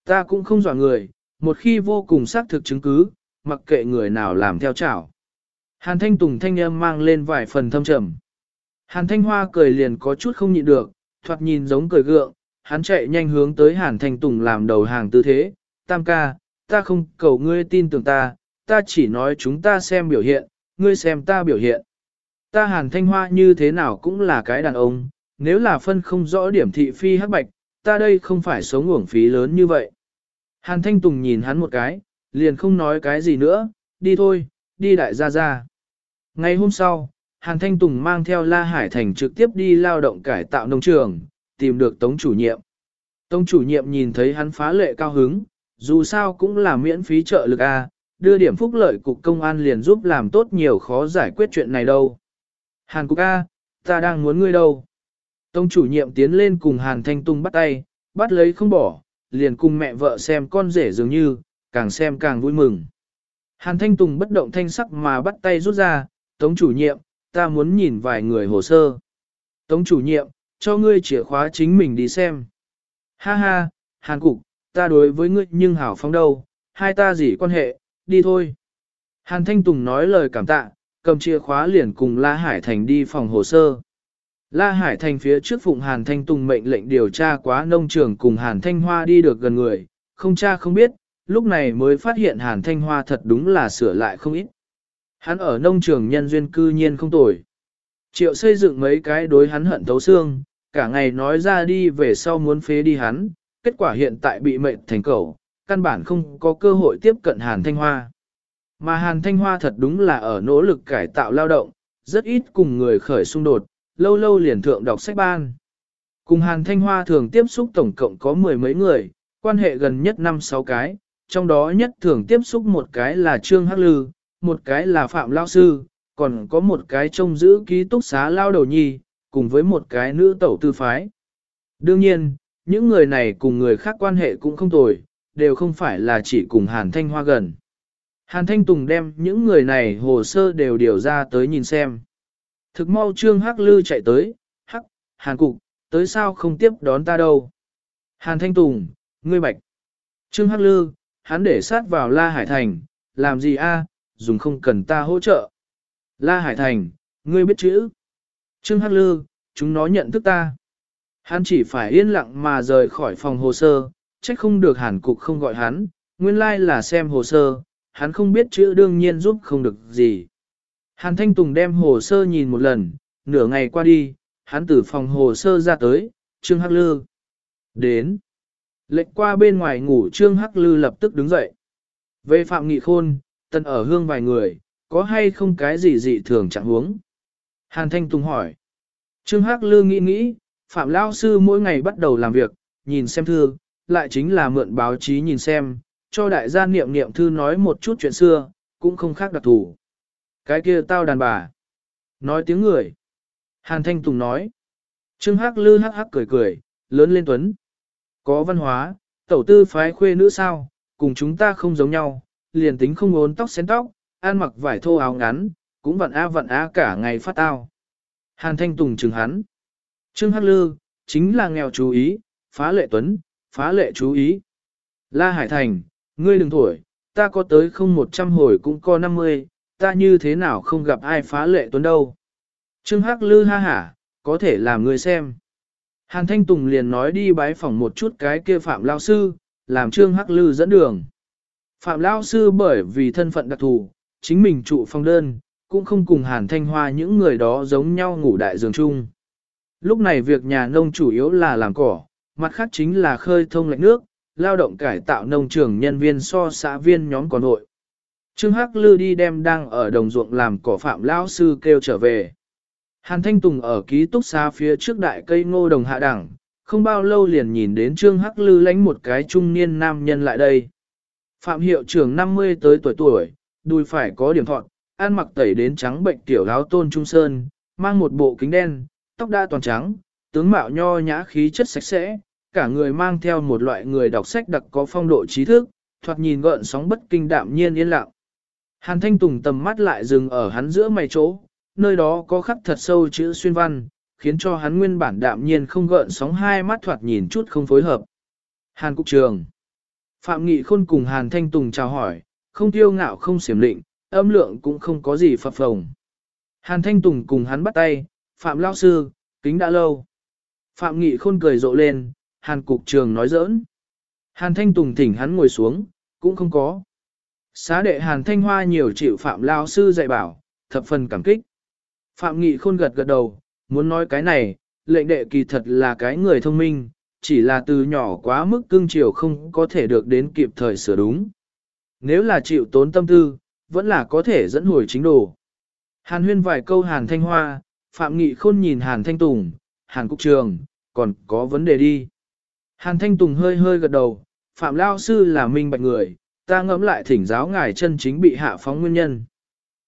A: Ta cũng không dọa người, một khi vô cùng xác thực chứng cứ, mặc kệ người nào làm theo chảo. Hàn Thanh Tùng thanh âm mang lên vài phần thâm trầm. Hàn Thanh Hoa cười liền có chút không nhịn được, thoạt nhìn giống cười gượng, hắn chạy nhanh hướng tới Hàn Thanh Tùng làm đầu hàng tư thế. Tam ca, ta không cầu ngươi tin tưởng ta, ta chỉ nói chúng ta xem biểu hiện, ngươi xem ta biểu hiện. Ta Hàn Thanh Hoa như thế nào cũng là cái đàn ông, nếu là phân không rõ điểm thị phi hắc bạch, ta đây không phải sống uổng phí lớn như vậy. Hàn Thanh Tùng nhìn hắn một cái, liền không nói cái gì nữa, đi thôi, đi đại gia gia. Ngày hôm sau, Hàn Thanh Tùng mang theo La Hải Thành trực tiếp đi lao động cải tạo nông trường, tìm được Tống chủ nhiệm. Tống chủ nhiệm nhìn thấy hắn phá lệ cao hứng, dù sao cũng là miễn phí trợ lực A, đưa điểm phúc lợi cục công an liền giúp làm tốt nhiều khó giải quyết chuyện này đâu. Hàn cục A, ta đang muốn ngươi đâu. Tông chủ nhiệm tiến lên cùng Hàn Thanh Tùng bắt tay, bắt lấy không bỏ, liền cùng mẹ vợ xem con rể dường như, càng xem càng vui mừng. Hàn Thanh Tùng bất động thanh sắc mà bắt tay rút ra, Tống chủ nhiệm, ta muốn nhìn vài người hồ sơ. Tống chủ nhiệm, cho ngươi chìa khóa chính mình đi xem. Ha ha, Hàn Cục, ta đối với ngươi nhưng hảo phong đâu, hai ta gì quan hệ, đi thôi. Hàn Thanh Tùng nói lời cảm tạ, cầm chìa khóa liền cùng La Hải Thành đi phòng hồ sơ. La Hải Thành phía trước phụng Hàn Thanh Tùng mệnh lệnh điều tra quá nông trường cùng Hàn Thanh Hoa đi được gần người, không cha không biết, lúc này mới phát hiện Hàn Thanh Hoa thật đúng là sửa lại không ít. Hắn ở nông trường nhân duyên cư nhiên không tồi. Triệu xây dựng mấy cái đối hắn hận thấu xương, cả ngày nói ra đi về sau muốn phế đi hắn, kết quả hiện tại bị mệnh thành cầu, căn bản không có cơ hội tiếp cận Hàn Thanh Hoa. Mà Hàn Thanh Hoa thật đúng là ở nỗ lực cải tạo lao động, rất ít cùng người khởi xung đột, lâu lâu liền thượng đọc sách ban. Cùng Hàn Thanh Hoa thường tiếp xúc tổng cộng có mười mấy người, quan hệ gần nhất năm sáu cái, trong đó nhất thường tiếp xúc một cái là Trương Hắc Lư, một cái là Phạm Lao Sư, còn có một cái trông giữ ký túc xá lao đầu nhi, cùng với một cái nữ tẩu tư phái. Đương nhiên, những người này cùng người khác quan hệ cũng không tồi, đều không phải là chỉ cùng Hàn Thanh Hoa gần. Hàn Thanh Tùng đem những người này hồ sơ đều điều ra tới nhìn xem. Thực mau Trương Hắc Lư chạy tới, Hắc, Hàn Cục, tới sao không tiếp đón ta đâu. Hàn Thanh Tùng, ngươi bạch. Trương Hắc Lư, hắn để sát vào La Hải Thành, làm gì a? dùng không cần ta hỗ trợ. La Hải Thành, ngươi biết chữ. Trương Hắc Lư, chúng nó nhận thức ta. Hắn chỉ phải yên lặng mà rời khỏi phòng hồ sơ, trách không được hàn cục không gọi hắn, nguyên lai like là xem hồ sơ, hắn không biết chữ đương nhiên giúp không được gì. Hàn Thanh Tùng đem hồ sơ nhìn một lần, nửa ngày qua đi, hắn từ phòng hồ sơ ra tới, Trương Hắc Lư. Đến. Lệnh qua bên ngoài ngủ Trương Hắc Lư lập tức đứng dậy. Về Phạm Nghị Khôn, tân ở hương vài người, có hay không cái gì dị thường chẳng huống? Hàn Thanh Tùng hỏi. Trương Hắc Lư nghĩ nghĩ, Phạm Lao Sư mỗi ngày bắt đầu làm việc, nhìn xem thư, lại chính là mượn báo chí nhìn xem, cho đại gia niệm niệm thư nói một chút chuyện xưa, cũng không khác đặc thủ. Cái kia tao đàn bà. Nói tiếng người. Hàn Thanh Tùng nói. Trương Hắc Lư hắc hắc cười cười, lớn lên tuấn. Có văn hóa, tẩu tư phái khuê nữ sao, cùng chúng ta không giống nhau, liền tính không ốn tóc xén tóc, ăn mặc vải thô áo ngắn, cũng vặn á vặn á cả ngày phát tao. Hàn Thanh Tùng chừng hắn. Trương Hắc Lư, chính là nghèo chú ý, phá lệ tuấn, phá lệ chú ý. La Hải Thành, ngươi đừng thổi, ta có tới không một trăm hồi cũng có năm mươi, ta như thế nào không gặp ai phá lệ tuấn đâu. Trương Hắc Lư ha hả, có thể làm ngươi xem. Hàn Thanh Tùng liền nói đi bái phỏng một chút cái kia Phạm Lao Sư, làm Trương Hắc Lư dẫn đường. Phạm Lao Sư bởi vì thân phận đặc thù, chính mình trụ phong đơn, cũng không cùng Hàn Thanh Hoa những người đó giống nhau ngủ đại giường chung. Lúc này việc nhà nông chủ yếu là làm cỏ, mặt khác chính là khơi thông lạnh nước, lao động cải tạo nông trường nhân viên so xã viên nhóm còn hội. Trương Hắc Lư đi đem đang ở đồng ruộng làm cỏ phạm lão sư kêu trở về. Hàn Thanh Tùng ở ký túc xá phía trước đại cây ngô đồng hạ đẳng, không bao lâu liền nhìn đến Trương Hắc Lư lánh một cái trung niên nam nhân lại đây. Phạm hiệu trưởng 50 tới tuổi tuổi, đùi phải có điểm thọn, ăn mặc tẩy đến trắng bệnh tiểu láo tôn trung sơn, mang một bộ kính đen, tóc đa toàn trắng, tướng mạo nho nhã khí chất sạch sẽ, cả người mang theo một loại người đọc sách đặc có phong độ trí thức, thoạt nhìn gợn sóng bất kinh đạm nhiên yên lặng. Hàn Thanh Tùng tầm mắt lại dừng ở hắn giữa mày chỗ, nơi đó có khắc thật sâu chữ xuyên văn, khiến cho hắn nguyên bản đạm nhiên không gợn sóng hai mắt thoạt nhìn chút không phối hợp. Hàn Cục Trường Phạm Nghị Khôn cùng Hàn Thanh Tùng chào hỏi, không tiêu ngạo không xiểm lịnh, âm lượng cũng không có gì phập phồng. Hàn Thanh Tùng cùng hắn bắt tay, Phạm Lao Sư, kính đã lâu. Phạm Nghị Khôn cười rộ lên, Hàn Cục Trường nói giỡn. Hàn Thanh Tùng thỉnh hắn ngồi xuống, cũng không có. Xá đệ Hàn Thanh Hoa nhiều chịu Phạm Lao Sư dạy bảo, thập phần cảm kích. Phạm Nghị Khôn gật gật đầu, muốn nói cái này, lệnh đệ kỳ thật là cái người thông minh, chỉ là từ nhỏ quá mức cương chiều không có thể được đến kịp thời sửa đúng. Nếu là chịu tốn tâm tư, vẫn là có thể dẫn hồi chính đồ. Hàn huyên vài câu Hàn Thanh Hoa, Phạm Nghị Khôn nhìn Hàn Thanh Tùng, Hàn Cục Trường, còn có vấn đề đi. Hàn Thanh Tùng hơi hơi gật đầu, Phạm Lao Sư là minh bạch người, ta ngẫm lại thỉnh giáo ngài chân chính bị hạ phóng nguyên nhân.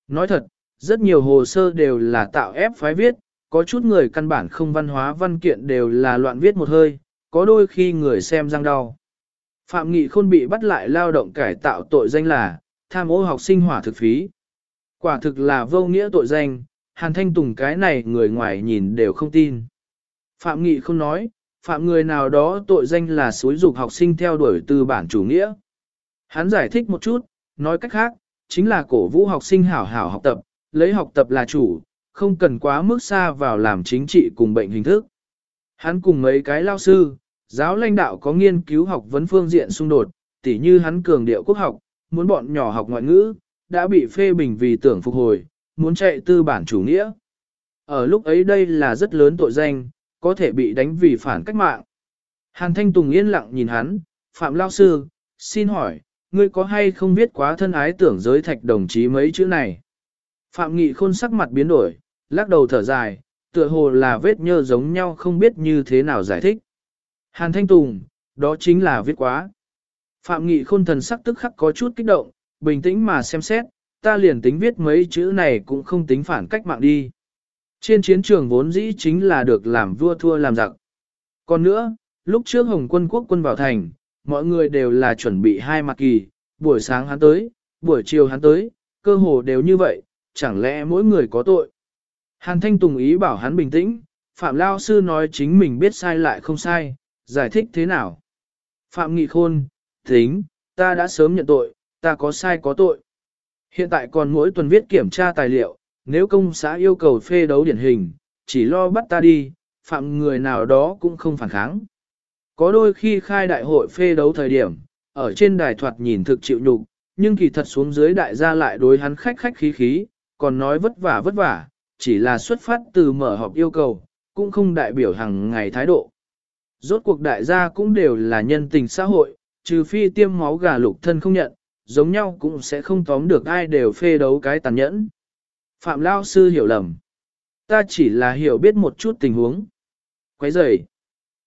A: Nói thật, rất nhiều hồ sơ đều là tạo ép phái viết, có chút người căn bản không văn hóa văn kiện đều là loạn viết một hơi, có đôi khi người xem răng đau. Phạm Nghị Khôn bị bắt lại lao động cải tạo tội danh là tham ô học sinh hỏa thực phí. Quả thực là vô nghĩa tội danh, Hàn Thanh Tùng cái này người ngoài nhìn đều không tin. Phạm Nghị không nói, phạm người nào đó tội danh là xúi dục học sinh theo đuổi tư bản chủ nghĩa. Hắn giải thích một chút, nói cách khác, chính là cổ vũ học sinh hảo hảo học tập, lấy học tập là chủ, không cần quá mức xa vào làm chính trị cùng bệnh hình thức. Hắn cùng mấy cái lao sư, giáo lãnh đạo có nghiên cứu học vấn phương diện xung đột, tỉ như hắn cường điệu quốc học, muốn bọn nhỏ học ngoại ngữ, đã bị phê bình vì tưởng phục hồi, muốn chạy tư bản chủ nghĩa. Ở lúc ấy đây là rất lớn tội danh, có thể bị đánh vì phản cách mạng. Hàn Thanh Tùng yên lặng nhìn hắn, Phạm Lao Sư, xin hỏi, ngươi có hay không biết quá thân ái tưởng giới thạch đồng chí mấy chữ này? Phạm Nghị khôn sắc mặt biến đổi, lắc đầu thở dài, tựa hồ là vết nhơ giống nhau không biết như thế nào giải thích. Hàn Thanh Tùng, đó chính là viết quá. Phạm Nghị khôn thần sắc tức khắc có chút kích động, bình tĩnh mà xem xét, ta liền tính viết mấy chữ này cũng không tính phản cách mạng đi. Trên chiến trường vốn dĩ chính là được làm vua thua làm giặc. Còn nữa, lúc trước Hồng quân quốc quân vào thành, mọi người đều là chuẩn bị hai mặt kỳ, buổi sáng hắn tới, buổi chiều hắn tới, cơ hồ đều như vậy, chẳng lẽ mỗi người có tội. Hàn Thanh Tùng ý bảo hắn bình tĩnh, Phạm Lao Sư nói chính mình biết sai lại không sai, giải thích thế nào. Phạm Nghị Khôn, tính, ta đã sớm nhận tội, ta có sai có tội. Hiện tại còn mỗi tuần viết kiểm tra tài liệu, nếu công xã yêu cầu phê đấu điển hình, chỉ lo bắt ta đi, phạm người nào đó cũng không phản kháng. Có đôi khi khai đại hội phê đấu thời điểm, ở trên đài thoạt nhìn thực chịu nhục, nhưng kỳ thật xuống dưới đại gia lại đối hắn khách khách khí khí, còn nói vất vả vất vả, chỉ là xuất phát từ mở họp yêu cầu, cũng không đại biểu hàng ngày thái độ. Rốt cuộc đại gia cũng đều là nhân tình xã hội, trừ phi tiêm máu gà lục thân không nhận, giống nhau cũng sẽ không tóm được ai đều phê đấu cái tàn nhẫn. Phạm Lao Sư hiểu lầm. Ta chỉ là hiểu biết một chút tình huống. Quấy rời.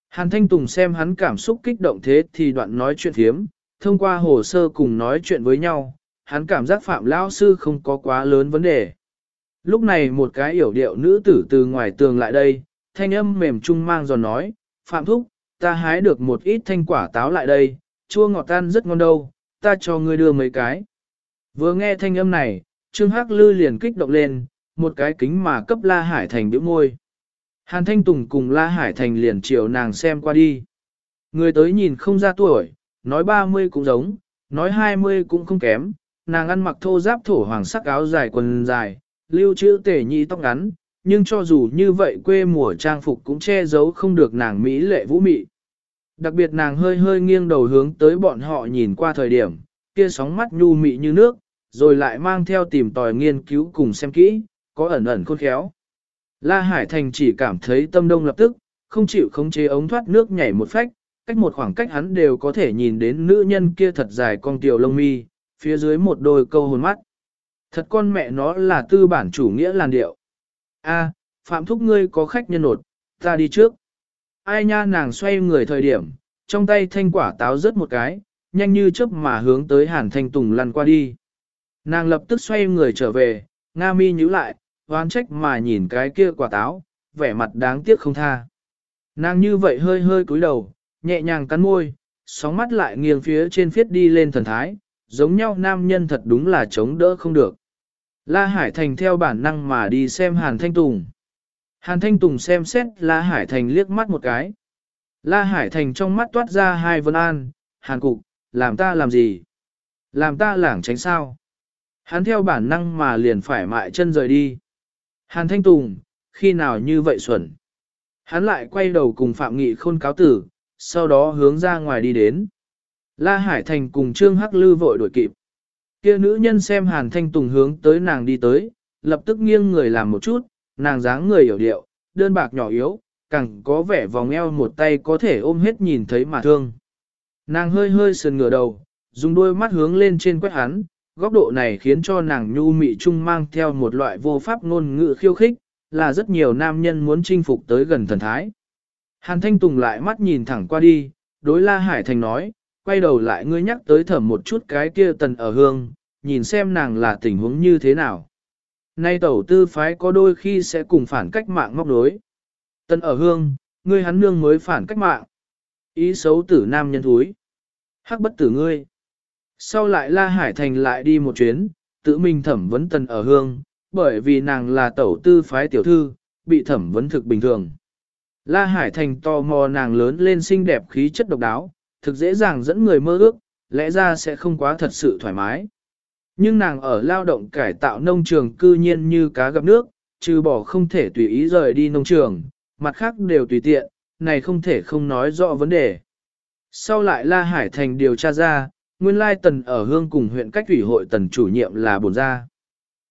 A: Hàn Thanh Tùng xem hắn cảm xúc kích động thế thì đoạn nói chuyện thiếm, thông qua hồ sơ cùng nói chuyện với nhau, hắn cảm giác Phạm Lao Sư không có quá lớn vấn đề. Lúc này một cái hiểu điệu nữ tử từ ngoài tường lại đây, thanh âm mềm trung mang giòn nói, Phạm Thúc, ta hái được một ít thanh quả táo lại đây, chua ngọt tan rất ngon đâu, ta cho ngươi đưa mấy cái. Vừa nghe thanh âm này, Trương Hắc Lư liền kích động lên, một cái kính mà cấp La Hải Thành biểu môi. Hàn Thanh Tùng cùng La Hải Thành liền chiều nàng xem qua đi. Người tới nhìn không ra tuổi, nói 30 cũng giống, nói 20 cũng không kém, nàng ăn mặc thô giáp thổ hoàng sắc áo dài quần dài, lưu trữ tể nhị tóc ngắn, nhưng cho dù như vậy quê mùa trang phục cũng che giấu không được nàng mỹ lệ vũ mị. Đặc biệt nàng hơi hơi nghiêng đầu hướng tới bọn họ nhìn qua thời điểm, kia sóng mắt nhu mị như nước, rồi lại mang theo tìm tòi nghiên cứu cùng xem kỹ, có ẩn ẩn khôn khéo. La Hải Thành chỉ cảm thấy tâm đông lập tức, không chịu khống chế ống thoát nước nhảy một phách, cách một khoảng cách hắn đều có thể nhìn đến nữ nhân kia thật dài con tiểu lông mi, phía dưới một đôi câu hồn mắt. Thật con mẹ nó là tư bản chủ nghĩa làn điệu. A, Phạm Thúc ngươi có khách nhân nột, ta đi trước. Ai nha nàng xoay người thời điểm, trong tay thanh quả táo rớt một cái, nhanh như chớp mà hướng tới Hàn Thanh Tùng lăn qua đi. Nàng lập tức xoay người trở về, Nga mi nhíu lại, oán trách mà nhìn cái kia quả táo, vẻ mặt đáng tiếc không tha. Nàng như vậy hơi hơi cúi đầu, nhẹ nhàng cắn môi, sóng mắt lại nghiêng phía trên phiết đi lên thần thái, giống nhau nam nhân thật đúng là chống đỡ không được. La Hải Thành theo bản năng mà đi xem Hàn Thanh Tùng. Hàn Thanh Tùng xem xét La Hải Thành liếc mắt một cái. La Hải Thành trong mắt toát ra hai vân an, Hàn Cục, làm ta làm gì? Làm ta lảng tránh sao? Hắn theo bản năng mà liền phải mại chân rời đi. Hàn Thanh Tùng, khi nào như vậy xuẩn? Hắn lại quay đầu cùng Phạm Nghị khôn cáo tử, sau đó hướng ra ngoài đi đến. La Hải Thành cùng Trương Hắc Lư vội đuổi kịp. Kia nữ nhân xem Hàn Thanh Tùng hướng tới nàng đi tới, lập tức nghiêng người làm một chút, nàng dáng người hiểu điệu, đơn bạc nhỏ yếu, càng có vẻ vòng eo một tay có thể ôm hết nhìn thấy mà thương. Nàng hơi hơi sườn ngửa đầu, dùng đôi mắt hướng lên trên quét hắn, góc độ này khiến cho nàng nhu mị trung mang theo một loại vô pháp ngôn ngữ khiêu khích, là rất nhiều nam nhân muốn chinh phục tới gần thần thái. Hàn Thanh Tùng lại mắt nhìn thẳng qua đi, đối La Hải Thành nói, quay đầu lại ngươi nhắc tới thẩm một chút cái kia tần ở hương, nhìn xem nàng là tình huống như thế nào. Nay tẩu tư phái có đôi khi sẽ cùng phản cách mạng ngóc đối. Tần ở hương, ngươi hắn nương mới phản cách mạng. Ý xấu tử nam nhân thúi. Hắc bất tử ngươi. Sau lại La Hải Thành lại đi một chuyến, tự mình thẩm vấn tần ở hương, bởi vì nàng là tẩu tư phái tiểu thư, bị thẩm vấn thực bình thường. La Hải Thành tò mò nàng lớn lên xinh đẹp khí chất độc đáo, thực dễ dàng dẫn người mơ ước, lẽ ra sẽ không quá thật sự thoải mái. Nhưng nàng ở lao động cải tạo nông trường cư nhiên như cá gặp nước, trừ bỏ không thể tùy ý rời đi nông trường, mặt khác đều tùy tiện, này không thể không nói rõ vấn đề. Sau lại La Hải Thành điều tra ra, nguyên lai tần ở hương cùng huyện cách thủy hội tần chủ nhiệm là bổn gia.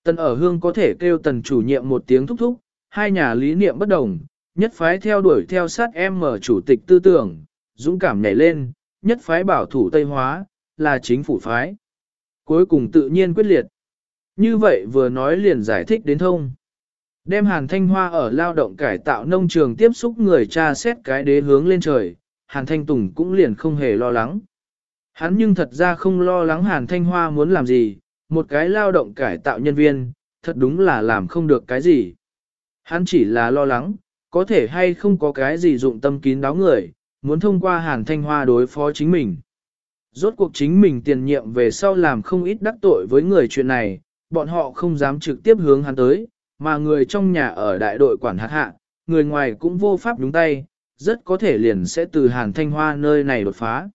A: Tần ở hương có thể kêu tần chủ nhiệm một tiếng thúc thúc, hai nhà lý niệm bất đồng, nhất phái theo đuổi theo sát em mở chủ tịch tư tưởng, dũng cảm nhảy lên, nhất phái bảo thủ Tây Hóa, là chính phủ phái. Cuối cùng tự nhiên quyết liệt. Như vậy vừa nói liền giải thích đến thông. Đem Hàn Thanh Hoa ở lao động cải tạo nông trường tiếp xúc người cha xét cái đế hướng lên trời, Hàn Thanh Tùng cũng liền không hề lo lắng. Hắn nhưng thật ra không lo lắng Hàn Thanh Hoa muốn làm gì, một cái lao động cải tạo nhân viên, thật đúng là làm không được cái gì. Hắn chỉ là lo lắng, có thể hay không có cái gì dụng tâm kín đáo người, muốn thông qua Hàn Thanh Hoa đối phó chính mình. Rốt cuộc chính mình tiền nhiệm về sau làm không ít đắc tội với người chuyện này, bọn họ không dám trực tiếp hướng hắn tới, mà người trong nhà ở đại đội quản hạt hạ, người ngoài cũng vô pháp đúng tay, rất có thể liền sẽ từ Hàn Thanh Hoa nơi này đột phá.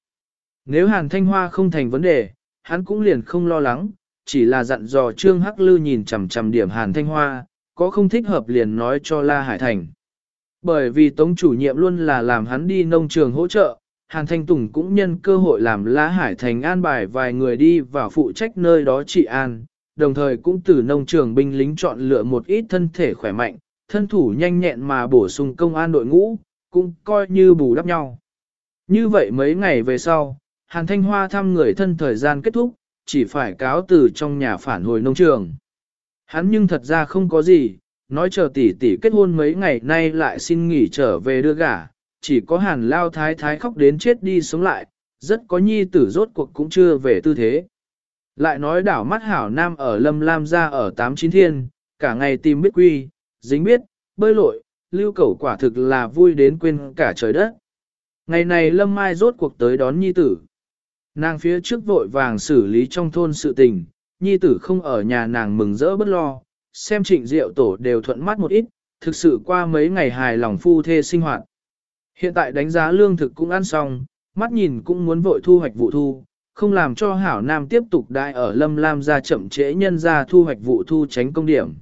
A: Nếu Hàn Thanh Hoa không thành vấn đề, hắn cũng liền không lo lắng, chỉ là dặn dò Trương Hắc Lư nhìn chằm chằm điểm Hàn Thanh Hoa, có không thích hợp liền nói cho La Hải Thành. Bởi vì Tống chủ nhiệm luôn là làm hắn đi nông trường hỗ trợ, Hàn Thanh Tùng cũng nhân cơ hội làm La Hải Thành an bài vài người đi vào phụ trách nơi đó trị an, đồng thời cũng từ nông trường binh lính chọn lựa một ít thân thể khỏe mạnh, thân thủ nhanh nhẹn mà bổ sung công an đội ngũ, cũng coi như bù đắp nhau. Như vậy mấy ngày về sau, Hàn Thanh Hoa thăm người thân thời gian kết thúc, chỉ phải cáo từ trong nhà phản hồi nông trường. Hắn nhưng thật ra không có gì, nói chờ tỷ tỷ kết hôn mấy ngày nay lại xin nghỉ trở về đưa gả, chỉ có hàn lao thái thái khóc đến chết đi sống lại, rất có nhi tử rốt cuộc cũng chưa về tư thế. Lại nói đảo mắt hảo nam ở lâm lam ra ở tám chín thiên, cả ngày tìm biết quy, dính biết, bơi lội, lưu cẩu quả thực là vui đến quên cả trời đất. Ngày này lâm mai rốt cuộc tới đón nhi tử. Nàng phía trước vội vàng xử lý trong thôn sự tình, nhi tử không ở nhà nàng mừng rỡ bất lo, xem trịnh diệu tổ đều thuận mắt một ít, thực sự qua mấy ngày hài lòng phu thê sinh hoạt. Hiện tại đánh giá lương thực cũng ăn xong, mắt nhìn cũng muốn vội thu hoạch vụ thu, không làm cho hảo nam tiếp tục đại ở lâm lam ra chậm trễ nhân ra thu hoạch vụ thu tránh công điểm.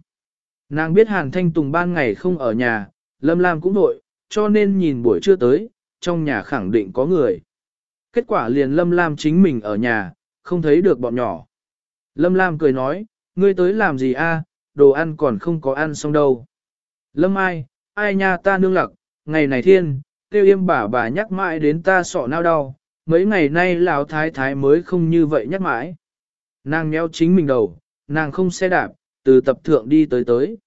A: Nàng biết hàn thanh tùng ban ngày không ở nhà, lâm lam cũng vội, cho nên nhìn buổi trưa tới, trong nhà khẳng định có người. Kết quả liền lâm lam chính mình ở nhà, không thấy được bọn nhỏ. Lâm lam cười nói, ngươi tới làm gì a? đồ ăn còn không có ăn xong đâu. Lâm ai, ai nha ta nương lặc, ngày này thiên, tiêu Yêm bà bà nhắc mãi đến ta sọ nao đau, mấy ngày nay lão thái thái mới không như vậy nhắc mãi. Nàng méo chính mình đầu, nàng không xe đạp, từ tập thượng đi tới tới.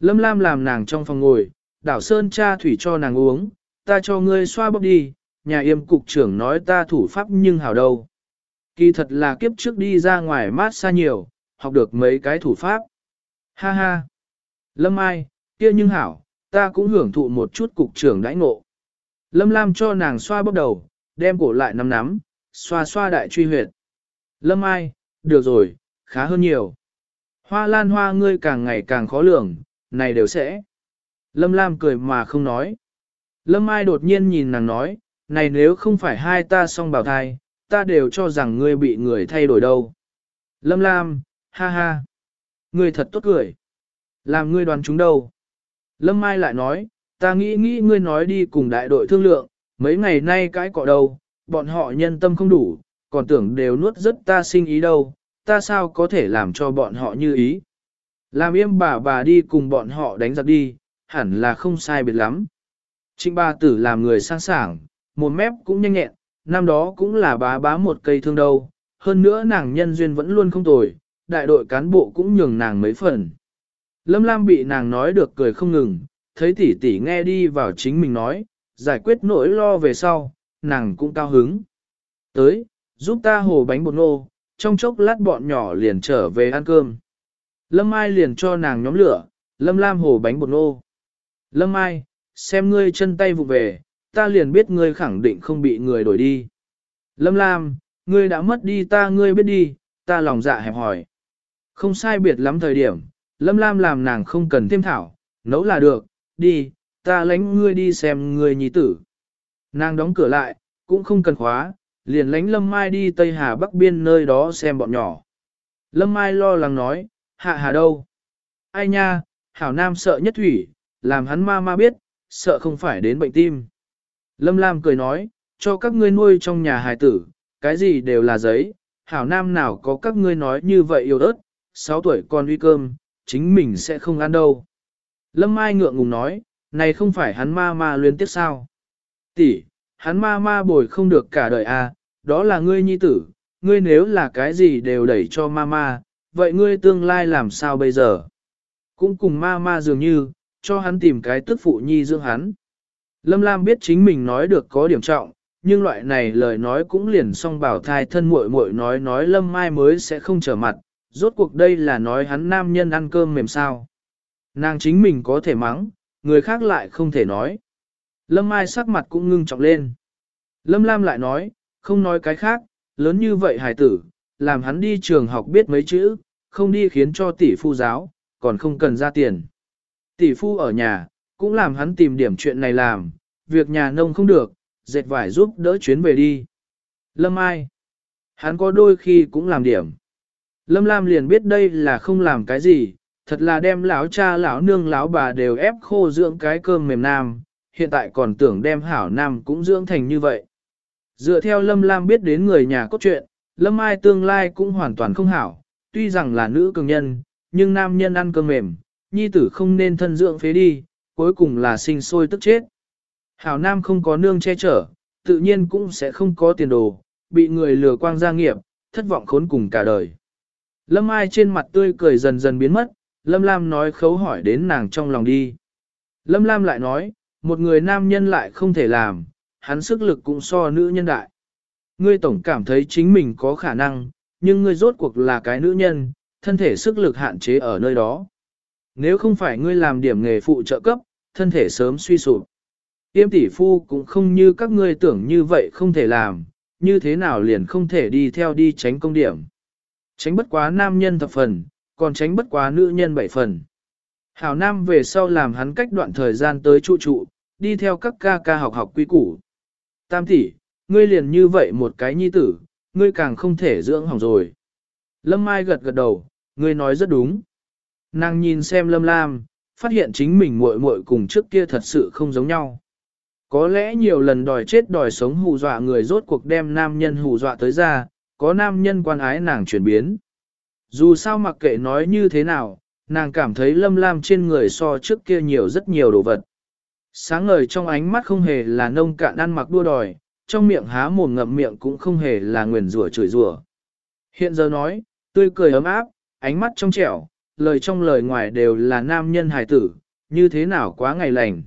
A: Lâm Lam làm nàng trong phòng ngồi, đảo sơn cha thủy cho nàng uống, ta cho ngươi xoa bóp đi, nhà yêm cục trưởng nói ta thủ pháp nhưng hảo đâu. Kỳ thật là kiếp trước đi ra ngoài mát xa nhiều, học được mấy cái thủ pháp. Ha ha! Lâm ai, kia nhưng hảo, ta cũng hưởng thụ một chút cục trưởng đãi ngộ. Lâm Lam cho nàng xoa bóp đầu, đem cổ lại nắm nắm, xoa xoa đại truy huyệt. Lâm ai, được rồi, khá hơn nhiều. Hoa lan hoa ngươi càng ngày càng khó lường, này đều sẽ. Lâm Lam cười mà không nói. Lâm Ai đột nhiên nhìn nàng nói, này nếu không phải hai ta song bào thai, ta đều cho rằng ngươi bị người thay đổi đâu. Lâm Lam, ha ha. Ngươi thật tốt cười. Làm ngươi đoán chúng đâu. Lâm Mai lại nói, ta nghĩ nghĩ ngươi nói đi cùng đại đội thương lượng, mấy ngày nay cái cọ đâu, bọn họ nhân tâm không đủ, còn tưởng đều nuốt rất ta sinh ý đâu, ta sao có thể làm cho bọn họ như ý. Làm im bà bà đi cùng bọn họ đánh giặc đi, hẳn là không sai biệt lắm. Trịnh ba tử làm người sang sảng, một mép cũng nhanh nhẹn, năm đó cũng là bá bá một cây thương đâu, hơn nữa nàng nhân duyên vẫn luôn không tồi, đại đội cán bộ cũng nhường nàng mấy phần. Lâm Lam bị nàng nói được cười không ngừng, thấy tỷ tỷ nghe đi vào chính mình nói, giải quyết nỗi lo về sau, nàng cũng cao hứng. Tới, giúp ta hồ bánh bột nô, trong chốc lát bọn nhỏ liền trở về ăn cơm. Lâm Mai liền cho nàng nhóm lửa, Lâm Lam hồ bánh bột nô. Lâm Mai, xem ngươi chân tay vụ về, ta liền biết ngươi khẳng định không bị người đổi đi. Lâm Lam, ngươi đã mất đi ta ngươi biết đi, ta lòng dạ hẹp hỏi. Không sai biệt lắm thời điểm, Lâm Lam làm nàng không cần thêm thảo, nấu là được, đi, ta lánh ngươi đi xem người nhi tử. Nàng đóng cửa lại, cũng không cần khóa, liền lánh Lâm Mai đi Tây Hà Bắc Biên nơi đó xem bọn nhỏ. Lâm Mai lo lắng nói, hạ hà đâu? Ai nha, Hảo Nam sợ nhất thủy, làm hắn ma ma biết, sợ không phải đến bệnh tim. Lâm Lam cười nói, cho các ngươi nuôi trong nhà hài tử, cái gì đều là giấy, Hảo Nam nào có các ngươi nói như vậy yêu ớt, 6 tuổi con uy cơm, chính mình sẽ không ăn đâu. Lâm Mai ngượng ngùng nói, này không phải hắn ma ma luyến tiếp sao? Tỷ, hắn ma ma bồi không được cả đời à, đó là ngươi nhi tử, ngươi nếu là cái gì đều đẩy cho ma ma, vậy ngươi tương lai làm sao bây giờ? Cũng cùng ma ma dường như, cho hắn tìm cái tức phụ nhi dưỡng hắn. Lâm Lam biết chính mình nói được có điểm trọng, nhưng loại này lời nói cũng liền song bảo thai thân muội muội nói nói Lâm Mai mới sẽ không trở mặt, rốt cuộc đây là nói hắn nam nhân ăn cơm mềm sao. Nàng chính mình có thể mắng, người khác lại không thể nói. Lâm Mai sắc mặt cũng ngưng trọng lên. Lâm Lam lại nói, không nói cái khác, lớn như vậy Hải tử, làm hắn đi trường học biết mấy chữ, không đi khiến cho tỷ phu giáo, còn không cần ra tiền. Tỷ phu ở nhà, cũng làm hắn tìm điểm chuyện này làm, việc nhà nông không được, dệt vải giúp đỡ chuyến về đi. Lâm Ai, hắn có đôi khi cũng làm điểm. Lâm Lam liền biết đây là không làm cái gì, thật là đem lão cha lão nương lão bà đều ép khô dưỡng cái cơm mềm nam, hiện tại còn tưởng đem hảo nam cũng dưỡng thành như vậy. Dựa theo Lâm Lam biết đến người nhà cốt truyện, Lâm Ai tương lai cũng hoàn toàn không hảo, tuy rằng là nữ cường nhân, nhưng nam nhân ăn cơm mềm, nhi tử không nên thân dưỡng phế đi, cuối cùng là sinh sôi tức chết. Hảo nam không có nương che chở, tự nhiên cũng sẽ không có tiền đồ, bị người lừa quang gia nghiệp, thất vọng khốn cùng cả đời. Lâm Ai trên mặt tươi cười dần dần biến mất, Lâm Lam nói khấu hỏi đến nàng trong lòng đi. Lâm Lam lại nói, một người nam nhân lại không thể làm, hắn sức lực cũng so nữ nhân đại. Ngươi tổng cảm thấy chính mình có khả năng, nhưng ngươi rốt cuộc là cái nữ nhân, thân thể sức lực hạn chế ở nơi đó. Nếu không phải ngươi làm điểm nghề phụ trợ cấp, thân thể sớm suy sụp. Tiêm tỷ phu cũng không như các ngươi tưởng như vậy không thể làm, như thế nào liền không thể đi theo đi tránh công điểm. Tránh bất quá nam nhân thập phần, còn tránh bất quá nữ nhân bảy phần. Hảo Nam về sau làm hắn cách đoạn thời gian tới trụ trụ, đi theo các ca ca học học quy củ. Tam tỷ, ngươi liền như vậy một cái nhi tử, ngươi càng không thể dưỡng hỏng rồi. Lâm Mai gật gật đầu, ngươi nói rất đúng. Nàng nhìn xem Lâm Lam, phát hiện chính mình muội muội cùng trước kia thật sự không giống nhau. Có lẽ nhiều lần đòi chết đòi sống hù dọa người rốt cuộc đem nam nhân hù dọa tới ra, có nam nhân quan ái nàng chuyển biến. Dù sao mặc kệ nói như thế nào, nàng cảm thấy lâm lam trên người so trước kia nhiều rất nhiều đồ vật. Sáng ngời trong ánh mắt không hề là nông cạn ăn mặc đua đòi, trong miệng há mồm ngậm miệng cũng không hề là nguyền rủa chửi rủa. Hiện giờ nói, tươi cười ấm áp, ánh mắt trong trẻo, lời trong lời ngoài đều là nam nhân hài tử, như thế nào quá ngày lành.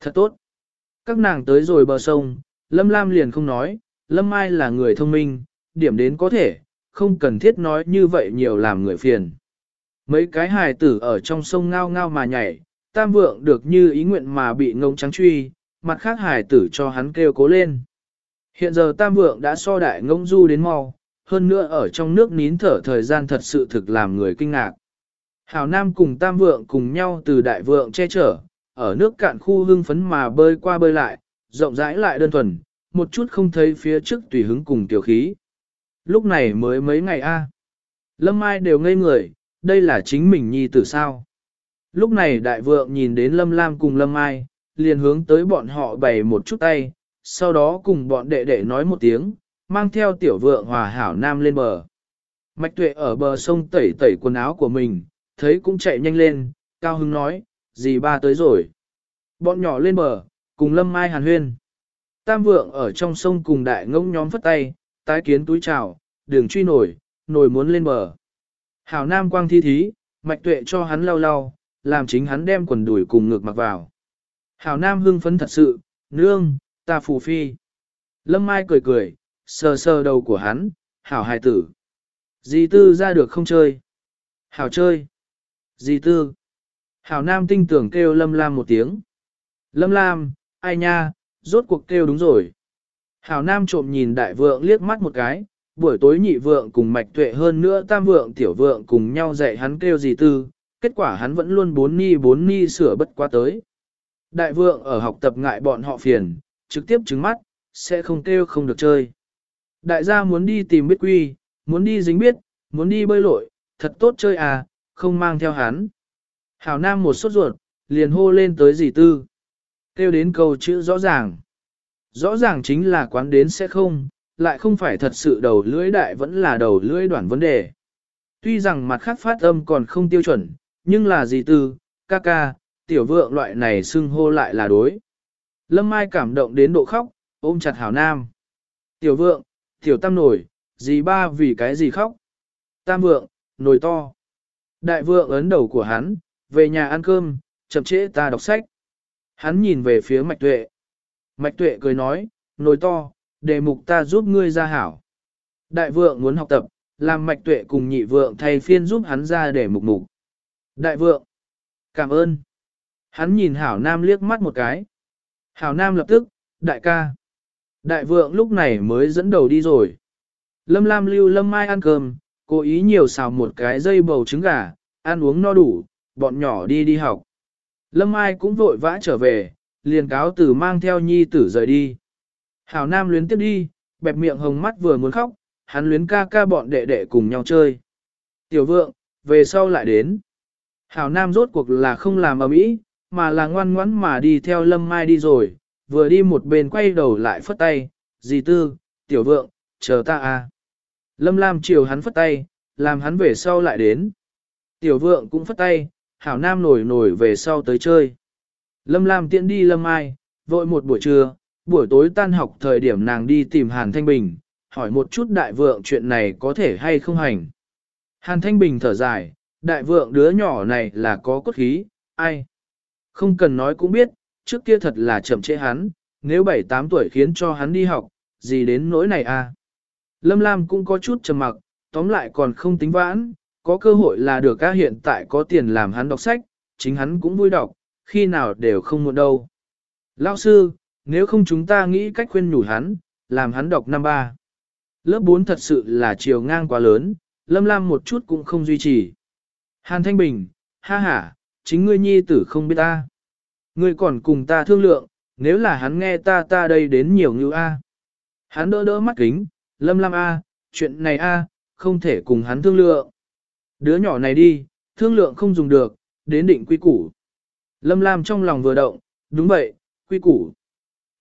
A: Thật tốt. Các nàng tới rồi bờ sông, Lâm Lam liền không nói, Lâm Mai là người thông minh, điểm đến có thể, không cần thiết nói như vậy nhiều làm người phiền. Mấy cái hài tử ở trong sông ngao ngao mà nhảy, tam vượng được như ý nguyện mà bị ngông trắng truy, mặt khác hài tử cho hắn kêu cố lên. Hiện giờ tam vượng đã so đại ngông du đến mau, hơn nữa ở trong nước nín thở thời gian thật sự thực làm người kinh ngạc. Hảo Nam cùng tam vượng cùng nhau từ đại vượng che chở, ở nước cạn khu hưng phấn mà bơi qua bơi lại, rộng rãi lại đơn thuần, một chút không thấy phía trước tùy hứng cùng tiểu khí. Lúc này mới mấy ngày a Lâm Mai đều ngây người, đây là chính mình nhi tử sao. Lúc này đại vượng nhìn đến Lâm Lam cùng Lâm Mai, liền hướng tới bọn họ bày một chút tay, sau đó cùng bọn đệ đệ nói một tiếng, mang theo tiểu vượng hòa hảo nam lên bờ. Mạch tuệ ở bờ sông tẩy tẩy quần áo của mình, thấy cũng chạy nhanh lên, cao hứng nói, dì ba tới rồi. Bọn nhỏ lên bờ, cùng Lâm Mai hàn huyên. Tam vượng ở trong sông cùng đại ngông nhóm phất tay, tái kiến túi trào, đường truy nổi, nổi muốn lên bờ. Hảo Nam quang thi thí, mạch tuệ cho hắn lau lau, làm chính hắn đem quần đùi cùng ngược mặc vào. Hảo Nam hưng phấn thật sự, nương, ta phù phi. Lâm Mai cười cười, sờ sờ đầu của hắn, hảo hài tử. Dì tư ra được không chơi? Hảo chơi. Dì tư. Hảo Nam tinh tưởng kêu Lâm Lam một tiếng. Lâm Lam, ai nha, rốt cuộc kêu đúng rồi. Hảo Nam trộm nhìn đại vượng liếc mắt một cái, buổi tối nhị vượng cùng mạch tuệ hơn nữa tam vượng tiểu vượng cùng nhau dạy hắn kêu gì tư, kết quả hắn vẫn luôn bốn ni bốn ni sửa bất quá tới. Đại vượng ở học tập ngại bọn họ phiền, trực tiếp trứng mắt, sẽ không kêu không được chơi. Đại gia muốn đi tìm biết quy, muốn đi dính biết, muốn đi bơi lội, thật tốt chơi à, không mang theo hắn. Hảo Nam một sốt ruột, liền hô lên tới dì tư. Kêu đến câu chữ rõ ràng. Rõ ràng chính là quán đến sẽ không, lại không phải thật sự đầu lưỡi đại vẫn là đầu lưỡi đoạn vấn đề. Tuy rằng mặt khác phát âm còn không tiêu chuẩn, nhưng là dì tư, ca ca, tiểu vượng loại này xưng hô lại là đối. Lâm Mai cảm động đến độ khóc, ôm chặt hảo nam. Tiểu vượng, tiểu tam nổi, dì ba vì cái gì khóc. Tam vượng, nổi to. Đại vượng ấn đầu của hắn, về nhà ăn cơm, chậm trễ ta đọc sách. Hắn nhìn về phía mạch tuệ. Mạch tuệ cười nói, nồi to, đề mục ta giúp ngươi ra hảo. Đại vượng muốn học tập, làm mạch tuệ cùng nhị vượng thay phiên giúp hắn ra để mục mục. Đại vượng, cảm ơn. Hắn nhìn hảo nam liếc mắt một cái. Hảo nam lập tức, đại ca. Đại vượng lúc này mới dẫn đầu đi rồi. Lâm Lam lưu Lâm Mai ăn cơm, cố ý nhiều xào một cái dây bầu trứng gà, ăn uống no đủ, bọn nhỏ đi đi học. Lâm Mai cũng vội vã trở về, liền cáo tử mang theo nhi tử rời đi. Hảo Nam luyến tiếp đi, bẹp miệng hồng mắt vừa muốn khóc, hắn luyến ca ca bọn đệ đệ cùng nhau chơi. Tiểu vượng, về sau lại đến. Hảo Nam rốt cuộc là không làm ở mỹ, mà là ngoan ngoãn mà đi theo Lâm Mai đi rồi, vừa đi một bên quay đầu lại phất tay, dì tư, tiểu vượng, chờ ta à. Lâm Lam chiều hắn phất tay, làm hắn về sau lại đến. Tiểu vượng cũng phất tay, Hảo Nam nổi nổi về sau tới chơi. Lâm Lam tiện đi Lâm Mai, vội một buổi trưa, buổi tối tan học thời điểm nàng đi tìm Hàn Thanh Bình, hỏi một chút đại vượng chuyện này có thể hay không hành. Hàn Thanh Bình thở dài, đại vượng đứa nhỏ này là có cốt khí, ai? Không cần nói cũng biết, trước kia thật là chậm trễ hắn, nếu 7-8 tuổi khiến cho hắn đi học, gì đến nỗi này à? Lâm Lam cũng có chút trầm mặc, tóm lại còn không tính vãn, có cơ hội là được ca hiện tại có tiền làm hắn đọc sách, chính hắn cũng vui đọc, khi nào đều không muộn đâu. Lão sư, nếu không chúng ta nghĩ cách khuyên nhủ hắn, làm hắn đọc năm ba. Lớp 4 thật sự là chiều ngang quá lớn, Lâm Lam một chút cũng không duy trì. Hàn Thanh Bình, ha ha, chính ngươi nhi tử không biết ta. Ngươi còn cùng ta thương lượng, nếu là hắn nghe ta ta đây đến nhiều như A. Hắn đỡ đỡ mắt kính, Lâm Lam A, chuyện này A, không thể cùng hắn thương lượng. Đứa nhỏ này đi, thương lượng không dùng được, đến định quy củ. Lâm Lam trong lòng vừa động, đúng vậy, quy củ.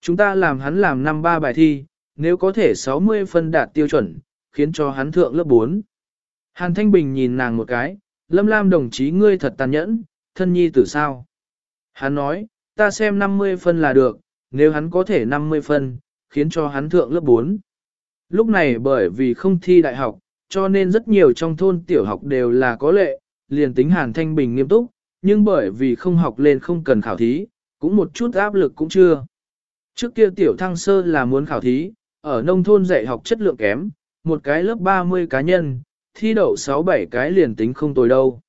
A: Chúng ta làm hắn làm năm ba bài thi, nếu có thể 60 phân đạt tiêu chuẩn, khiến cho hắn thượng lớp 4. Hàn Thanh Bình nhìn nàng một cái, Lâm Lam đồng chí ngươi thật tàn nhẫn, thân nhi tử sao? Hắn nói, ta xem 50 phân là được, nếu hắn có thể 50 phân, khiến cho hắn thượng lớp 4. Lúc này bởi vì không thi đại học, cho nên rất nhiều trong thôn tiểu học đều là có lệ, liền tính Hàn Thanh Bình nghiêm túc, nhưng bởi vì không học lên không cần khảo thí, cũng một chút áp lực cũng chưa. Trước kia tiểu thăng sơ là muốn khảo thí, ở nông thôn dạy học chất lượng kém, một cái lớp 30 cá nhân, thi đậu 6-7 cái liền tính không tồi đâu.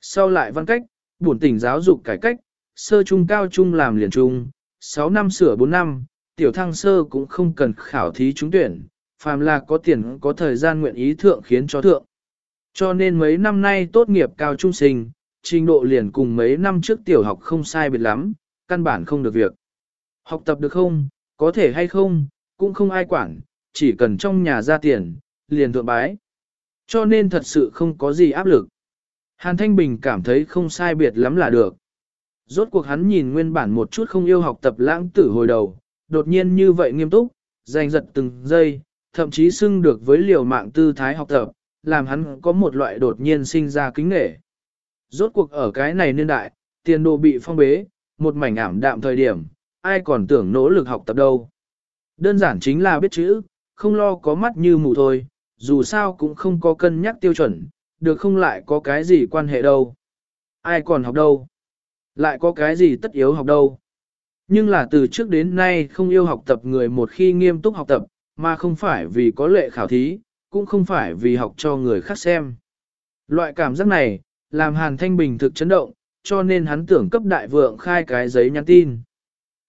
A: Sau lại văn cách, bổn tỉnh giáo dục cải cách, sơ trung cao trung làm liền trung, 6 năm sửa 4 năm, tiểu thăng sơ cũng không cần khảo thí trúng tuyển, phàm là có tiền có thời gian nguyện ý thượng khiến cho thượng. Cho nên mấy năm nay tốt nghiệp cao trung sinh, trình độ liền cùng mấy năm trước tiểu học không sai biệt lắm, căn bản không được việc. Học tập được không, có thể hay không, cũng không ai quản, chỉ cần trong nhà ra tiền, liền thượng bái. Cho nên thật sự không có gì áp lực. Hàn Thanh Bình cảm thấy không sai biệt lắm là được. Rốt cuộc hắn nhìn nguyên bản một chút không yêu học tập lãng tử hồi đầu, đột nhiên như vậy nghiêm túc, giành giật từng giây, thậm chí xưng được với liều mạng tư thái học tập, làm hắn có một loại đột nhiên sinh ra kính nghệ. Rốt cuộc ở cái này niên đại, tiền đồ bị phong bế, một mảnh ảm đạm thời điểm, ai còn tưởng nỗ lực học tập đâu. Đơn giản chính là biết chữ, không lo có mắt như mù thôi, dù sao cũng không có cân nhắc tiêu chuẩn, được không lại có cái gì quan hệ đâu. Ai còn học đâu? Lại có cái gì tất yếu học đâu? Nhưng là từ trước đến nay không yêu học tập người một khi nghiêm túc học tập, mà không phải vì có lệ khảo thí, cũng không phải vì học cho người khác xem. Loại cảm giác này, làm Hàn Thanh Bình thực chấn động, cho nên hắn tưởng cấp đại vượng khai cái giấy nhắn tin.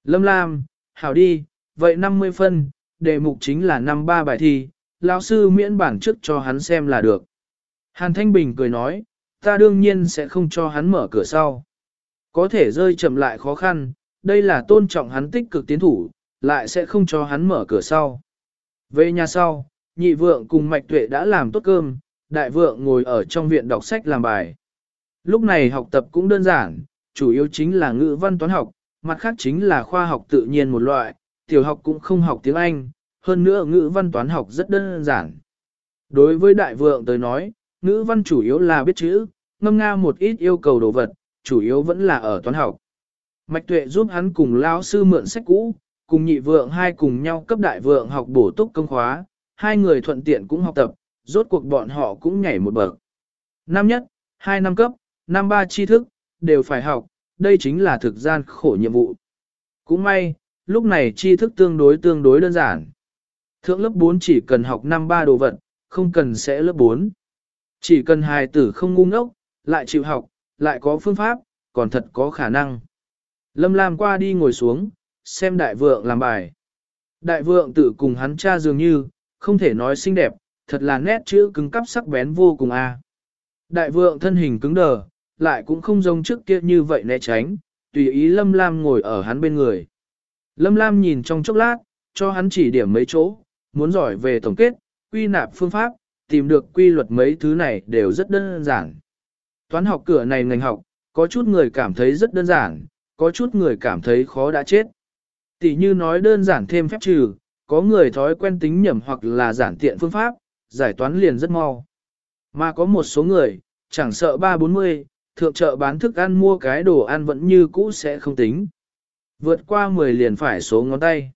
A: Lâm Lam, hảo đi, vậy 50 phân, đề mục chính là năm ba bài thi, lão sư miễn bản trước cho hắn xem là được. Hàn Thanh Bình cười nói, ta đương nhiên sẽ không cho hắn mở cửa sau. Có thể rơi chậm lại khó khăn, đây là tôn trọng hắn tích cực tiến thủ, lại sẽ không cho hắn mở cửa sau. Về nhà sau, nhị vượng cùng mạch tuệ đã làm tốt cơm, đại vượng ngồi ở trong viện đọc sách làm bài. Lúc này học tập cũng đơn giản, chủ yếu chính là ngữ văn toán học, mặt khác chính là khoa học tự nhiên một loại, tiểu học cũng không học tiếng Anh, hơn nữa ngữ văn toán học rất đơn giản. Đối với đại vượng tới nói, ngữ văn chủ yếu là biết chữ, ngâm nga một ít yêu cầu đồ vật, chủ yếu vẫn là ở toán học. Mạch tuệ giúp hắn cùng lao sư mượn sách cũ, cùng nhị vượng hai cùng nhau cấp đại vượng học bổ túc công khóa, hai người thuận tiện cũng học tập, rốt cuộc bọn họ cũng nhảy một bậc. Năm nhất, hai năm cấp, năm ba tri thức, đều phải học, đây chính là thực gian khổ nhiệm vụ. Cũng may, lúc này tri thức tương đối tương đối đơn giản. Thượng lớp 4 chỉ cần học năm ba đồ vật, không cần sẽ lớp 4. Chỉ cần hài tử không ngu ngốc, lại chịu học, lại có phương pháp, còn thật có khả năng. Lâm Lam qua đi ngồi xuống, xem đại vượng làm bài. Đại vượng tự cùng hắn cha dường như, không thể nói xinh đẹp, thật là nét chữ cứng cắp sắc bén vô cùng a. Đại vượng thân hình cứng đờ, lại cũng không giống trước kia như vậy né tránh, tùy ý Lâm Lam ngồi ở hắn bên người. Lâm Lam nhìn trong chốc lát, cho hắn chỉ điểm mấy chỗ, muốn giỏi về tổng kết, quy nạp phương pháp, tìm được quy luật mấy thứ này đều rất đơn giản. Toán học cửa này ngành học, có chút người cảm thấy rất đơn giản, có chút người cảm thấy khó đã chết. Tỷ như nói đơn giản thêm phép trừ, có người thói quen tính nhầm hoặc là giản tiện phương pháp, giải toán liền rất mau. Mà có một số người, chẳng sợ 3-40, thượng chợ bán thức ăn mua cái đồ ăn vẫn như cũ sẽ không tính. Vượt qua 10 liền phải số ngón tay.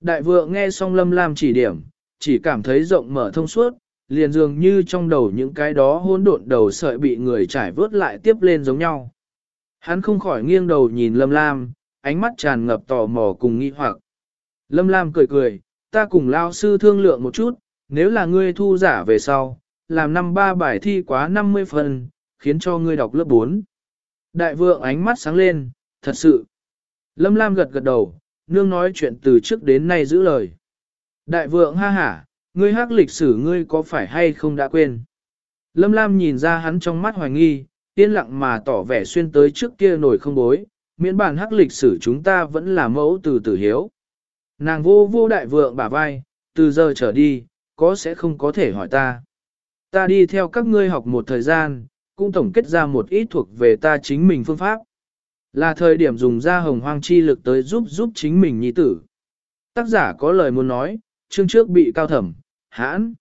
A: Đại vượng nghe xong lâm lam chỉ điểm, chỉ cảm thấy rộng mở thông suốt, liền dường như trong đầu những cái đó hỗn độn đầu sợi bị người trải vớt lại tiếp lên giống nhau. Hắn không khỏi nghiêng đầu nhìn lâm lam, ánh mắt tràn ngập tò mò cùng nghi hoặc. Lâm lam cười cười, ta cùng lao sư thương lượng một chút, nếu là ngươi thu giả về sau, làm năm ba bài thi quá 50 phần, khiến cho ngươi đọc lớp 4. Đại vượng ánh mắt sáng lên, thật sự. Lâm Lam gật gật đầu, nương nói chuyện từ trước đến nay giữ lời. Đại vượng ha hả, ngươi hát lịch sử ngươi có phải hay không đã quên. Lâm Lam nhìn ra hắn trong mắt hoài nghi, yên lặng mà tỏ vẻ xuyên tới trước kia nổi không bối, miễn bản hắc lịch sử chúng ta vẫn là mẫu từ tử hiếu. Nàng vô vô đại vượng bả vai, từ giờ trở đi, có sẽ không có thể hỏi ta. Ta đi theo các ngươi học một thời gian, cũng tổng kết ra một ít thuộc về ta chính mình phương pháp. Là thời điểm dùng ra hồng hoang chi lực tới giúp giúp chính mình nhi tử. Tác giả có lời muốn nói, chương trước bị cao thẩm, hãn.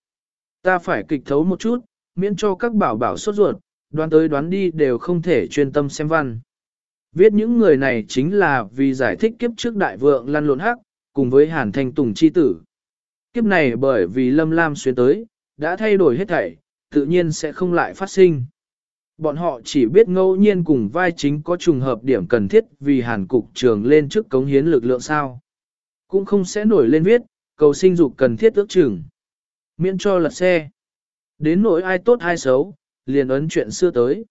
A: Ta phải kịch thấu một chút, miễn cho các bảo bảo sốt ruột, đoán tới đoán đi đều không thể chuyên tâm xem văn. Viết những người này chính là vì giải thích kiếp trước đại vượng lăn lộn hắc, cùng với hàn thanh tùng chi tử. Kiếp này bởi vì lâm lam xuyên tới, đã thay đổi hết thảy, tự nhiên sẽ không lại phát sinh. Bọn họ chỉ biết ngẫu nhiên cùng vai chính có trùng hợp điểm cần thiết vì hàn cục trường lên trước cống hiến lực lượng sao. Cũng không sẽ nổi lên viết, cầu sinh dục cần thiết ước chừng. Miễn cho lật xe. Đến nỗi ai tốt ai xấu, liền ấn chuyện xưa tới.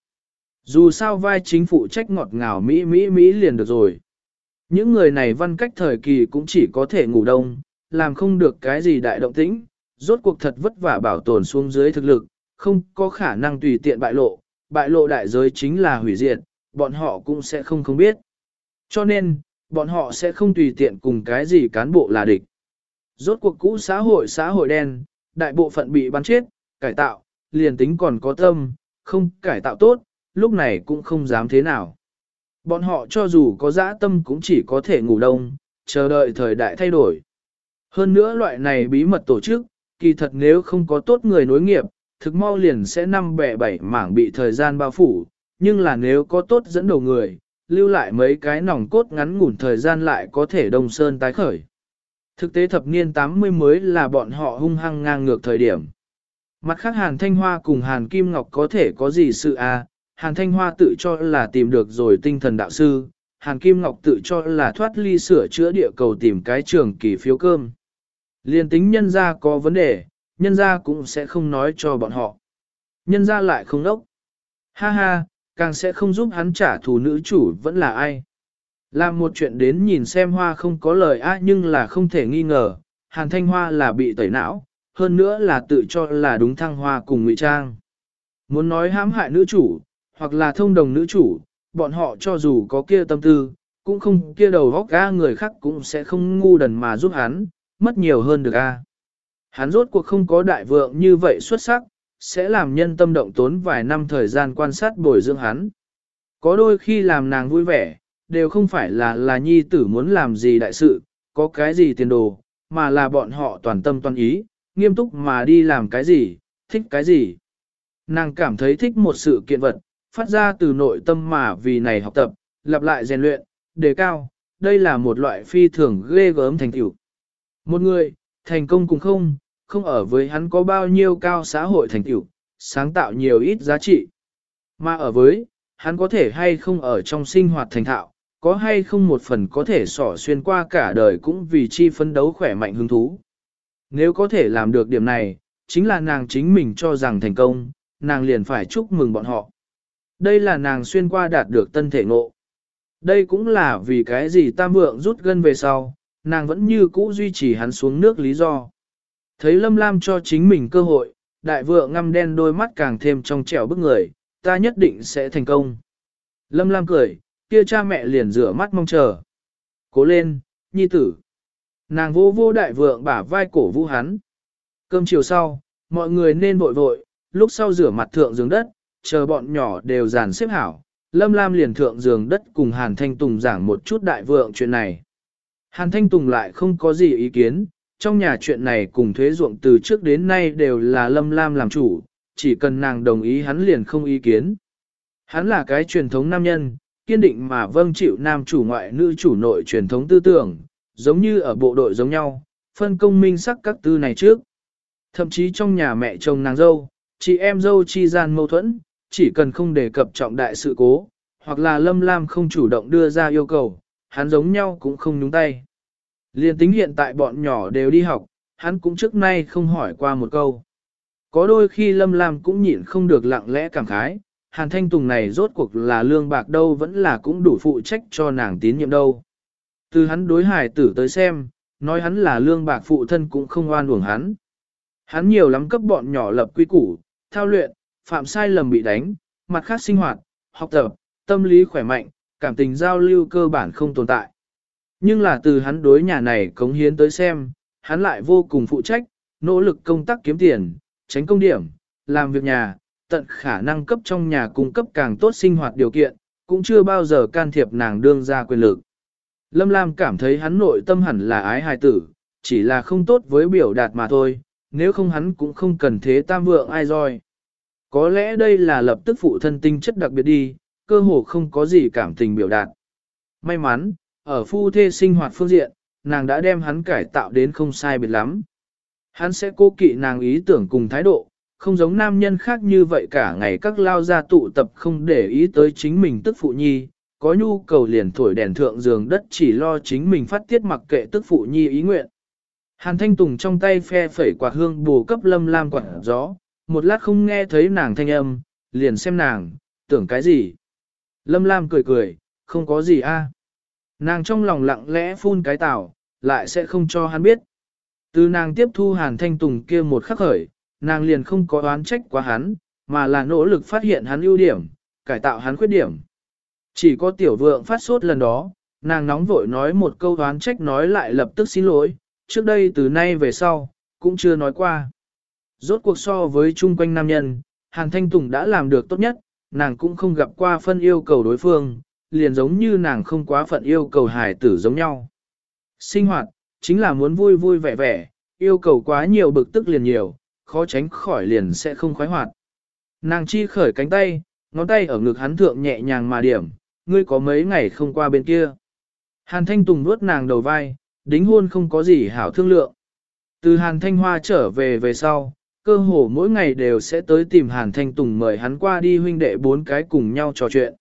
A: Dù sao vai chính phụ trách ngọt ngào Mỹ Mỹ Mỹ liền được rồi. Những người này văn cách thời kỳ cũng chỉ có thể ngủ đông, làm không được cái gì đại động tĩnh, rốt cuộc thật vất vả bảo tồn xuống dưới thực lực, không có khả năng tùy tiện bại lộ, bại lộ đại giới chính là hủy diệt, bọn họ cũng sẽ không không biết. Cho nên, bọn họ sẽ không tùy tiện cùng cái gì cán bộ là địch. Rốt cuộc cũ xã hội xã hội đen, đại bộ phận bị bắn chết, cải tạo, liền tính còn có tâm, không cải tạo tốt, lúc này cũng không dám thế nào. Bọn họ cho dù có dã tâm cũng chỉ có thể ngủ đông, chờ đợi thời đại thay đổi. Hơn nữa loại này bí mật tổ chức, kỳ thật nếu không có tốt người nối nghiệp, thực mau liền sẽ năm bẻ bảy mảng bị thời gian bao phủ, nhưng là nếu có tốt dẫn đầu người, lưu lại mấy cái nòng cốt ngắn ngủn thời gian lại có thể đông sơn tái khởi. Thực tế thập niên 80 mới là bọn họ hung hăng ngang ngược thời điểm. Mặt khác Hàn Thanh Hoa cùng Hàn Kim Ngọc có thể có gì sự à, Hàn Thanh Hoa tự cho là tìm được rồi tinh thần đạo sư, Hàn Kim Ngọc tự cho là thoát ly sửa chữa địa cầu tìm cái trường kỳ phiếu cơm. Liên tính nhân gia có vấn đề, nhân gia cũng sẽ không nói cho bọn họ. Nhân gia lại không đốc. Ha ha, càng sẽ không giúp hắn trả thù nữ chủ vẫn là ai. Làm một chuyện đến nhìn xem hoa không có lời á nhưng là không thể nghi ngờ, hàn thanh hoa là bị tẩy não, hơn nữa là tự cho là đúng thăng hoa cùng ngụy trang. Muốn nói hãm hại nữ chủ, hoặc là thông đồng nữ chủ, bọn họ cho dù có kia tâm tư, cũng không kia đầu góc ga người khác cũng sẽ không ngu đần mà giúp hắn, mất nhiều hơn được a. Hắn rốt cuộc không có đại vượng như vậy xuất sắc, sẽ làm nhân tâm động tốn vài năm thời gian quan sát bồi dưỡng hắn. Có đôi khi làm nàng vui vẻ, đều không phải là là nhi tử muốn làm gì đại sự, có cái gì tiền đồ, mà là bọn họ toàn tâm toàn ý, nghiêm túc mà đi làm cái gì, thích cái gì. Nàng cảm thấy thích một sự kiện vật, phát ra từ nội tâm mà vì này học tập, lặp lại rèn luyện, đề cao, đây là một loại phi thường ghê gớm thành tựu. Một người, thành công cùng không, không ở với hắn có bao nhiêu cao xã hội thành tựu, sáng tạo nhiều ít giá trị. Mà ở với, hắn có thể hay không ở trong sinh hoạt thành thạo, có hay không một phần có thể sỏ xuyên qua cả đời cũng vì chi phấn đấu khỏe mạnh hứng thú. Nếu có thể làm được điểm này, chính là nàng chính mình cho rằng thành công, nàng liền phải chúc mừng bọn họ. Đây là nàng xuyên qua đạt được tân thể ngộ. Đây cũng là vì cái gì tam vượng rút gân về sau, nàng vẫn như cũ duy trì hắn xuống nước lý do. Thấy Lâm Lam cho chính mình cơ hội, đại vượng ngăm đen đôi mắt càng thêm trong trẻo bức người, ta nhất định sẽ thành công. Lâm Lam cười, kia cha mẹ liền rửa mắt mong chờ. Cố lên, nhi tử. Nàng vô vô đại vượng bả vai cổ vũ hắn. Cơm chiều sau, mọi người nên vội vội, lúc sau rửa mặt thượng giường đất, chờ bọn nhỏ đều dàn xếp hảo. Lâm Lam liền thượng giường đất cùng Hàn Thanh Tùng giảng một chút đại vượng chuyện này. Hàn Thanh Tùng lại không có gì ý kiến, trong nhà chuyện này cùng thuế ruộng từ trước đến nay đều là Lâm Lam làm chủ, chỉ cần nàng đồng ý hắn liền không ý kiến. Hắn là cái truyền thống nam nhân, kiên định mà vâng chịu nam chủ ngoại nữ chủ nội truyền thống tư tưởng, giống như ở bộ đội giống nhau, phân công minh sắc các tư này trước. Thậm chí trong nhà mẹ chồng nàng dâu, chị em dâu chi gian mâu thuẫn, chỉ cần không đề cập trọng đại sự cố, hoặc là Lâm Lam không chủ động đưa ra yêu cầu, hắn giống nhau cũng không nhúng tay. Liên tính hiện tại bọn nhỏ đều đi học, hắn cũng trước nay không hỏi qua một câu. Có đôi khi Lâm Lam cũng nhịn không được lặng lẽ cảm khái, Hàn Thanh Tùng này rốt cuộc là lương bạc đâu vẫn là cũng đủ phụ trách cho nàng tín nhiệm đâu. Từ hắn đối hải tử tới xem, nói hắn là lương bạc phụ thân cũng không oan uổng hắn. Hắn nhiều lắm cấp bọn nhỏ lập quy củ, thao luyện, phạm sai lầm bị đánh, mặt khác sinh hoạt, học tập, tâm lý khỏe mạnh, cảm tình giao lưu cơ bản không tồn tại. Nhưng là từ hắn đối nhà này cống hiến tới xem, hắn lại vô cùng phụ trách, nỗ lực công tác kiếm tiền, tránh công điểm, làm việc nhà, tận khả năng cấp trong nhà cung cấp càng tốt sinh hoạt điều kiện, cũng chưa bao giờ can thiệp nàng đương ra quyền lực. Lâm Lam cảm thấy hắn nội tâm hẳn là ái hài tử, chỉ là không tốt với biểu đạt mà thôi, nếu không hắn cũng không cần thế tam vượng ai roi. Có lẽ đây là lập tức phụ thân tinh chất đặc biệt đi, cơ hồ không có gì cảm tình biểu đạt. May mắn, ở phu thê sinh hoạt phương diện, nàng đã đem hắn cải tạo đến không sai biệt lắm. Hắn sẽ cố kỵ nàng ý tưởng cùng thái độ, không giống nam nhân khác như vậy cả ngày các lao gia tụ tập không để ý tới chính mình tức phụ nhi, có nhu cầu liền thổi đèn thượng giường đất chỉ lo chính mình phát tiết mặc kệ tức phụ nhi ý nguyện. Hàn Thanh Tùng trong tay phe phẩy quạt hương bù cấp lâm lam quạt gió, một lát không nghe thấy nàng thanh âm, liền xem nàng, tưởng cái gì. Lâm lam cười cười, không có gì a. Nàng trong lòng lặng lẽ phun cái tảo, lại sẽ không cho hắn biết. Từ nàng tiếp thu Hàn Thanh Tùng kia một khắc khởi, nàng liền không có oán trách quá hắn, mà là nỗ lực phát hiện hắn ưu điểm, cải tạo hắn khuyết điểm. Chỉ có tiểu vượng phát sốt lần đó, nàng nóng vội nói một câu oán trách nói lại lập tức xin lỗi, trước đây từ nay về sau, cũng chưa nói qua. Rốt cuộc so với chung quanh nam nhân, Hàn Thanh Tùng đã làm được tốt nhất, nàng cũng không gặp qua phân yêu cầu đối phương, liền giống như nàng không quá phận yêu cầu hài tử giống nhau. Sinh hoạt, chính là muốn vui vui vẻ vẻ, yêu cầu quá nhiều bực tức liền nhiều, khó tránh khỏi liền sẽ không khoái hoạt. Nàng chi khởi cánh tay, ngón tay ở ngực hắn thượng nhẹ nhàng mà điểm, ngươi có mấy ngày không qua bên kia. Hàn Thanh Tùng nuốt nàng đầu vai, đính hôn không có gì hảo thương lượng. Từ Hàn Thanh Hoa trở về về sau, cơ hồ mỗi ngày đều sẽ tới tìm Hàn Thanh Tùng mời hắn qua đi huynh đệ bốn cái cùng nhau trò chuyện.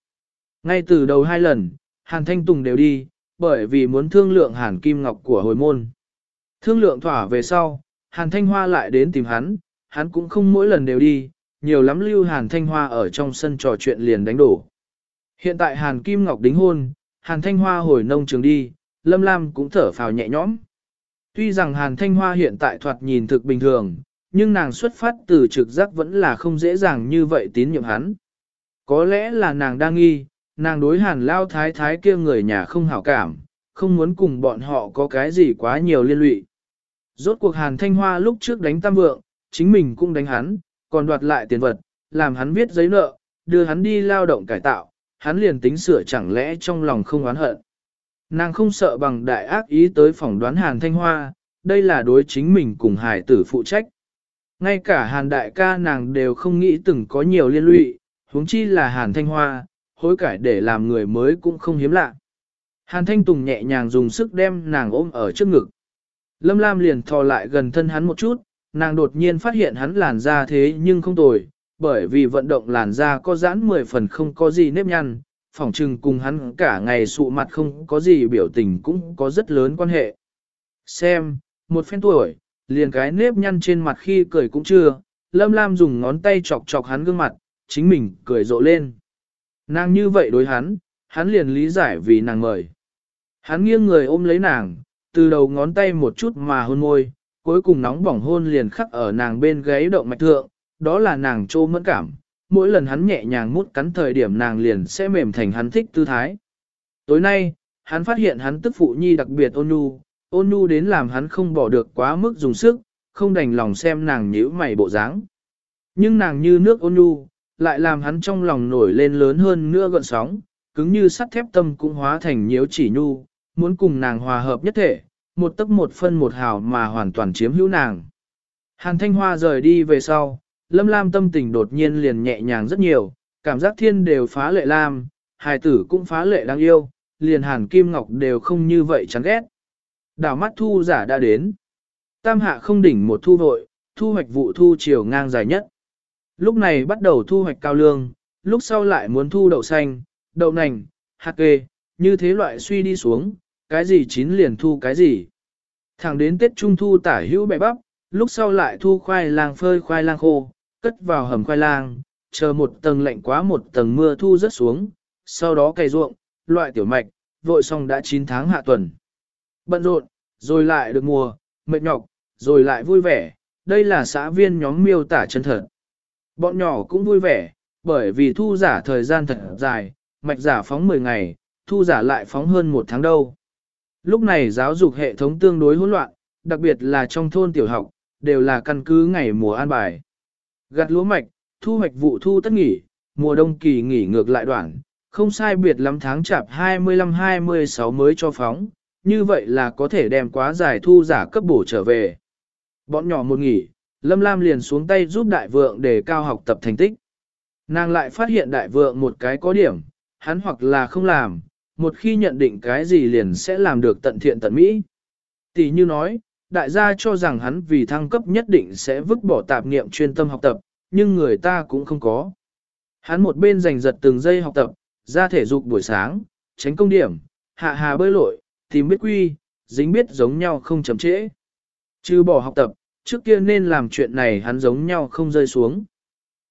A: Ngay từ đầu hai lần, Hàn Thanh Tùng đều đi, bởi vì muốn thương lượng Hàn Kim Ngọc của hồi môn. Thương lượng thỏa về sau, Hàn Thanh Hoa lại đến tìm hắn, hắn cũng không mỗi lần đều đi, nhiều lắm lưu Hàn Thanh Hoa ở trong sân trò chuyện liền đánh đổ. Hiện tại Hàn Kim Ngọc đính hôn, Hàn Thanh Hoa hồi nông trường đi, Lâm Lam cũng thở phào nhẹ nhõm. Tuy rằng Hàn Thanh Hoa hiện tại thoạt nhìn thực bình thường, nhưng nàng xuất phát từ trực giác vẫn là không dễ dàng như vậy tín nhiệm hắn. Có lẽ là nàng đang nghi, nàng đối hàn lao thái thái kia người nhà không hảo cảm, không muốn cùng bọn họ có cái gì quá nhiều liên lụy. Rốt cuộc hàn thanh hoa lúc trước đánh tam vượng, chính mình cũng đánh hắn, còn đoạt lại tiền vật, làm hắn viết giấy nợ, đưa hắn đi lao động cải tạo, hắn liền tính sửa chẳng lẽ trong lòng không oán hận. Nàng không sợ bằng đại ác ý tới phỏng đoán hàn thanh hoa, đây là đối chính mình cùng hải tử phụ trách. Ngay cả hàn đại ca nàng đều không nghĩ từng có nhiều liên lụy, huống chi là hàn thanh hoa, hối cải để làm người mới cũng không hiếm lạ. Hàn thanh tùng nhẹ nhàng dùng sức đem nàng ôm ở trước ngực. Lâm Lam liền thò lại gần thân hắn một chút, nàng đột nhiên phát hiện hắn làn da thế nhưng không tồi, bởi vì vận động làn da có giãn 10 phần không có gì nếp nhăn, phỏng trừng cùng hắn cả ngày sụ mặt không có gì biểu tình cũng có rất lớn quan hệ. Xem, một phen tuổi, liền cái nếp nhăn trên mặt khi cười cũng chưa, Lâm Lam dùng ngón tay chọc chọc hắn gương mặt, chính mình cười rộ lên. Nàng như vậy đối hắn, hắn liền lý giải vì nàng mời. Hắn nghiêng người ôm lấy nàng, từ đầu ngón tay một chút mà hôn môi, cuối cùng nóng bỏng hôn liền khắc ở nàng bên gáy động mạch thượng, đó là nàng trô mẫn cảm. Mỗi lần hắn nhẹ nhàng mút cắn thời điểm nàng liền sẽ mềm thành hắn thích tư thái. Tối nay, hắn phát hiện hắn tức phụ nhi đặc biệt ôn nhu, ôn nhu đến làm hắn không bỏ được quá mức dùng sức, không đành lòng xem nàng nhíu mày bộ dáng. Nhưng nàng như nước ôn nhu, lại làm hắn trong lòng nổi lên lớn hơn nữa gợn sóng, cứng như sắt thép tâm cũng hóa thành nhiễu chỉ nhu, muốn cùng nàng hòa hợp nhất thể, một tấc một phân một hào mà hoàn toàn chiếm hữu nàng. Hàn Thanh Hoa rời đi về sau, Lâm Lam tâm tình đột nhiên liền nhẹ nhàng rất nhiều, cảm giác thiên đều phá lệ Lam, hài tử cũng phá lệ đáng yêu, liền Hàn Kim Ngọc đều không như vậy chán ghét. Đảo mắt thu giả đã đến. Tam hạ không đỉnh một thu vội, thu hoạch vụ thu chiều ngang dài nhất. Lúc này bắt đầu thu hoạch cao lương, lúc sau lại muốn thu đậu xanh, đậu nành, hạt kê, như thế loại suy đi xuống, cái gì chín liền thu cái gì. Thẳng đến Tết Trung thu tả hữu bẹ bắp, lúc sau lại thu khoai lang phơi khoai lang khô, cất vào hầm khoai lang, chờ một tầng lạnh quá một tầng mưa thu rất xuống, sau đó cày ruộng, loại tiểu mạch, vội xong đã 9 tháng hạ tuần. Bận rộn, rồi lại được mùa, mệt nhọc, rồi lại vui vẻ, đây là xã viên nhóm miêu tả chân thật. Bọn nhỏ cũng vui vẻ, bởi vì thu giả thời gian thật dài, mạch giả phóng 10 ngày, thu giả lại phóng hơn một tháng đâu. Lúc này giáo dục hệ thống tương đối hỗn loạn, đặc biệt là trong thôn tiểu học, đều là căn cứ ngày mùa an bài. Gặt lúa mạch, thu hoạch vụ thu tất nghỉ, mùa đông kỳ nghỉ ngược lại đoạn, không sai biệt lắm tháng chạp 25-26 mới cho phóng, như vậy là có thể đem quá giải thu giả cấp bổ trở về. Bọn nhỏ một nghỉ, Lâm Lam liền xuống tay giúp đại vượng để cao học tập thành tích. Nàng lại phát hiện đại vượng một cái có điểm, hắn hoặc là không làm, một khi nhận định cái gì liền sẽ làm được tận thiện tận mỹ. Tỷ như nói, đại gia cho rằng hắn vì thăng cấp nhất định sẽ vứt bỏ tạp niệm chuyên tâm học tập, nhưng người ta cũng không có. Hắn một bên giành giật từng giây học tập, ra thể dục buổi sáng, tránh công điểm, hạ hà bơi lội, tìm biết quy, dính biết giống nhau không chậm trễ. Chứ bỏ học tập, trước kia nên làm chuyện này hắn giống nhau không rơi xuống.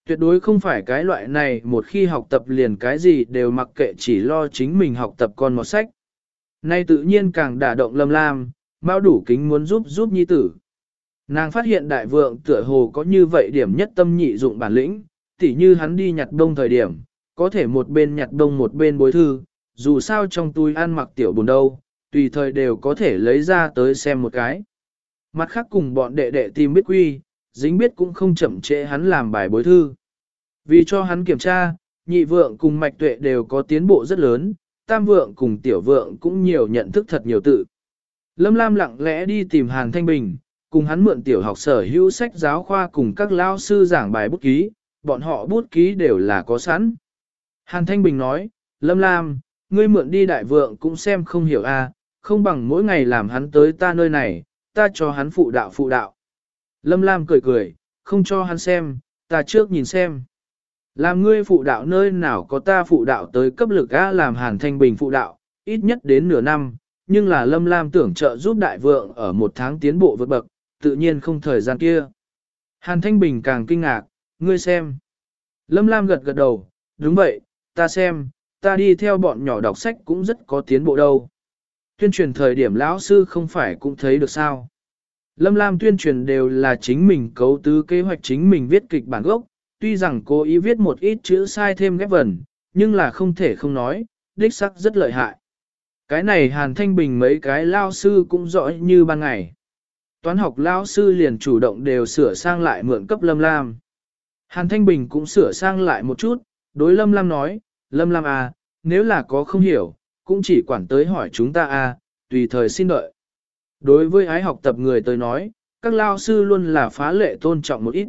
A: Tuyệt đối không phải cái loại này một khi học tập liền cái gì đều mặc kệ chỉ lo chính mình học tập con một sách. Nay tự nhiên càng đả động lâm lam, bao đủ kính muốn giúp giúp nhi tử. Nàng phát hiện đại vượng tựa hồ có như vậy điểm nhất tâm nhị dụng bản lĩnh, tỉ như hắn đi nhặt đông thời điểm, có thể một bên nhặt đông một bên bối thư, dù sao trong túi ăn mặc tiểu buồn đâu, tùy thời đều có thể lấy ra tới xem một cái. Mặt khác cùng bọn đệ đệ tìm biết quy, dính biết cũng không chậm trễ hắn làm bài bối thư. Vì cho hắn kiểm tra, nhị vượng cùng mạch tuệ đều có tiến bộ rất lớn, tam vượng cùng tiểu vượng cũng nhiều nhận thức thật nhiều tự. Lâm Lam lặng lẽ đi tìm Hàn Thanh Bình, cùng hắn mượn tiểu học sở hữu sách giáo khoa cùng các lao sư giảng bài bút ký, bọn họ bút ký đều là có sẵn. Hàn Thanh Bình nói, Lâm Lam, ngươi mượn đi đại vượng cũng xem không hiểu a, không bằng mỗi ngày làm hắn tới ta nơi này, ta cho hắn phụ đạo phụ đạo. Lâm Lam cười cười, không cho hắn xem, ta trước nhìn xem. Làm ngươi phụ đạo nơi nào có ta phụ đạo tới cấp lực A làm Hàn Thanh Bình phụ đạo, ít nhất đến nửa năm, nhưng là Lâm Lam tưởng trợ giúp đại vượng ở một tháng tiến bộ vượt bậc, tự nhiên không thời gian kia. Hàn Thanh Bình càng kinh ngạc, ngươi xem. Lâm Lam gật gật đầu, đúng vậy, ta xem, ta đi theo bọn nhỏ đọc sách cũng rất có tiến bộ đâu. Tuyên truyền thời điểm lão sư không phải cũng thấy được sao. Lâm Lam tuyên truyền đều là chính mình cấu tứ kế hoạch chính mình viết kịch bản gốc, tuy rằng cố ý viết một ít chữ sai thêm ghép vần, nhưng là không thể không nói, đích sắc rất lợi hại. Cái này Hàn Thanh Bình mấy cái lao sư cũng rõ như ban ngày. Toán học lao sư liền chủ động đều sửa sang lại mượn cấp Lâm Lam. Hàn Thanh Bình cũng sửa sang lại một chút, đối Lâm Lam nói, Lâm Lam à, nếu là có không hiểu, cũng chỉ quản tới hỏi chúng ta à, tùy thời xin đợi. Đối với ái học tập người tới nói, các lao sư luôn là phá lệ tôn trọng một ít.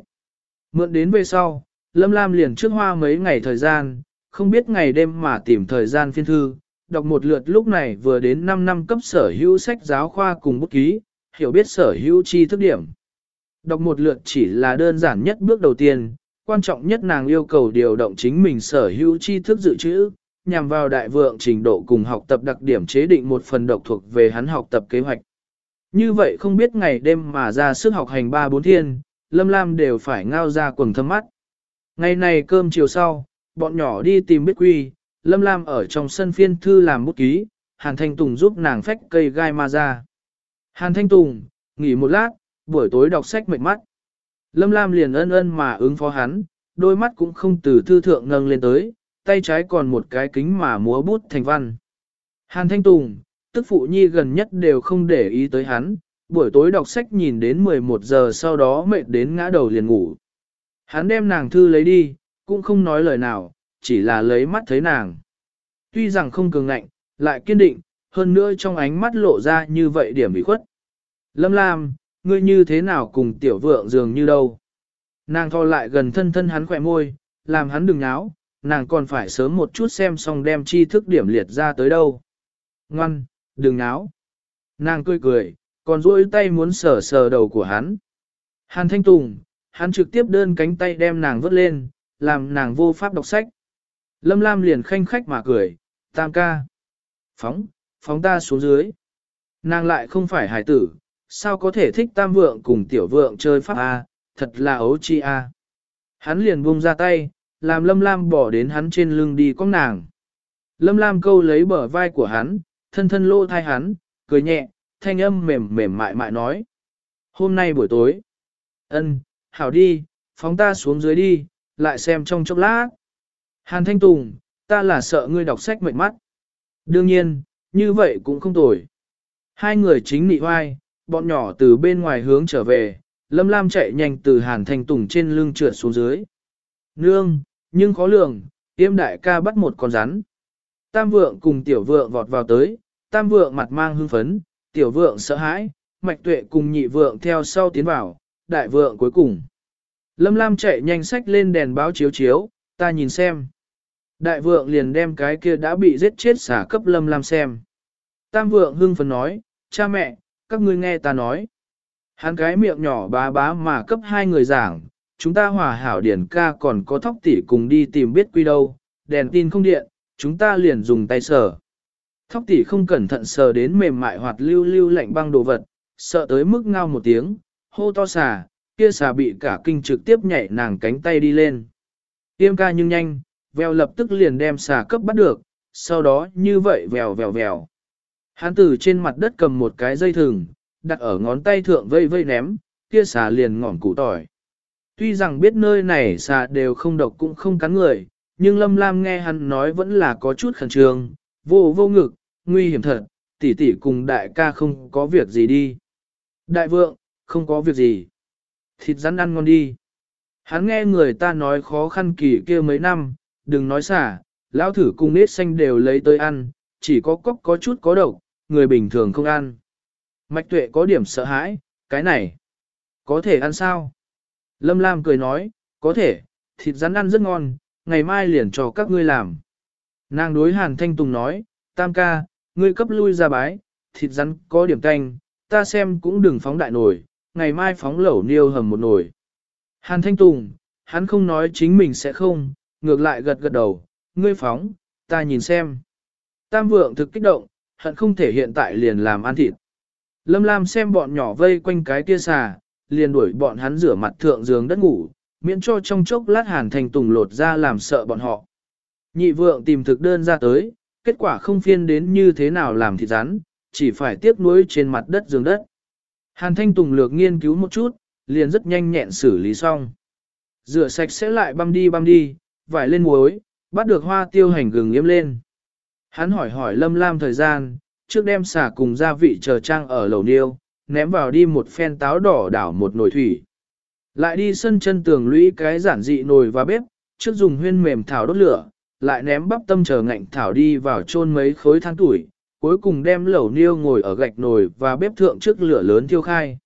A: Mượn đến về sau, Lâm Lam liền trước hoa mấy ngày thời gian, không biết ngày đêm mà tìm thời gian phiên thư, đọc một lượt lúc này vừa đến 5 năm cấp sở hữu sách giáo khoa cùng bút ký, hiểu biết sở hữu chi thức điểm. Đọc một lượt chỉ là đơn giản nhất bước đầu tiên, quan trọng nhất nàng yêu cầu điều động chính mình sở hữu chi thức dự trữ, nhằm vào đại vượng trình độ cùng học tập đặc điểm chế định một phần độc thuộc về hắn học tập kế hoạch. Như vậy không biết ngày đêm mà ra sức học hành ba bốn thiên, Lâm Lam đều phải ngao ra quần thâm mắt. Ngày này cơm chiều sau, bọn nhỏ đi tìm biết quy, Lâm Lam ở trong sân phiên thư làm bút ký, Hàn Thanh Tùng giúp nàng phách cây gai ma ra. Hàn Thanh Tùng, nghỉ một lát, buổi tối đọc sách mệt mắt. Lâm Lam liền ân ân mà ứng phó hắn, đôi mắt cũng không từ thư thượng ngâng lên tới, tay trái còn một cái kính mà múa bút thành văn. Hàn Thanh Tùng, tức phụ nhi gần nhất đều không để ý tới hắn, buổi tối đọc sách nhìn đến 11 giờ sau đó mệt đến ngã đầu liền ngủ. Hắn đem nàng thư lấy đi, cũng không nói lời nào, chỉ là lấy mắt thấy nàng. Tuy rằng không cường ngạnh, lại kiên định, hơn nữa trong ánh mắt lộ ra như vậy điểm bị khuất. Lâm Lam, ngươi như thế nào cùng tiểu vượng dường như đâu? Nàng thò lại gần thân thân hắn khỏe môi, làm hắn đừng náo, nàng còn phải sớm một chút xem xong đem tri thức điểm liệt ra tới đâu. Ngoan, đừng náo. Nàng cười cười, còn duỗi tay muốn sờ sờ đầu của hắn. Hàn Thanh Tùng, hắn trực tiếp đơn cánh tay đem nàng vớt lên, làm nàng vô pháp đọc sách. Lâm Lam liền khanh khách mà cười, tam ca. Phóng, phóng ta xuống dưới. Nàng lại không phải hải tử, sao có thể thích tam vượng cùng tiểu vượng chơi pháp A, thật là ấu chi A. Hắn liền buông ra tay, làm Lâm Lam bỏ đến hắn trên lưng đi con nàng. Lâm Lam câu lấy bờ vai của hắn, thân thân lô thai hắn, cười nhẹ, thanh âm mềm mềm mại mại nói. Hôm nay buổi tối, ân, hảo đi, phóng ta xuống dưới đi, lại xem trong chốc lát. Hàn Thanh Tùng, ta là sợ ngươi đọc sách mệt mắt. Đương nhiên, như vậy cũng không tồi. Hai người chính nị oai bọn nhỏ từ bên ngoài hướng trở về, Lâm Lam chạy nhanh từ Hàn Thanh Tùng trên lưng trượt xuống dưới. Nương, nhưng khó lường, tiêm đại ca bắt một con rắn. Tam vượng cùng tiểu vượng vọt vào tới, tam vượng mặt mang hưng phấn, tiểu vượng sợ hãi, mạch tuệ cùng nhị vượng theo sau tiến vào, đại vượng cuối cùng. Lâm Lam chạy nhanh sách lên đèn báo chiếu chiếu, ta nhìn xem. Đại vượng liền đem cái kia đã bị giết chết xả cấp Lâm Lam xem. Tam vượng hưng phấn nói, cha mẹ, các ngươi nghe ta nói. Hắn cái miệng nhỏ bá bá mà cấp hai người giảng, chúng ta hòa hảo điển ca còn có thóc tỷ cùng đi tìm biết quy đâu, đèn tin không điện, chúng ta liền dùng tay sờ. Thóc tỷ không cẩn thận sờ đến mềm mại hoạt lưu lưu lạnh băng đồ vật, sợ tới mức ngao một tiếng, hô to xà, kia xà bị cả kinh trực tiếp nhảy nàng cánh tay đi lên. Tiêm ca nhưng nhanh, vèo lập tức liền đem xà cấp bắt được, sau đó như vậy vèo vèo vèo. Hắn từ trên mặt đất cầm một cái dây thừng, đặt ở ngón tay thượng vây vây ném, kia xà liền ngỏm củ tỏi. Tuy rằng biết nơi này xà đều không độc cũng không cắn người, nhưng Lâm Lam nghe hắn nói vẫn là có chút khẩn trương, vô vô ngực, nguy hiểm thật, tỷ tỷ cùng đại ca không có việc gì đi. Đại vượng, không có việc gì. Thịt rắn ăn ngon đi. Hắn nghe người ta nói khó khăn kỳ kia mấy năm, đừng nói xả, lão thử cùng nết xanh đều lấy tới ăn, chỉ có cóc có chút có độc, người bình thường không ăn. Mạch tuệ có điểm sợ hãi, cái này, có thể ăn sao? Lâm Lam cười nói, có thể, thịt rắn ăn rất ngon, ngày mai liền cho các ngươi làm. Nàng đối Hàn Thanh Tùng nói, tam ca, ngươi cấp lui ra bái, thịt rắn có điểm canh, ta xem cũng đừng phóng đại nổi, ngày mai phóng lẩu niêu hầm một nồi. Hàn Thanh Tùng, hắn không nói chính mình sẽ không, ngược lại gật gật đầu, ngươi phóng, ta nhìn xem. Tam vượng thực kích động, hận không thể hiện tại liền làm ăn thịt. Lâm Lam xem bọn nhỏ vây quanh cái kia xà, liền đuổi bọn hắn rửa mặt thượng giường đất ngủ, miễn cho trong chốc lát Hàn Thanh Tùng lột ra làm sợ bọn họ. Nhị vượng tìm thực đơn ra tới, kết quả không phiên đến như thế nào làm thịt rắn, chỉ phải tiếc nuối trên mặt đất giường đất. Hàn Thanh Tùng lược nghiên cứu một chút, liền rất nhanh nhẹn xử lý xong. Rửa sạch sẽ lại băm đi băm đi, vải lên muối, bắt được hoa tiêu hành gừng yếm lên. Hắn hỏi hỏi Lâm Lam thời gian, trước đem xả cùng gia vị chờ trang ở lầu niêu, ném vào đi một phen táo đỏ đảo một nồi thủy. Lại đi sân chân tường lũy cái giản dị nồi và bếp, trước dùng huyên mềm thảo đốt lửa, lại ném bắp tâm chờ ngạnh thảo đi vào chôn mấy khối than tuổi, cuối cùng đem lẩu niêu ngồi ở gạch nồi và bếp thượng trước lửa lớn thiêu khai.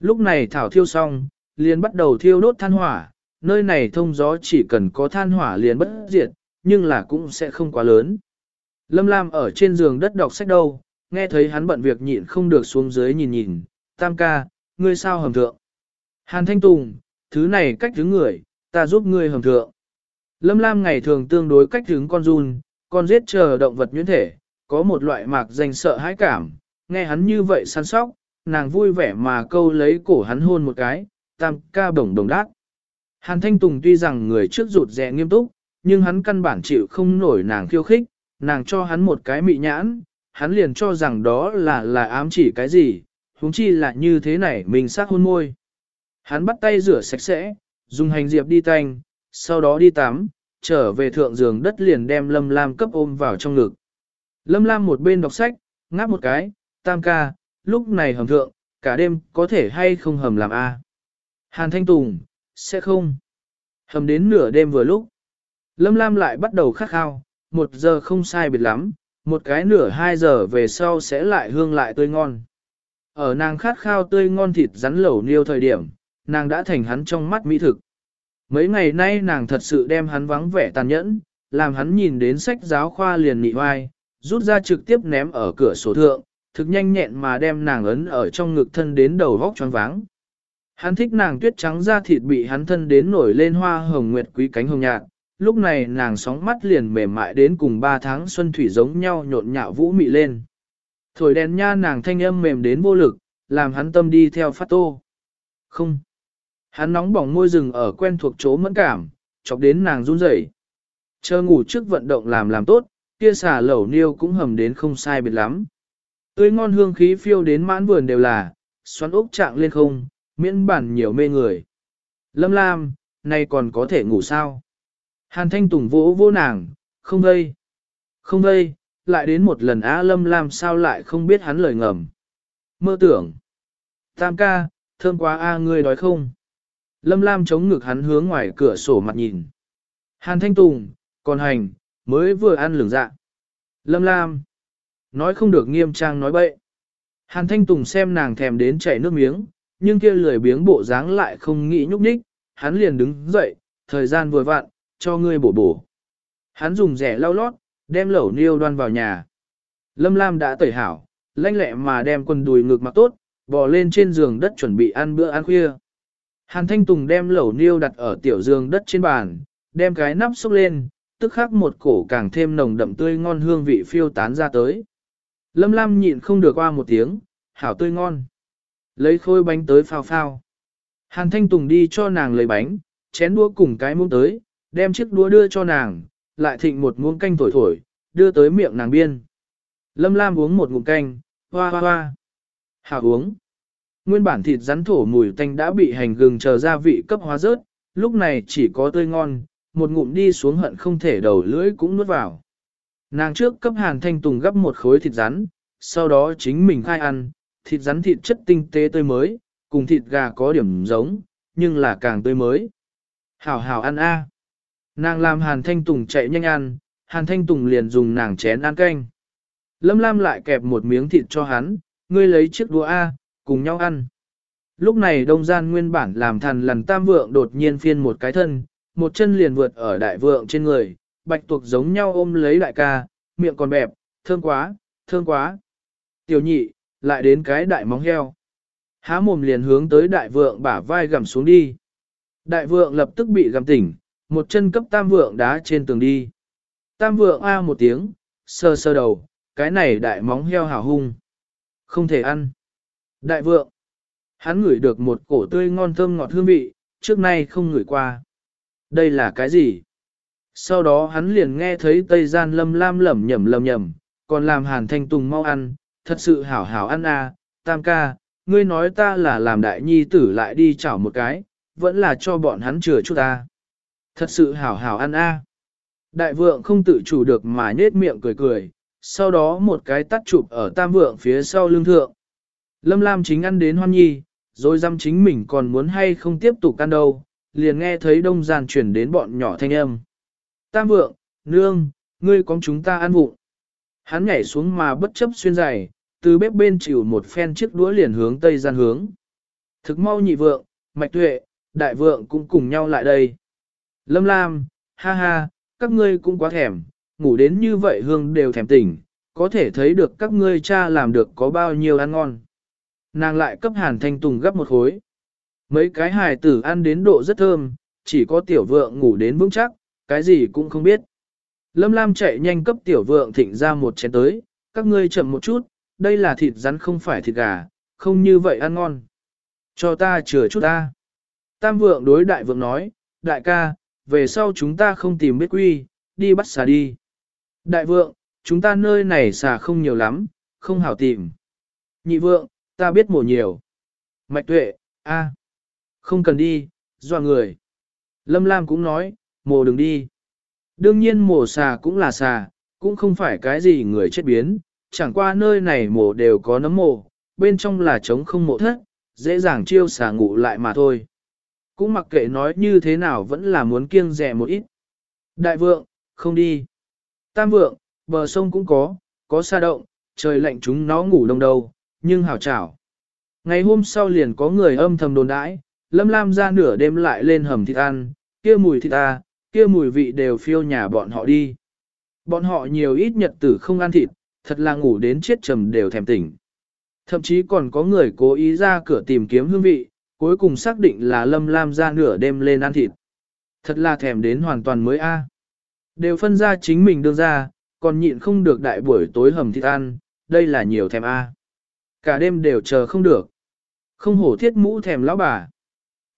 A: Lúc này thảo thiêu xong, liền bắt đầu thiêu đốt than hỏa, nơi này thông gió chỉ cần có than hỏa liền bất diệt, nhưng là cũng sẽ không quá lớn. Lâm Lam ở trên giường đất đọc sách đâu, nghe thấy hắn bận việc nhịn không được xuống dưới nhìn nhìn, tam ca, ngươi sao hầm thượng. Hàn Thanh Tùng, thứ này cách thứ người, ta giúp ngươi hầm thượng. Lâm Lam ngày thường tương đối cách hướng con run, con giết chờ động vật nhuyễn thể, có một loại mạc danh sợ hãi cảm, nghe hắn như vậy săn sóc, nàng vui vẻ mà câu lấy cổ hắn hôn một cái, tam ca bổng đồng đát. Hàn Thanh Tùng tuy rằng người trước rụt rè nghiêm túc, nhưng hắn căn bản chịu không nổi nàng khiêu khích, nàng cho hắn một cái mị nhãn, hắn liền cho rằng đó là là ám chỉ cái gì, huống chi là như thế này mình sát hôn môi. Hắn bắt tay rửa sạch sẽ, dùng hành diệp đi tanh, sau đó đi tắm, trở về thượng giường đất liền đem Lâm Lam cấp ôm vào trong ngực. Lâm Lam một bên đọc sách, ngáp một cái, tam ca, lúc này hầm thượng, cả đêm có thể hay không hầm làm a? Hàn Thanh Tùng, sẽ không. Hầm đến nửa đêm vừa lúc. Lâm Lam lại bắt đầu khát khao, một giờ không sai biệt lắm, một cái nửa hai giờ về sau sẽ lại hương lại tươi ngon. Ở nàng khát khao tươi ngon thịt rắn lẩu niêu thời điểm, nàng đã thành hắn trong mắt mỹ thực. Mấy ngày nay nàng thật sự đem hắn vắng vẻ tàn nhẫn, làm hắn nhìn đến sách giáo khoa liền nị vai, rút ra trực tiếp ném ở cửa sổ thượng, thực nhanh nhẹn mà đem nàng ấn ở trong ngực thân đến đầu vóc choáng váng. Hắn thích nàng tuyết trắng da thịt bị hắn thân đến nổi lên hoa hồng nguyệt quý cánh hồng nhạt, lúc này nàng sóng mắt liền mềm mại đến cùng ba tháng xuân thủy giống nhau nhộn nhạo vũ mị lên. Thổi đèn nha nàng thanh âm mềm đến vô lực, làm hắn tâm đi theo phát tô. Không. Hắn nóng bỏng môi rừng ở quen thuộc chỗ mẫn cảm, chọc đến nàng run rẩy. Chờ ngủ trước vận động làm làm tốt, kia xà lẩu niêu cũng hầm đến không sai biệt lắm. Tươi ngon hương khí phiêu đến mãn vườn đều là, xoắn ốc trạng lên không, miễn bản nhiều mê người. Lâm Lam, nay còn có thể ngủ sao? Hàn Thanh Tùng vỗ vỗ nàng, không đây, Không đây, lại đến một lần Á Lâm Lam sao lại không biết hắn lời ngầm. Mơ tưởng. Tam ca, thơm quá A ngươi đói không? Lâm Lam chống ngực hắn hướng ngoài cửa sổ mặt nhìn. Hàn Thanh Tùng, còn hành, mới vừa ăn lửng dạ. Lâm Lam. Nói không được nghiêm trang nói bậy. Hàn Thanh Tùng xem nàng thèm đến chảy nước miếng, nhưng kia lười biếng bộ dáng lại không nghĩ nhúc nhích, hắn liền đứng dậy, thời gian vừa vặn, cho ngươi bổ bổ. Hắn dùng rẻ lau lót, đem lẩu niêu đoan vào nhà. Lâm Lam đã tẩy hảo, lanh lẹ mà đem quần đùi ngực mặc tốt, bò lên trên giường đất chuẩn bị ăn bữa ăn khuya. Hàn Thanh Tùng đem lẩu niêu đặt ở tiểu giường đất trên bàn, đem cái nắp xúc lên, tức khắc một cổ càng thêm nồng đậm tươi ngon hương vị phiêu tán ra tới. Lâm Lam nhịn không được qua một tiếng, hảo tươi ngon. Lấy khôi bánh tới phao phao. Hàn Thanh Tùng đi cho nàng lấy bánh, chén đũa cùng cái muỗng tới, đem chiếc đũa đưa cho nàng, lại thịnh một muỗng canh thổi thổi, đưa tới miệng nàng biên. Lâm Lam uống một ngụm canh, hoa hoa hoa. Hảo uống. Nguyên bản thịt rắn thổ mùi tanh đã bị hành gừng chờ gia vị cấp hóa rớt, lúc này chỉ có tươi ngon, một ngụm đi xuống hận không thể đầu lưỡi cũng nuốt vào. Nàng trước cấp hàn thanh tùng gấp một khối thịt rắn, sau đó chính mình khai ăn, thịt rắn thịt chất tinh tế tươi mới, cùng thịt gà có điểm giống, nhưng là càng tươi mới. Hảo hảo ăn a. Nàng làm hàn thanh tùng chạy nhanh ăn, hàn thanh tùng liền dùng nàng chén ăn canh. Lâm Lam lại kẹp một miếng thịt cho hắn, ngươi lấy chiếc đũa A, cùng nhau ăn. Lúc này đông gian nguyên bản làm thần lần tam vượng đột nhiên phiên một cái thân, một chân liền vượt ở đại vượng trên người, bạch tuộc giống nhau ôm lấy đại ca, miệng còn bẹp, thương quá, thương quá. Tiểu nhị, lại đến cái đại móng heo. Há mồm liền hướng tới đại vượng bả vai gầm xuống đi. Đại vượng lập tức bị gầm tỉnh, một chân cấp tam vượng đá trên tường đi. Tam vượng a một tiếng, sơ sơ đầu, cái này đại móng heo hào hung. Không thể ăn. Đại vượng. Hắn ngửi được một cổ tươi ngon thơm ngọt hương vị, trước nay không ngửi qua. Đây là cái gì? Sau đó hắn liền nghe thấy Tây Gian lâm lam lẩm nhẩm lẩm nhẩm, còn làm hàn thanh tùng mau ăn, thật sự hảo hảo ăn à, tam ca, ngươi nói ta là làm đại nhi tử lại đi chảo một cái, vẫn là cho bọn hắn chừa chút ta. Thật sự hảo hảo ăn a. Đại vượng không tự chủ được mà nết miệng cười cười, sau đó một cái tắt chụp ở tam vượng phía sau lưng thượng. Lâm Lam chính ăn đến hoan nhi, rồi dăm chính mình còn muốn hay không tiếp tục ăn đâu, liền nghe thấy đông giàn chuyển đến bọn nhỏ thanh âm. Tam vượng, nương, ngươi có chúng ta ăn vụng. Hắn nhảy xuống mà bất chấp xuyên giày, từ bếp bên chịu một phen chiếc đũa liền hướng tây gian hướng. Thực mau nhị vượng, mạch tuệ, đại vượng cũng cùng nhau lại đây. Lâm Lam, ha ha, các ngươi cũng quá thèm, ngủ đến như vậy hương đều thèm tỉnh, có thể thấy được các ngươi cha làm được có bao nhiêu ăn ngon. Nàng lại cấp hàn thanh tùng gấp một khối. Mấy cái hài tử ăn đến độ rất thơm, chỉ có tiểu vượng ngủ đến vững chắc, cái gì cũng không biết. Lâm Lam chạy nhanh cấp tiểu vượng thịnh ra một chén tới, các ngươi chậm một chút, đây là thịt rắn không phải thịt gà, không như vậy ăn ngon. Cho ta chừa chút ta. Tam vượng đối đại vượng nói, đại ca, về sau chúng ta không tìm biết quy, đi bắt xà đi. Đại vượng, chúng ta nơi này xà không nhiều lắm, không hảo tìm. Nhị vượng, ta biết mổ nhiều. Mạch tuệ, a, không cần đi, dọa người. Lâm Lam cũng nói, mổ đừng đi. Đương nhiên mổ xà cũng là xà, cũng không phải cái gì người chết biến, chẳng qua nơi này mổ đều có nấm mổ, bên trong là trống không mổ thất, dễ dàng chiêu xà ngủ lại mà thôi. Cũng mặc kệ nói như thế nào vẫn là muốn kiêng rẻ một ít. Đại vượng, không đi. Tam vượng, bờ sông cũng có, có xa động, trời lạnh chúng nó ngủ đông đâu, nhưng hảo chảo. Ngày hôm sau liền có người âm thầm đồn đãi, lâm lam ra nửa đêm lại lên hầm thịt ăn, kia mùi thịt ta, kia mùi vị đều phiêu nhà bọn họ đi. Bọn họ nhiều ít nhật tử không ăn thịt, thật là ngủ đến chết trầm đều thèm tỉnh. Thậm chí còn có người cố ý ra cửa tìm kiếm hương vị, cuối cùng xác định là Lâm Lam ra nửa đêm lên ăn thịt. Thật là thèm đến hoàn toàn mới a. Đều phân ra chính mình đương ra, còn nhịn không được đại buổi tối hầm thịt ăn, đây là nhiều thèm a. Cả đêm đều chờ không được. Không hổ thiết mũ thèm lão bà.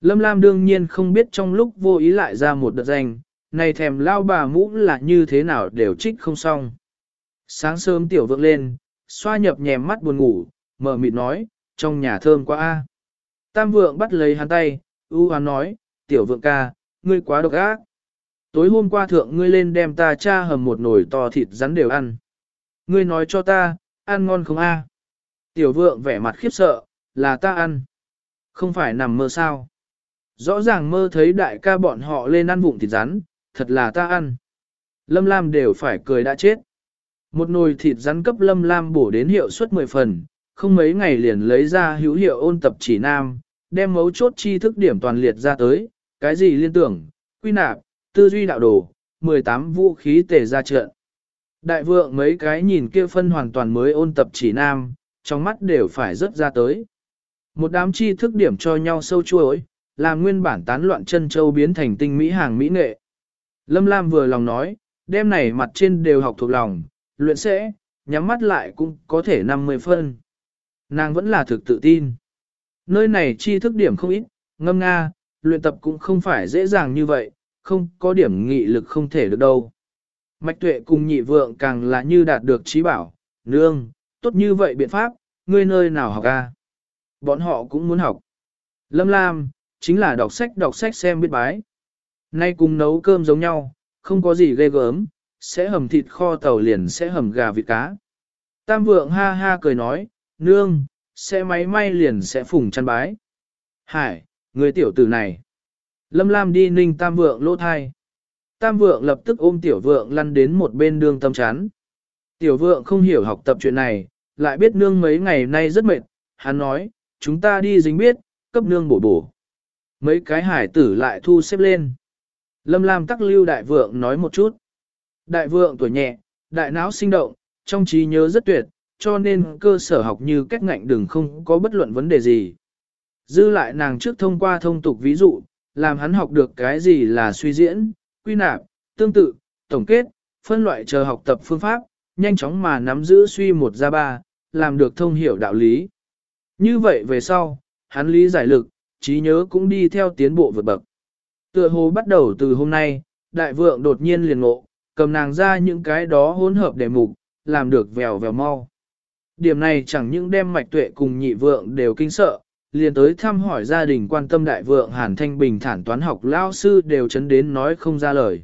A: Lâm Lam đương nhiên không biết trong lúc vô ý lại ra một đợt danh, này thèm lao bà mũ là như thế nào đều trích không xong. Sáng sớm tiểu vượng lên, xoa nhập nhèm mắt buồn ngủ, mở mịt nói, trong nhà thơm quá a. Tam vượng bắt lấy hắn tay, ưu hắn nói, tiểu vượng ca, ngươi quá độc ác. Tối hôm qua thượng ngươi lên đem ta cha hầm một nồi to thịt rắn đều ăn. Ngươi nói cho ta, ăn ngon không a? Tiểu vượng vẻ mặt khiếp sợ, là ta ăn. Không phải nằm mơ sao. Rõ ràng mơ thấy đại ca bọn họ lên ăn vụng thịt rắn, thật là ta ăn. Lâm Lam đều phải cười đã chết. Một nồi thịt rắn cấp Lâm Lam bổ đến hiệu suất 10 phần, không mấy ngày liền lấy ra hữu hiệu ôn tập chỉ nam, đem mấu chốt tri thức điểm toàn liệt ra tới, cái gì liên tưởng, quy nạp, tư duy đạo đồ, 18 vũ khí tề ra trận. Đại vượng mấy cái nhìn kia phân hoàn toàn mới ôn tập chỉ nam, trong mắt đều phải rớt ra tới. Một đám tri thức điểm cho nhau sâu chuối, làm nguyên bản tán loạn chân châu biến thành tinh mỹ hàng mỹ nghệ. Lâm Lam vừa lòng nói, đêm này mặt trên đều học thuộc lòng, luyện sẽ, nhắm mắt lại cũng có thể 50 phân. Nàng vẫn là thực tự tin. Nơi này tri thức điểm không ít, ngâm nga, luyện tập cũng không phải dễ dàng như vậy, không có điểm nghị lực không thể được đâu. Mạch tuệ cùng nhị vượng càng là như đạt được trí bảo, nương, tốt như vậy biện pháp, ngươi nơi nào học a? Bọn họ cũng muốn học. Lâm Lam, chính là đọc sách đọc sách xem biết bái. Nay cùng nấu cơm giống nhau, không có gì ghê gớm, sẽ hầm thịt kho tàu liền sẽ hầm gà vịt cá. Tam vượng ha ha cười nói, nương, sẽ máy may liền sẽ phùng chăn bái. Hải, người tiểu tử này. Lâm Lam đi ninh tam vượng lỗ thai. Tam vượng lập tức ôm tiểu vượng lăn đến một bên đường tâm chán. Tiểu vượng không hiểu học tập chuyện này, lại biết nương mấy ngày nay rất mệt. Hắn nói, chúng ta đi dính biết, cấp nương bổ bổ. Mấy cái hải tử lại thu xếp lên. Lâm Lam tắc lưu đại vượng nói một chút. Đại vượng tuổi nhẹ, đại não sinh động, trong trí nhớ rất tuyệt, cho nên cơ sở học như cách ngạnh đừng không có bất luận vấn đề gì. Dư lại nàng trước thông qua thông tục ví dụ, làm hắn học được cái gì là suy diễn, quy nạp, tương tự, tổng kết, phân loại chờ học tập phương pháp, nhanh chóng mà nắm giữ suy một ra ba, làm được thông hiểu đạo lý. Như vậy về sau, hắn lý giải lực, trí nhớ cũng đi theo tiến bộ vượt bậc. Tựa hồ bắt đầu từ hôm nay, đại vượng đột nhiên liền ngộ, cầm nàng ra những cái đó hỗn hợp để mục, làm được vèo vèo mau. Điểm này chẳng những đem mạch tuệ cùng nhị vượng đều kinh sợ, liền tới thăm hỏi gia đình quan tâm đại vượng Hàn Thanh Bình thản toán học lao sư đều chấn đến nói không ra lời.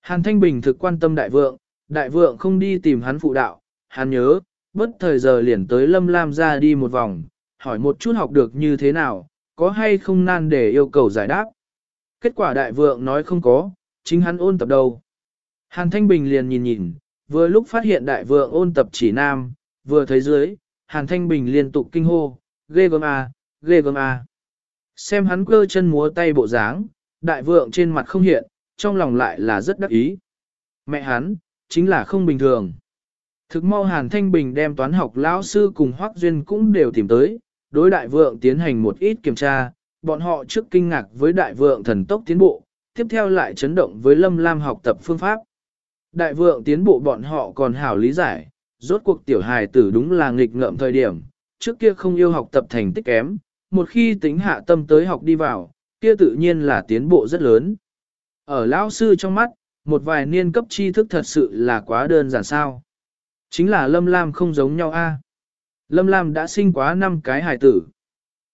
A: Hàn Thanh Bình thực quan tâm đại vượng, đại vượng không đi tìm hắn phụ đạo, hắn nhớ, bất thời giờ liền tới Lâm Lam ra đi một vòng, hỏi một chút học được như thế nào, có hay không nan để yêu cầu giải đáp. Kết quả đại vượng nói không có, chính hắn ôn tập đâu. Hàn Thanh Bình liền nhìn nhìn, vừa lúc phát hiện đại vượng ôn tập chỉ nam, vừa thấy dưới, Hàn Thanh Bình liên tục kinh hô, ghê gớm à, ghê gớm à. Xem hắn cơ chân múa tay bộ dáng, đại vượng trên mặt không hiện, trong lòng lại là rất đắc ý. Mẹ hắn, chính là không bình thường. Thực mau Hàn Thanh Bình đem toán học lão sư cùng Hoác Duyên cũng đều tìm tới, đối đại vượng tiến hành một ít kiểm tra, bọn họ trước kinh ngạc với đại vượng thần tốc tiến bộ, tiếp theo lại chấn động với Lâm Lam học tập phương pháp. Đại vượng tiến bộ bọn họ còn hảo lý giải, rốt cuộc tiểu hài tử đúng là nghịch ngợm thời điểm, trước kia không yêu học tập thành tích kém, một khi tính hạ tâm tới học đi vào, kia tự nhiên là tiến bộ rất lớn. Ở lão sư trong mắt, một vài niên cấp tri thức thật sự là quá đơn giản sao. Chính là Lâm Lam không giống nhau a. Lâm Lam đã sinh quá năm cái hài tử.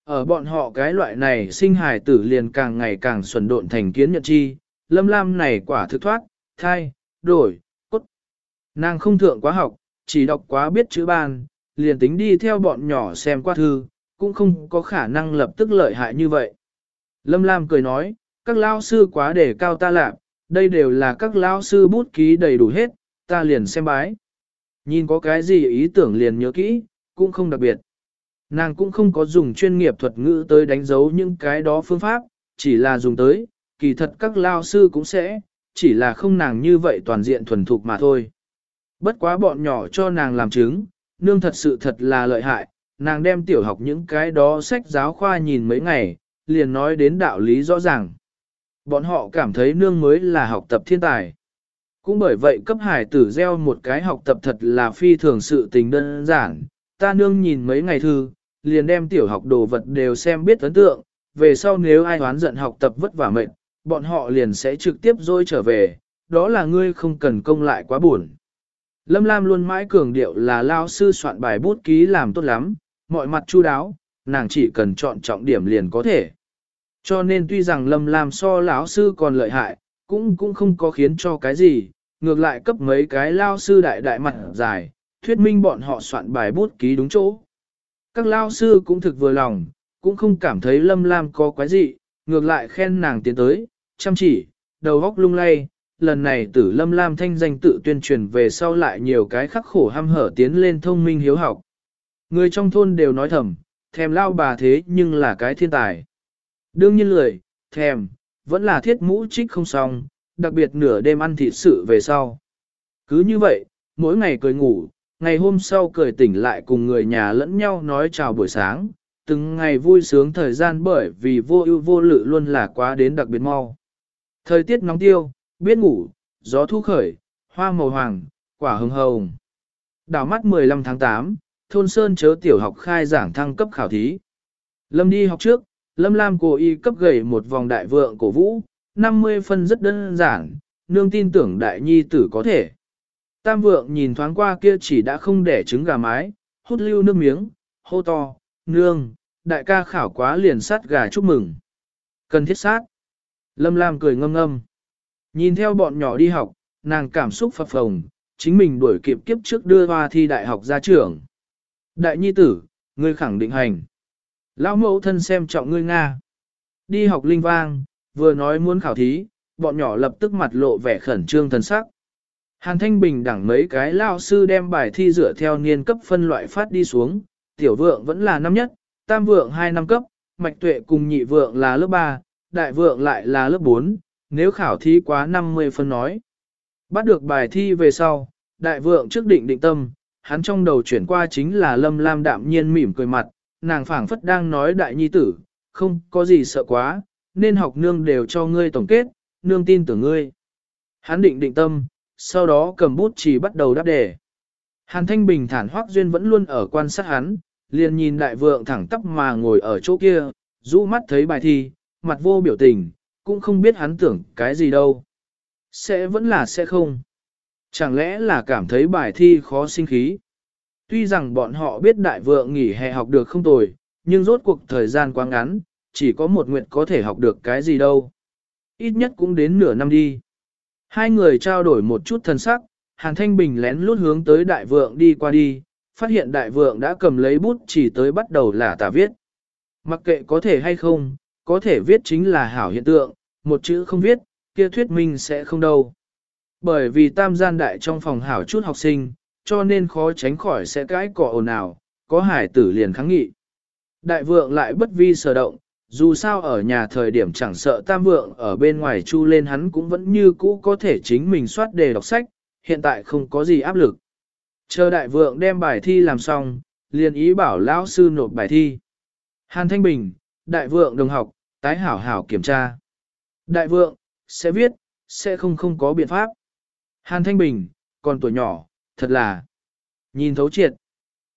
A: Ở bọn họ cái loại này sinh hài tử liền càng ngày càng xuẩn độn thành kiến nhận chi, Lâm Lam này quả thực thoát, thai, đổi, cốt. Nàng không thượng quá học, chỉ đọc quá biết chữ ban, liền tính đi theo bọn nhỏ xem qua thư, cũng không có khả năng lập tức lợi hại như vậy. Lâm Lam cười nói, các lao sư quá để cao ta lạc, đây đều là các lao sư bút ký đầy đủ hết, ta liền xem bái. Nhìn có cái gì ý tưởng liền nhớ kỹ, cũng không đặc biệt. Nàng cũng không có dùng chuyên nghiệp thuật ngữ tới đánh dấu những cái đó phương pháp, chỉ là dùng tới, kỳ thật các lao sư cũng sẽ, chỉ là không nàng như vậy toàn diện thuần thục mà thôi. Bất quá bọn nhỏ cho nàng làm chứng, nương thật sự thật là lợi hại, nàng đem tiểu học những cái đó sách giáo khoa nhìn mấy ngày, liền nói đến đạo lý rõ ràng. Bọn họ cảm thấy nương mới là học tập thiên tài. Cũng bởi vậy cấp hải tử gieo một cái học tập thật là phi thường sự tình đơn giản, ta nương nhìn mấy ngày thư, liền đem tiểu học đồ vật đều xem biết ấn tượng, về sau nếu ai hoán giận học tập vất vả mệt, bọn họ liền sẽ trực tiếp dôi trở về, đó là ngươi không cần công lại quá buồn. Lâm Lam luôn mãi cường điệu là lao sư soạn bài bút ký làm tốt lắm, mọi mặt chu đáo, nàng chỉ cần chọn trọng điểm liền có thể. Cho nên tuy rằng Lâm Lam so lão sư còn lợi hại, cũng cũng không có khiến cho cái gì, ngược lại cấp mấy cái lao sư đại đại mặt dài, thuyết minh bọn họ soạn bài bút ký đúng chỗ. Các lao sư cũng thực vừa lòng, cũng không cảm thấy Lâm Lam có quái gì, ngược lại khen nàng tiến tới, chăm chỉ, đầu góc lung lay, lần này tử lâm lam thanh danh tự tuyên truyền về sau lại nhiều cái khắc khổ ham hở tiến lên thông minh hiếu học. Người trong thôn đều nói thầm, thèm lao bà thế nhưng là cái thiên tài. Đương nhiên lười, thèm, vẫn là thiết mũ trích không xong, đặc biệt nửa đêm ăn thịt sự về sau. Cứ như vậy, mỗi ngày cười ngủ, ngày hôm sau cười tỉnh lại cùng người nhà lẫn nhau nói chào buổi sáng, từng ngày vui sướng thời gian bởi vì vô ưu vô lự luôn là quá đến đặc biệt mau. Thời tiết nóng tiêu, biết ngủ, gió thu khởi, hoa màu hoàng, quả hồng hồng. Đảo mắt 15 tháng 8, thôn Sơn chớ tiểu học khai giảng thăng cấp khảo thí. Lâm đi học trước, Lâm Lam cố y cấp gầy một vòng đại vượng cổ vũ, 50 phân rất đơn giản, nương tin tưởng đại nhi tử có thể. Tam vượng nhìn thoáng qua kia chỉ đã không để trứng gà mái, hút lưu nước miếng, hô to, nương, đại ca khảo quá liền sát gà chúc mừng. Cần thiết sát. Lâm Lam cười ngâm ngâm. Nhìn theo bọn nhỏ đi học, nàng cảm xúc phập phồng, chính mình đuổi kịp kiếp trước đưa hoa thi đại học ra trường. Đại nhi tử, ngươi khẳng định hành. Lão mẫu thân xem trọng ngươi Nga. Đi học linh vang, vừa nói muốn khảo thí, bọn nhỏ lập tức mặt lộ vẻ khẩn trương thần sắc. Hàn Thanh Bình đẳng mấy cái lao sư đem bài thi dựa theo niên cấp phân loại phát đi xuống, tiểu vượng vẫn là năm nhất, tam vượng hai năm cấp, mạch tuệ cùng nhị vượng là lớp 3, đại vượng lại là lớp 4, nếu khảo thí quá 50 phân nói. Bắt được bài thi về sau, đại vượng trước định định tâm, hắn trong đầu chuyển qua chính là lâm lam đạm nhiên mỉm cười mặt, nàng phảng phất đang nói đại nhi tử, không có gì sợ quá, nên học nương đều cho ngươi tổng kết, nương tin tưởng ngươi. Hắn định định tâm, sau đó cầm bút chỉ bắt đầu đáp đề. Hàn Thanh Bình thản hoác duyên vẫn luôn ở quan sát hắn, liền nhìn đại vượng thẳng tắp mà ngồi ở chỗ kia, rũ mắt thấy bài thi, mặt vô biểu tình, cũng không biết hắn tưởng cái gì đâu. Sẽ vẫn là sẽ không. Chẳng lẽ là cảm thấy bài thi khó sinh khí. Tuy rằng bọn họ biết đại vượng nghỉ hè học được không tồi, nhưng rốt cuộc thời gian quá ngắn, chỉ có một nguyện có thể học được cái gì đâu. Ít nhất cũng đến nửa năm đi. Hai người trao đổi một chút thân sắc, Hàn Thanh Bình lén lút hướng tới đại vượng đi qua đi, phát hiện đại vượng đã cầm lấy bút chỉ tới bắt đầu là tả viết. Mặc kệ có thể hay không, có thể viết chính là hảo hiện tượng, một chữ không viết, kia thuyết minh sẽ không đâu. Bởi vì tam gian đại trong phòng hảo chút học sinh, cho nên khó tránh khỏi sẽ cãi cọ ồn ào, có hải tử liền kháng nghị. Đại vượng lại bất vi sở động, dù sao ở nhà thời điểm chẳng sợ tam vượng ở bên ngoài chu lên hắn cũng vẫn như cũ có thể chính mình soát đề đọc sách, hiện tại không có gì áp lực. Chờ đại vượng đem bài thi làm xong, liền ý bảo lão sư nộp bài thi. Hàn Thanh Bình, đại vượng đồng học, tái hảo hảo kiểm tra. Đại vượng, sẽ viết, sẽ không không có biện pháp. Hàn Thanh Bình, còn tuổi nhỏ, thật là nhìn thấu triệt.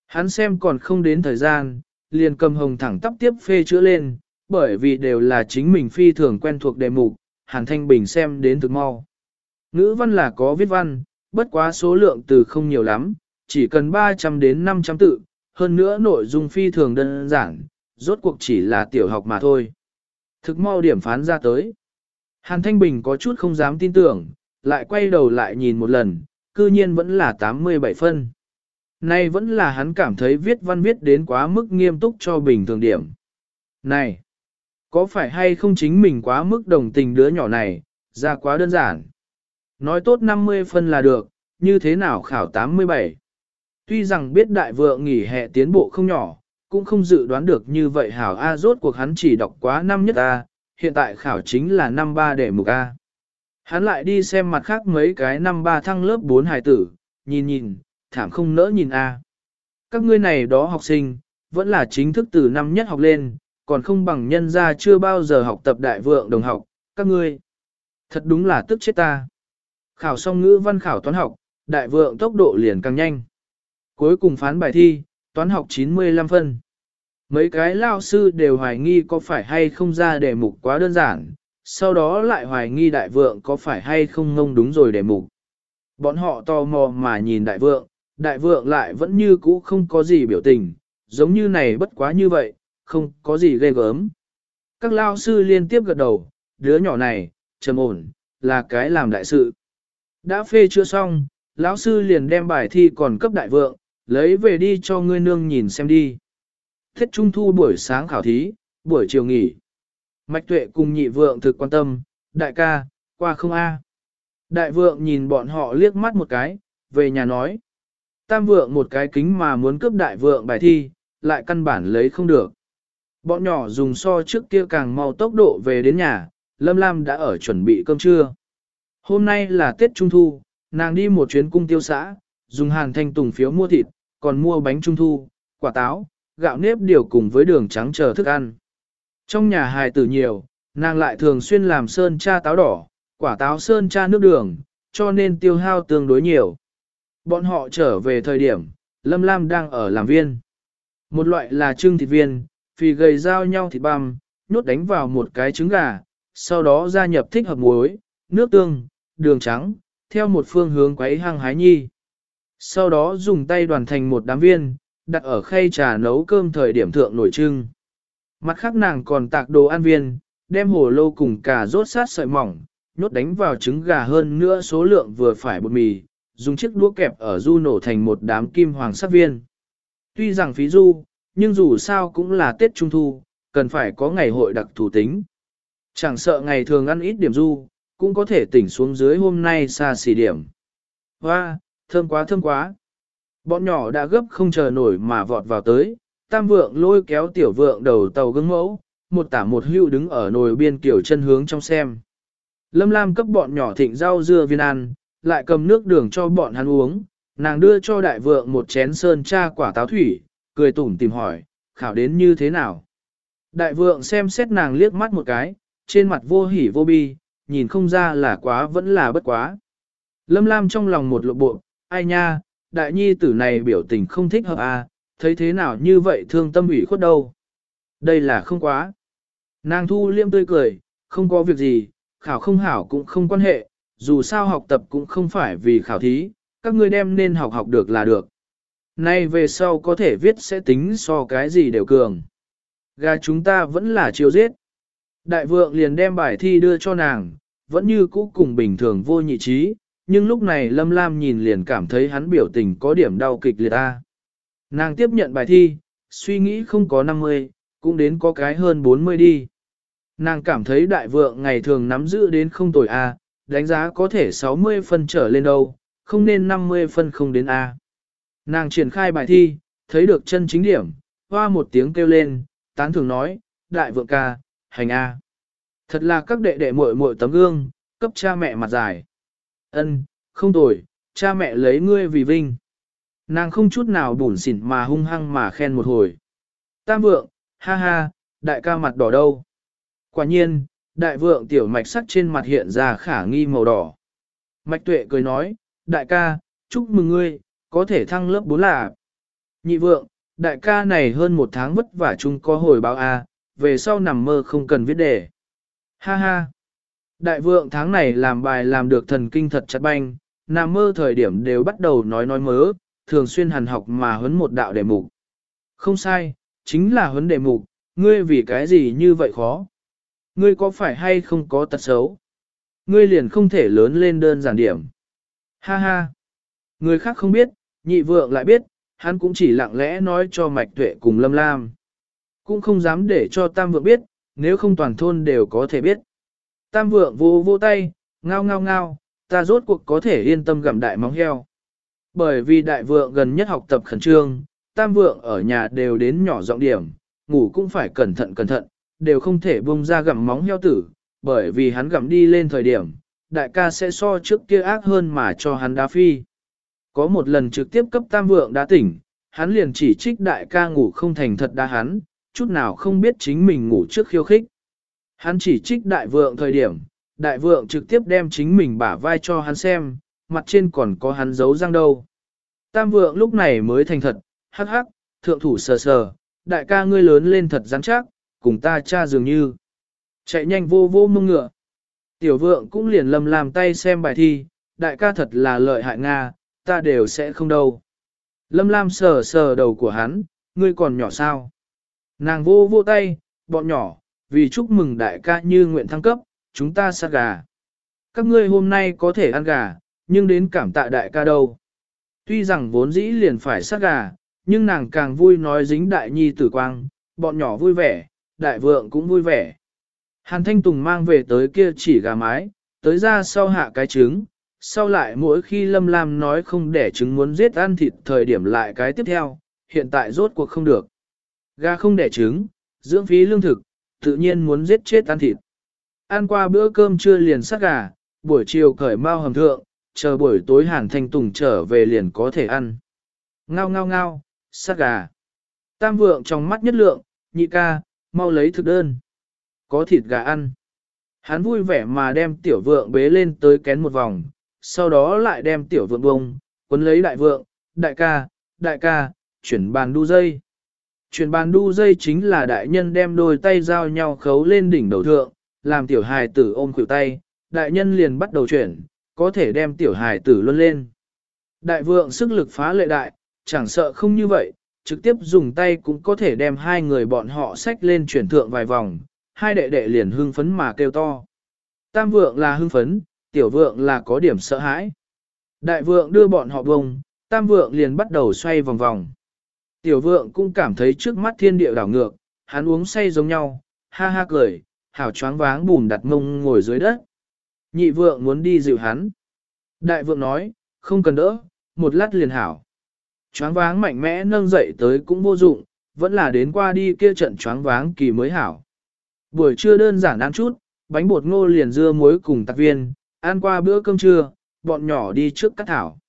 A: Hắn xem còn không đến thời gian, liền cầm hồng thẳng tắp tiếp phê chữa lên, bởi vì đều là chính mình phi thường quen thuộc đề mục, Hàn Thanh Bình xem đến thực mau. Ngữ văn là có viết văn, bất quá số lượng từ không nhiều lắm, chỉ cần 300 đến 500 tự, hơn nữa nội dung phi thường đơn giản, rốt cuộc chỉ là tiểu học mà thôi. Thực mau điểm phán ra tới. Hàn Thanh Bình có chút không dám tin tưởng, lại quay đầu lại nhìn một lần, cư nhiên vẫn là 87 phân. Nay vẫn là hắn cảm thấy viết văn viết đến quá mức nghiêm túc cho bình thường điểm. Này, có phải hay không chính mình quá mức đồng tình đứa nhỏ này, ra quá đơn giản. Nói tốt 50 phân là được, như thế nào khảo 87. Tuy rằng biết đại vượng nghỉ hè tiến bộ không nhỏ, cũng không dự đoán được như vậy hảo A rốt cuộc hắn chỉ đọc quá năm nhất A, hiện tại khảo chính là năm ba để mục A. Hắn lại đi xem mặt khác mấy cái năm ba thăng lớp 4 hài tử, nhìn nhìn, thảm không nỡ nhìn A. Các ngươi này đó học sinh, vẫn là chính thức từ năm nhất học lên, còn không bằng nhân ra chưa bao giờ học tập đại vượng đồng học, các ngươi. Thật đúng là tức chết ta. Khảo xong ngữ văn khảo toán học, đại vượng tốc độ liền càng nhanh. Cuối cùng phán bài thi, toán học 95 phân. Mấy cái lao sư đều hoài nghi có phải hay không ra đề mục quá đơn giản, sau đó lại hoài nghi đại vượng có phải hay không ngông đúng rồi đề mục. Bọn họ tò mò mà nhìn đại vượng, đại vượng lại vẫn như cũ không có gì biểu tình, giống như này bất quá như vậy, không có gì ghê gớm. Các lao sư liên tiếp gật đầu, đứa nhỏ này, trầm ổn, là cái làm đại sự. Đã phê chưa xong, lão sư liền đem bài thi còn cấp đại vượng, lấy về đi cho ngươi nương nhìn xem đi. Thiết trung thu buổi sáng khảo thí, buổi chiều nghỉ. Mạch tuệ cùng nhị vượng thực quan tâm, đại ca, qua không a? Đại vượng nhìn bọn họ liếc mắt một cái, về nhà nói. Tam vượng một cái kính mà muốn cướp đại vượng bài thi, lại căn bản lấy không được. Bọn nhỏ dùng so trước kia càng mau tốc độ về đến nhà, Lâm Lam đã ở chuẩn bị cơm trưa. Hôm nay là Tết Trung Thu, nàng đi một chuyến cung tiêu xã, dùng hàng thanh tùng phiếu mua thịt, còn mua bánh Trung Thu, quả táo, gạo nếp điều cùng với đường trắng chờ thức ăn. Trong nhà hài tử nhiều, nàng lại thường xuyên làm sơn cha táo đỏ, quả táo sơn cha nước đường, cho nên tiêu hao tương đối nhiều. Bọn họ trở về thời điểm, Lâm Lam đang ở làm viên. Một loại là trưng thịt viên, phì gầy giao nhau thịt băm, nhốt đánh vào một cái trứng gà, sau đó gia nhập thích hợp muối, nước tương, đường trắng, theo một phương hướng quấy hăng hái nhi. Sau đó dùng tay đoàn thành một đám viên, đặt ở khay trà nấu cơm thời điểm thượng nổi trưng. Mặt khác nàng còn tạc đồ ăn viên, đem hồ lô cùng cà rốt sát sợi mỏng, nhốt đánh vào trứng gà hơn nữa số lượng vừa phải bột mì, dùng chiếc đũa kẹp ở du nổ thành một đám kim hoàng sắc viên. Tuy rằng phí du, nhưng dù sao cũng là Tết Trung Thu, cần phải có ngày hội đặc thù tính. Chẳng sợ ngày thường ăn ít điểm du, cũng có thể tỉnh xuống dưới hôm nay xa xỉ điểm. Hoa, thơm quá thơm quá. Bọn nhỏ đã gấp không chờ nổi mà vọt vào tới, tam vượng lôi kéo tiểu vượng đầu tàu gương mẫu, một tả một hưu đứng ở nồi biên kiểu chân hướng trong xem. Lâm Lam cấp bọn nhỏ thịnh rau dưa viên ăn, lại cầm nước đường cho bọn hắn uống, nàng đưa cho đại vượng một chén sơn cha quả táo thủy, cười tủm tìm hỏi, khảo đến như thế nào. Đại vượng xem xét nàng liếc mắt một cái, trên mặt vô hỉ vô bi, nhìn không ra là quá vẫn là bất quá. Lâm Lam trong lòng một lộ bộ, ai nha, đại nhi tử này biểu tình không thích hợp à, thấy thế nào như vậy thương tâm ủy khuất đâu. Đây là không quá. Nàng thu liêm tươi cười, không có việc gì, khảo không hảo cũng không quan hệ, dù sao học tập cũng không phải vì khảo thí, các ngươi đem nên học học được là được. Nay về sau có thể viết sẽ tính so cái gì đều cường. Gà chúng ta vẫn là chiêu giết. Đại vượng liền đem bài thi đưa cho nàng, vẫn như cũ cùng bình thường vô nhị trí, nhưng lúc này Lâm Lam nhìn liền cảm thấy hắn biểu tình có điểm đau kịch liệt ta. Nàng tiếp nhận bài thi, suy nghĩ không có 50, cũng đến có cái hơn 40 đi. Nàng cảm thấy đại vượng ngày thường nắm giữ đến không tồi A, đánh giá có thể 60 phân trở lên đâu, không nên 50 phân không đến A. Nàng triển khai bài thi, thấy được chân chính điểm, hoa một tiếng kêu lên, tán thường nói, đại vượng ca, hành A. Thật là các đệ đệ muội muội tấm gương, cấp cha mẹ mặt dài. Ân, không tồi, cha mẹ lấy ngươi vì vinh. Nàng không chút nào bủn xỉn mà hung hăng mà khen một hồi. Tam vượng, ha ha, đại ca mặt đỏ đâu. Quả nhiên, đại vượng tiểu mạch sắc trên mặt hiện ra khả nghi màu đỏ. Mạch tuệ cười nói, đại ca, chúc mừng ngươi, có thể thăng lớp 4 là. Nhị vượng, đại ca này hơn một tháng vất vả chung có hồi báo A, về sau nằm mơ không cần viết đề. Ha ha. Đại vượng tháng này làm bài làm được thần kinh thật chặt banh, nằm mơ thời điểm đều bắt đầu nói nói mớ, thường xuyên hàn học mà huấn một đạo đề mục. Không sai, chính là huấn đề mục, ngươi vì cái gì như vậy khó? Ngươi có phải hay không có tật xấu? Ngươi liền không thể lớn lên đơn giản điểm. Ha ha! Người khác không biết, nhị vượng lại biết, hắn cũng chỉ lặng lẽ nói cho mạch tuệ cùng lâm lam. Cũng không dám để cho tam vượng biết, nếu không toàn thôn đều có thể biết. Tam vượng vô vô tay, ngao ngao ngao, ta rốt cuộc có thể yên tâm gặm đại móng heo. Bởi vì đại vượng gần nhất học tập khẩn trương, tam vượng ở nhà đều đến nhỏ giọng điểm, ngủ cũng phải cẩn thận cẩn thận, đều không thể bung ra gặm móng heo tử, bởi vì hắn gặm đi lên thời điểm, đại ca sẽ so trước kia ác hơn mà cho hắn đá phi. Có một lần trực tiếp cấp tam vượng đã tỉnh, hắn liền chỉ trích đại ca ngủ không thành thật đá hắn, chút nào không biết chính mình ngủ trước khiêu khích. Hắn chỉ trích đại vượng thời điểm, đại vượng trực tiếp đem chính mình bả vai cho hắn xem, mặt trên còn có hắn giấu răng đâu. Tam vượng lúc này mới thành thật, hắc hắc, thượng thủ sờ sờ, đại ca ngươi lớn lên thật rắn chắc, cùng ta cha dường như. Chạy nhanh vô vô mông ngựa. Tiểu vượng cũng liền lầm làm tay xem bài thi, đại ca thật là lợi hại Nga, ta đều sẽ không đâu. Lâm Lam sờ sờ đầu của hắn, ngươi còn nhỏ sao? Nàng vô vô tay, bọn nhỏ, vì chúc mừng đại ca như nguyện thăng cấp, chúng ta sát gà. Các ngươi hôm nay có thể ăn gà, nhưng đến cảm tạ đại ca đâu. Tuy rằng vốn dĩ liền phải sát gà, nhưng nàng càng vui nói dính đại nhi tử quang, bọn nhỏ vui vẻ, đại vượng cũng vui vẻ. Hàn Thanh Tùng mang về tới kia chỉ gà mái, tới ra sau hạ cái trứng, sau lại mỗi khi Lâm Lam nói không để trứng muốn giết ăn thịt thời điểm lại cái tiếp theo, hiện tại rốt cuộc không được. Gà không đẻ trứng, dưỡng phí lương thực, tự nhiên muốn giết chết ăn thịt. Ăn qua bữa cơm trưa liền sát gà, buổi chiều cởi mau hầm thượng, chờ buổi tối Hàn Thanh Tùng trở về liền có thể ăn. Ngao ngao ngao, sát gà. Tam vượng trong mắt nhất lượng, nhị ca, mau lấy thực đơn. Có thịt gà ăn. Hắn vui vẻ mà đem tiểu vượng bế lên tới kén một vòng, sau đó lại đem tiểu vượng bông, quấn lấy đại vượng, đại ca, đại ca, chuyển bàn đu dây. Chuyển bàn đu dây chính là đại nhân đem đôi tay giao nhau khấu lên đỉnh đầu thượng, làm tiểu hài tử ôm khuỷu tay, đại nhân liền bắt đầu chuyển, có thể đem tiểu hài tử luân lên. Đại vượng sức lực phá lệ đại, chẳng sợ không như vậy, trực tiếp dùng tay cũng có thể đem hai người bọn họ xách lên chuyển thượng vài vòng, hai đệ đệ liền hưng phấn mà kêu to. Tam vượng là hưng phấn, tiểu vượng là có điểm sợ hãi. Đại vượng đưa bọn họ bông, tam vượng liền bắt đầu xoay vòng vòng. Tiểu vượng cũng cảm thấy trước mắt thiên địa đảo ngược, hắn uống say giống nhau, ha ha cười, hảo choáng váng bùn đặt mông ngồi dưới đất. Nhị vượng muốn đi dịu hắn. Đại vượng nói, không cần đỡ, một lát liền hảo. Choáng váng mạnh mẽ nâng dậy tới cũng vô dụng, vẫn là đến qua đi kia trận choáng váng kỳ mới hảo. Buổi trưa đơn giản ăn chút, bánh bột ngô liền dưa muối cùng tạc viên, ăn qua bữa cơm trưa, bọn nhỏ đi trước cắt thảo.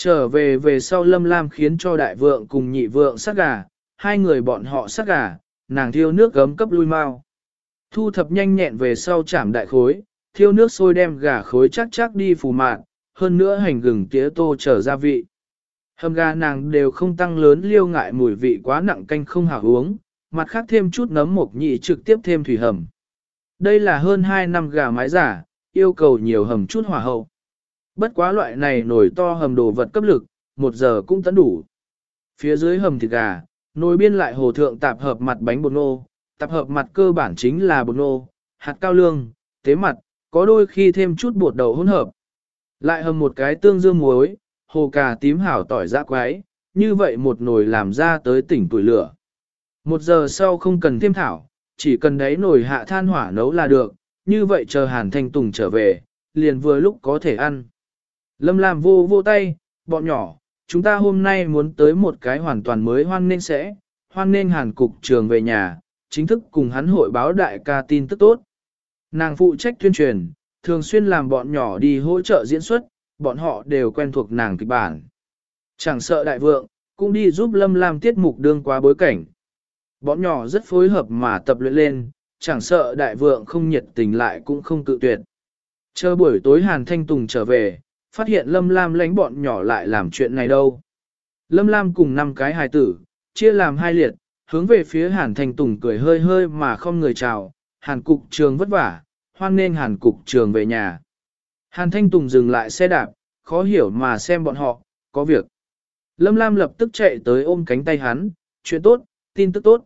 A: Trở về về sau lâm lam khiến cho đại vượng cùng nhị vượng sát gà, hai người bọn họ sát gà, nàng thiêu nước gấm cấp lui mau. Thu thập nhanh nhẹn về sau chảm đại khối, thiêu nước sôi đem gà khối chắc chắc đi phù mạn, hơn nữa hành gừng tía tô trở gia vị. Hầm gà nàng đều không tăng lớn liêu ngại mùi vị quá nặng canh không hảo uống, mặt khác thêm chút nấm mộc nhị trực tiếp thêm thủy hầm. Đây là hơn 2 năm gà mái giả, yêu cầu nhiều hầm chút hỏa hậu. Bất quá loại này nổi to hầm đồ vật cấp lực, một giờ cũng tấn đủ. Phía dưới hầm thịt gà, nồi biên lại hồ thượng tạp hợp mặt bánh bột nô, tạp hợp mặt cơ bản chính là bột nô, hạt cao lương, tế mặt, có đôi khi thêm chút bột đậu hỗn hợp. Lại hầm một cái tương dương muối, hồ cà tím hảo tỏi dã quái, như vậy một nồi làm ra tới tỉnh tuổi lửa. Một giờ sau không cần thêm thảo, chỉ cần đáy nồi hạ than hỏa nấu là được, như vậy chờ Hàn Thanh Tùng trở về, liền vừa lúc có thể ăn. Lâm Lam vô vô tay, bọn nhỏ, chúng ta hôm nay muốn tới một cái hoàn toàn mới hoan nên sẽ, hoan nên Hàn Cục trường về nhà, chính thức cùng hắn hội báo đại ca tin tức tốt. Nàng phụ trách tuyên truyền, thường xuyên làm bọn nhỏ đi hỗ trợ diễn xuất, bọn họ đều quen thuộc nàng kịch bản. Chẳng sợ đại vượng, cũng đi giúp Lâm Lam tiết mục đương qua bối cảnh. Bọn nhỏ rất phối hợp mà tập luyện lên, chẳng sợ đại vượng không nhiệt tình lại cũng không cự tuyệt. Chờ buổi tối Hàn Thanh Tùng trở về, phát hiện Lâm Lam lánh bọn nhỏ lại làm chuyện này đâu. Lâm Lam cùng năm cái hài tử, chia làm hai liệt, hướng về phía Hàn Thanh Tùng cười hơi hơi mà không người chào, Hàn Cục Trường vất vả, hoan nên Hàn Cục Trường về nhà. Hàn Thanh Tùng dừng lại xe đạp, khó hiểu mà xem bọn họ, có việc. Lâm Lam lập tức chạy tới ôm cánh tay hắn, chuyện tốt, tin tức tốt.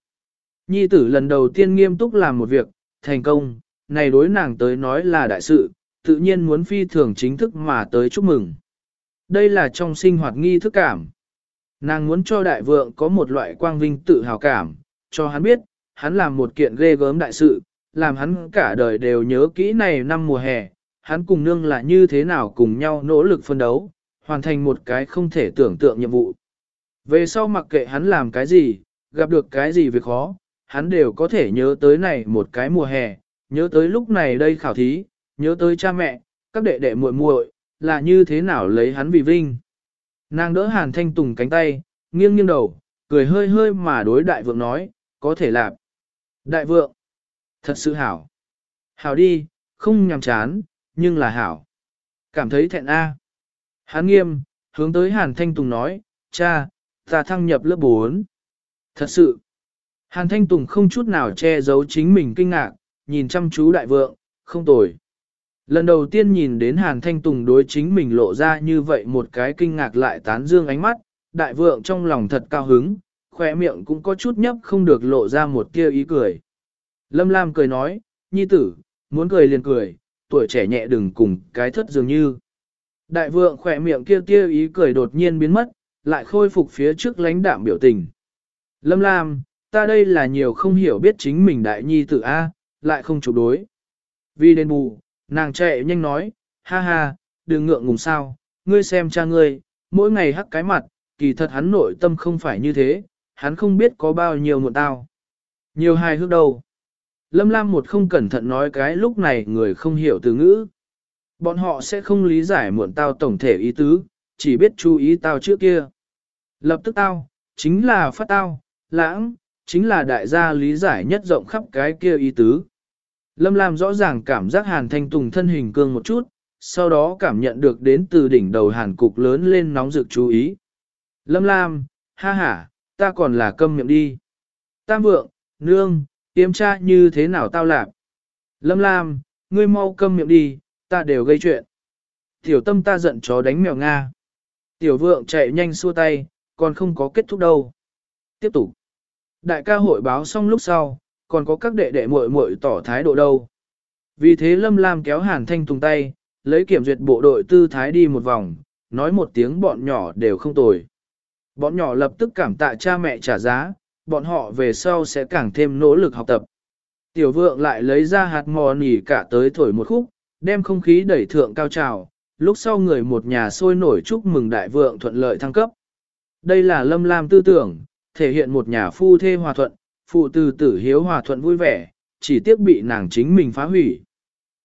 A: Nhi tử lần đầu tiên nghiêm túc làm một việc, thành công, này đối nàng tới nói là đại sự, tự nhiên muốn phi thường chính thức mà tới chúc mừng. Đây là trong sinh hoạt nghi thức cảm. Nàng muốn cho đại vượng có một loại quang vinh tự hào cảm, cho hắn biết, hắn làm một kiện ghê gớm đại sự, làm hắn cả đời đều nhớ kỹ này năm mùa hè, hắn cùng nương là như thế nào cùng nhau nỗ lực phân đấu, hoàn thành một cái không thể tưởng tượng nhiệm vụ. Về sau mặc kệ hắn làm cái gì, gặp được cái gì việc khó, hắn đều có thể nhớ tới này một cái mùa hè, nhớ tới lúc này đây khảo thí, nhớ tới cha mẹ, các đệ đệ muội muội là như thế nào lấy hắn vì vinh. Nàng đỡ Hàn Thanh Tùng cánh tay, nghiêng nghiêng đầu, cười hơi hơi mà đối đại vượng nói, có thể làm. Đại vượng, thật sự hảo. Hảo đi, không nhằm chán, nhưng là hảo. Cảm thấy thẹn a. À. Hắn nghiêm, hướng tới Hàn Thanh Tùng nói, cha, ta thăng nhập lớp 4. Thật sự, Hàn Thanh Tùng không chút nào che giấu chính mình kinh ngạc, nhìn chăm chú đại vượng, không tồi. Lần đầu tiên nhìn đến Hàn Thanh Tùng đối chính mình lộ ra như vậy một cái kinh ngạc lại tán dương ánh mắt, đại vượng trong lòng thật cao hứng, khỏe miệng cũng có chút nhấp không được lộ ra một tia ý cười. Lâm Lam cười nói, nhi tử, muốn cười liền cười, tuổi trẻ nhẹ đừng cùng cái thất dường như. Đại vượng khỏe miệng kia tia ý cười đột nhiên biến mất, lại khôi phục phía trước lãnh đạm biểu tình. Lâm Lam, ta đây là nhiều không hiểu biết chính mình đại nhi tử A, lại không chủ đối. Vì đền bù, nàng chạy nhanh nói, ha ha, đừng ngượng ngùng sao, ngươi xem cha ngươi, mỗi ngày hắc cái mặt, kỳ thật hắn nội tâm không phải như thế, hắn không biết có bao nhiêu muộn tao. Nhiều hài hước đâu. Lâm Lam một không cẩn thận nói cái lúc này người không hiểu từ ngữ. Bọn họ sẽ không lý giải muộn tao tổng thể ý tứ, chỉ biết chú ý tao trước kia. Lập tức tao, chính là phát tao, lãng, chính là đại gia lý giải nhất rộng khắp cái kia ý tứ. Lâm Lam rõ ràng cảm giác Hàn Thanh Tùng thân hình cương một chút, sau đó cảm nhận được đến từ đỉnh đầu Hàn cục lớn lên nóng rực chú ý. Lâm Lam, ha ha, ta còn là câm miệng đi. Tam vượng, nương, tiêm tra như thế nào tao làm? Lâm Lam, ngươi mau câm miệng đi, ta đều gây chuyện. Tiểu tâm ta giận chó đánh mèo Nga. Tiểu vượng chạy nhanh xua tay, còn không có kết thúc đâu. Tiếp tục. Đại ca hội báo xong lúc sau, còn có các đệ đệ muội muội tỏ thái độ đâu. Vì thế Lâm Lam kéo Hàn Thanh Tùng tay, lấy kiểm duyệt bộ đội tư thái đi một vòng, nói một tiếng bọn nhỏ đều không tồi. Bọn nhỏ lập tức cảm tạ cha mẹ trả giá, bọn họ về sau sẽ càng thêm nỗ lực học tập. Tiểu vượng lại lấy ra hạt mò nỉ cả tới thổi một khúc, đem không khí đẩy thượng cao trào, lúc sau người một nhà sôi nổi chúc mừng đại vượng thuận lợi thăng cấp. Đây là lâm lam tư tưởng, thể hiện một nhà phu thê hòa thuận, phụ từ tử hiếu hòa thuận vui vẻ, chỉ tiếc bị nàng chính mình phá hủy.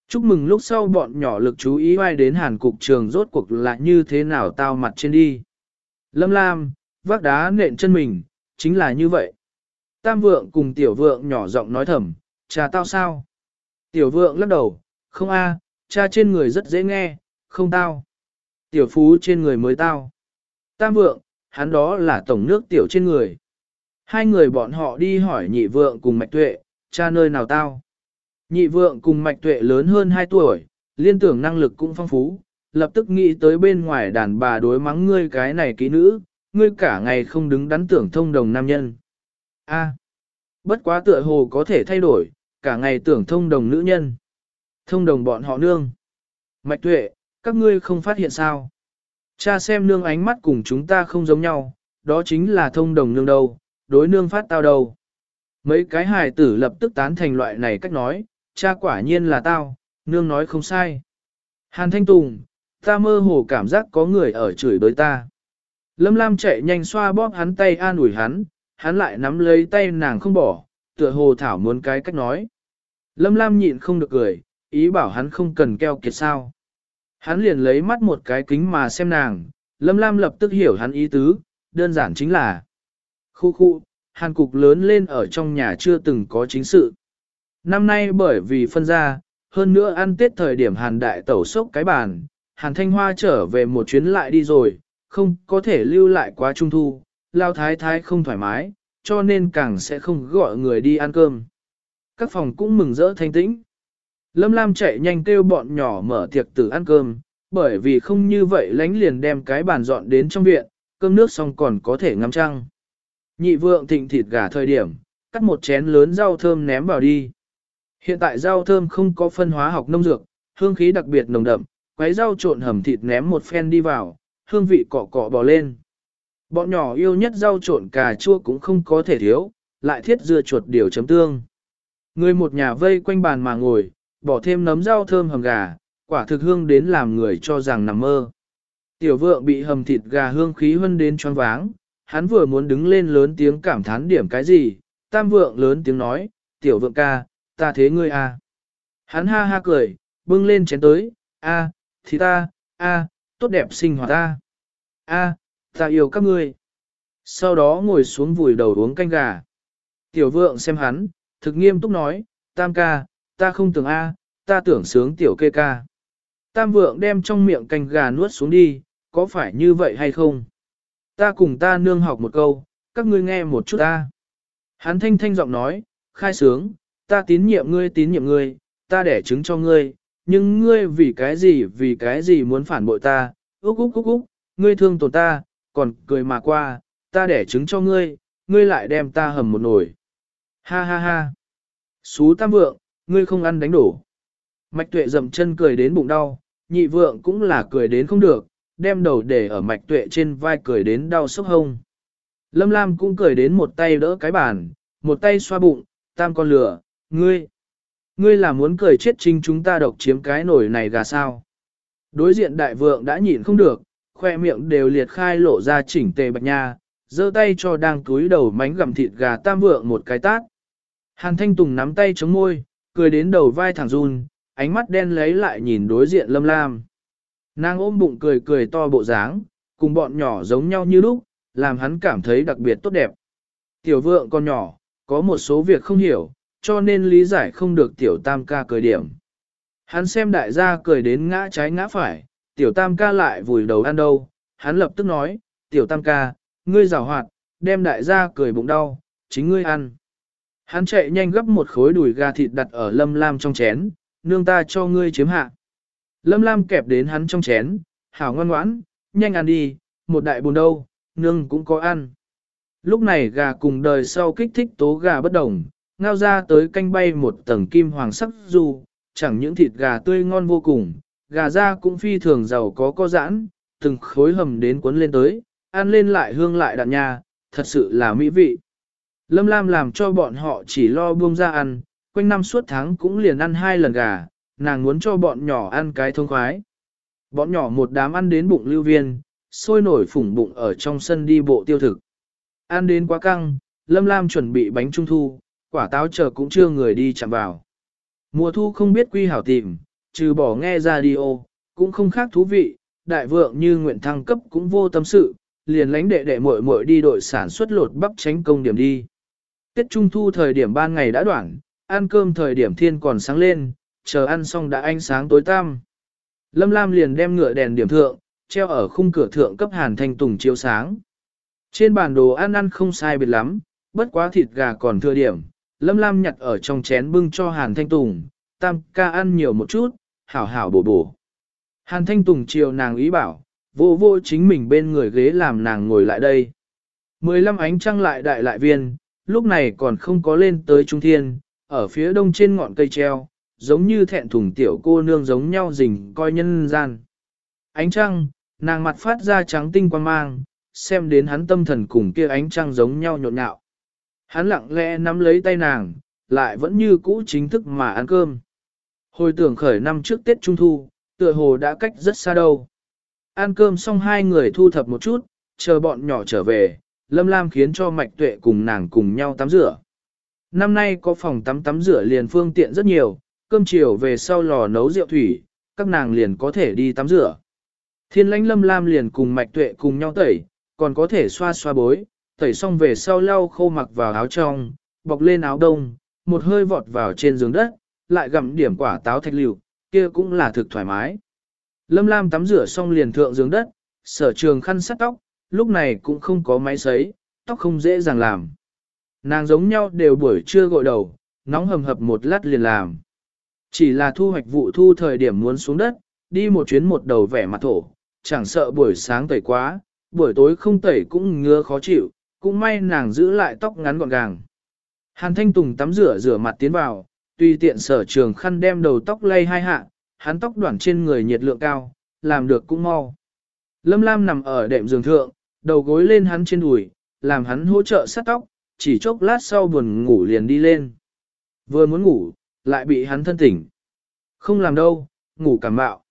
A: Chúc mừng lúc sau bọn nhỏ lực chú ý ai đến hàn cục trường rốt cuộc là như thế nào tao mặt trên đi. Lâm Lam, vác đá nện chân mình, chính là như vậy. Tam vượng cùng tiểu vượng nhỏ giọng nói thầm, cha tao sao? Tiểu vượng lắc đầu, không a, cha trên người rất dễ nghe, không tao. Tiểu phú trên người mới tao. Tam vượng, hắn đó là tổng nước tiểu trên người. Hai người bọn họ đi hỏi nhị vượng cùng mạch tuệ, cha nơi nào tao. Nhị vượng cùng mạch tuệ lớn hơn 2 tuổi, liên tưởng năng lực cũng phong phú, lập tức nghĩ tới bên ngoài đàn bà đối mắng ngươi cái này kỹ nữ, ngươi cả ngày không đứng đắn tưởng thông đồng nam nhân. A, bất quá tựa hồ có thể thay đổi, cả ngày tưởng thông đồng nữ nhân. Thông đồng bọn họ nương. Mạch tuệ, các ngươi không phát hiện sao. Cha xem nương ánh mắt cùng chúng ta không giống nhau, đó chính là thông đồng nương đâu, đối nương phát tao đâu. Mấy cái hài tử lập tức tán thành loại này cách nói, cha quả nhiên là tao, nương nói không sai. Hàn Thanh Tùng, ta mơ hồ cảm giác có người ở chửi đối ta. Lâm Lam chạy nhanh xoa bóp hắn tay an ủi hắn, hắn lại nắm lấy tay nàng không bỏ, tựa hồ thảo muốn cái cách nói. Lâm Lam nhịn không được cười, ý bảo hắn không cần keo kiệt sao. Hắn liền lấy mắt một cái kính mà xem nàng, Lâm Lam lập tức hiểu hắn ý tứ, đơn giản chính là Khu khu, hàn cục lớn lên ở trong nhà chưa từng có chính sự. Năm nay bởi vì phân ra, hơn nữa ăn tết thời điểm hàn đại tẩu sốc cái bàn, hàn thanh hoa trở về một chuyến lại đi rồi, không có thể lưu lại quá trung thu, lao thái thái không thoải mái, cho nên càng sẽ không gọi người đi ăn cơm. Các phòng cũng mừng rỡ thanh tĩnh. Lâm Lam chạy nhanh kêu bọn nhỏ mở tiệc tử ăn cơm, bởi vì không như vậy lánh liền đem cái bàn dọn đến trong viện, cơm nước xong còn có thể ngắm trăng. Nhị vượng thịnh thịt gà thời điểm, cắt một chén lớn rau thơm ném vào đi. Hiện tại rau thơm không có phân hóa học nông dược, hương khí đặc biệt nồng đậm, quấy rau trộn hầm thịt ném một phen đi vào, hương vị cọ cọ bò lên. Bọn nhỏ yêu nhất rau trộn cà chua cũng không có thể thiếu, lại thiết dưa chuột điều chấm tương. Người một nhà vây quanh bàn mà ngồi, bỏ thêm nấm rau thơm hầm gà, quả thực hương đến làm người cho rằng nằm mơ. Tiểu vượng bị hầm thịt gà hương khí hơn đến choáng váng, hắn vừa muốn đứng lên lớn tiếng cảm thán điểm cái gì, tam vượng lớn tiếng nói, tiểu vượng ca, ta thế ngươi à. Hắn ha ha cười, bưng lên chén tới, a, thì ta, a, tốt đẹp sinh hoạt ta. a, ta yêu các ngươi. Sau đó ngồi xuống vùi đầu uống canh gà. Tiểu vượng xem hắn, thực nghiêm túc nói, tam ca, ta không tưởng a, ta tưởng sướng tiểu kê ca. Tam vượng đem trong miệng canh gà nuốt xuống đi, có phải như vậy hay không? Ta cùng ta nương học một câu, các ngươi nghe một chút ta. Hắn thanh thanh giọng nói, khai sướng, ta tín nhiệm ngươi tín nhiệm ngươi, ta đẻ chứng cho ngươi, nhưng ngươi vì cái gì vì cái gì muốn phản bội ta, úc úc úc úc, ngươi thương tổn ta, còn cười mà qua, ta đẻ chứng cho ngươi, ngươi lại đem ta hầm một nồi. Ha ha ha. Xú tam vượng, ngươi không ăn đánh đổ. Mạch tuệ dậm chân cười đến bụng đau, nhị vượng cũng là cười đến không được, đem đầu để ở mạch tuệ trên vai cười đến đau sốc hông. Lâm Lam cũng cười đến một tay đỡ cái bàn, một tay xoa bụng, tam con lửa, ngươi. Ngươi là muốn cười chết chính chúng ta độc chiếm cái nổi này gà sao. Đối diện đại vượng đã nhịn không được, khoe miệng đều liệt khai lộ ra chỉnh tề bạch nha, giơ tay cho đang túi đầu mánh gặm thịt gà tam vượng một cái tát. Hàn Thanh Tùng nắm tay chống môi, cười đến đầu vai thẳng run, ánh mắt đen lấy lại nhìn đối diện lâm lam. Nàng ôm bụng cười cười to bộ dáng, cùng bọn nhỏ giống nhau như lúc, làm hắn cảm thấy đặc biệt tốt đẹp. Tiểu vượng con nhỏ, có một số việc không hiểu, cho nên lý giải không được tiểu tam ca cười điểm. Hắn xem đại gia cười đến ngã trái ngã phải, tiểu tam ca lại vùi đầu ăn đâu, hắn lập tức nói, tiểu tam ca, ngươi rào hoạt, đem đại gia cười bụng đau, chính ngươi ăn. Hắn chạy nhanh gấp một khối đùi gà thịt đặt ở lâm lam trong chén, nương ta cho ngươi chiếm hạ. Lâm lam kẹp đến hắn trong chén, hảo ngoan ngoãn, nhanh ăn đi, một đại bùn đâu, nương cũng có ăn. Lúc này gà cùng đời sau kích thích tố gà bất đồng, ngao ra tới canh bay một tầng kim hoàng sắc du, chẳng những thịt gà tươi ngon vô cùng, gà da cũng phi thường giàu có có giãn, từng khối hầm đến cuốn lên tới, ăn lên lại hương lại đạn nha, thật sự là mỹ vị. Lâm Lam làm cho bọn họ chỉ lo buông ra ăn, quanh năm suốt tháng cũng liền ăn hai lần gà, nàng muốn cho bọn nhỏ ăn cái thông khoái. Bọn nhỏ một đám ăn đến bụng lưu viên, sôi nổi phủng bụng ở trong sân đi bộ tiêu thực. Ăn đến quá căng, Lâm Lam chuẩn bị bánh trung thu, quả táo chờ cũng chưa người đi chạm vào. Mùa thu không biết quy hảo tìm, trừ bỏ nghe radio, cũng không khác thú vị, đại vượng như nguyện thăng cấp cũng vô tâm sự, liền lánh đệ đệ muội muội đi đội sản xuất lột bắp tránh công điểm đi. Tết Trung Thu thời điểm ban ngày đã đoạn, ăn cơm thời điểm thiên còn sáng lên, chờ ăn xong đã ánh sáng tối tăm. Lâm Lam liền đem ngựa đèn điểm thượng, treo ở khung cửa thượng cấp hàn thanh tùng chiếu sáng. Trên bản đồ ăn ăn không sai biệt lắm, bất quá thịt gà còn thừa điểm, Lâm Lam nhặt ở trong chén bưng cho Hàn Thanh Tùng, tam ca ăn nhiều một chút, hảo hảo bổ bổ. Hàn Thanh Tùng chiều nàng ý bảo, vô vô chính mình bên người ghế làm nàng ngồi lại đây. Mười lăm ánh trăng lại đại lại viên, lúc này còn không có lên tới trung thiên, ở phía đông trên ngọn cây treo, giống như thẹn thùng tiểu cô nương giống nhau rình coi nhân gian. Ánh trăng, nàng mặt phát ra trắng tinh quan mang, xem đến hắn tâm thần cùng kia ánh trăng giống nhau nhộn nhạo. Hắn lặng lẽ nắm lấy tay nàng, lại vẫn như cũ chính thức mà ăn cơm. Hồi tưởng khởi năm trước Tết Trung Thu, tựa hồ đã cách rất xa đâu. Ăn cơm xong hai người thu thập một chút, chờ bọn nhỏ trở về, Lâm Lam khiến cho Mạch Tuệ cùng nàng cùng nhau tắm rửa. Năm nay có phòng tắm tắm rửa liền phương tiện rất nhiều, cơm chiều về sau lò nấu rượu thủy, các nàng liền có thể đi tắm rửa. Thiên lãnh Lâm Lam liền cùng Mạch Tuệ cùng nhau tẩy, còn có thể xoa xoa bối, tẩy xong về sau lau khô mặc vào áo trong, bọc lên áo đông, một hơi vọt vào trên giường đất, lại gặm điểm quả táo thạch liều, kia cũng là thực thoải mái. Lâm Lam tắm rửa xong liền thượng giường đất, sở trường khăn sắt tóc, lúc này cũng không có máy sấy, tóc không dễ dàng làm. Nàng giống nhau đều buổi trưa gội đầu, nóng hầm hập một lát liền làm. Chỉ là thu hoạch vụ thu thời điểm muốn xuống đất, đi một chuyến một đầu vẻ mặt thổ, chẳng sợ buổi sáng tẩy quá, buổi tối không tẩy cũng ngứa khó chịu, cũng may nàng giữ lại tóc ngắn gọn gàng. Hàn Thanh Tùng tắm rửa rửa mặt tiến vào, tùy tiện sở trường khăn đem đầu tóc lay hai hạ, hắn tóc đoạn trên người nhiệt lượng cao, làm được cũng mau. Lâm Lam nằm ở đệm giường thượng, đầu gối lên hắn trên đùi, làm hắn hỗ trợ sát tóc, chỉ chốc lát sau buồn ngủ liền đi lên. Vừa muốn ngủ, lại bị hắn thân tỉnh. Không làm đâu, ngủ cảm bạo.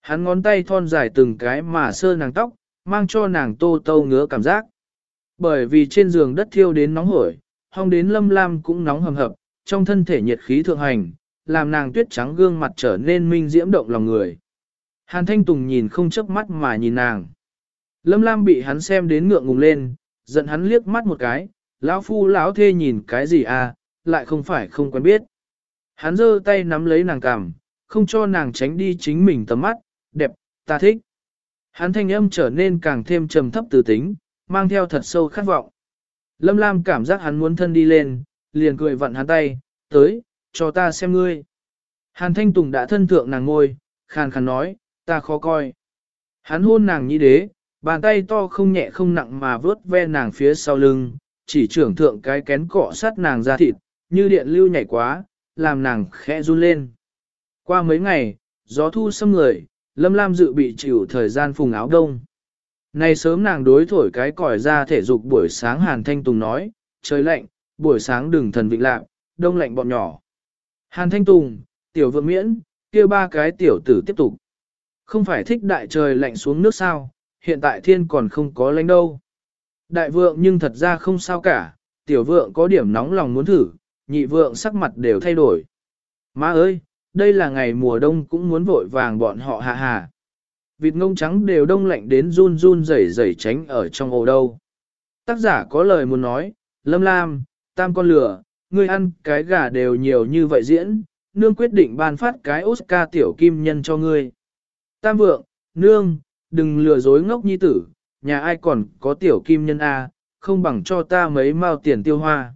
A: Hắn ngón tay thon dài từng cái mà sơ nàng tóc, mang cho nàng tô tô ngứa cảm giác. Bởi vì trên giường đất thiêu đến nóng hổi, hong đến lâm lam cũng nóng hầm hập, trong thân thể nhiệt khí thượng hành, làm nàng tuyết trắng gương mặt trở nên minh diễm động lòng người. Hàn Thanh Tùng nhìn không chớp mắt mà nhìn nàng. Lâm Lam bị hắn xem đến ngượng ngùng lên, giận hắn liếc mắt một cái, lão phu lão thê nhìn cái gì à, lại không phải không quen biết. Hắn giơ tay nắm lấy nàng cằm, không cho nàng tránh đi chính mình tầm mắt, đẹp, ta thích. Hắn thanh âm trở nên càng thêm trầm thấp từ tính, mang theo thật sâu khát vọng. Lâm Lam cảm giác hắn muốn thân đi lên, liền cười vặn hắn tay, tới, cho ta xem ngươi. Hàn Thanh Tùng đã thân thượng nàng ngôi, khàn khàn nói, ta khó coi. Hắn hôn nàng như đế, bàn tay to không nhẹ không nặng mà vớt ve nàng phía sau lưng, chỉ trưởng thượng cái kén cọ sát nàng ra thịt, như điện lưu nhảy quá, làm nàng khẽ run lên. Qua mấy ngày, gió thu xâm người, Lâm Lam dự bị chịu thời gian phùng áo đông. Này sớm nàng đối thổi cái còi ra thể dục buổi sáng Hàn Thanh Tùng nói, trời lạnh, buổi sáng đừng thần vịnh lạc, đông lạnh bọn nhỏ. Hàn Thanh Tùng, tiểu vượng miễn, kia ba cái tiểu tử tiếp tục. Không phải thích đại trời lạnh xuống nước sao, hiện tại thiên còn không có lạnh đâu. Đại vượng nhưng thật ra không sao cả, tiểu vượng có điểm nóng lòng muốn thử, nhị vượng sắc mặt đều thay đổi. Má ơi, đây là ngày mùa đông cũng muốn vội vàng bọn họ hạ hà. Vịt ngông trắng đều đông lạnh đến run run rẩy rẩy tránh ở trong ổ đâu. Tác giả có lời muốn nói, lâm lam, tam con lửa, ngươi ăn cái gà đều nhiều như vậy diễn, nương quyết định ban phát cái Oscar tiểu kim nhân cho ngươi. Tam vượng, nương, đừng lừa dối ngốc nhi tử, nhà ai còn có tiểu kim nhân A, không bằng cho ta mấy mao tiền tiêu hoa.